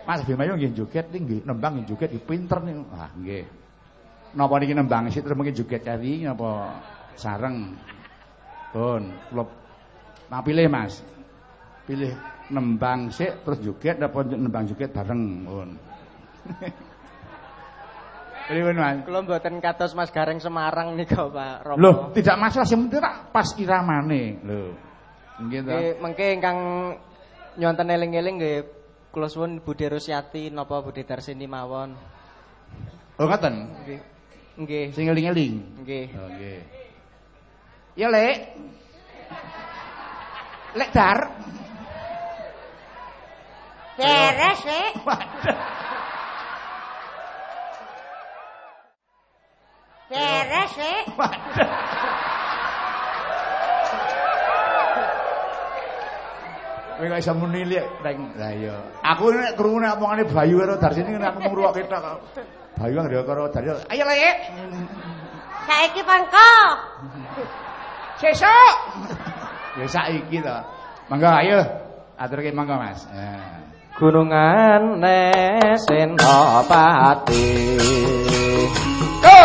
Mas Bimayu nggih joget nggih nembang nggih joget pinter nih. Ah nggih. Napa niki nembang sih terus mungkin joget kali napa sareng. Pun kula Nah pilih Mas. Pilih nembang sik terus joget apa nembang joget bareng pun. Pripun Mas? Kula mboten kados Mas Gareng Semarang nika Pak Romo. Loh, tidak masalah sing penting tak pas iramane. Lho. Nggih to. Nggih, mengke ingkang nyonten eling-eling nggih kula suwun Bude Rusyati napa Bude Darsini mawon. Oh ngoten. Nggih. Nggih. Sing eling-eling. Nggih. Oh nggih. Ya, Lek. Lek dar. Beres, Lek. Beres, Lek. Kowe kok iso muni lek reng. Lah iya. Aku nek krungu nek omongane Bayu karo Darsini aku mung ngrungokke tok. Bayu nggak karo Darsini. Ayo Lek. Saiki pangko. Sesuk. Ya saiki to. Mangga ayo. Aturke mangga Mas. Eh. Gunungan Senopati. Yo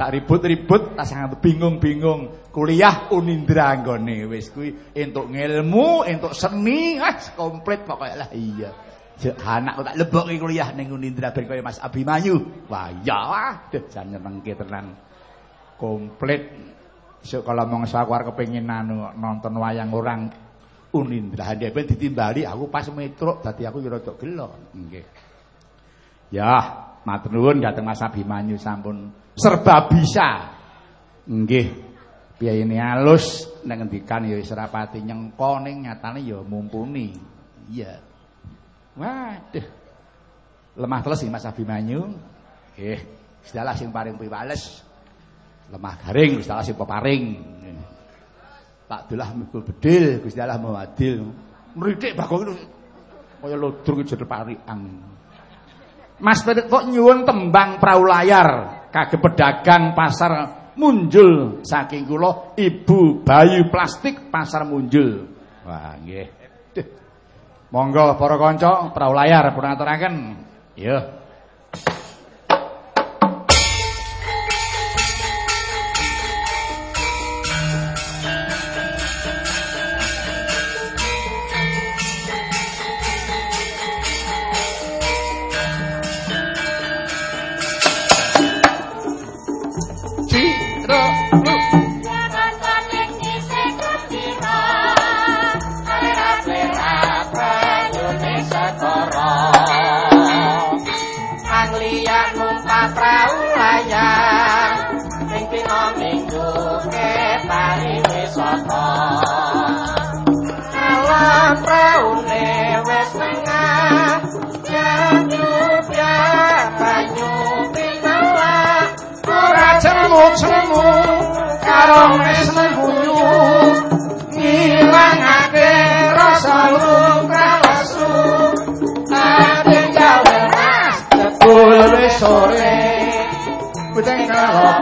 dadak ribut-ribut, tas sangat bingung-bingung. Kuliah Unindra nggone wis kuwi entuk ngilmu, entuk seni, ah komplit pokoknya lah iya. Jek anak kok tak lebokke kuliah ning Unindra ben kaya Mas Abimanyu. Wah, ya waduh jan nyenengke tenan. Komplit. Besok kalau mau arep kepengin anu nonton wayang orang Unindra dia ben ditimbali aku pas metruk dadi aku ya rada gelo. Nggih. Ya, matur nuwun dhateng Mas Abimanyu sampun serba bisa. Nggih. Piyayene alus nek ngendikan ya wis rapati nyengko ning nyatane ya mumpuni. Iya. Waduh. Lemah iki Mas Abimanyu. Nggih. Gusti Allah sing paring piwales. Lemah garing Gusti Allah sing peparing. Tak dolah mikul bedil Gusti Allah mau adil. Mritik bagong kaya lodrung jedher pariang. Mas Pedet kok nyuwun tembang prau layar kagem pedagang pasar munjul saking kula Ibu Bayu Plastik Pasar Munjul. Wah, nggih. Monggo para kanca prau layar pun aturaken. Ya.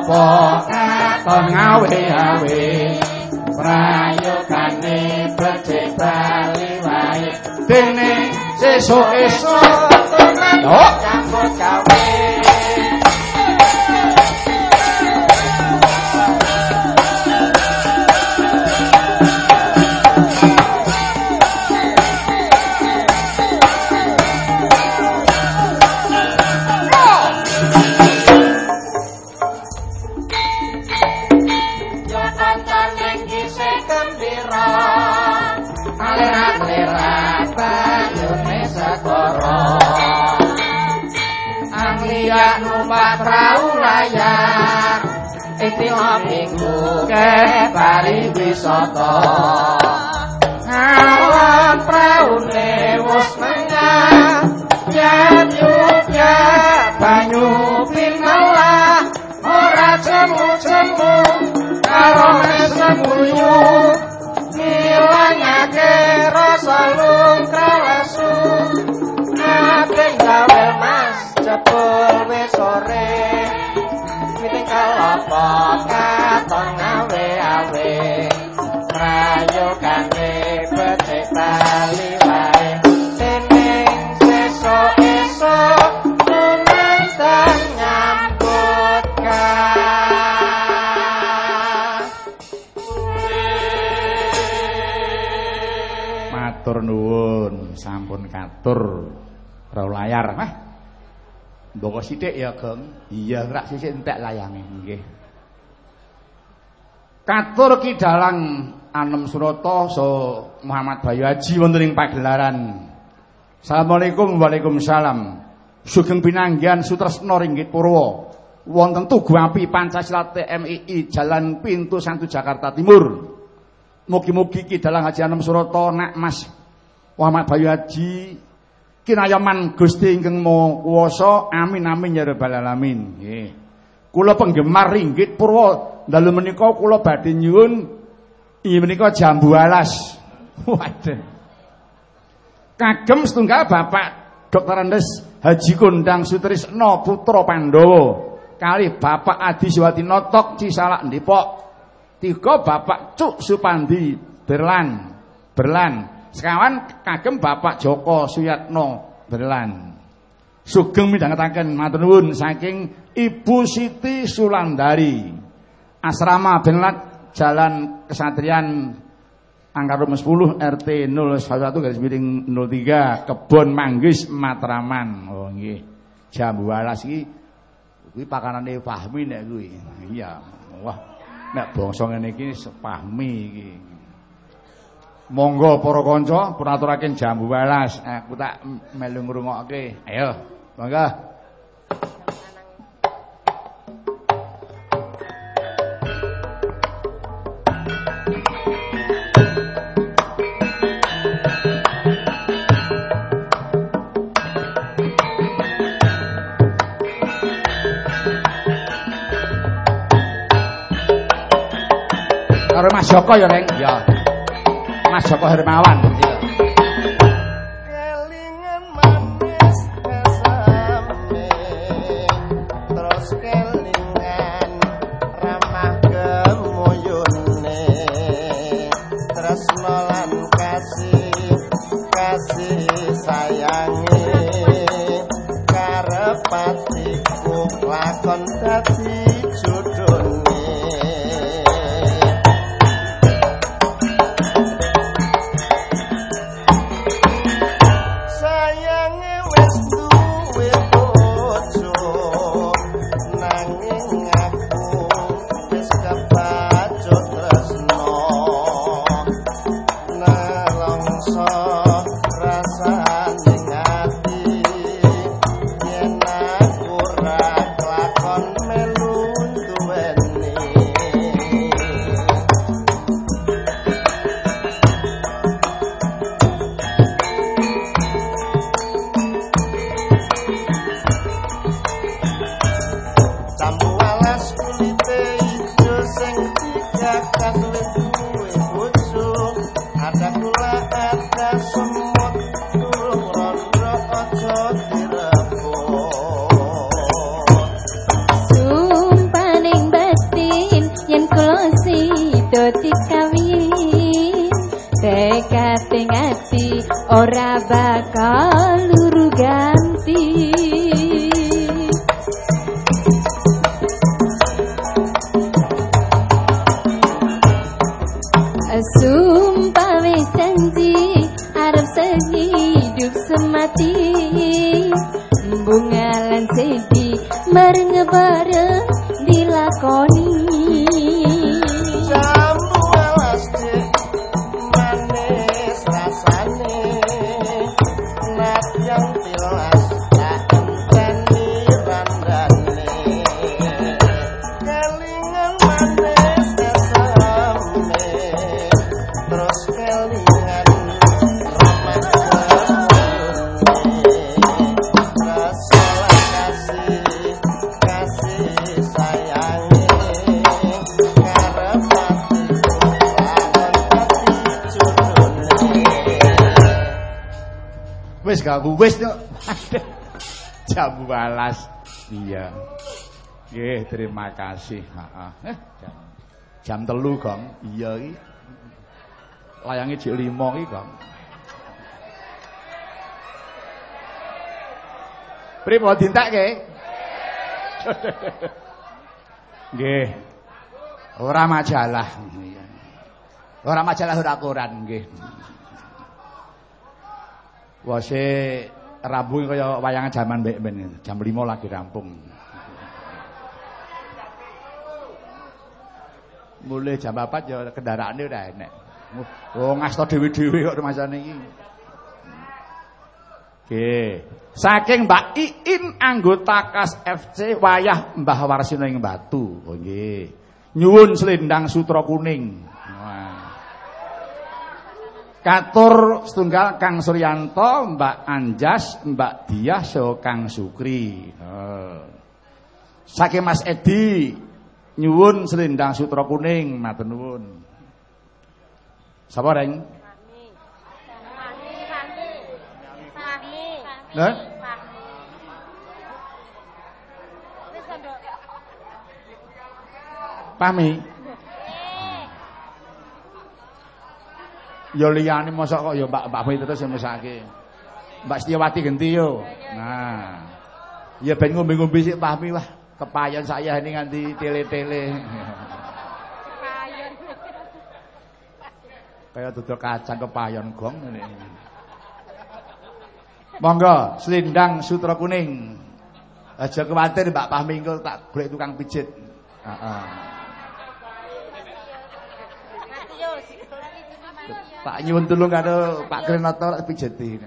Kalopo katon ngawe-awe Prayogane becik bali wae. Dene sesuk-esuk tenan jajak Ikhtiar minggu ke pari wisata. Ngawang praune wusna Mboko sithik ya, Gong. Iya, rak sithik entek layange, nggih. Katur Ki Dalang Anem Surata so Muhammad Bayu Haji wonten ing pagelaran. Assalamualaikum Waalaikumsalam. Sugeng pinanggihan Sutresna Ringgit Purwa. Wonten Tugu Api Pancasila TMII Jalan Pintu Santu Jakarta Timur. Mugi-mugi Ki Dalang Haji Anem Surata nak Mas Muhammad Bayu Haji kinayaman Gusti ingkang Maha Kuwasa. Amin amin ya rabbal alamin. Nggih. Kula penggemar Ringgit Purwa dalu menika kula badhe nyuwun inggih menika jambu alas. Waduh. Kagem setunggal Bapak Dr. Andes Haji Kondang Sutrisno Putra Pandhawa kali Bapak Adi Siwati Notok Cisalak Depok. Tiga Bapak Cuk Supandi Berlan Berlan Sekawan kagem Bapak Joko Suyatno Berlan. Sugeng midhangetaken matur nuwun saking Ibu Siti Sulandari. Asrama Benlat Jalan Kesatrian Angka rumah 10 RT 01 garis miring 03 Kebon Manggis Matraman. Oh nggih. Jam 12 iki kuwi pakanane Fahmi nek kuwi. Iya. Wah, nek bangsa ngene iki Fahmi iki. Monggo para kanca pun aturaken jam 12. Aku tak melu ngrungokke. Ayo, monggo. Karo Mas Joko ya, Reng. Ya. Mas Joko Hermawan. Terima kasih. Heeh. Eh, jam, jam telu, Gong. Iya iki. Layange jek 5 iki, Gong. Pripun dintekke? Nggih. Ora majalah. Iya. Ora majalah ora koran nggih. Wase Rabu kaya wayangan jaman mbek. Jam 5 lagi rampung. Mulai jam 4 ya kendaraane udah enek. Oh ngasto dhewe-dhewe kok masane iki. Oke. Saking Mbak Iin anggota KAS FC wayah Mbah Warsino ing Batu. Oh nggih. Nyuwun selendang sutra kuning. Katur setunggal Kang Suryanto, Mbak Anjas, Mbak Diah, so Kang Sukri. Oh. Saking Mas Edi, nyuwun selendang sutra kuning, matur nuwun. Sapa reng? Lah? Pahmi? Ya liyane mosok kok ya Mbak Mbak Boy terus yang mesake. Mbak Setiawati genti yo. Nah. Ya ben ngombe-ngombe sik pahmi wah. Kepayon saya ini nganti tele-tele. Kayak dodol kacang kepayon gong ini. Monggo, selindang sutra kuning. Aja kuwatir Mbak Pahmi engko tak golek tukang pijit. Heeh. Tak nyuwun tulung karo Pak Krenoto tak pijeti.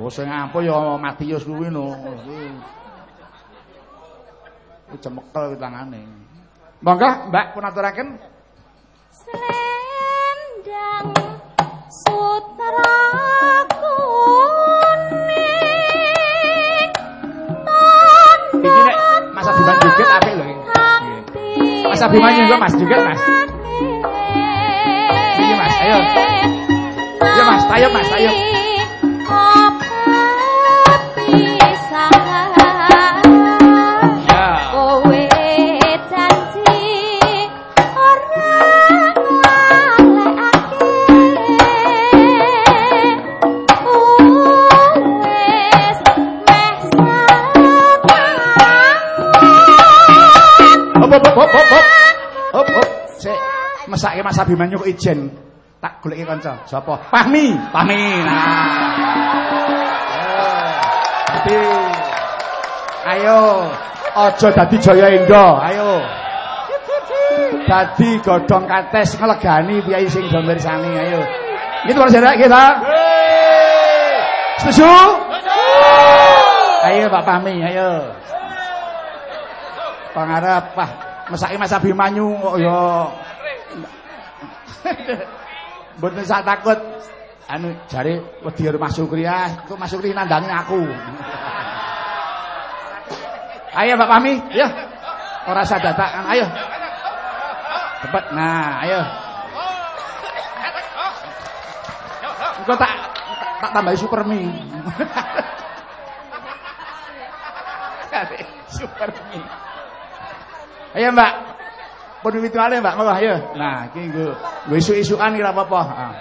Oh sing apa ya Matius kuwi no. Kuwi cemekel kuwi tangane. Monggo Mbak pun aturaken. Selendang sutra kuning Iki nek Mas Abiman juga apik lho iki. Mas Abiman juga Mas juga Mas. Iki Mas, ayo. Ya Mas, ayo Mas, ayo. Hop hop hop hop hop. Hop hop. Sik, mesake Mas Abimanyu kok ijen. Tak goleki kanca. Sapa? Pahmi. Pahmi. Nah. Dadi Ayo. Aja dadi Jaya Endo. Ayo. Dadi godhong kates ngelegani piyai sing do mirsani. Ayo. Gitu Mas Jara kita. Setuju? Ayo Pak Pahmi, ayo. Pangarep, Pak. Mesake Mas Abimanyu kok ya Mboten sak takut. Anu jare wedi karo Mas Sukri ah, kok Mas Sukri nandangi aku. Ayo Pak Pami, ayo. Ora usah dadakan, ayo. Cepet. Nah, ayo. Engko tak tak tambahi supermi. supermi. Ayo Mbak. Pun rituale Mbak, ngono ayo. Nah, iki nggo nggo isuk-isukan iki ora apa-apa. Ah.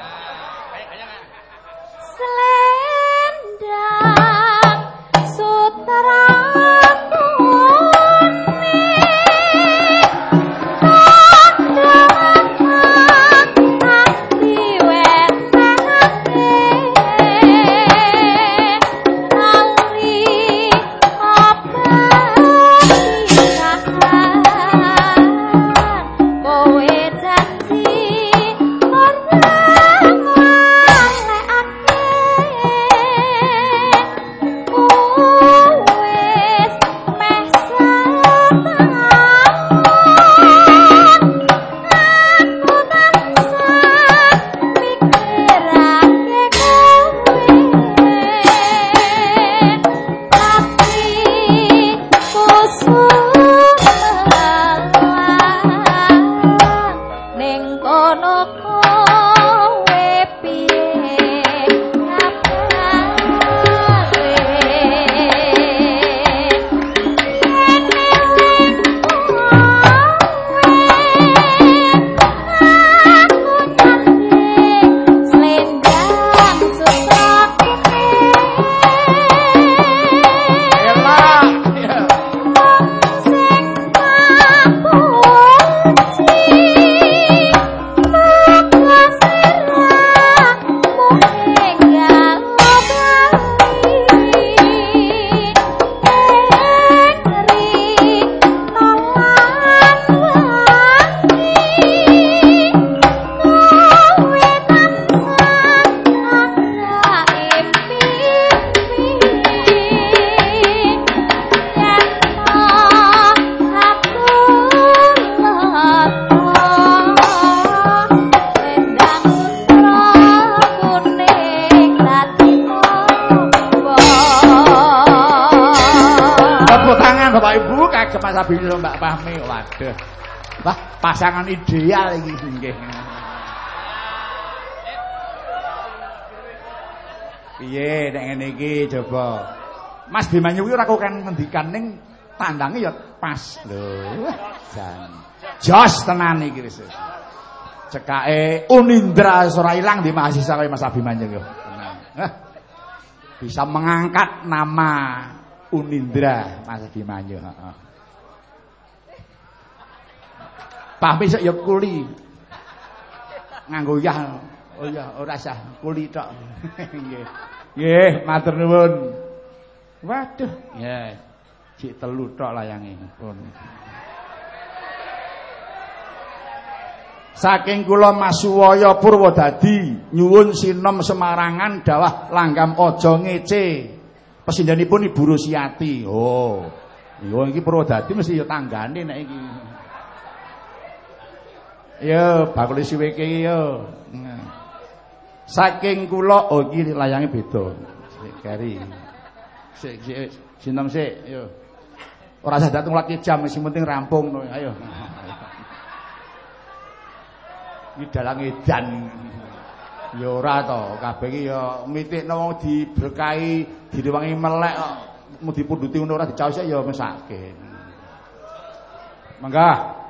Selendang sutra pasangan ideal iki nggih. Piye nek ngene iki coba. Mas Bimanyu kuwi ora kok kan ngendikan ning tandange ya pas. Lho, jan. Jos tenan iki wis. Cekake Unindra ora ilang di mahasiswa kaya Mas Abimanyu yo. Bisa mengangkat nama Unindra Mas Abimanyu, heeh. Pahmi sok ya kuli. Nganggo yah. Oh iya, ora sah kuli tok. Nggih. Nggih, matur nuwun. Waduh, ya. Cik telu tok layange pun. Saking kula Masuwaya Purwodadi nyuwun sinom Semarangan dawah langgam aja ngece. Pesindanipun Ibu Rusiati. Oh. Yo iki Purwodadi mesti ya tanggane nek iki. Yo bakul siweke yo. Saking kula oh iki layange beda. Keri. Sik sik sinom sik yo. Ora usah dateng lati jam sing penting rampung no. Ayo. Iki dalang edan. Ya ora to, kabeh iki ya mitikno wong diberkahi, direwangi melek kok mau dipunduti ngono ora dicaos ya mesake. Mangga.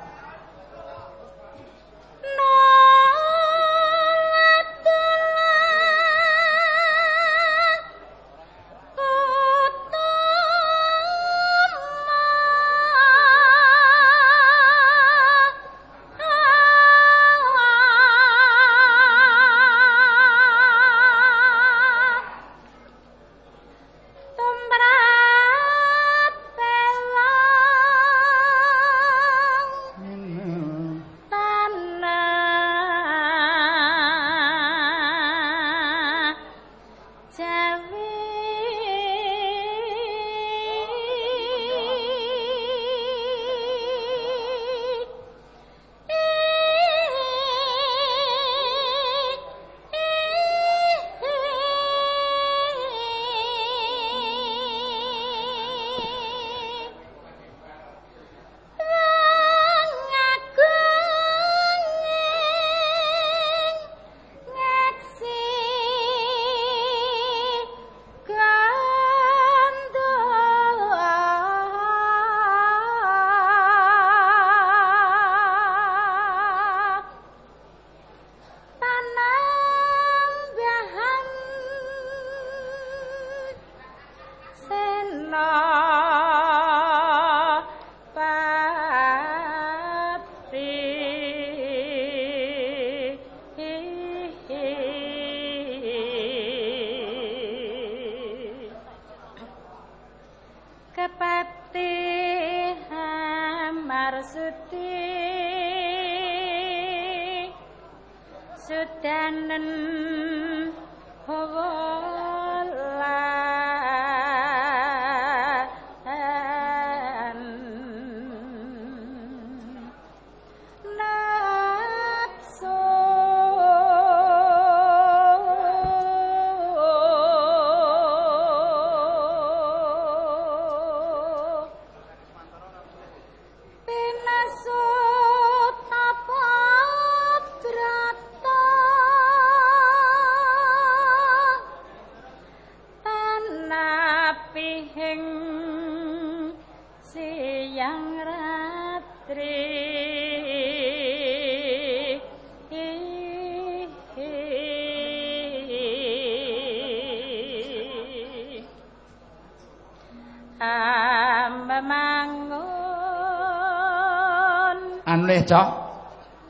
Cok.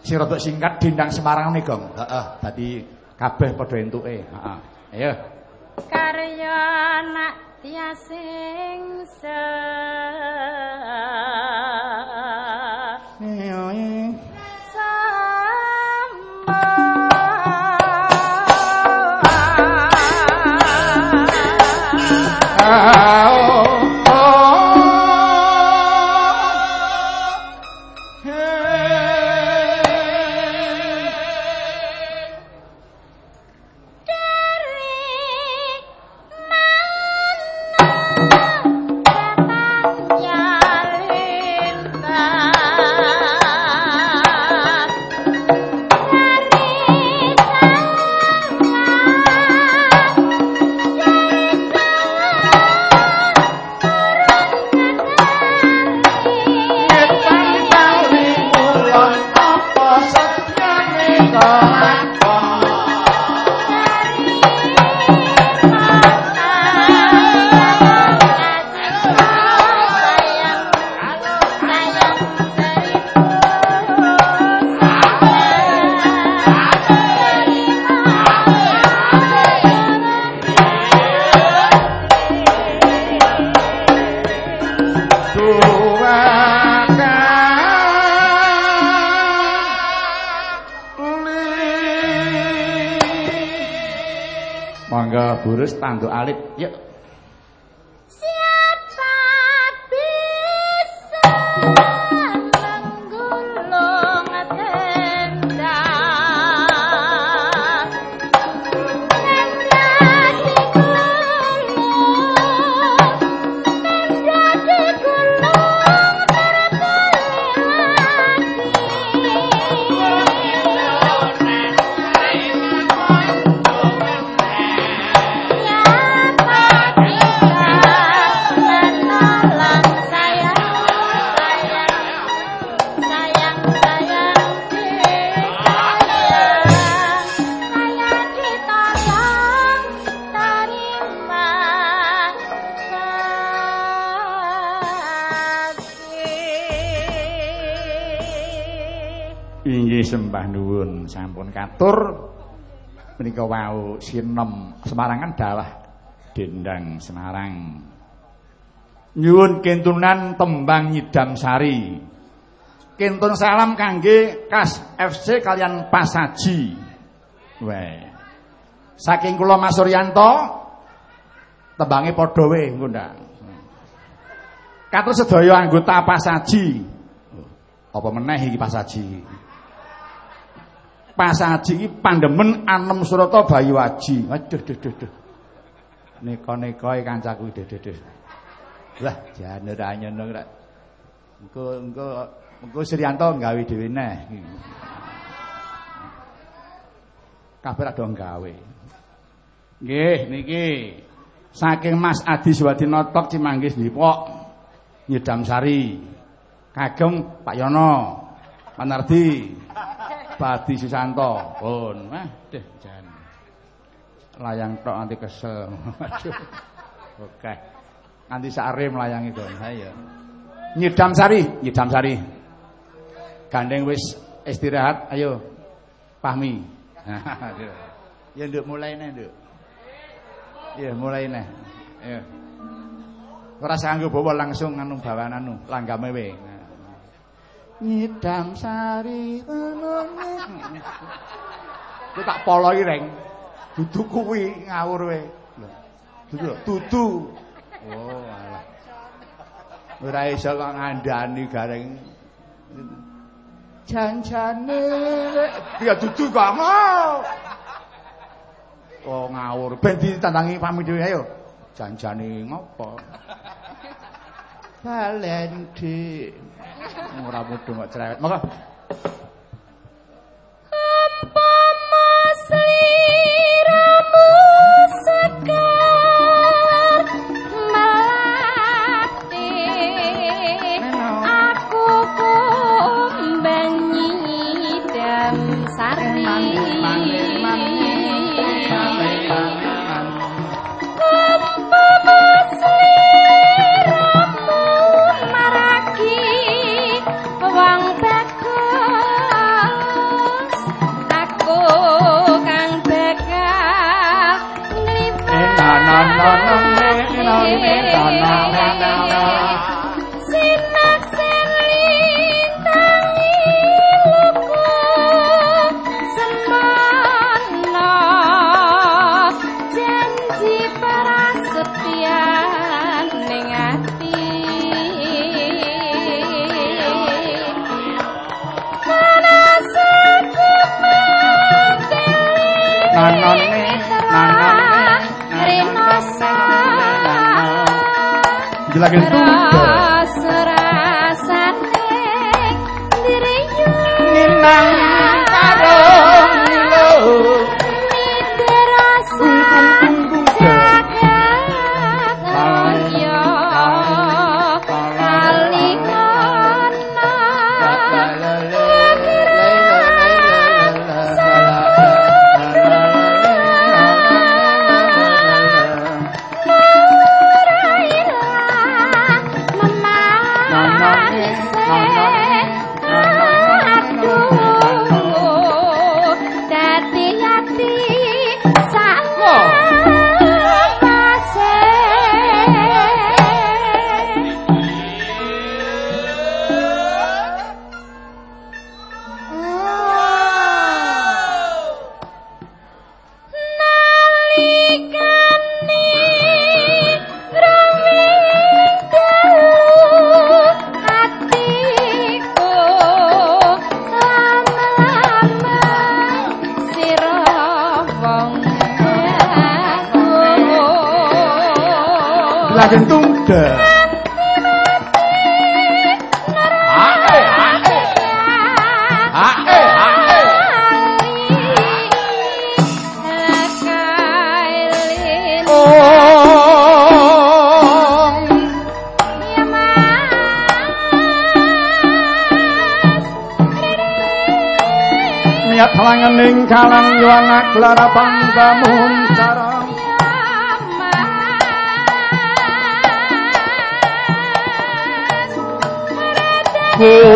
Sing rada singkat dindang Semarang nih, Gong. Heeh, dadi kabeh padha entuke. Heeh. Ayo. karya anak tiasing se menika wau sinem Semarang kan dalah dendang Semarang. Nyuwun kentunan tembang nyidam sari. Kentun salam kangge Kas FC kalian Pasaji. Weh. Saking kula Mas Suryanto tembange padha we engko ndak. Sedaya anggota Pasaji. Apa meneh iki Pasaji? Pasaji iki pandemen Anem Surata Bayu Aji. Waduh duh duh duh. Nika-nika kancaku duh duh duh. Lah jane ra nyeneng ra. Engko engko engko Suryanto gawe dhewe neh. Kabeh ado gawe. Nggih niki saking Mas Adi Swadinotok Cimanggis Dipok Nyedam Sari. Kagem Pak Yono Panardi Badi Susanto. Pun. Mah deh jan. Layang tok nanti kesel. Oke. Nanti sare melayangi dong ayo nyedam sari nyedam sari. Gandeng wis istirahat ayo. Pahmi. Ya nduk mulai nih nduk. Ya mulai nih ayo. Ora sanggup bawa langsung anu bawa anu langgame we nyidam sari Ku tak poloi reng. Dudu kuwi ngawur we. Dudu. Dudu. Oh, alah. Ora iso kok ngandani gareng. Janjane ya dudu kok mau. Oh, ngawur. Ben ditandangi pamit dhewe ayo. Janjane ngopo? Valentine. Ora mudho kok cerewet. Monggo. la que larapang kamun sarang Oh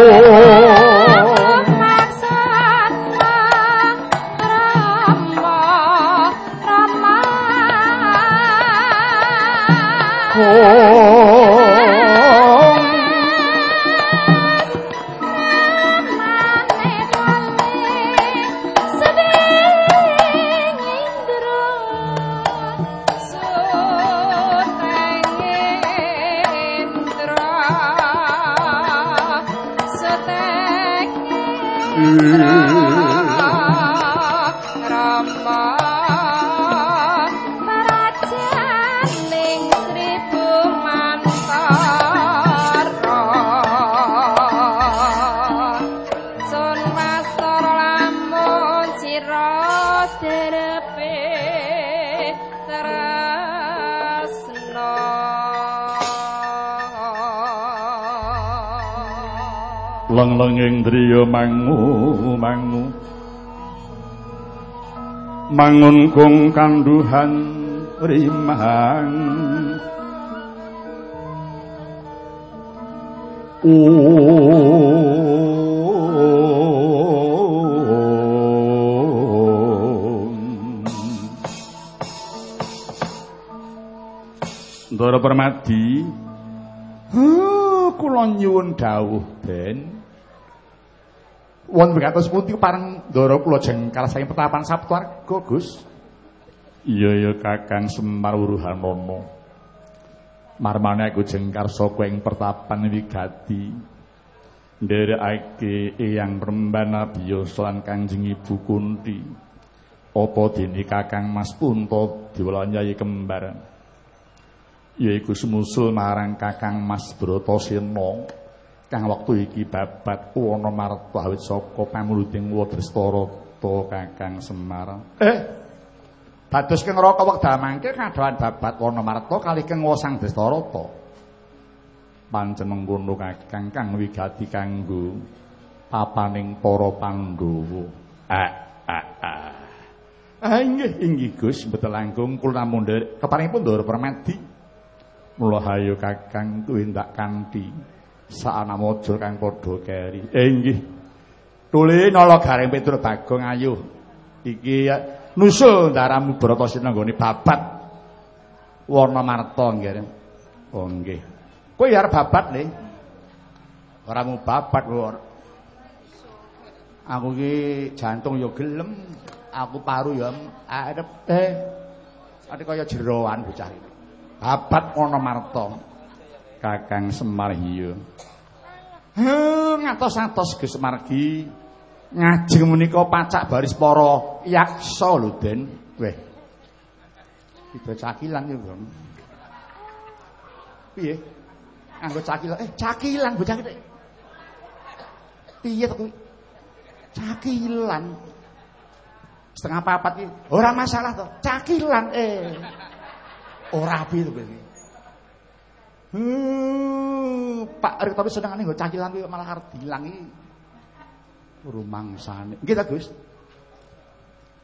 sarang Leng-lenging driya mangu mangu. Mangun kung kanduhan rimang. Ndara Permadi. Huh, kula nyuwun dawuh Ben Won begatos pundi pareng ndara kula jengkal saking petapan Sabtuarga Gus? Iya ya Kakang Semar Wuruhanono Marmane aku jengkar saka ing pertapan wigati nderekake Eyang Remban Abiyasa lan Kanjeng Ibu Kunti. Apa dene Kakang Mas Punta diwelanyayi kembar? Yaiku semusul marang Kakang Mas Bratasena kang wektu iki babat wana marta awit saka pamuluting Wadrastarata Kakang Semar. Eh Dados keng neraka wekdal mangke kadhawan babat wana marta kali keng Wasang Drastarata pancen mengkono Kakang kang wigati kanggo papaning para Pandhawa. Ah ah ah. Ah inggih inggih Gus. Mboten langkung kula namung keparingipun Ndara Permadi. Mula hayo Kakang kuwi ndak kanthi saanamaja kang padha keri. Eh nggih. Tuli nala garing Petruk Bagong ayo. Iki nusul ndaramu Bratasena nggone babat warna marta nggih. Oh nggih. Kowe arep babat le. Ora mu babat kok. Aku iki jantung ya gelem, aku paru ya arep eh. Ati kaya jeroan bocah iki. Babat ana marta. Kakang Semar iya. Heh, ngatos-atos Gus Margi. Ngajeng menika pacak baris para yaksa lho, Den. Weh. Tiba cakilan ya, Bang. Piye? Anggo cakilan. Eh, cakilan bocah iki. Piye to? Cakilan. Setengah papat iki. Ora masalah to. Cakilan eh. Ora api to. Hmm, Pak Rik tapi senengane nggo cakilan kuwi malah arep dilang iki. Rumangsane. Nggih ta, Gus?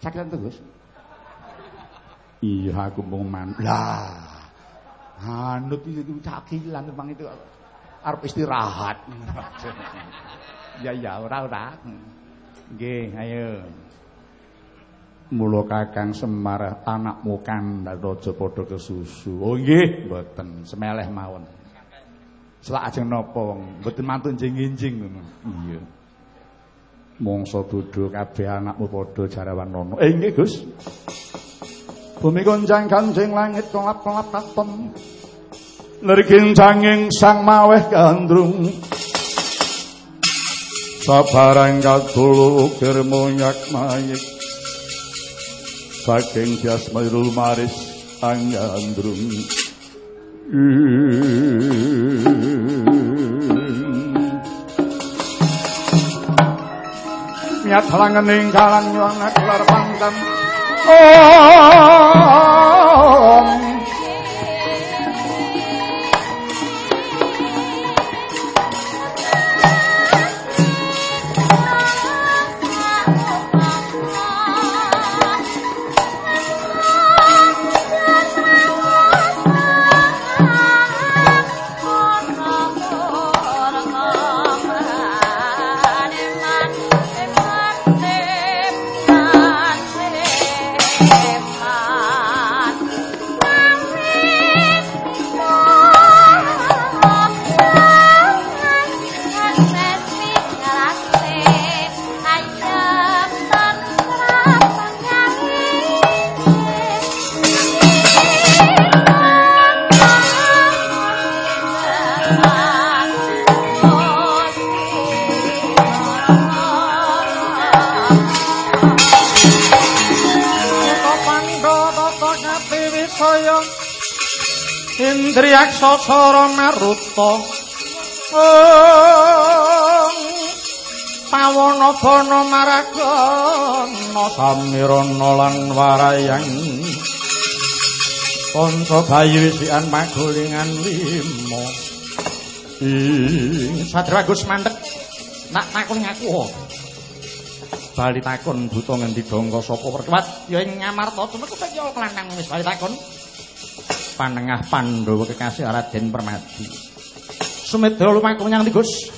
Cakilan to, Gus? Iya, aku mau man. Lah. Anut iki cakilan memang itu arep istirahat. ya ya, ora ora. Nggih, ayo. Mula Kakang Semar anakmu kandhar raja padha kesusu. Oh nggih, mboten semeleh mawon. Selak ajeng napa wong, mboten mantun njing-njing ngono. Iya. Mongso dodo kabeh anakmu padha jarawan nono. Eh nggih, Gus. Bumi gonjang kanjeng langit kelap-kelap katon. Nergin janging sang maweh gandrung. Sabarang kadulu ukir monyak mayik. saking jasmairul maris anyandrung Nyat halangan ing kalang nyuang nakular pangkang oh, Sasara maruta Pawana bana maragana samirana lan warayang Kanca bayi wisikan magulingan lima. Ing Sadragus mandek nak takon ngaku. Bali takon buta ngendi dongko sapa perkuat ya ing ngamarta. Cuma kok ya wis bali takon panengah Pandhawa kekasih Raden Permadi. Sumedra lumaku menyang Tigus.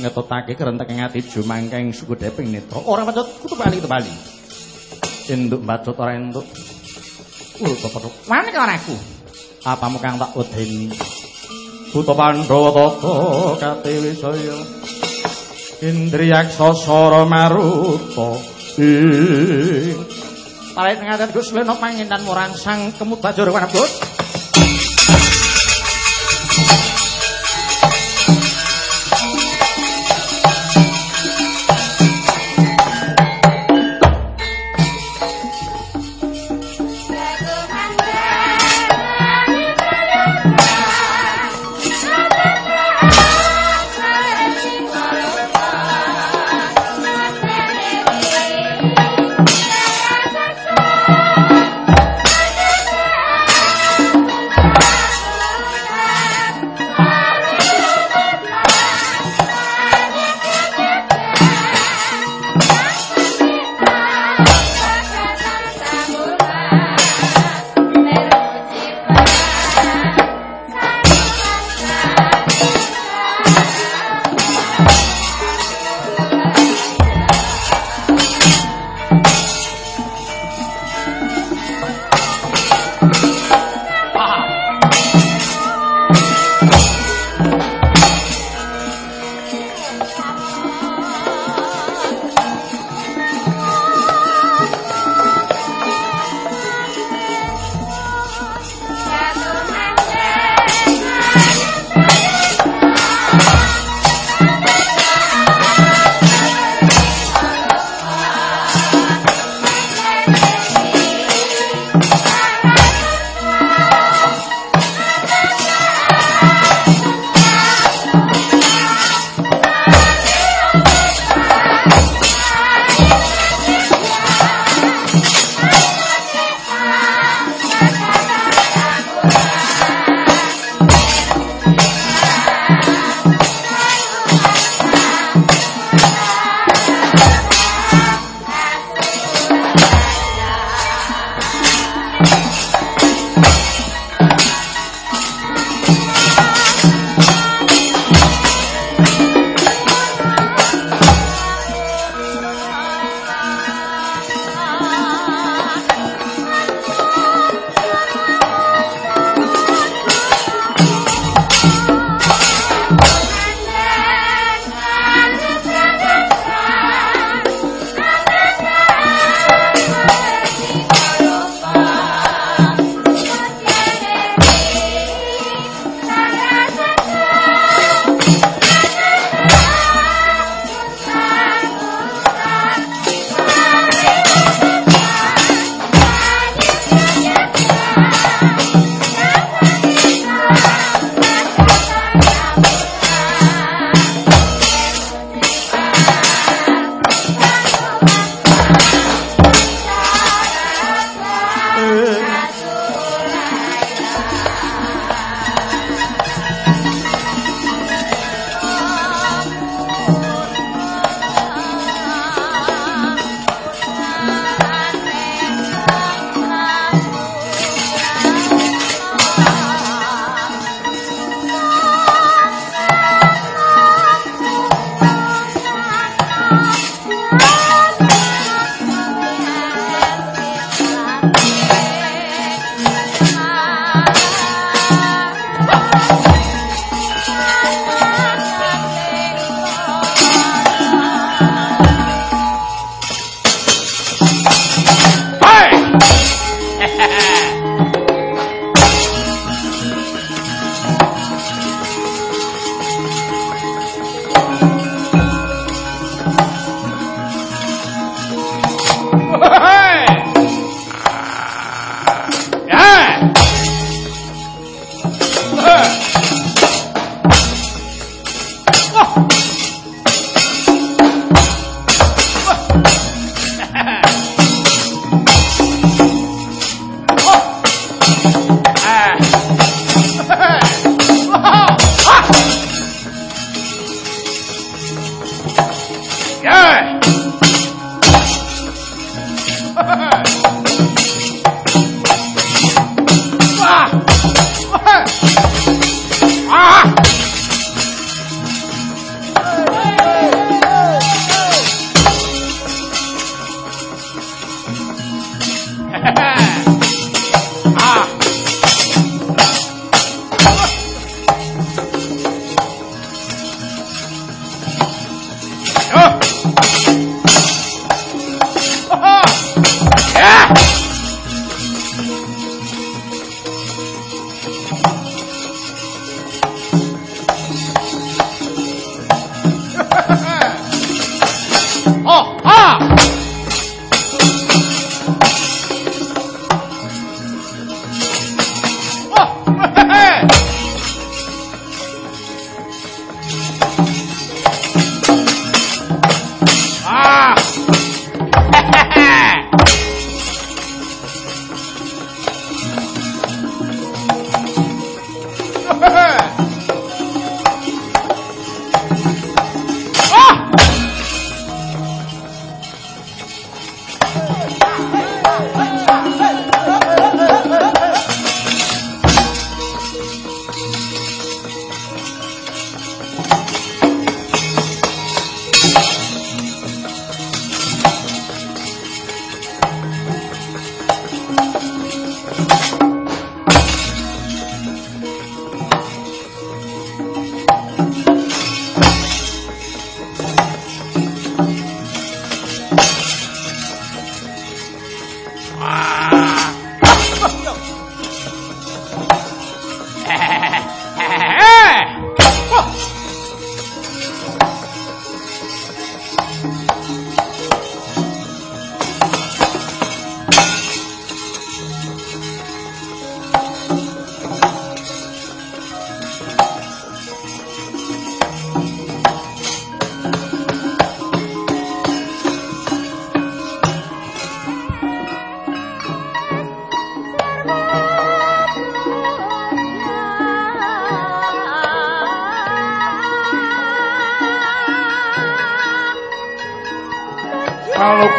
Ngetotake kerentek ing ati jumangkeng suku deping neta. Ora patut kutu bali kutu bali. Induk bacot ora entuk. Ulu kepethu. Mane kan aku? Apa kang tak udeni? Buta Pandhawa tata katewisaya. Indriyaksa sara maruta. Ing Parek ngaten Gus Lenop mangindan murangsang kemut bajur wanep Gus.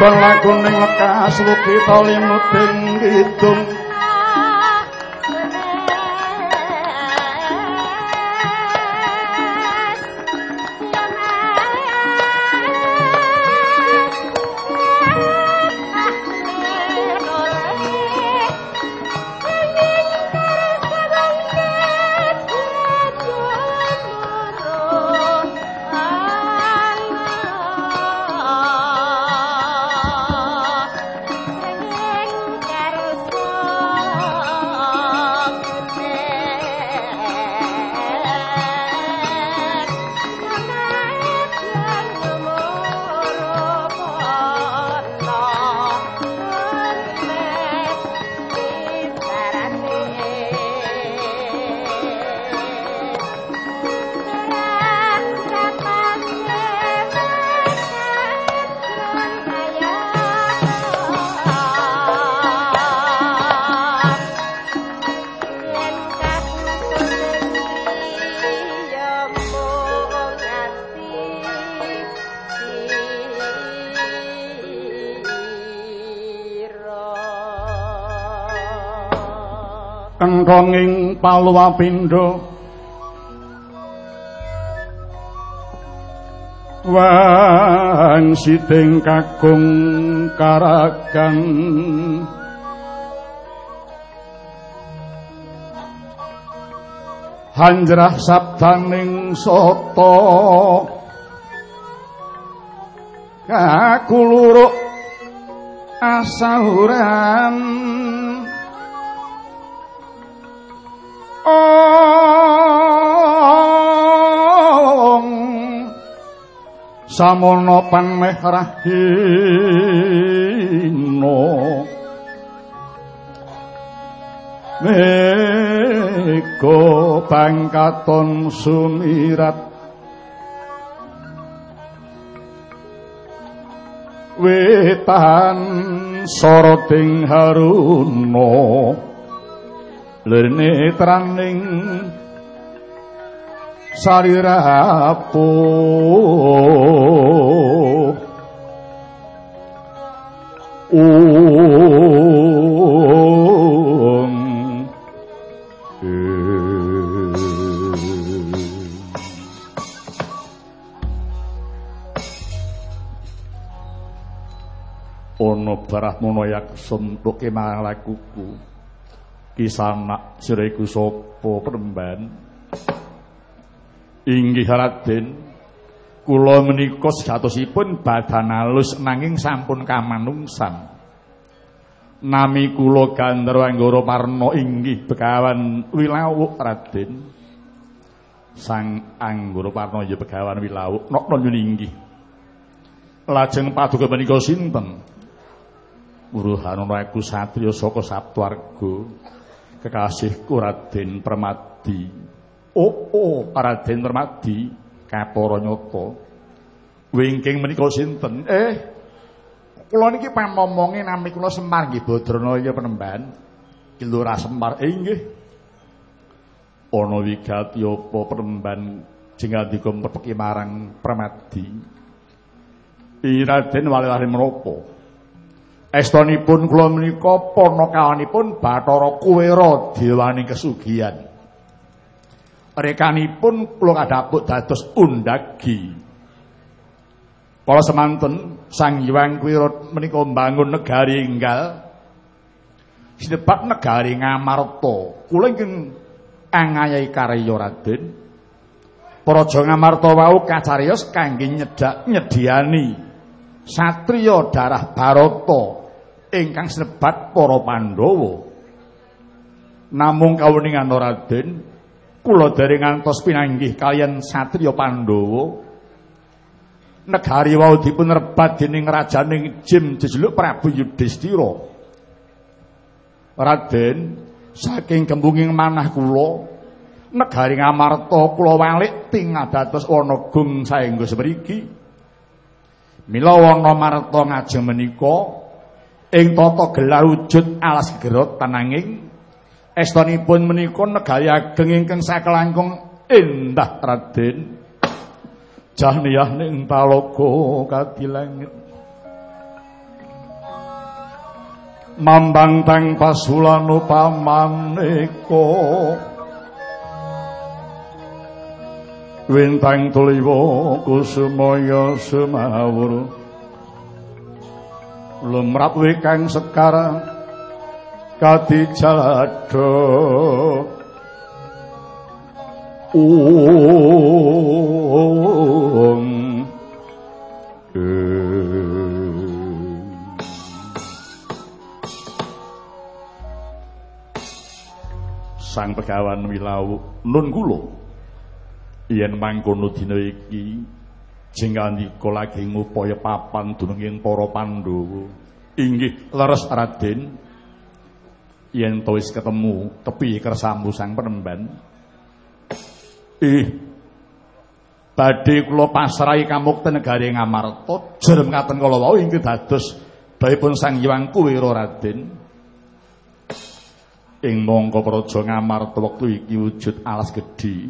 kon lakune ngekas lebih tolimu ping gitung mangkong ing paluwapindo wang siting kakung karagan. Hanjrah sabdaning soto. Kakuluruk asahuran samono panmeh rahino meko pangkaton sumirat. Wetan soroting haruno. Lene traning sarira ana um. Brahmana yaksa entuke marang lakuku. Kisanak sira iku sapa Pemban Inggih Raden kula menika sejatosipun badan alus nanging sampun kamanungsan. Nami kula Gandharwa Anggara Parna inggih Begawan Wilawuk Raden. Sang Anggara Parna ya Begawan Wilawuk nokno nyun inggih. Lajeng paduka menika sinten? Wuruhanana aku satriya saka Saptwarga kekasihku Raden Permadi Oh, oh, Raden Permadi, kapara nyata. Wingking menika sinten? Eh, kula niki pamomonge nami kula Semar nggih Badrana ya Penemban. Kilura Semar, eh nggih. Ana wigati apa Penemban jingandika merpeki marang Permadi. Raden wali-wali menapa? Estonipun kula menika panakawanipun Bathara Kuwera dewaning kesugihan. Rekanipun kula kadhapuk dados undagi. Kala semanten Sang Hyang Kwira menika mbangun negari enggal sinebat negari Ngamarta. Kula ingkang angayahi karya Raden. Praja Ngamarta wau kacarios kangge nyedak nyediani satriya darah Barata ingkang sinebat para Pandhawa. Namung kawuningan Raden kula dereng ngantos pinanggih kalian satriya Pandhawa negari wau dipun rebat dening rajaning Jim jejeluk Prabu Yudhistira. Raden saking kembunging manah kula negari Ngamarta kula walik tingadados wana gung saengga semriki mila wana Marta ngajeng menika ing tata gelar wujud alas gerot tananging Estonipun menika negari ageng ingkang sakelangkung endah Raden. Jahniyah ning talaga kadi langit. mambang tang pasulan upamaneka wintang tuliwa kusumaya semawur lumrap wekang sekarang kati jalada Om Sang pegawan wilau nun kula. Yen mangkono dina iki jengandika lagi ngupaya papan dununging para Pandhawa. Inggih leres Raden yen to wis ketemu tepi kersambu sang penemban. Ih. Badhe kula pasrahi kamukten negari Ngamarta jerem ngaten kala wau inggih dados baipun Sang Hyang Kuwira Raden. Ing mangka praja Ngamarta wektu iki wujud alas gedhi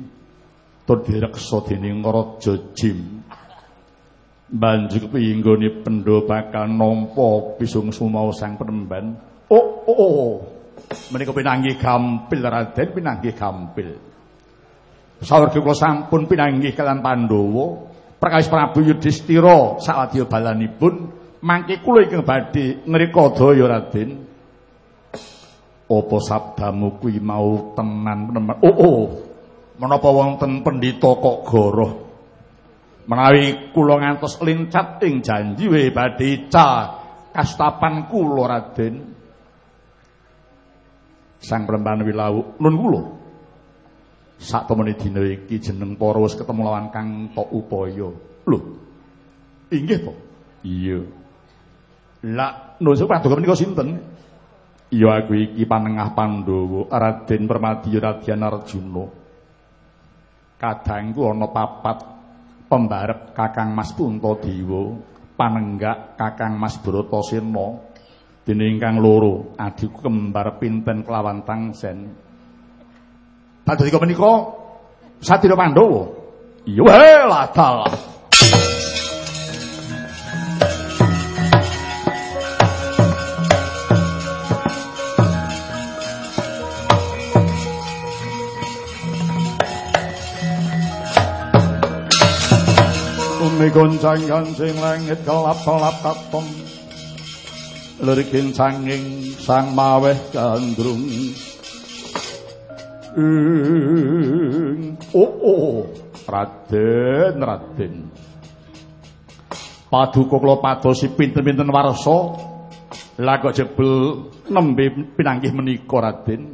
tur direksa dening Raja Jim. Banjur pinggone pendho bakal nampa pisung sumau sang penemban. Oh oh, oh. Menika pinanggih gampil Raden pinanggih gampil. Sawarga kula sampun pinanggih kalian Pandhawa. Perkawis Prabu Yudhistira sawadya balanipun mangke kula ingkang badhe ngrika daya Raden. Apa sabdamu kuwi mau tenan peneman oh oh. Menapa wonten pendhita kok goroh? Menawi kula ngantos lincat ing janji we badhe ca kastapan kula Raden Sang Perempuan Wilawu nun kula sak temene dina iki jeneng para wis ketemu lawan Kang Tok Upaya. Lho. Inggih to? Iya. Lah, nusa paduka menika sinten? Ya aku iki panengah Pandhawa, Raden Permadiya Radyan Arjuna. Kadangku ana papat pembarep Kakang Mas Puntadewa, panenggak Kakang Mas Bratasena. Dene ingkang loro, adikku kembar pinten kelawan tangsen. Padha menika Satira Pandhawa. Iya wae lah dalah. Umi goncang gancing langit kelap-kelap katon Lirikin sanging sang maweh gandrung. Ing oh oh Raden Raden. Paduka kula padosi pinten-pinten warsa lah kok jebul nembe pinanggih menika Raden?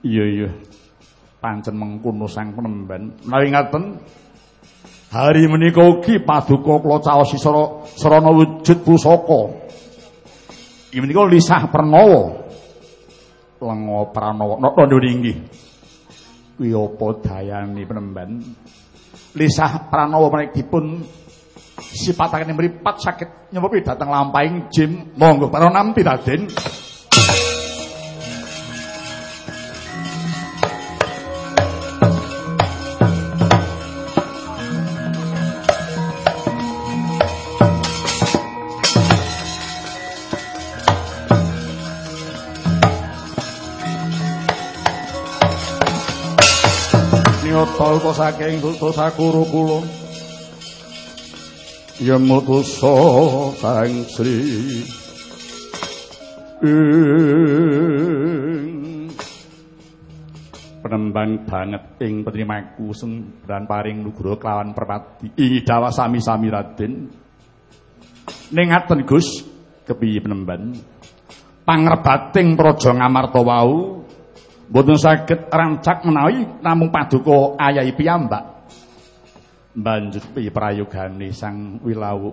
Iya iya. Pancen mengkono sang penemban menawi ngaten hari menika ugi paduka kula caosi sarana wujud pusaka iki menika lisah pernawa lengo pranowo nondo inggih kuwi apa dayane penemban? Lisah pranowo menika dipun sipataken mripat saged nyemepi dhateng lampahing jim monggo para nampi Raden uta saking dosa kuru kula yen mutusa sang sri. Penembang banget ing petrimaku dan paring nugroho kelawan perpati. Ingi dawa sami-sami Raden. Ning ngaten Gus kepiye penemban pangrebating praja Ngamarta wau mboten saged rancak menawi namung paduka ayahi piyambak. Banjur piye prayogane sang wilawu?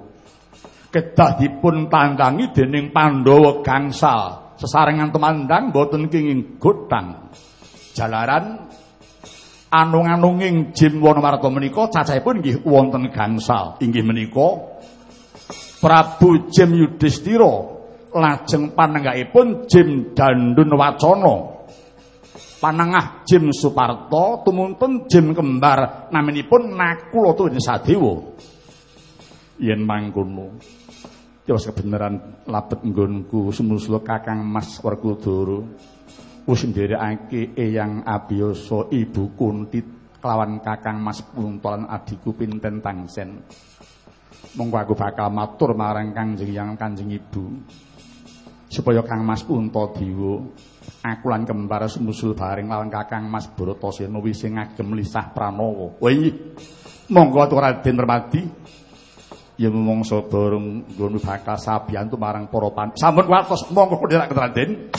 Kedah dipun tandangi dening Pandhawa gangsal sesarengan temandang mboten kenging godhang. Jalaran anung-anunging jim Wonomarta menika cacahipun nggih wonten gangsal inggih menika Prabu Jim Yudhistira lajeng panenggakipun Jim Dandun Wacana panengah Jim Suparto tumuntun Jim kembar naminipun Nakula Tuwin Sadewa yen mangkono wis kebenaran labet nggonku sumusula Kakang Mas Werkudara. Wis nderekake Eyang Abiyasa Ibu Kunti kelawan Kakang Mas Puntolan adiku Pinten Tangsen. Monggo aku bakal matur marang Kanjeng Yang Kanjeng Ibu. Supaya Kang Mas Puntadiwa aku lan kembar sumusul bareng lawan Kakang Mas Bratasena wis ngagem lisah. Wah iya. Monggo atur Raden Permadi. Ya mongso bareng ngono bakal sabiyantu marang para pan. Sampun kuwatos monggo kudherak Raden.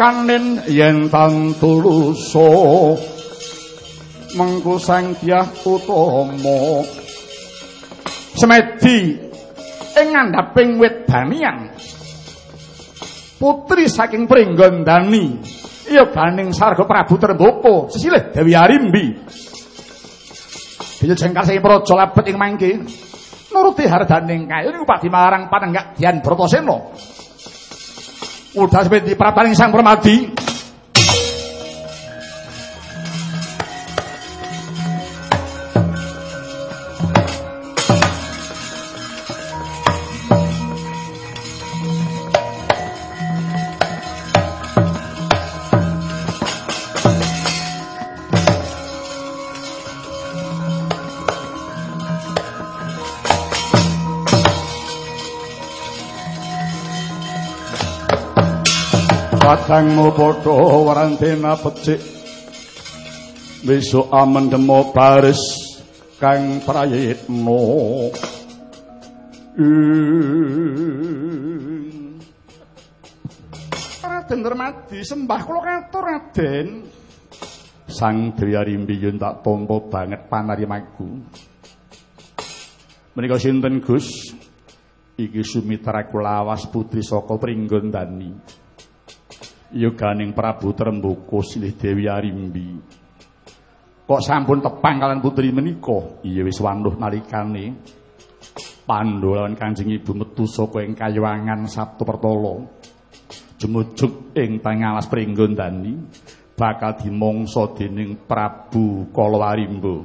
Kanen yen tantuluso mengku sang dyah utama. Semedi ing ngandhaping wit danian. Putri saking Pringgondani iya ganing sarga Prabu Tremboko sesilih Dewi Arimbi. Dene jengkar sing praja labet ing mangke nuruti hardaning kayu niku padi marang panenggak Dian Bratasena Udah seperti prapaning sang permadi Padangmu padha warantena becik. Besok amendemo baris kang prayitna Raden Dermadi sembah kula katur Raden. Sang Dewi Arimbi yen tak tampa banget panarimaku Menika sinten Gus? Iki Sumitraku lawas putri saka Pringgondani Yoganing Prabu Tremboko silih Dewi Arimbi. Kok sampun tepang kalian putri menika? Iya wis wanduh nalikane. Pandhu lawan Kanjeng Ibu metu saka ing kayuwangan Sabtu Pertolo. Jemujug ing tangalas Pringgondani bakal dimangsa dening Prabu Kalawarimba.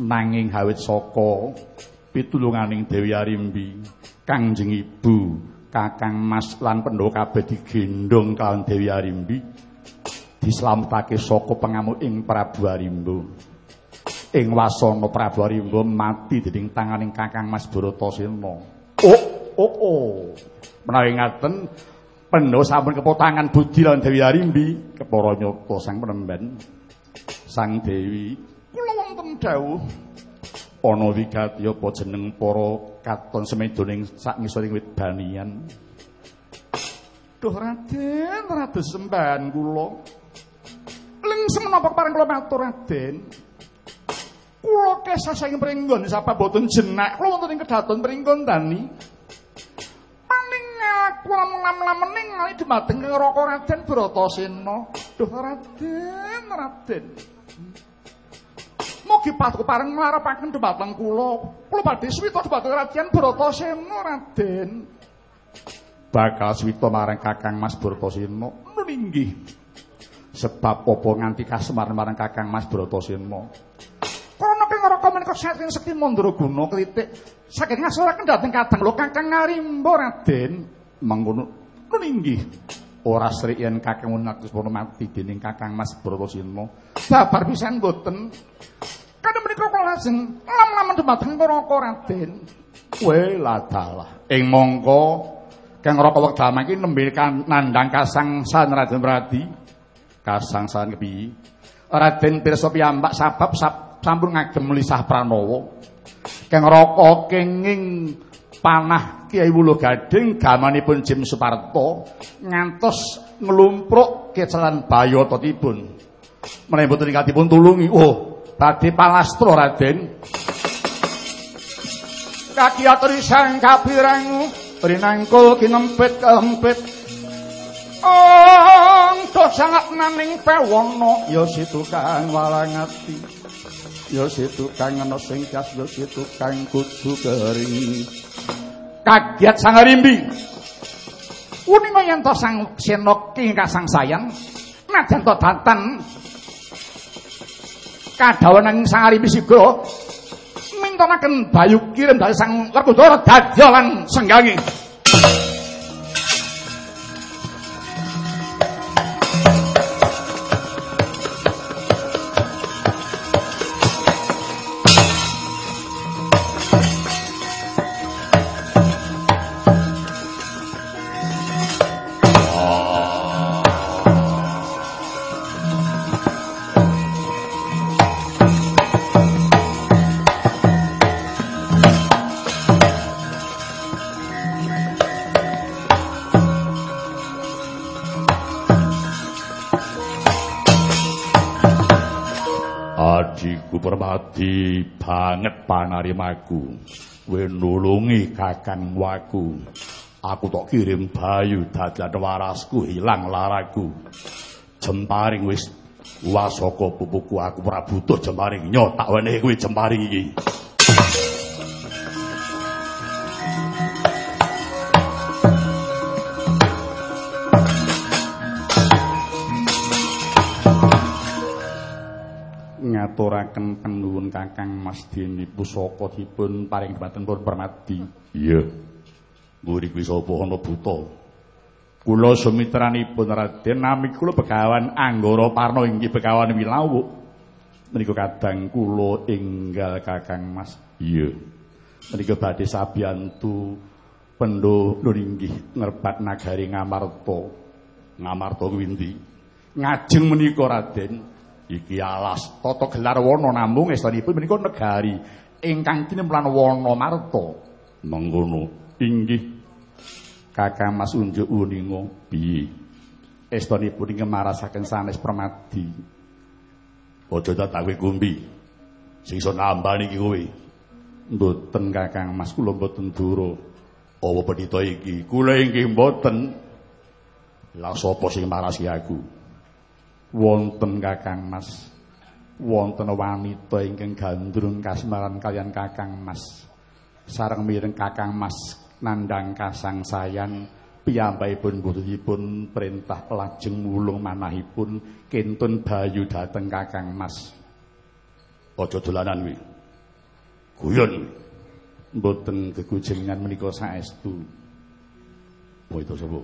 Nanging hawit saka pitulunganing Dewi Arimbi, Kanjeng Ibu Kakang Mas lan Pandhawa kabeh digendhong kalawan Dewi Arimbi dislametake saka pengamuk ing Prabu Arimba. Ing wasana Prabu Arimba mati dening tanganing Kakang Mas Bratasena. Oh, oh, oh. Menawi ngaten Pandhawa sampun kepotangan budi lan Dewi Arimbi kepara nyata sang penemben. Sang Dewi kula wonten dawuh ana wigati apa jeneng para katon semedoning sak ngisoring wit banian. Duh Raden, Raden sembahan kula. Lengsem menapa kepareng kula matur Raden. Kula kesah saking pringgon sapa boten jenak, kula wonten ing kedaton pringgon tani. Paling aku lamun-lamuning ngali dumateng neraka Raden Bratasena. Duh Raden, Raden. Mugi patuh pareng nglarepaken dhumateng kula. Kula badhe swita dhumateng Raden Bratasena, Raden. Bakal swita marang Kakang Mas Bratasena nunggih. Sebab apa nganti kasemar marang Kakang Mas Bratasena. Karena ping neraka menika saking sekti mandraguna klitik saking ngasuraken dhateng kadang lho Kakang Ngarimba, Raden. Mangkono nunggih. Ora srik yen Kakang Munakus mati dening Kakang Mas Bratasena. Babar pisan boten. Kadang menika kula lajeng lam-laman dumateng neraka Raden. Weh ladalah. Ing mongko Kang Raka wekdal iki nembe nandhang kasang San Raden Pradi Kasangsahan kepiye? Raden pirsa piyambak sabab sab, sampun ngagem lisah pranowo. Keng raka kenging panah Kiai Wulo Gading gamanipun Jim Suparto ngantos nglumpruk kecelan bayototipun. Menawi boten ingkatipun tulungi. Oh, badhe palastra Raden. Kaki aturi sang kapirangu rinangkul kinempit kempit Angka sangat naning pewono ya situ kang walangati ya situ kang ana sing gas ya situ kang kudu kering. Kagiat sang rimbi uninga yen to sang senoki kasang sayang najan to datan. Kadawaning sang rimbi sigra mintonaken bayu kirim dari sang Werkudara dadyalan senggangi Permati banget panarimaku. Kowe nulungi kakang waku. Aku tok kirim bayu dadan warasku hilang laraku. Jemparing wis wasaka pupuku aku ora butuh jemparing nyotak wenehi kowe jemparing iki. Ngaturaken penuwun Kakang Mas Deni pusaka dipun paring dhumateng pun permati. Iya. Mburi kuwi sapa ana buta. Kula sumitranipun Raden nami kula Begawan Anggara Parna inggih Begawan Wilawuk. Menika kadang kula enggal Kakang Mas. Iya. Menika badhe sabiyantu pendho nuringgih ngerbat nagari Ngamarta. Ngamarta kuwi ndi? Ngajeng menika Raden. Iki alas tata gelar wana namung estunipun menika negari ingkang kinemplan wana marta. Mengkono inggih Kakang Mas Unjuk Uninga piye? Estunipun ing marasaken sanes permadi. Aja tatawe kumbi. Sing iso nambah niki kowe. Mboten Kakang Mas kula mboten dura. Apa penita iki? Kula inggih mboten. Lah sapa sing marasi aku? Wonten Kakang Mas wonten wanita ingkang gandrung kasmaran kalian Kakang Mas sareng mireng Kakang Mas nandang kasangsayan piyambakipun butuhipun perintah lajeng mulung manahipun kentun bayu dateng Kakang Mas aja dolanan kuwi guyon mboten gegujengan menika saestu Oh itu sapa?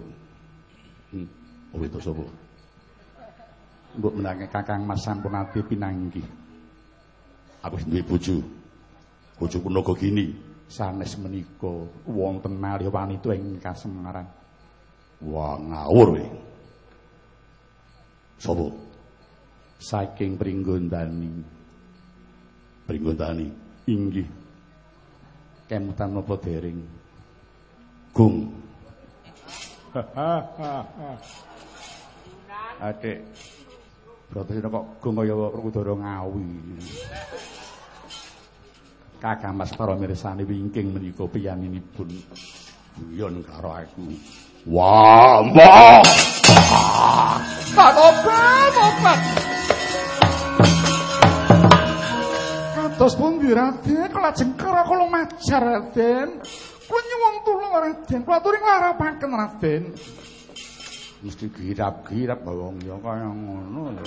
Hmm. Oh itu sapa? Mbok menangi kakang mas sampun ati pinanggih. Aku wis duwe bojo. Bojoku naga gini. Sanes menika wonten malih wanita ing kasemarang wah ngawur kowe sapa saking pringgondani. Pringgondani? Inggih. Kemutan napa dering gung. Adik Protes kok gong kaya Werkudara Ngawi. Kakang Mas para mirsani wingking menika piyaninipun guyon karo aku. Wah, mbah. Tak obat, obat. Kados pundi Raden, kula jengker kula majar Raden. Kula nyuwun tulung Raden, kula aturi nglarapaken Raden. Mesti girap-girap bawang ya kaya ngono lho.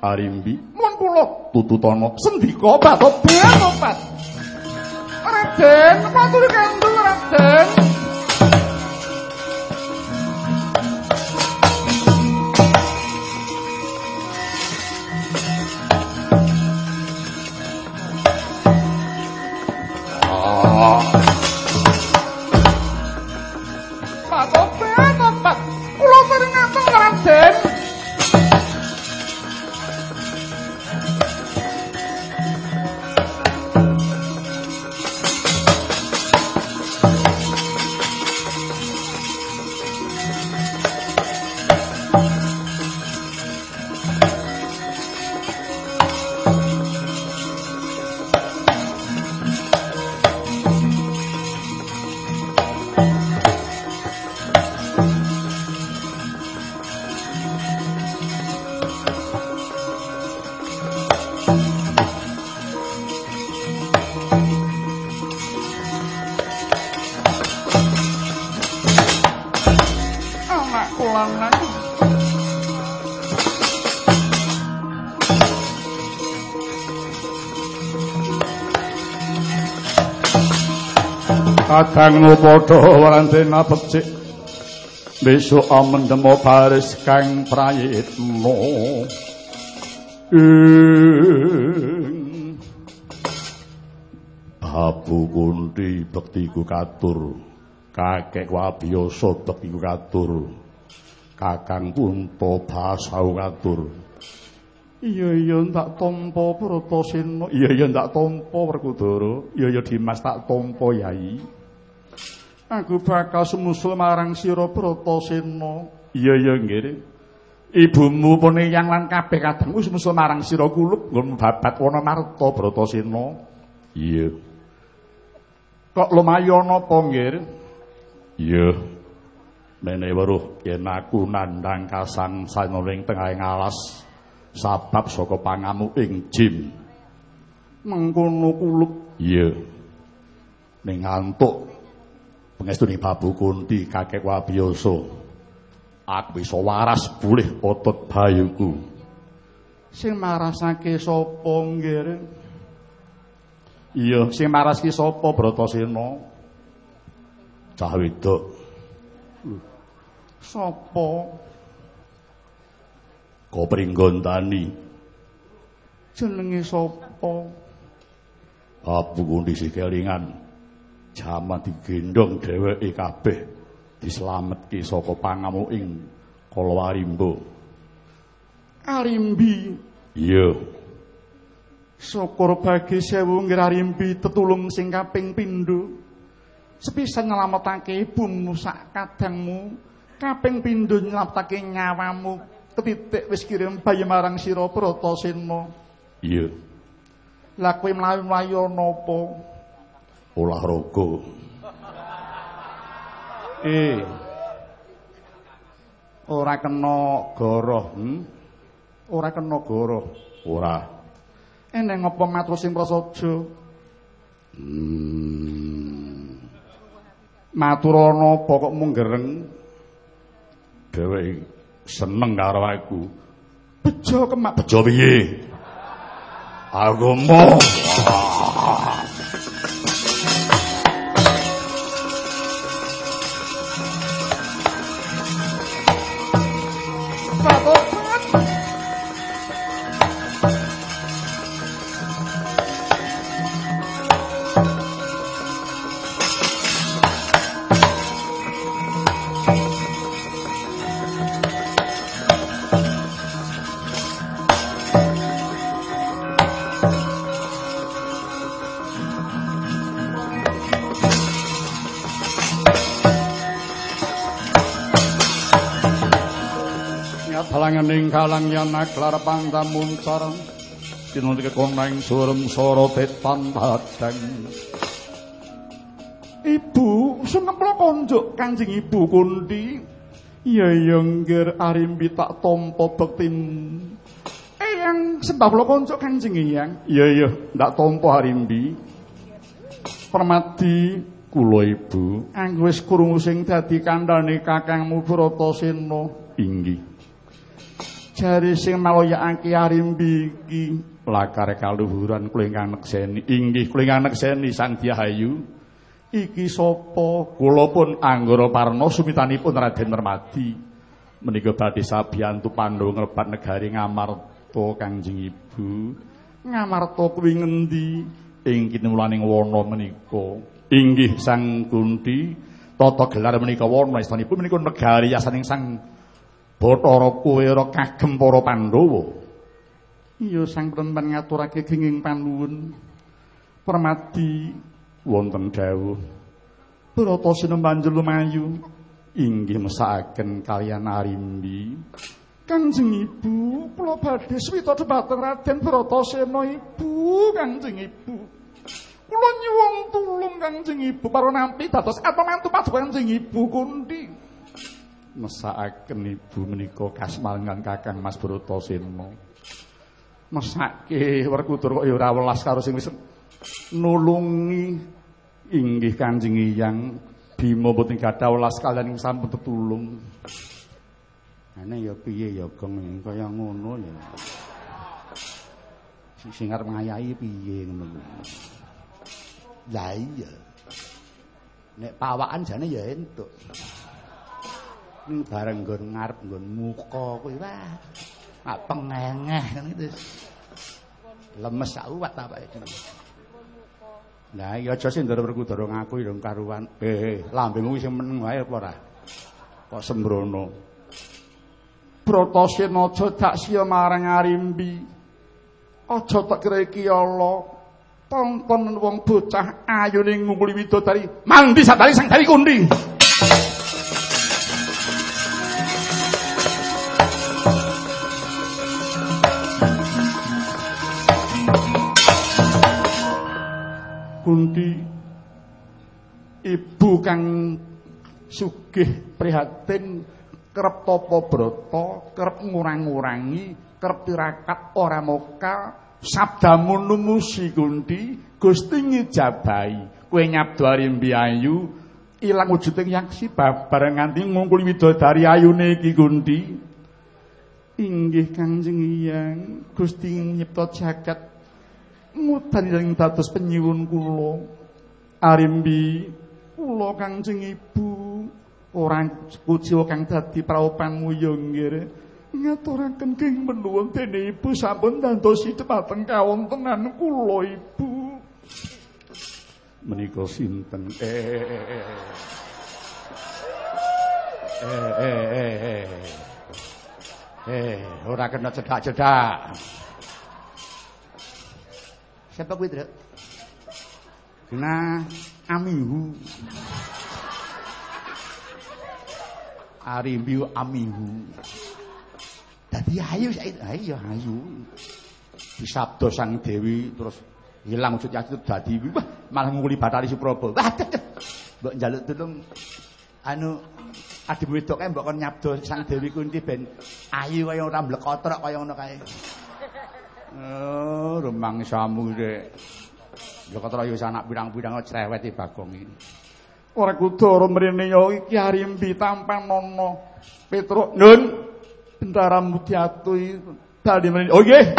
Arimbi, mun kula tututana sendika obat obat. Raden, matur kandung Raden. Kadangmu padha warantena becik besok amendemo baris kang prayitno ing. Babu kunti bektiku katur. Kakek wabiyasa bektiku katur. Kakang punta basau katur. Iya iya ndak tampa pratasena. Iya iya ndak tampa werkudara. Iya iya dimas tak tampa yai aku bakal semusul marang sira pratasena. Iya iya nggih. Ibumu peniyang lan kabeh kadang wis musul marang sira kulup nggon babat wana marta bratasena iya. Kok lumayan apa nggih? Iya. Mene weruh yen aku nandhang kasang saning tengahing alas sabab saka pangamu ing jim. Mengkono kulup. Iya. Ning ngantuk pengestune babu kunti kakek wabiyasa aku bisa waras pulih otot bayuku. Sing marasake sapa nggih iya sing maraski sapa bratasena? Cah wedok. Sapa? Kopringgondani jenenge sapa? Abu kondisi kelingan jaman digendong dheweke kabeh dislametke saka pangamu ing kalawarimba. Arimbi. Iya. Syukur bagi sewu ngirarimbi tetulung sing kaping pindho. Sepisan nyelametake ibumu sak kadangmu kaping pindho nyelametake nyawamu ketitik wis kirim bayi marang sira Pratasena iya. Lah kowe mlayu-mlayu napa olahraga eh ora kena goroh hmm? ora kena goroh. Ora. Eneng apa matur sing prasaja hmm. matur ana apa kok mung gereng? Dheweke seneng karo aku bejo kemak. Bejo piye? Aku kalang yana klar pangta muncar Tinuti nang surem soro tetan badang. Ibu, sengep lo konjok kancing ibu Kunti Iya yengger arimbi tak tampa bektin. Eh, Eyang, sembah lo konjok kancing Eyang Iya iya, ndak tompo arimbi. Permati kula ibu. Angwis kurungu sing dadi kandane kakangmu mubur otosin Inggih. Jari sing maloyakake arimbi iki lakar kaluhuran kula ingkang nekseni inggih kula ingkang nekseni Sang Diahayu. Iki sapa? Kula pun anggara parna sumitanipun Raden Permadi. Menika badhe sabiyantu Pandhawa ngrebat negari Ngamarta Kangjeng Ibu. Ngamarta kuwi ngendi? Ing kinulaning wana menika. Inggih Sang Kunti. Tata gelar menika wana istanipun menika negari yasaning Sang Bathara kowe ora kagem para Pandhawa. Iya sang prentan ngaturake kenging panuwun. Permadi wonten dawuh. Bratasena banjur lumayu inggih mesakaken kaliyan Arimbi. Kanjeng Ibu, kula badhe swita dhumateng Raden Bratasena Ibu, Kanjeng Ibu. Kula nyuwun tulung Kanjeng Ibu para nampi dados apamantu paduka Kanjeng Ibu Kunti. Mesakaken ibu menika kasmalengan Kakang Mas Bratasena. Mesake Werkudur kok ya ora welas karo sing wis nulungi inggih Kanjeng Iyang Bima boten gadah welas kaliyan ing sampun tetulung. Ane ya piye ya geng kaya ngono ya. Si sing arep ngayahi piye ngono. Lah iya. Nek pawakan jane ya entuk. Bareng nggon ngarep nggon muka kuwi wah. Mak pengengeh kan. Lemes sak uwat apake iki. Lah iya aja sing ndara berkudara ngaku ya karuan. Eh, lambemu sing meneng wae apa ora? Kok sembrono. Bratasena aja dak sia marang Arimbi. Aja tak kira iki Allah. Tonton wong bocah ayu ning ngungkuli widodari. Mandi sadari sang dari kundi. Kunti ibu kang sugih prihatin kerep tapa brata kerep ngurang-ngurangi kerep tirakat ora moka sabdamu numusi Kunti. Gusti ngijabahi kowe nyabdo Arimbi ayu ilang wujuding yaksi babar nganti ngungkuli widodari ayune iki Kunti. Inggih Kanjeng Hyang. Gusti nyipta jagat mudan ing dados penyuwun kula Arimbi kula Kanjeng Ibu orang kuciwa kang dadi praopanmu ya nggih ngaturaken keng menuwun dene Ibu sampun dantosi cepateng kawontenan kula Ibu menika sinten eh eh eh eh eh eh ora kena cedak-cedak Siapa kuwi, Truk? Kena Amihu. Arimbiu Amihu. Dadi ayu saiki, ayo ayu. Disabda Sang Dewi terus hilang wujud yati dadi wah malah nguli Bathari Supraba. Wah, mbok njaluk tulung anu wedok kae mbok kon nyabda Sang Dewi Kunti ben ayu kaya ora mlekotrok kaya ngono kae. Oh, remang samu rek. Ya kata ya anak pirang-pirang cerewet iki Bagong iki. Ora kudu mrene ya iki Arimbi tampan nono. Petruk nun bendara mudiatu dadi mrene. Oh nggih.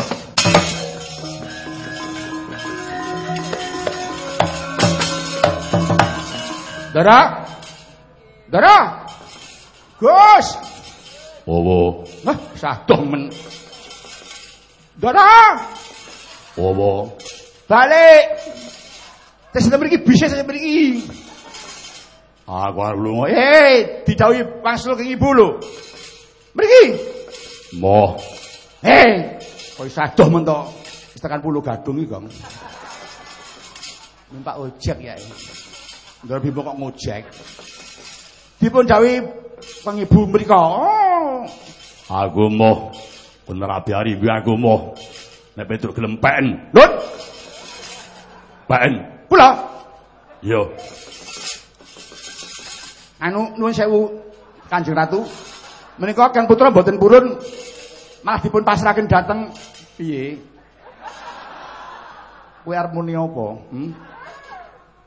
Dara. Dara. Gus. Apa? Nah, sadoh men. Dara. Apa? Balik. Tes mriki bisa saya mriki. Aku arep lunga. Eh, didhawuhi wangsul ke ibu lho. Mriki. Moh. Eh, kok sadoh men to. Wis tekan pulau gadung iki, Gong. Numpak ojek ya. Ndara bimo kok ngojek. Dipun dawuhi pengibu mrika. Oh. Aku moh. Bener abi Arimbi aku moh. Nek Petruk gelem pen. Lho. Pen. Kula. Yo. Anu nuwun sewu Kanjeng Ratu. Menika Kang Putra mboten purun malah dipun pasrahaken dhateng piye? Kowe arep muni apa? Hmm?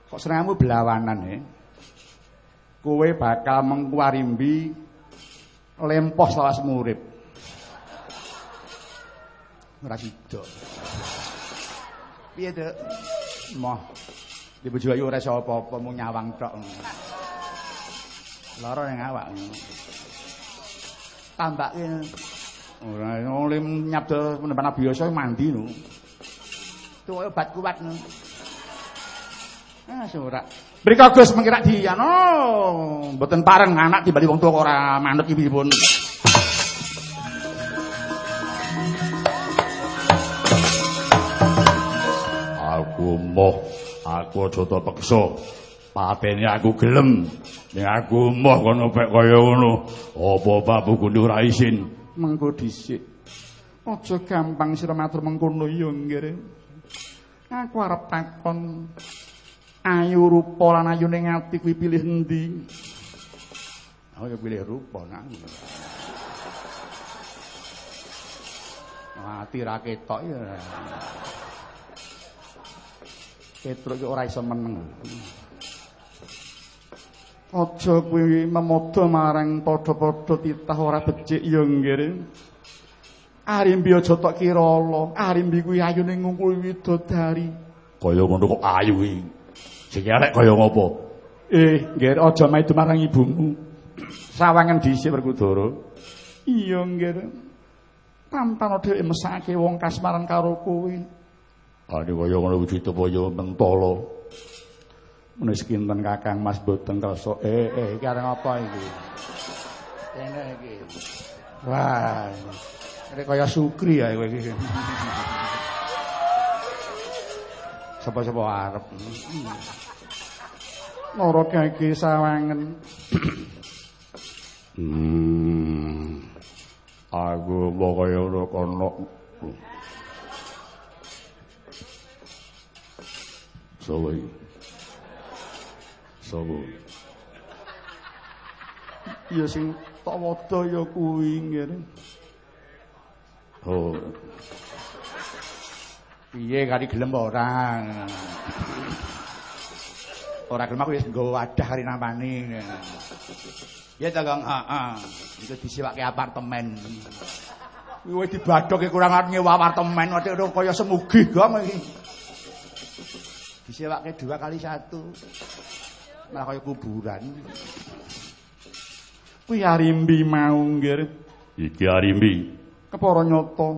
Kok senengmu belawanan he? Kowe bakal mengkuarimbi lempos lawas murip. Ora sida. Piye, Dek? Moh. Di bojo ayu ora apa-apa mung nyawang tok. Lara ning awak. Tambake ora oleh nyabda penempan biasa mandi no. Kaya obat kuat no. Ah, surak. Mrika Gus mengkira di anu mboten pareng anak timbali wong tuwa kok ora manut ibipun. Moh. Aku aja tak peksa. Patene aku gelem. Nek aku moh kono pek kaya ngono. Apa babu kudu ora isin. Mengko dhisik. Aja gampang sira matur mengkono ya nggih. Aku arep takon ayu rupa lan ayune ngati kuwi pilih endi? Aku ya pilih rupa nang. Ati ra ketok ya. Petruk ora iso meneng. Aja kuwi memodo marang padha-padha titah ora becik ya nggih. Arimbi aja tok kira ala. Arimbi kuwi ayune ngungkul widodari. Kaya ngono kok ayu iki. Sing elek kaya ngopo? Eh, nggih aja maido marang ibumu. Sawangan dhisik Werkudara. Iya nggih. Tanpa dhewe mesake wong kasmaran karo kowe. Ade kaya ngono wujude kaya mentala. Menis kinten Kakang Mas boten kersa. Eh, eh iki areng apa iki? Kene iki. Wah. Ini kaya sukri ya kowe iki. Sapa-sapa arep. Nara kaki sawangen. Hmm. Aku mau kaya ora kono. Sopo iki? Sopo? Ya sing tak wada ya kuwi ngene. Oh, Piye kali gelem ora? Ora gelem aku wis nggawa wadah kari nampani. Ya ta, Kang. Heeh. Iku disiwake apartemen. Kuwi dibadoke kurang arep nyewa apartemen, waduh kaya semugih gong iki. Disewake dua kali satu. Malah kaya kuburan. Kuwi arimbi mau nggih. iki Arimbi. Kepara nyata.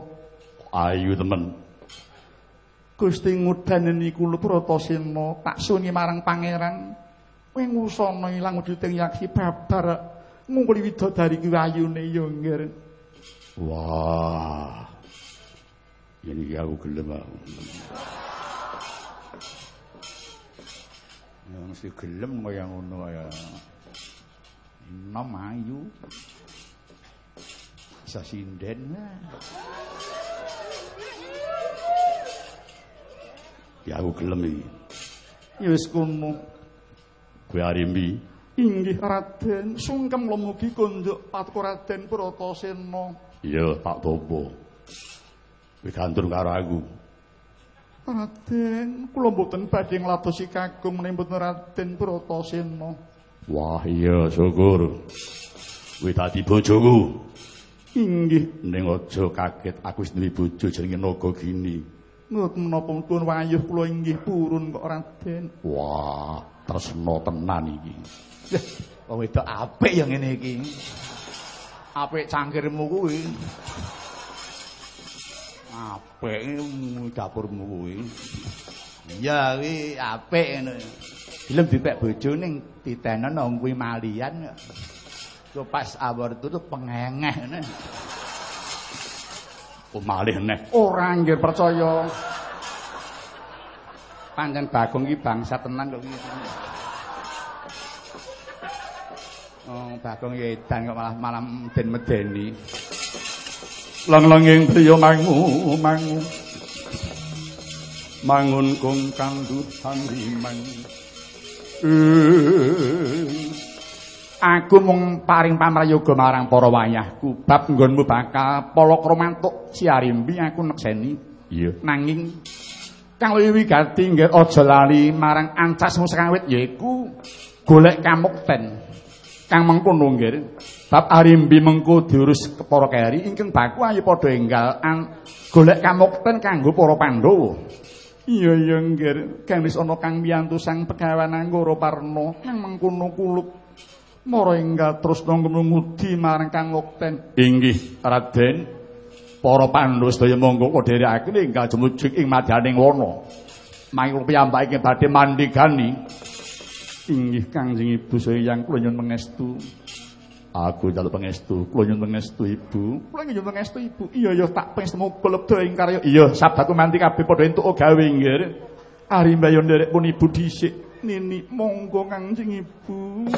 Ayu temen. Gusti ngudane niku lho Pratasena tak suni marang pangeran. Kowe ngusana ilang wujuting yaksi babar ngungkuli widodari kuwi ayune ya nggih. Wah. Yen iki aku gelem aku. Ya mesti gelem kaya ngono ya. Enom ayu. Bisa sinden. Ya aku gelem iki. Ya wis kono. Kowe Arimbi. Inggih Raden, sungkem lumugi konjuk patuko Raden Pratasena. Iya, tak topo. Kowe gantur karo aku. Raden, kula mboten badhe ngladosi kagum menawi Raden Pratasena. Wah, iya syukur. Kowe dadi bojoku. Inggih, Ning aja kaget aku wis duwe bojo jenenge Naga Gini. Mboten menapa pun wayuh kula inggih purun kok Raden. Wah, tresna tenan iki. Yah, wong wedok apik ya ngene iki. Apik cangkirmu kuwi. Apik mu dapurmu kuwi. Iya kuwi apik ngono. Film dipek bojo ning titenen nang kuwi malian. Kok pas awor tutup pengengeh ngene. Oh, malih neh. Ora nggih percaya. Pancen Bagong iki bangsa tenan kok iki. Oh, Bagong ya edan kok malah malah den medeni. Lang-langing priya mangu mangu. Mangun kung kandutan limang. Aku mung paring pamrayoga marang para wayahku bab nggonmu bakal palakramantuk siarimbi aku nekseni. Iya. Nanging kang luwih wigati nggih aja lali marang ancasmu sekawit yaiku golek kamukten. Kang mengkono nggih bab arimbi mengko diurus para keri ingkang baku ayo padha enggal an golek kamukten kanggo para Pandhawa. Iya iya nggih kang wis ana kang miyantu sang pegawan Anggara Parna kang mengkono kuluk Mara enggal terus ngudi marang Kang Ngokten. Inggih, Raden. Para Pandhawa sedaya monggo kodherekake enggal jemujug ing madyaning wana. Mangke piyambake badhe mandigani. Inggih Kangjeng Ibu Sayang kula nyuwun pangestu. Aku njaluk pangestu, kula nyuwun pangestu Ibu. Kula nyuwun pangestu Ibu. Iya ya tak pangestu lebda ing karya. Iya, sabdaku manti kabeh padha entuk gawe nggih. Ari mbayon nderek pun Ibu dhisik. Nini monggo Kangjeng Ibu.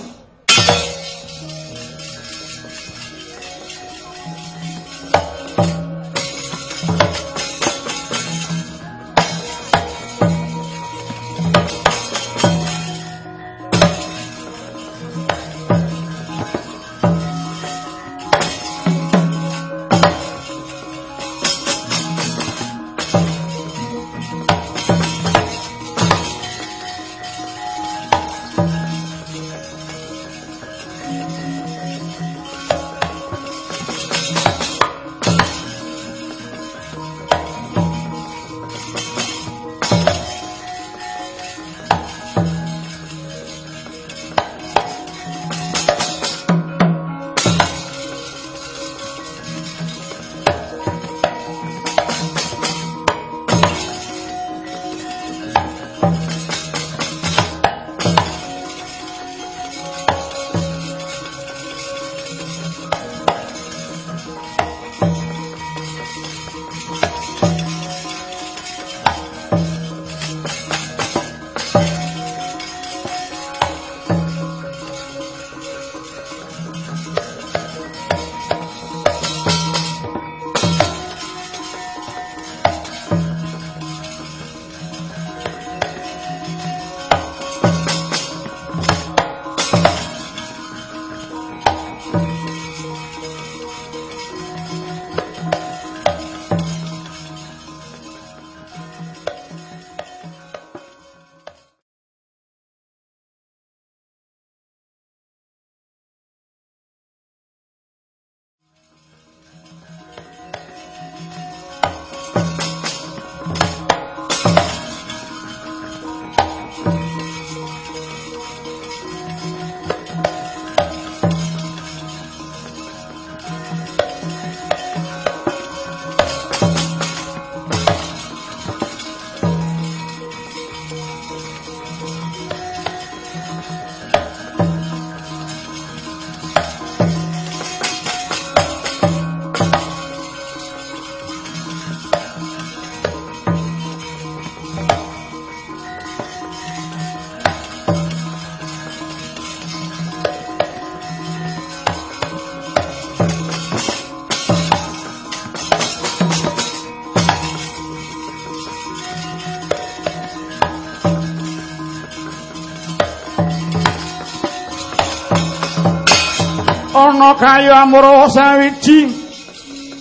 ana kaya amruh sawiji.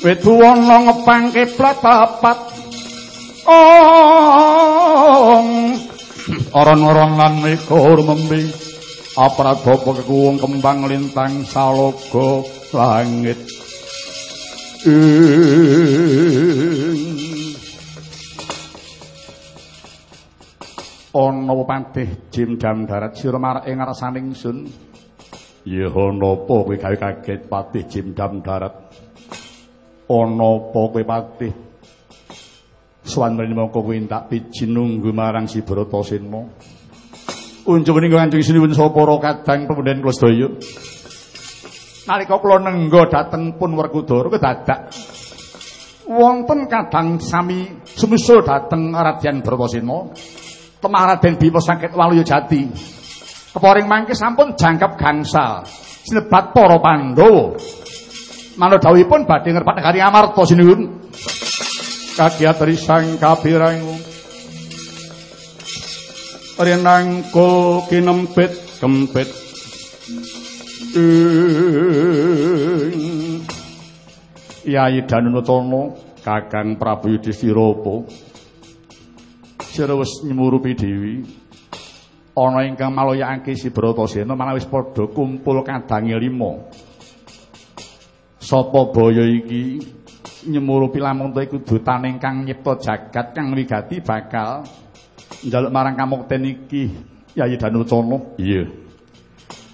Wit tuwa ana ngepangke platapat ong. Aran-aran lan mikur membi aparadapa kekuwung kembang lintang salaga langit. Ana pateh jim jam darat sira mar ing rasaning sun. Ya ana apa kowe gawe kaget patih jim jam darat ana apa kowe patih Swanrene mongko kuwi tak piji nunggu marang si Bratasena. Unjuk ning Kanjeng Sinuwun sapa para kadang pemunden kula sedaya. Nalika kula nenggo dhateng pun Werkudara kedadak wonten kadang sami sumusul dhateng Radyan Bratasena. Temah Raden Bima sakit Waluya Jati. Keporing mangke sampun jangkep gangsal. Sinebat para Pandhawa. Manut dawuhipun badhe ngrepat negari Amarta Sinuwun. kagiat risang kabirangu rinangkul kinempit kempit. Yai Danunutana Kakang Prabu Yudhistira apa sira wis nyumurupi dewi ana ingkang maloyakake si Bratasena malah wis padha kumpul kadange lima sapa baya iki nyemurupi lamun ta iku dutan ingkang nyipta jagat kang wigati bakal njaluk marang kamukten iki Yayi Danucana. Iya.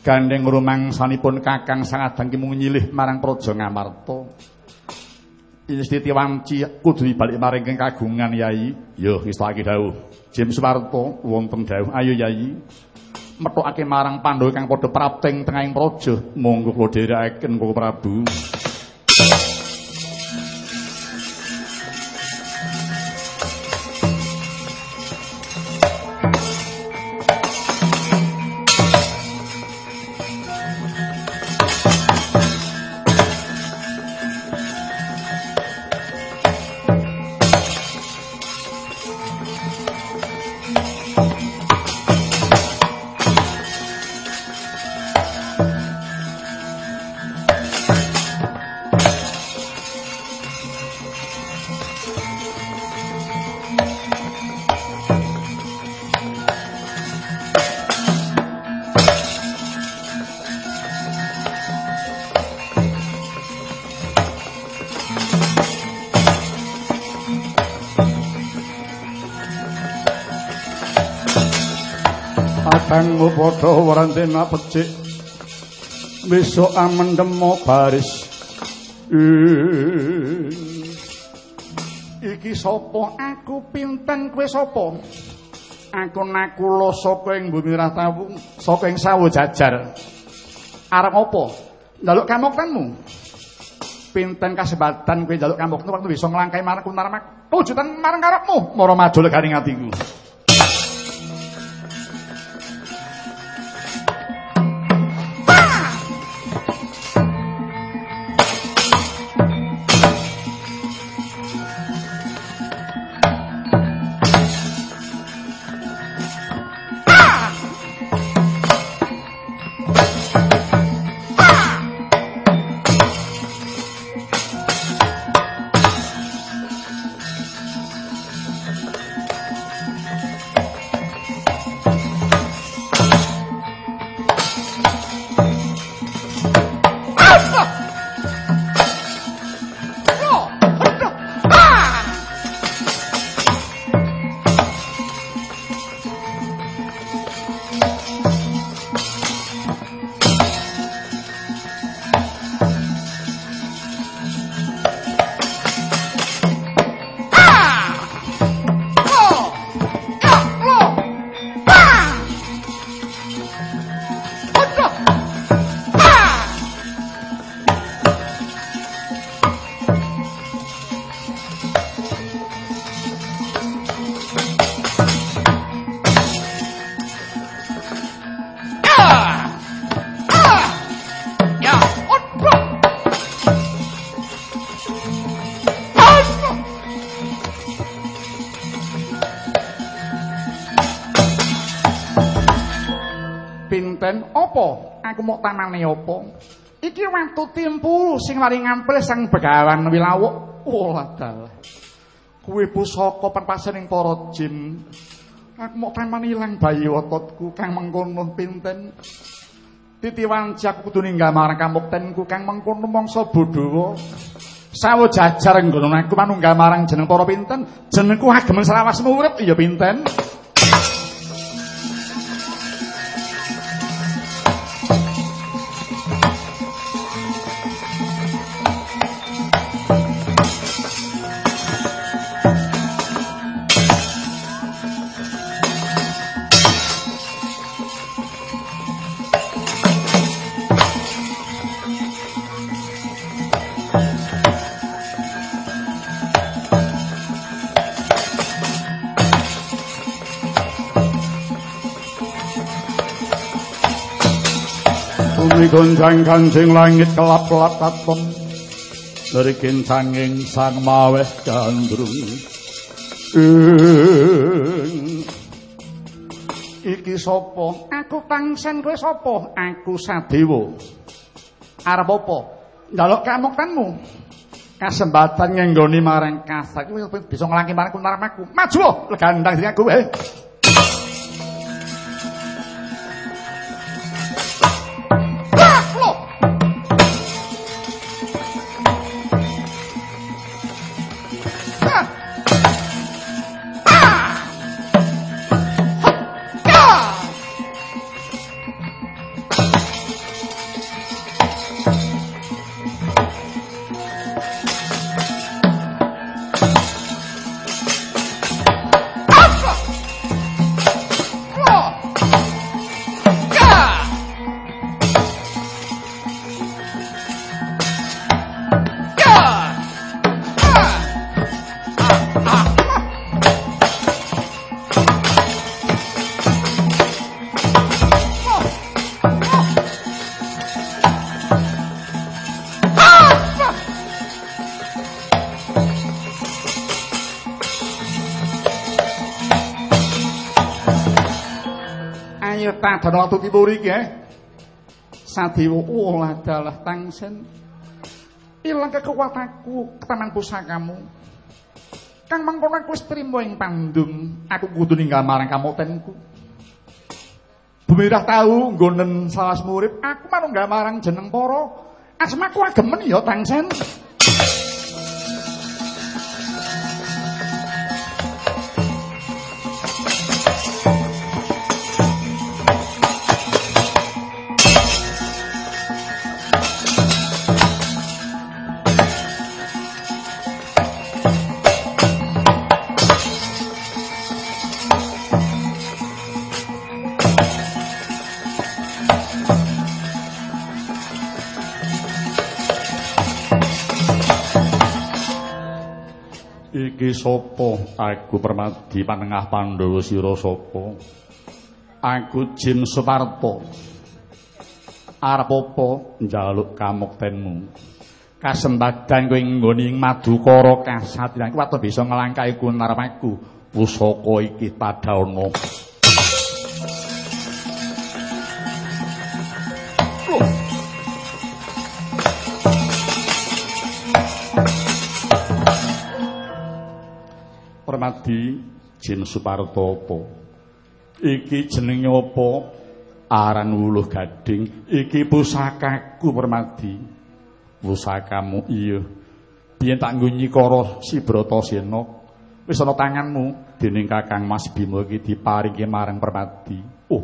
Gandeng rumangsanipun Kakang Sangadang ki mung nyilih marang Praja Ngamarta. Istiti wanci kudu dibalik maring kagungan Yayi. Yo wis tak dawuh. Jim Suwarto wonten dawuh. Ayo Yayi. Metokake marang Pandhawa kang padha prapting tengahing praja. Monggo kula dherekaken Prabu. Warantena becik. Besok amendemo baris. Iki sapa? Aku pinten kowe sapa? Aku nakula saka ing bumi ratawu saka ing sawu jajar. Arep apa njaluk kamuktenmu Pinten kasebatan kowe njaluk kamuktenmu waktu bisa nglangkai marang kunaramak wujudan marang karepmu. Mara maju legaring atiku apa? Aku mau tanane apa? Iki watu timpu sing mari ngampil sang begawan wilawuk. Oh dalah. Kuwi pusaka perpasening para jin. Aku mau taman ilang bayi ototku kang mengkono pinten. Titiwan jak kudu ninggal marang kamuktenku kang mengkono mangsa bodhawa. Sawo jajar nggono aku manunggal marang jeneng para pinten. Jenengku agem selawasmu urip ya pinten. Bumi gonjang kancing langit kelap-kelap katon Dari kincanging sang maweh gandrung. Iki sopo? Aku tangsen kowe sopo? Aku sadewo Arep apa? Njaluk kamuktanmu. Kasempatan ngenggoni marang kasar Kowe bisa ngelangki marang kunarmaku Maju legandang sing aku eh Tadan waktu tibur iki eh. Sadewa oh adalah tangsen. Ilang kekuatanku ketaman pusakamu. Kang mangkono aku wis trima ing pandum, aku kudu ninggal marang kamotenku. Bumirah tahu nggonen salas murid, aku manunggal marang jeneng para asmaku agemen ya tangsen. Iki sapa? Aku Permadi Panengah Pandhawa sira sapa? Aku Jin Suparto. Arep apa njaluk kamuktenmu? Kasembadan kowe nggone ing Madukara kasatiran kuwi wae bisa nglangkai kunarmaku. Pusaka iki padhawana. Permadi Jin Suparto apa? Iki jenenge apa? Aran wuluh gading. Iki pusakaku Permadi. Pusakamu iya. Biyen tak nggunyi karo si Bratasena. Wis ana tanganmu dening Kakang Mas Bima iki diparingi marang Permadi. Oh.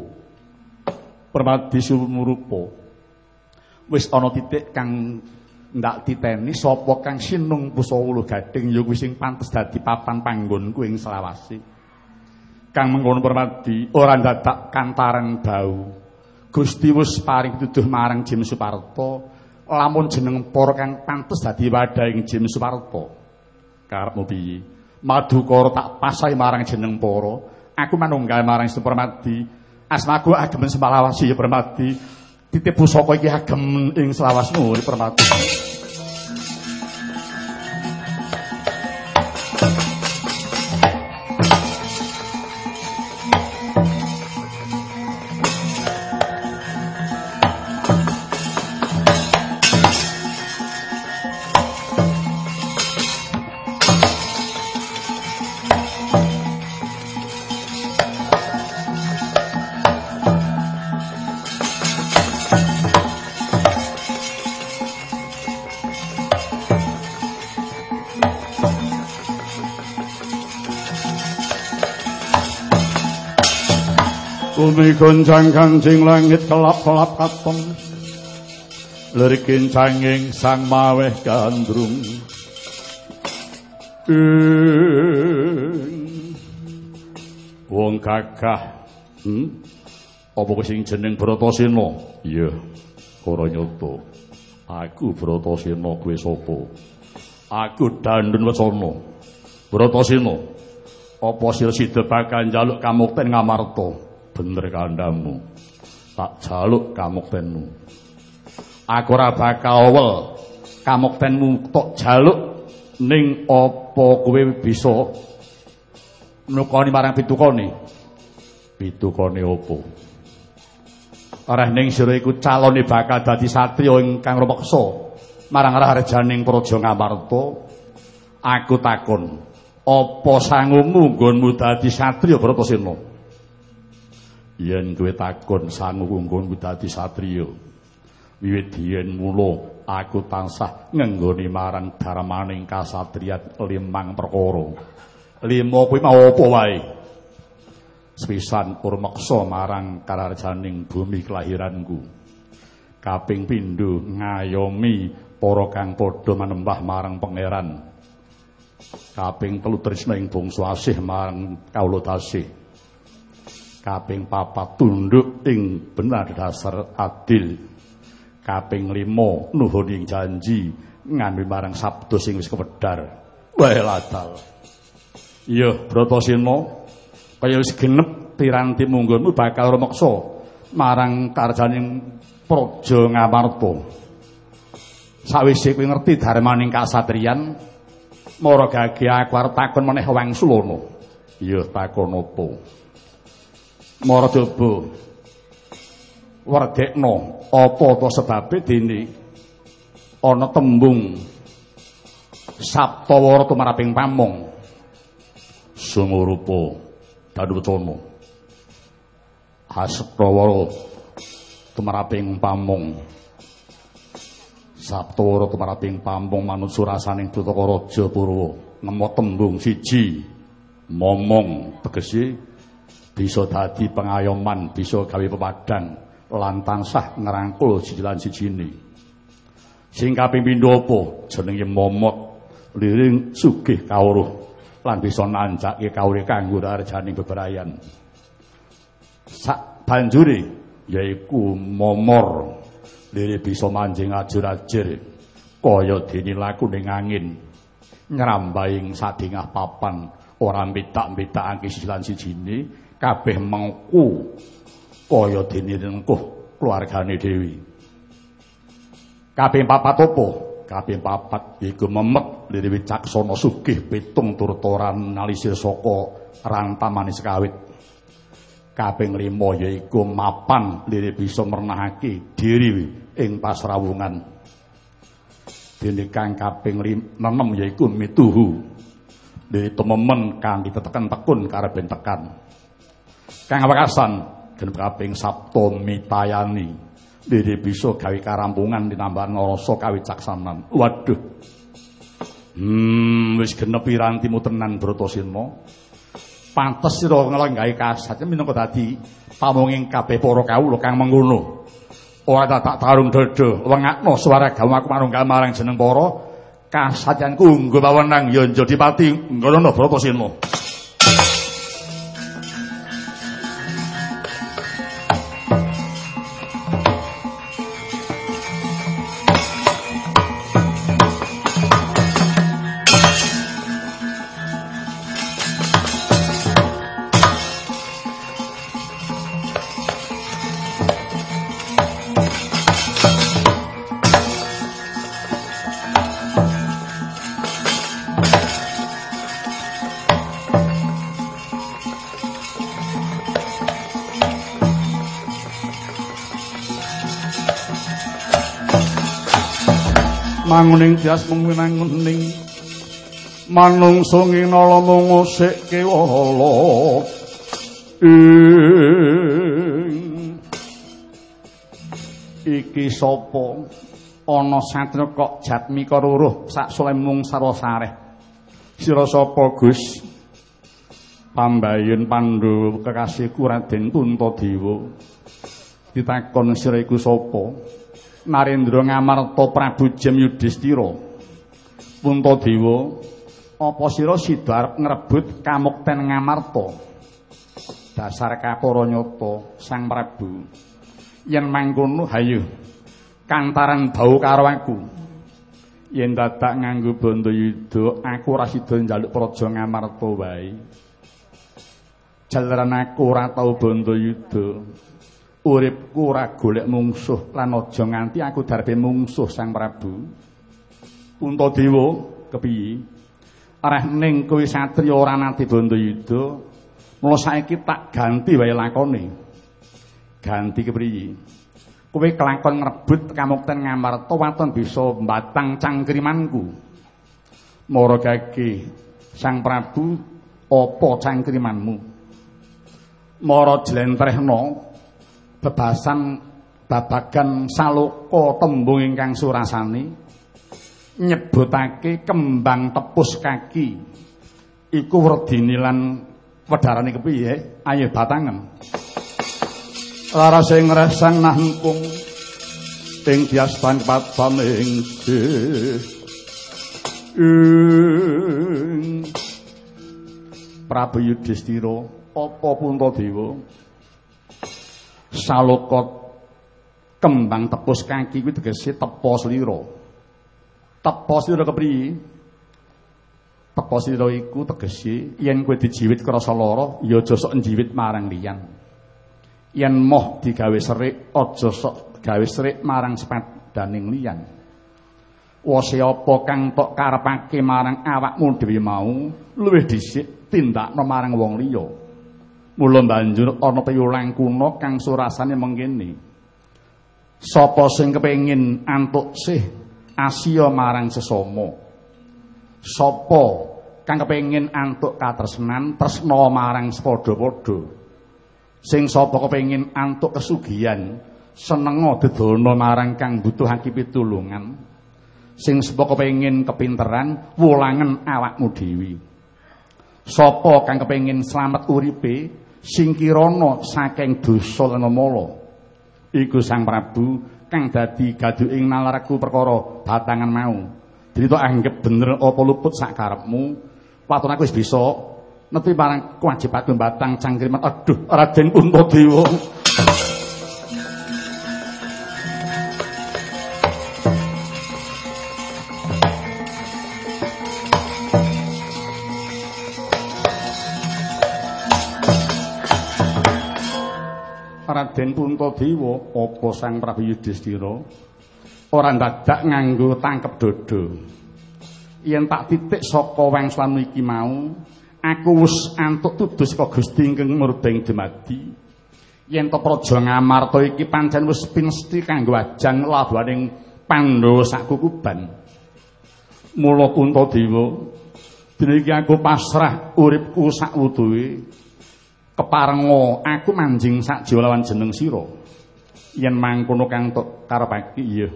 Permadi sumurupa. Wis ana titik kang ndak titeni sapa kang sinung pusa wuluh gading ya kuwi sing pantes dadi papan panggonku ing selawase. Kang mengkono permadi ora dadak kantaran bau. Gusti wis paring pituduh marang Jim Suparto lamun jeneng para kang pantes dadi wadhah ing Jim Suparto. Karepmu piye? Madukara tak pasahi marang jeneng para. Aku manunggal marang Gusti Permadi. Asmaku agemen Sembalawasi ya Permadi. Titip pusaka iki agem ing selawasmu Permati. Gonjang kanjing langit kelap-kelap katon Lirikin canging sang maweh gandrung Wong kakah hmm? Apa sing jeneng Bratasena? Iya, ora nyoto. Aku Bratasena kuwi sapa? Aku Dandun Wacana. Bratasena. Apa sira bakal njaluk kamukten Ngamarta? Bener kandhamu. Tak jaluk kamuktenmu. Aku ora bakal wel kamuktenmu tok jaluk ning apa kowe bisa nukoni marang pitukane? Pitukane apa? Ora ning sira iku calone bakal dadi satriya ingkang rumeksa marang rajaning praja Ngamarta. Aku takon, apa sangumu nggonmu dadi satriya Bratasena? Yen kowe takon sangumu nggonmu dadi satriya, wiwit diyen mula aku tansah ngenggoni marang darmaning kasatriyan limang perkara. Lima kuwi mau apa wae? sepisan urmeksa marang kararjaning bumi kelahiranku kaping pindho ngayomi para kang padha manembah marang pangeran kaping telu tresna ing bangsa asih marang kawula tasih kaping papat tunduk ing benar dasar adil kaping lima nuhun ing janji ngambil marang sabdo sing wis kewedar wae latal iya bratasena kaya wis genep piranti munggonmu bakal rumeksa marang karjaning praja Ngamarta. Sawise kowe ngerti darmaning kasatriyan, mara gage aku takon meneh Wangsulana. Iya, takon apa? Mara Daba. Werdekno apa to sebabe dene ana tembung Saptawara tumaraping pamong. Sumurupa Daduwacana. Hastawara tumaraping pamong. Saptawara tumaraping pamong manut surasaning Butaka Raja Purwa nemu tembung siji momong tegese bisa dadi pengayoman, bisa gawe pepadang lan tansah ngrangkul siji lan sijine. Sing kaping pindho apa? Jenenge momot liring sugih kawruh lan bisa nanjake kawure kanggo arjaning bebrayan. Sak banjure yaiku momor lire bisa manjing ajur-ajur kaya dene laku ning angin ngrambaing sadingah papan ora mitak-mitakake silan sijine kabeh mengku kaya dene rengkuh keluargane dewi. Kabeh papat apa? Kabeh papat iku memet lire wicaksana sugih pitung turtoran nalisir saka rantamane sekawit. Kaping 5 yaiku mapan lire bisa mernahake diri ing pasrawungan. Dene kang kaping 6 yaiku mituhu. Lire tememen kang ditetekan tekun kareben tekan. Kang wekasan genep kaping sabto mitayani. Lire bisa gawe karampungan dinambahan ngrasa kawicaksanan. Waduh. Hmm, wis genep pirantimu tenan Bratasena. Pantes sira nglenggahi kasat minangka dadi pamunging kabeh para kawula kang mengkono. Ora tak tarung dada, wengakno swara gawe aku marang jeneng para kasatyanku nggo pawenang ya Jodipati ngono Bratasena. Manguning tias mengwinanguning manungsa nginala mung sik kewala iki sapa ana satria kok jatmi karuruh sak sulemung sarwa sareh sira sapa Gus Pambayun Pandhawa kekasihku Raden Puntadewa. Ditakon sira iku sapa? Narendra Ngamarta Prabu Jem Yudhistira. Puntadewa, apa sira sida arep ngrebut kamukten Ngamarta? Dasar kapara nyata Sang Prabu. Yen mangkono hayu kantaran bau karo aku. Yen dadak nganggo Bandayuda, aku ora sida njaluk praja Ngamarta wae. Jalaran aku ora tau Bandayuda. Uripku ora golek mungsuh lan aja nganti aku darbe mungsuh Sang Prabu. Puntadewa kepiye? Areh ning kowe satriya ora nate Bandayuda, mula saiki tak ganti wae lakone. Ganti kepriye? Kowe kelakon ngrebut kamukten Ngamarta waton bisa mbatang cangkrimanku. Mara gage Sang Prabu apa cangkrimanmu? Mara jlentrehna bebasan babagan saloka tembung ingkang surasane nyebutake kembang tepus kaki. Iku werdine lan wedharane kepiye? Ayo batangen lara sing resang nangkung ing diastan pataning ing Prabu Yudhistira apa Puntadewa saloka kembang tepus kaki kuwi tegese tepa slira. Tepa slira kepriye tepa slira iku tegese yen kowe dijiwit krasa lara ya aja sok njiwit marang liyan. Yen moh digawe serik aja sok gawe serik marang sepadaning liyan. Wase apa kang tok karepake marang awakmu dhewe mau luwih dhisik tindakno marang wong liya Mula banjur ana piyulang kuna kang surasane mengkene. Sapa sing kepengin antuk sih Asia marang sesama? Sapa kang kepengin antuk katresnan tresna marang padha-padha? Sing sapa kepengin antuk kesugihan senenga dedana marang kang butuhake pitulungan? Sing sapa kepengin kepinteran wulangen awakmu dhewe? Sapa kang kepengin slamet uripe singkirana saking dosa lan mala iku Sang Prabu kang dadi gaduhing nalaraku perkara batangan mau. Dadi anggap bener apa luput sak karepmu? Patun aku wis bisa. Nepi marang kewajibanku batang cangkriman. Aduh Raden Puntadewa Raden Puntadewa apa Sang Prabu Yudhistira ora dadak nganggo tangkep dodo. Yen tak titik saka wangsulan iki mau, aku wis antuk tudus saka Gusti ingkang murbeng dumadi. Yen to praja Ngamarta iki pancen wis pinesti kanggo ajang labaning Pandhawa sakukuban. Mula Puntadewa, dene iki aku pasrah uripku sak wuduhe keparenga aku manjing sak jiwa lawan jeneng sira. Yen mangkono kang tok karepake iya.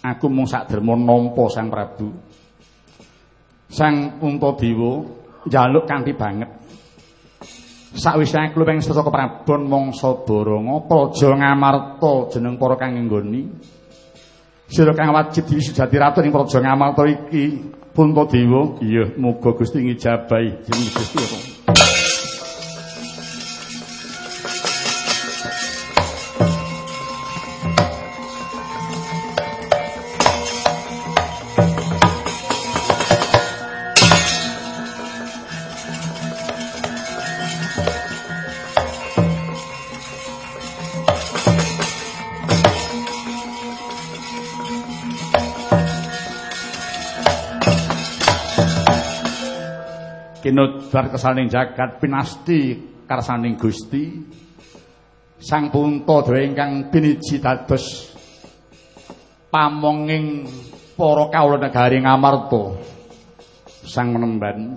Aku mung sak derma nampa sang prabu. Sang puntadewa njaluk kanthi banget. Sakwise aku ping sesa keprabon mangsa baranga praja ngamarta jeneng para kang nggoni. Sira kang wajib disujati ratu ing praja ngamarta iki puntadewa iya muga Gusti ngijabahi jeneng Gusti kinudbar kesaning jagat pinasti karsaning Gusti. Sang Punta dhewe ingkang piniji dados pamonging para kawula negari Ngamarta. Sang Menemban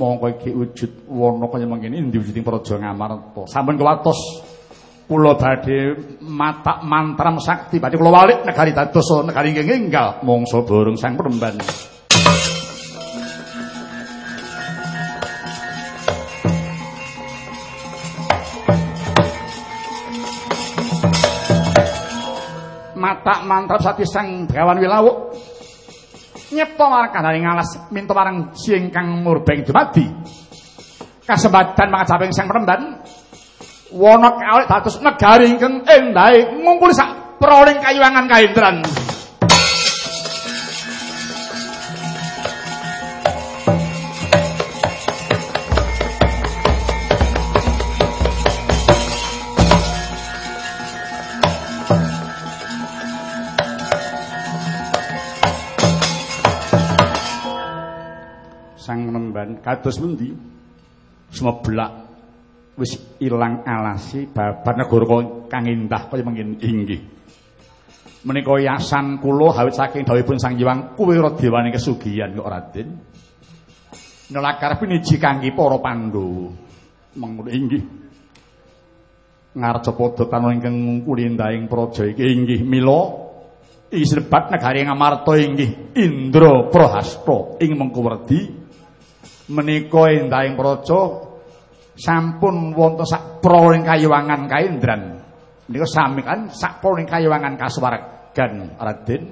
mongko iki wujud wana kaya mangkene endi wujuding praja Ngamarta? Sampun kuwatos kula badhe matak mantram sakti badhe kula walik negari dados negari ingkang enggal. Mongso bareng Sang Menemban matak mantrap sati sang Begawan Wilawuk. Nyipta marang ngalas minta marang singkang murbeng dumadi. Kasempatan mangajaping sang peremban wana kawit dados negari ingkang endahe ngumpul sak proling kayuwangan kaendran kados pundi? Sumeblak wis ilang alasi babar negara kang indah kaya mengin inggih. Menika yasan kula hawit saking dawuhipun Sang Hyang kuwira dewane kesugihan kok Raden. Nelakar piniji kangge para Pandhawa. Mengono inggih. Ngarep padha tanah ingkang kulindahing praja iki inggih. Mila Isrebat negari Ngamarta inggih. Indra Prahasta ing Mangkuwerdi menika endahing praja sampun wonten sak proling kayuwangan kaendran menika sami kan sak proling kayuwangan kasuwargan Raden.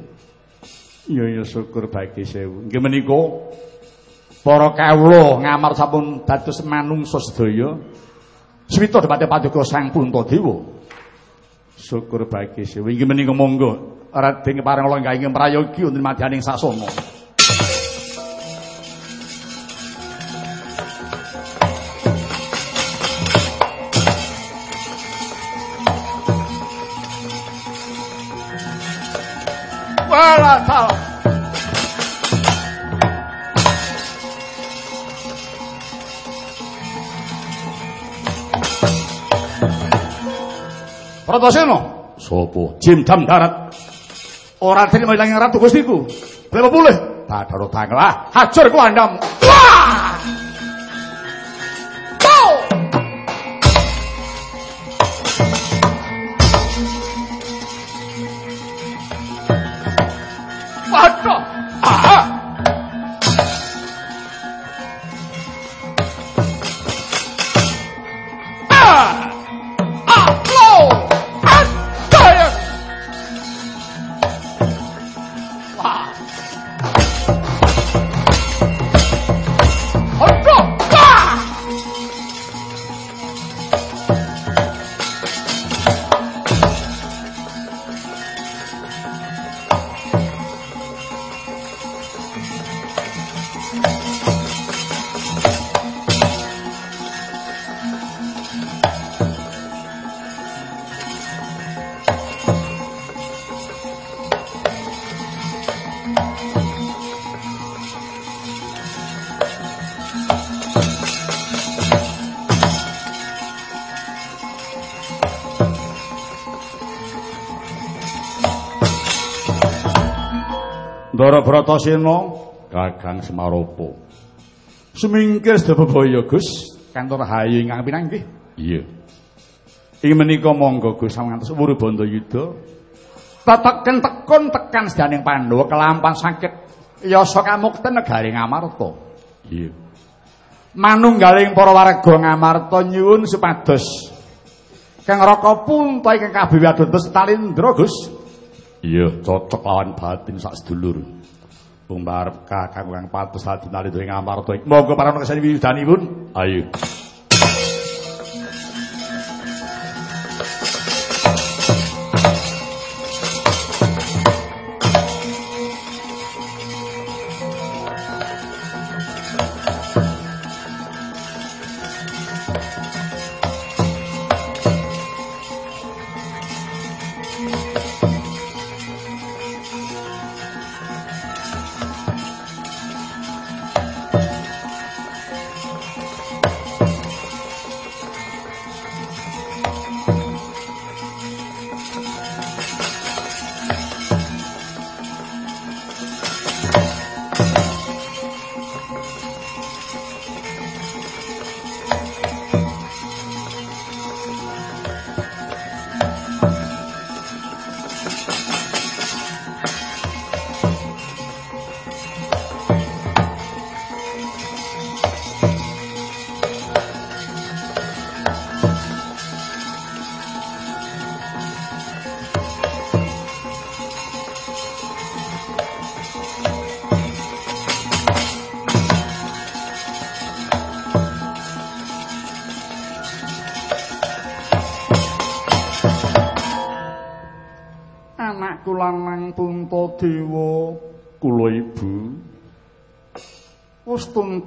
Iya ya syukur bagi sewu. Nggih menika para kawula ngamar sampun dados manungsa sedaya swita dipate paduka Sang Puntadewa. Syukur bagi sewu. Inggih menika monggo. Raden kepareng kula ingkang prayogi wonten madyaning sasana Tau. Pratasena, sapa? Jimdam darat. Ora terima ilang ratu Gustiku. Berapa boleh? Dadaro tanglah, hajar ku andam. Bratasena Gagang Semaropa. Sumingkir sedaya Gus, kantor hayu ingkang pinanggih. Iya. Ing menika monggo Gus sawangantos Wurubanda Yuda. Teteken tekun tekan sedaning Pandhawa kelampan sakit yasa kamukten negari Ngamarta. Iya. Manunggaling para warga Ngamarta nyuwun supados Kang Raka Punta ingkang kabiwadodos Talindra Gus. Iya, cocok lawan batin sak sedulur. Pumbarep kakang kang patus dadi nalindra ing Amarta. Monggo para kesani widanipun. Ayo.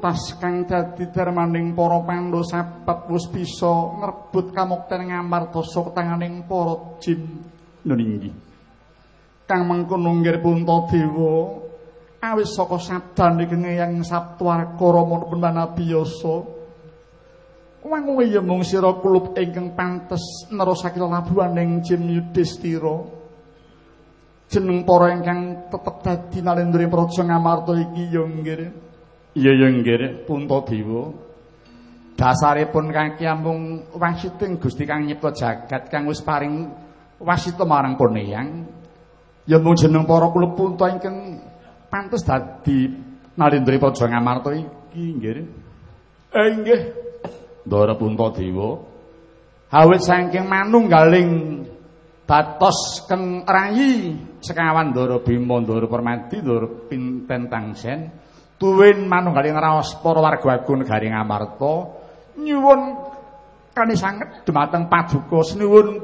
Tuntas kang dadi darmaning para Pandhawa sabab wis bisa ngrebut kamukten ngamarta saka tanganing para jin nuninggi. Kang mengkono nggir Puntadewa awis saka sabdane kengeyang Sabtwarka Rama Pendana biyasa. Wangun ya mung sira kulub ingkang pantes nerusake labuhaning jin Yudhistira. Jeneng para ingkang tetep dadi nalendra praja ngamarta iki ya nggih. Iya ya nggih, Puntadewa. Dasaripun kang kiamung wasiting Gusti Kang nyipta jagat kang wis paring wasita marang Poneyang. Ya mung jeneng para kula punta ingkang pantes dadi nalendra praja ngamarta iki nggih. Eh nggih. Ndara Puntadewa. Awit saking manunggaling batos keng rayi sekawan Ndara Bima, Ndara Permadi, Ndara Pinten Tangsen. Tuwin manunggaling raos para warga agung negari Ngamarta nyuwun kani sanget dumateng paduka. Sinuwun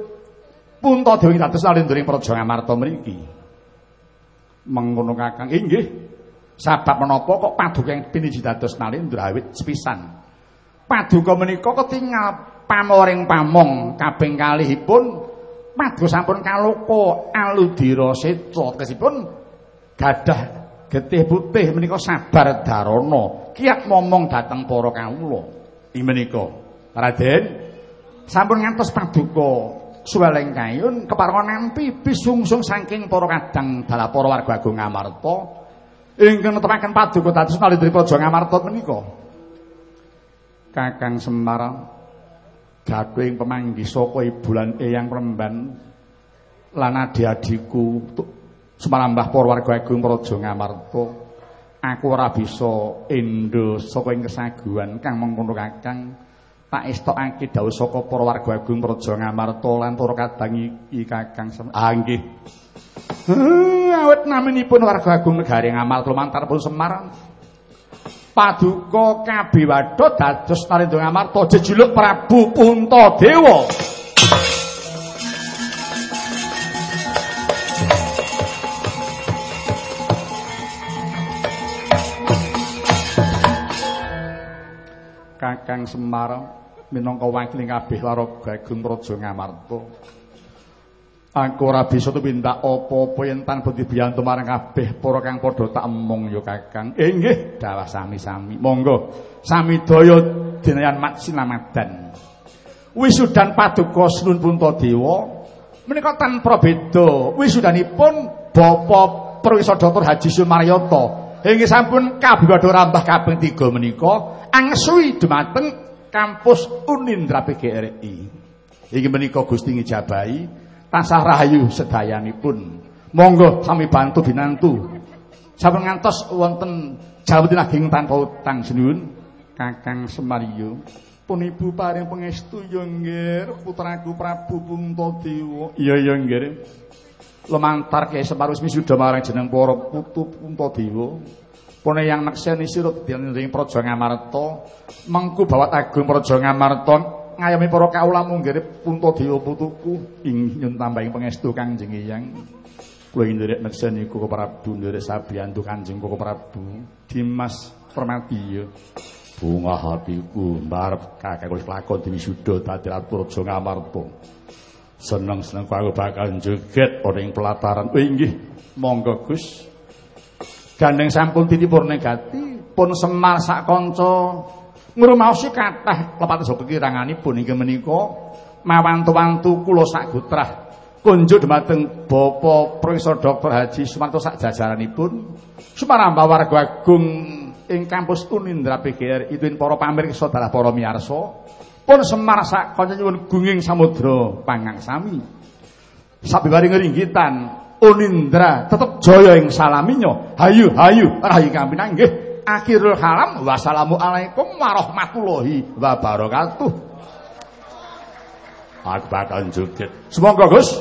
punta dewi dados alinduring praja Ngamarta mriki. Mengono kakang. Inggih. Sabab menapa kok paduka piniji dados nalindra awit sepisan. Paduka menika ketingal pamoring pamong. Kaping kalihipun paduka sampun kaloka aludira setra. Kesipun gadah getih putih menika sabar darana. Kiat momong dhateng para kawula. Ing menika. Raden sampun ngantos paduka. Suweleng kayun keparengan nampi bisungsung saking para kadang dalah para warga agung Ngamarta ingkang netepaken paduka dados nalindri praja Ngamarta menika. Kakang Semar gakuing pemanggi saka bulan eyang remban. Lan adi-adiku Sumarambah para warga agung Praja Ngamarta. Aku ora bisa endo saka ing kesaguhan kang mengkono Kakang. Tak estokake dawuh saka para warga agung Praja Ngamarta lan para kadang iki Kakang. Ah nggih. Awet naminipun warga agung negari Ngamarta lumantar pun Semar. Paduka kabiwadha dados Narendra Ngamarta jejuluk Prabu Puntadewa. Kakang Semar minangka wakil kabeh laraga Agung Praja Ngamarta. Aku ora bisa tumindak apa-apa yen tanpa dibiyantu marang kabeh para kang padha tak emong ya Kakang. Eh nggih, sami-sami. Monggo samidaya dinayan mat sinamadan. Wisudan paduka Sunun Puntadewa menika tanpa beda. Wisudanipun Bapak Dr. Haji Sumaryata Inggih sampun kabiwadha rambah kaping 3 menika angsui dumateng kampus Unindra PGRI. Inggih menika Gusti ngijabahi tansah rahayu sedayanipun. Monggo sami bantu binantu. Sampun ngantos wonten jawetin ageng tanpa utang sinuwun Kakang Semariyo. Pun ibu paring pangestu ya nggih putraku Prabu Puntadewa. Iya ya nggih. Lumantar ke separuh wisuda marang jeneng para putu Puntadewa. Pune yang nakseni praja Ngamarta, mengku bawat agung praja Ngamarta ngayomi para kawula munggire Puntadewa putuku ing nyun tambahi pangestu Kangjeng Hyang. Kula nderek nakseni Koko Prabu nderek sabiyantu Kanjeng Koko Prabu Dimas Permati Bunga hatiku mbarep kakek wis lakon diwisuda dadi ratu praja Ngamarta. Seneng-seneng aku bakal joget ana ing pelataran. Oh inggih, monggo Gus. Gandeng sampun titipur negati, pun Semar sak kanca ngrumaosi kathah lepates kekiranganipun inggih menika mawantu-wantu kula sak gutrah kunjuk dumateng Bapak Profesor Dr. Haji Sumarto sak jajaranipun Sumaramba warga agung ing kampus Unindra PGR ituin para pamirsa dalah para miyarsa pun Semar sak kanca nyuwun gunging samudra pangangsami. Sabibari ngeringgitan Unindra tetep jaya ing salaminya. Hayu hayu rahayu kampina nggih. Akhirul kalam wassalamu alaikum warahmatullahi wabarakatuh. Aku bakal joget. Semoga Gus.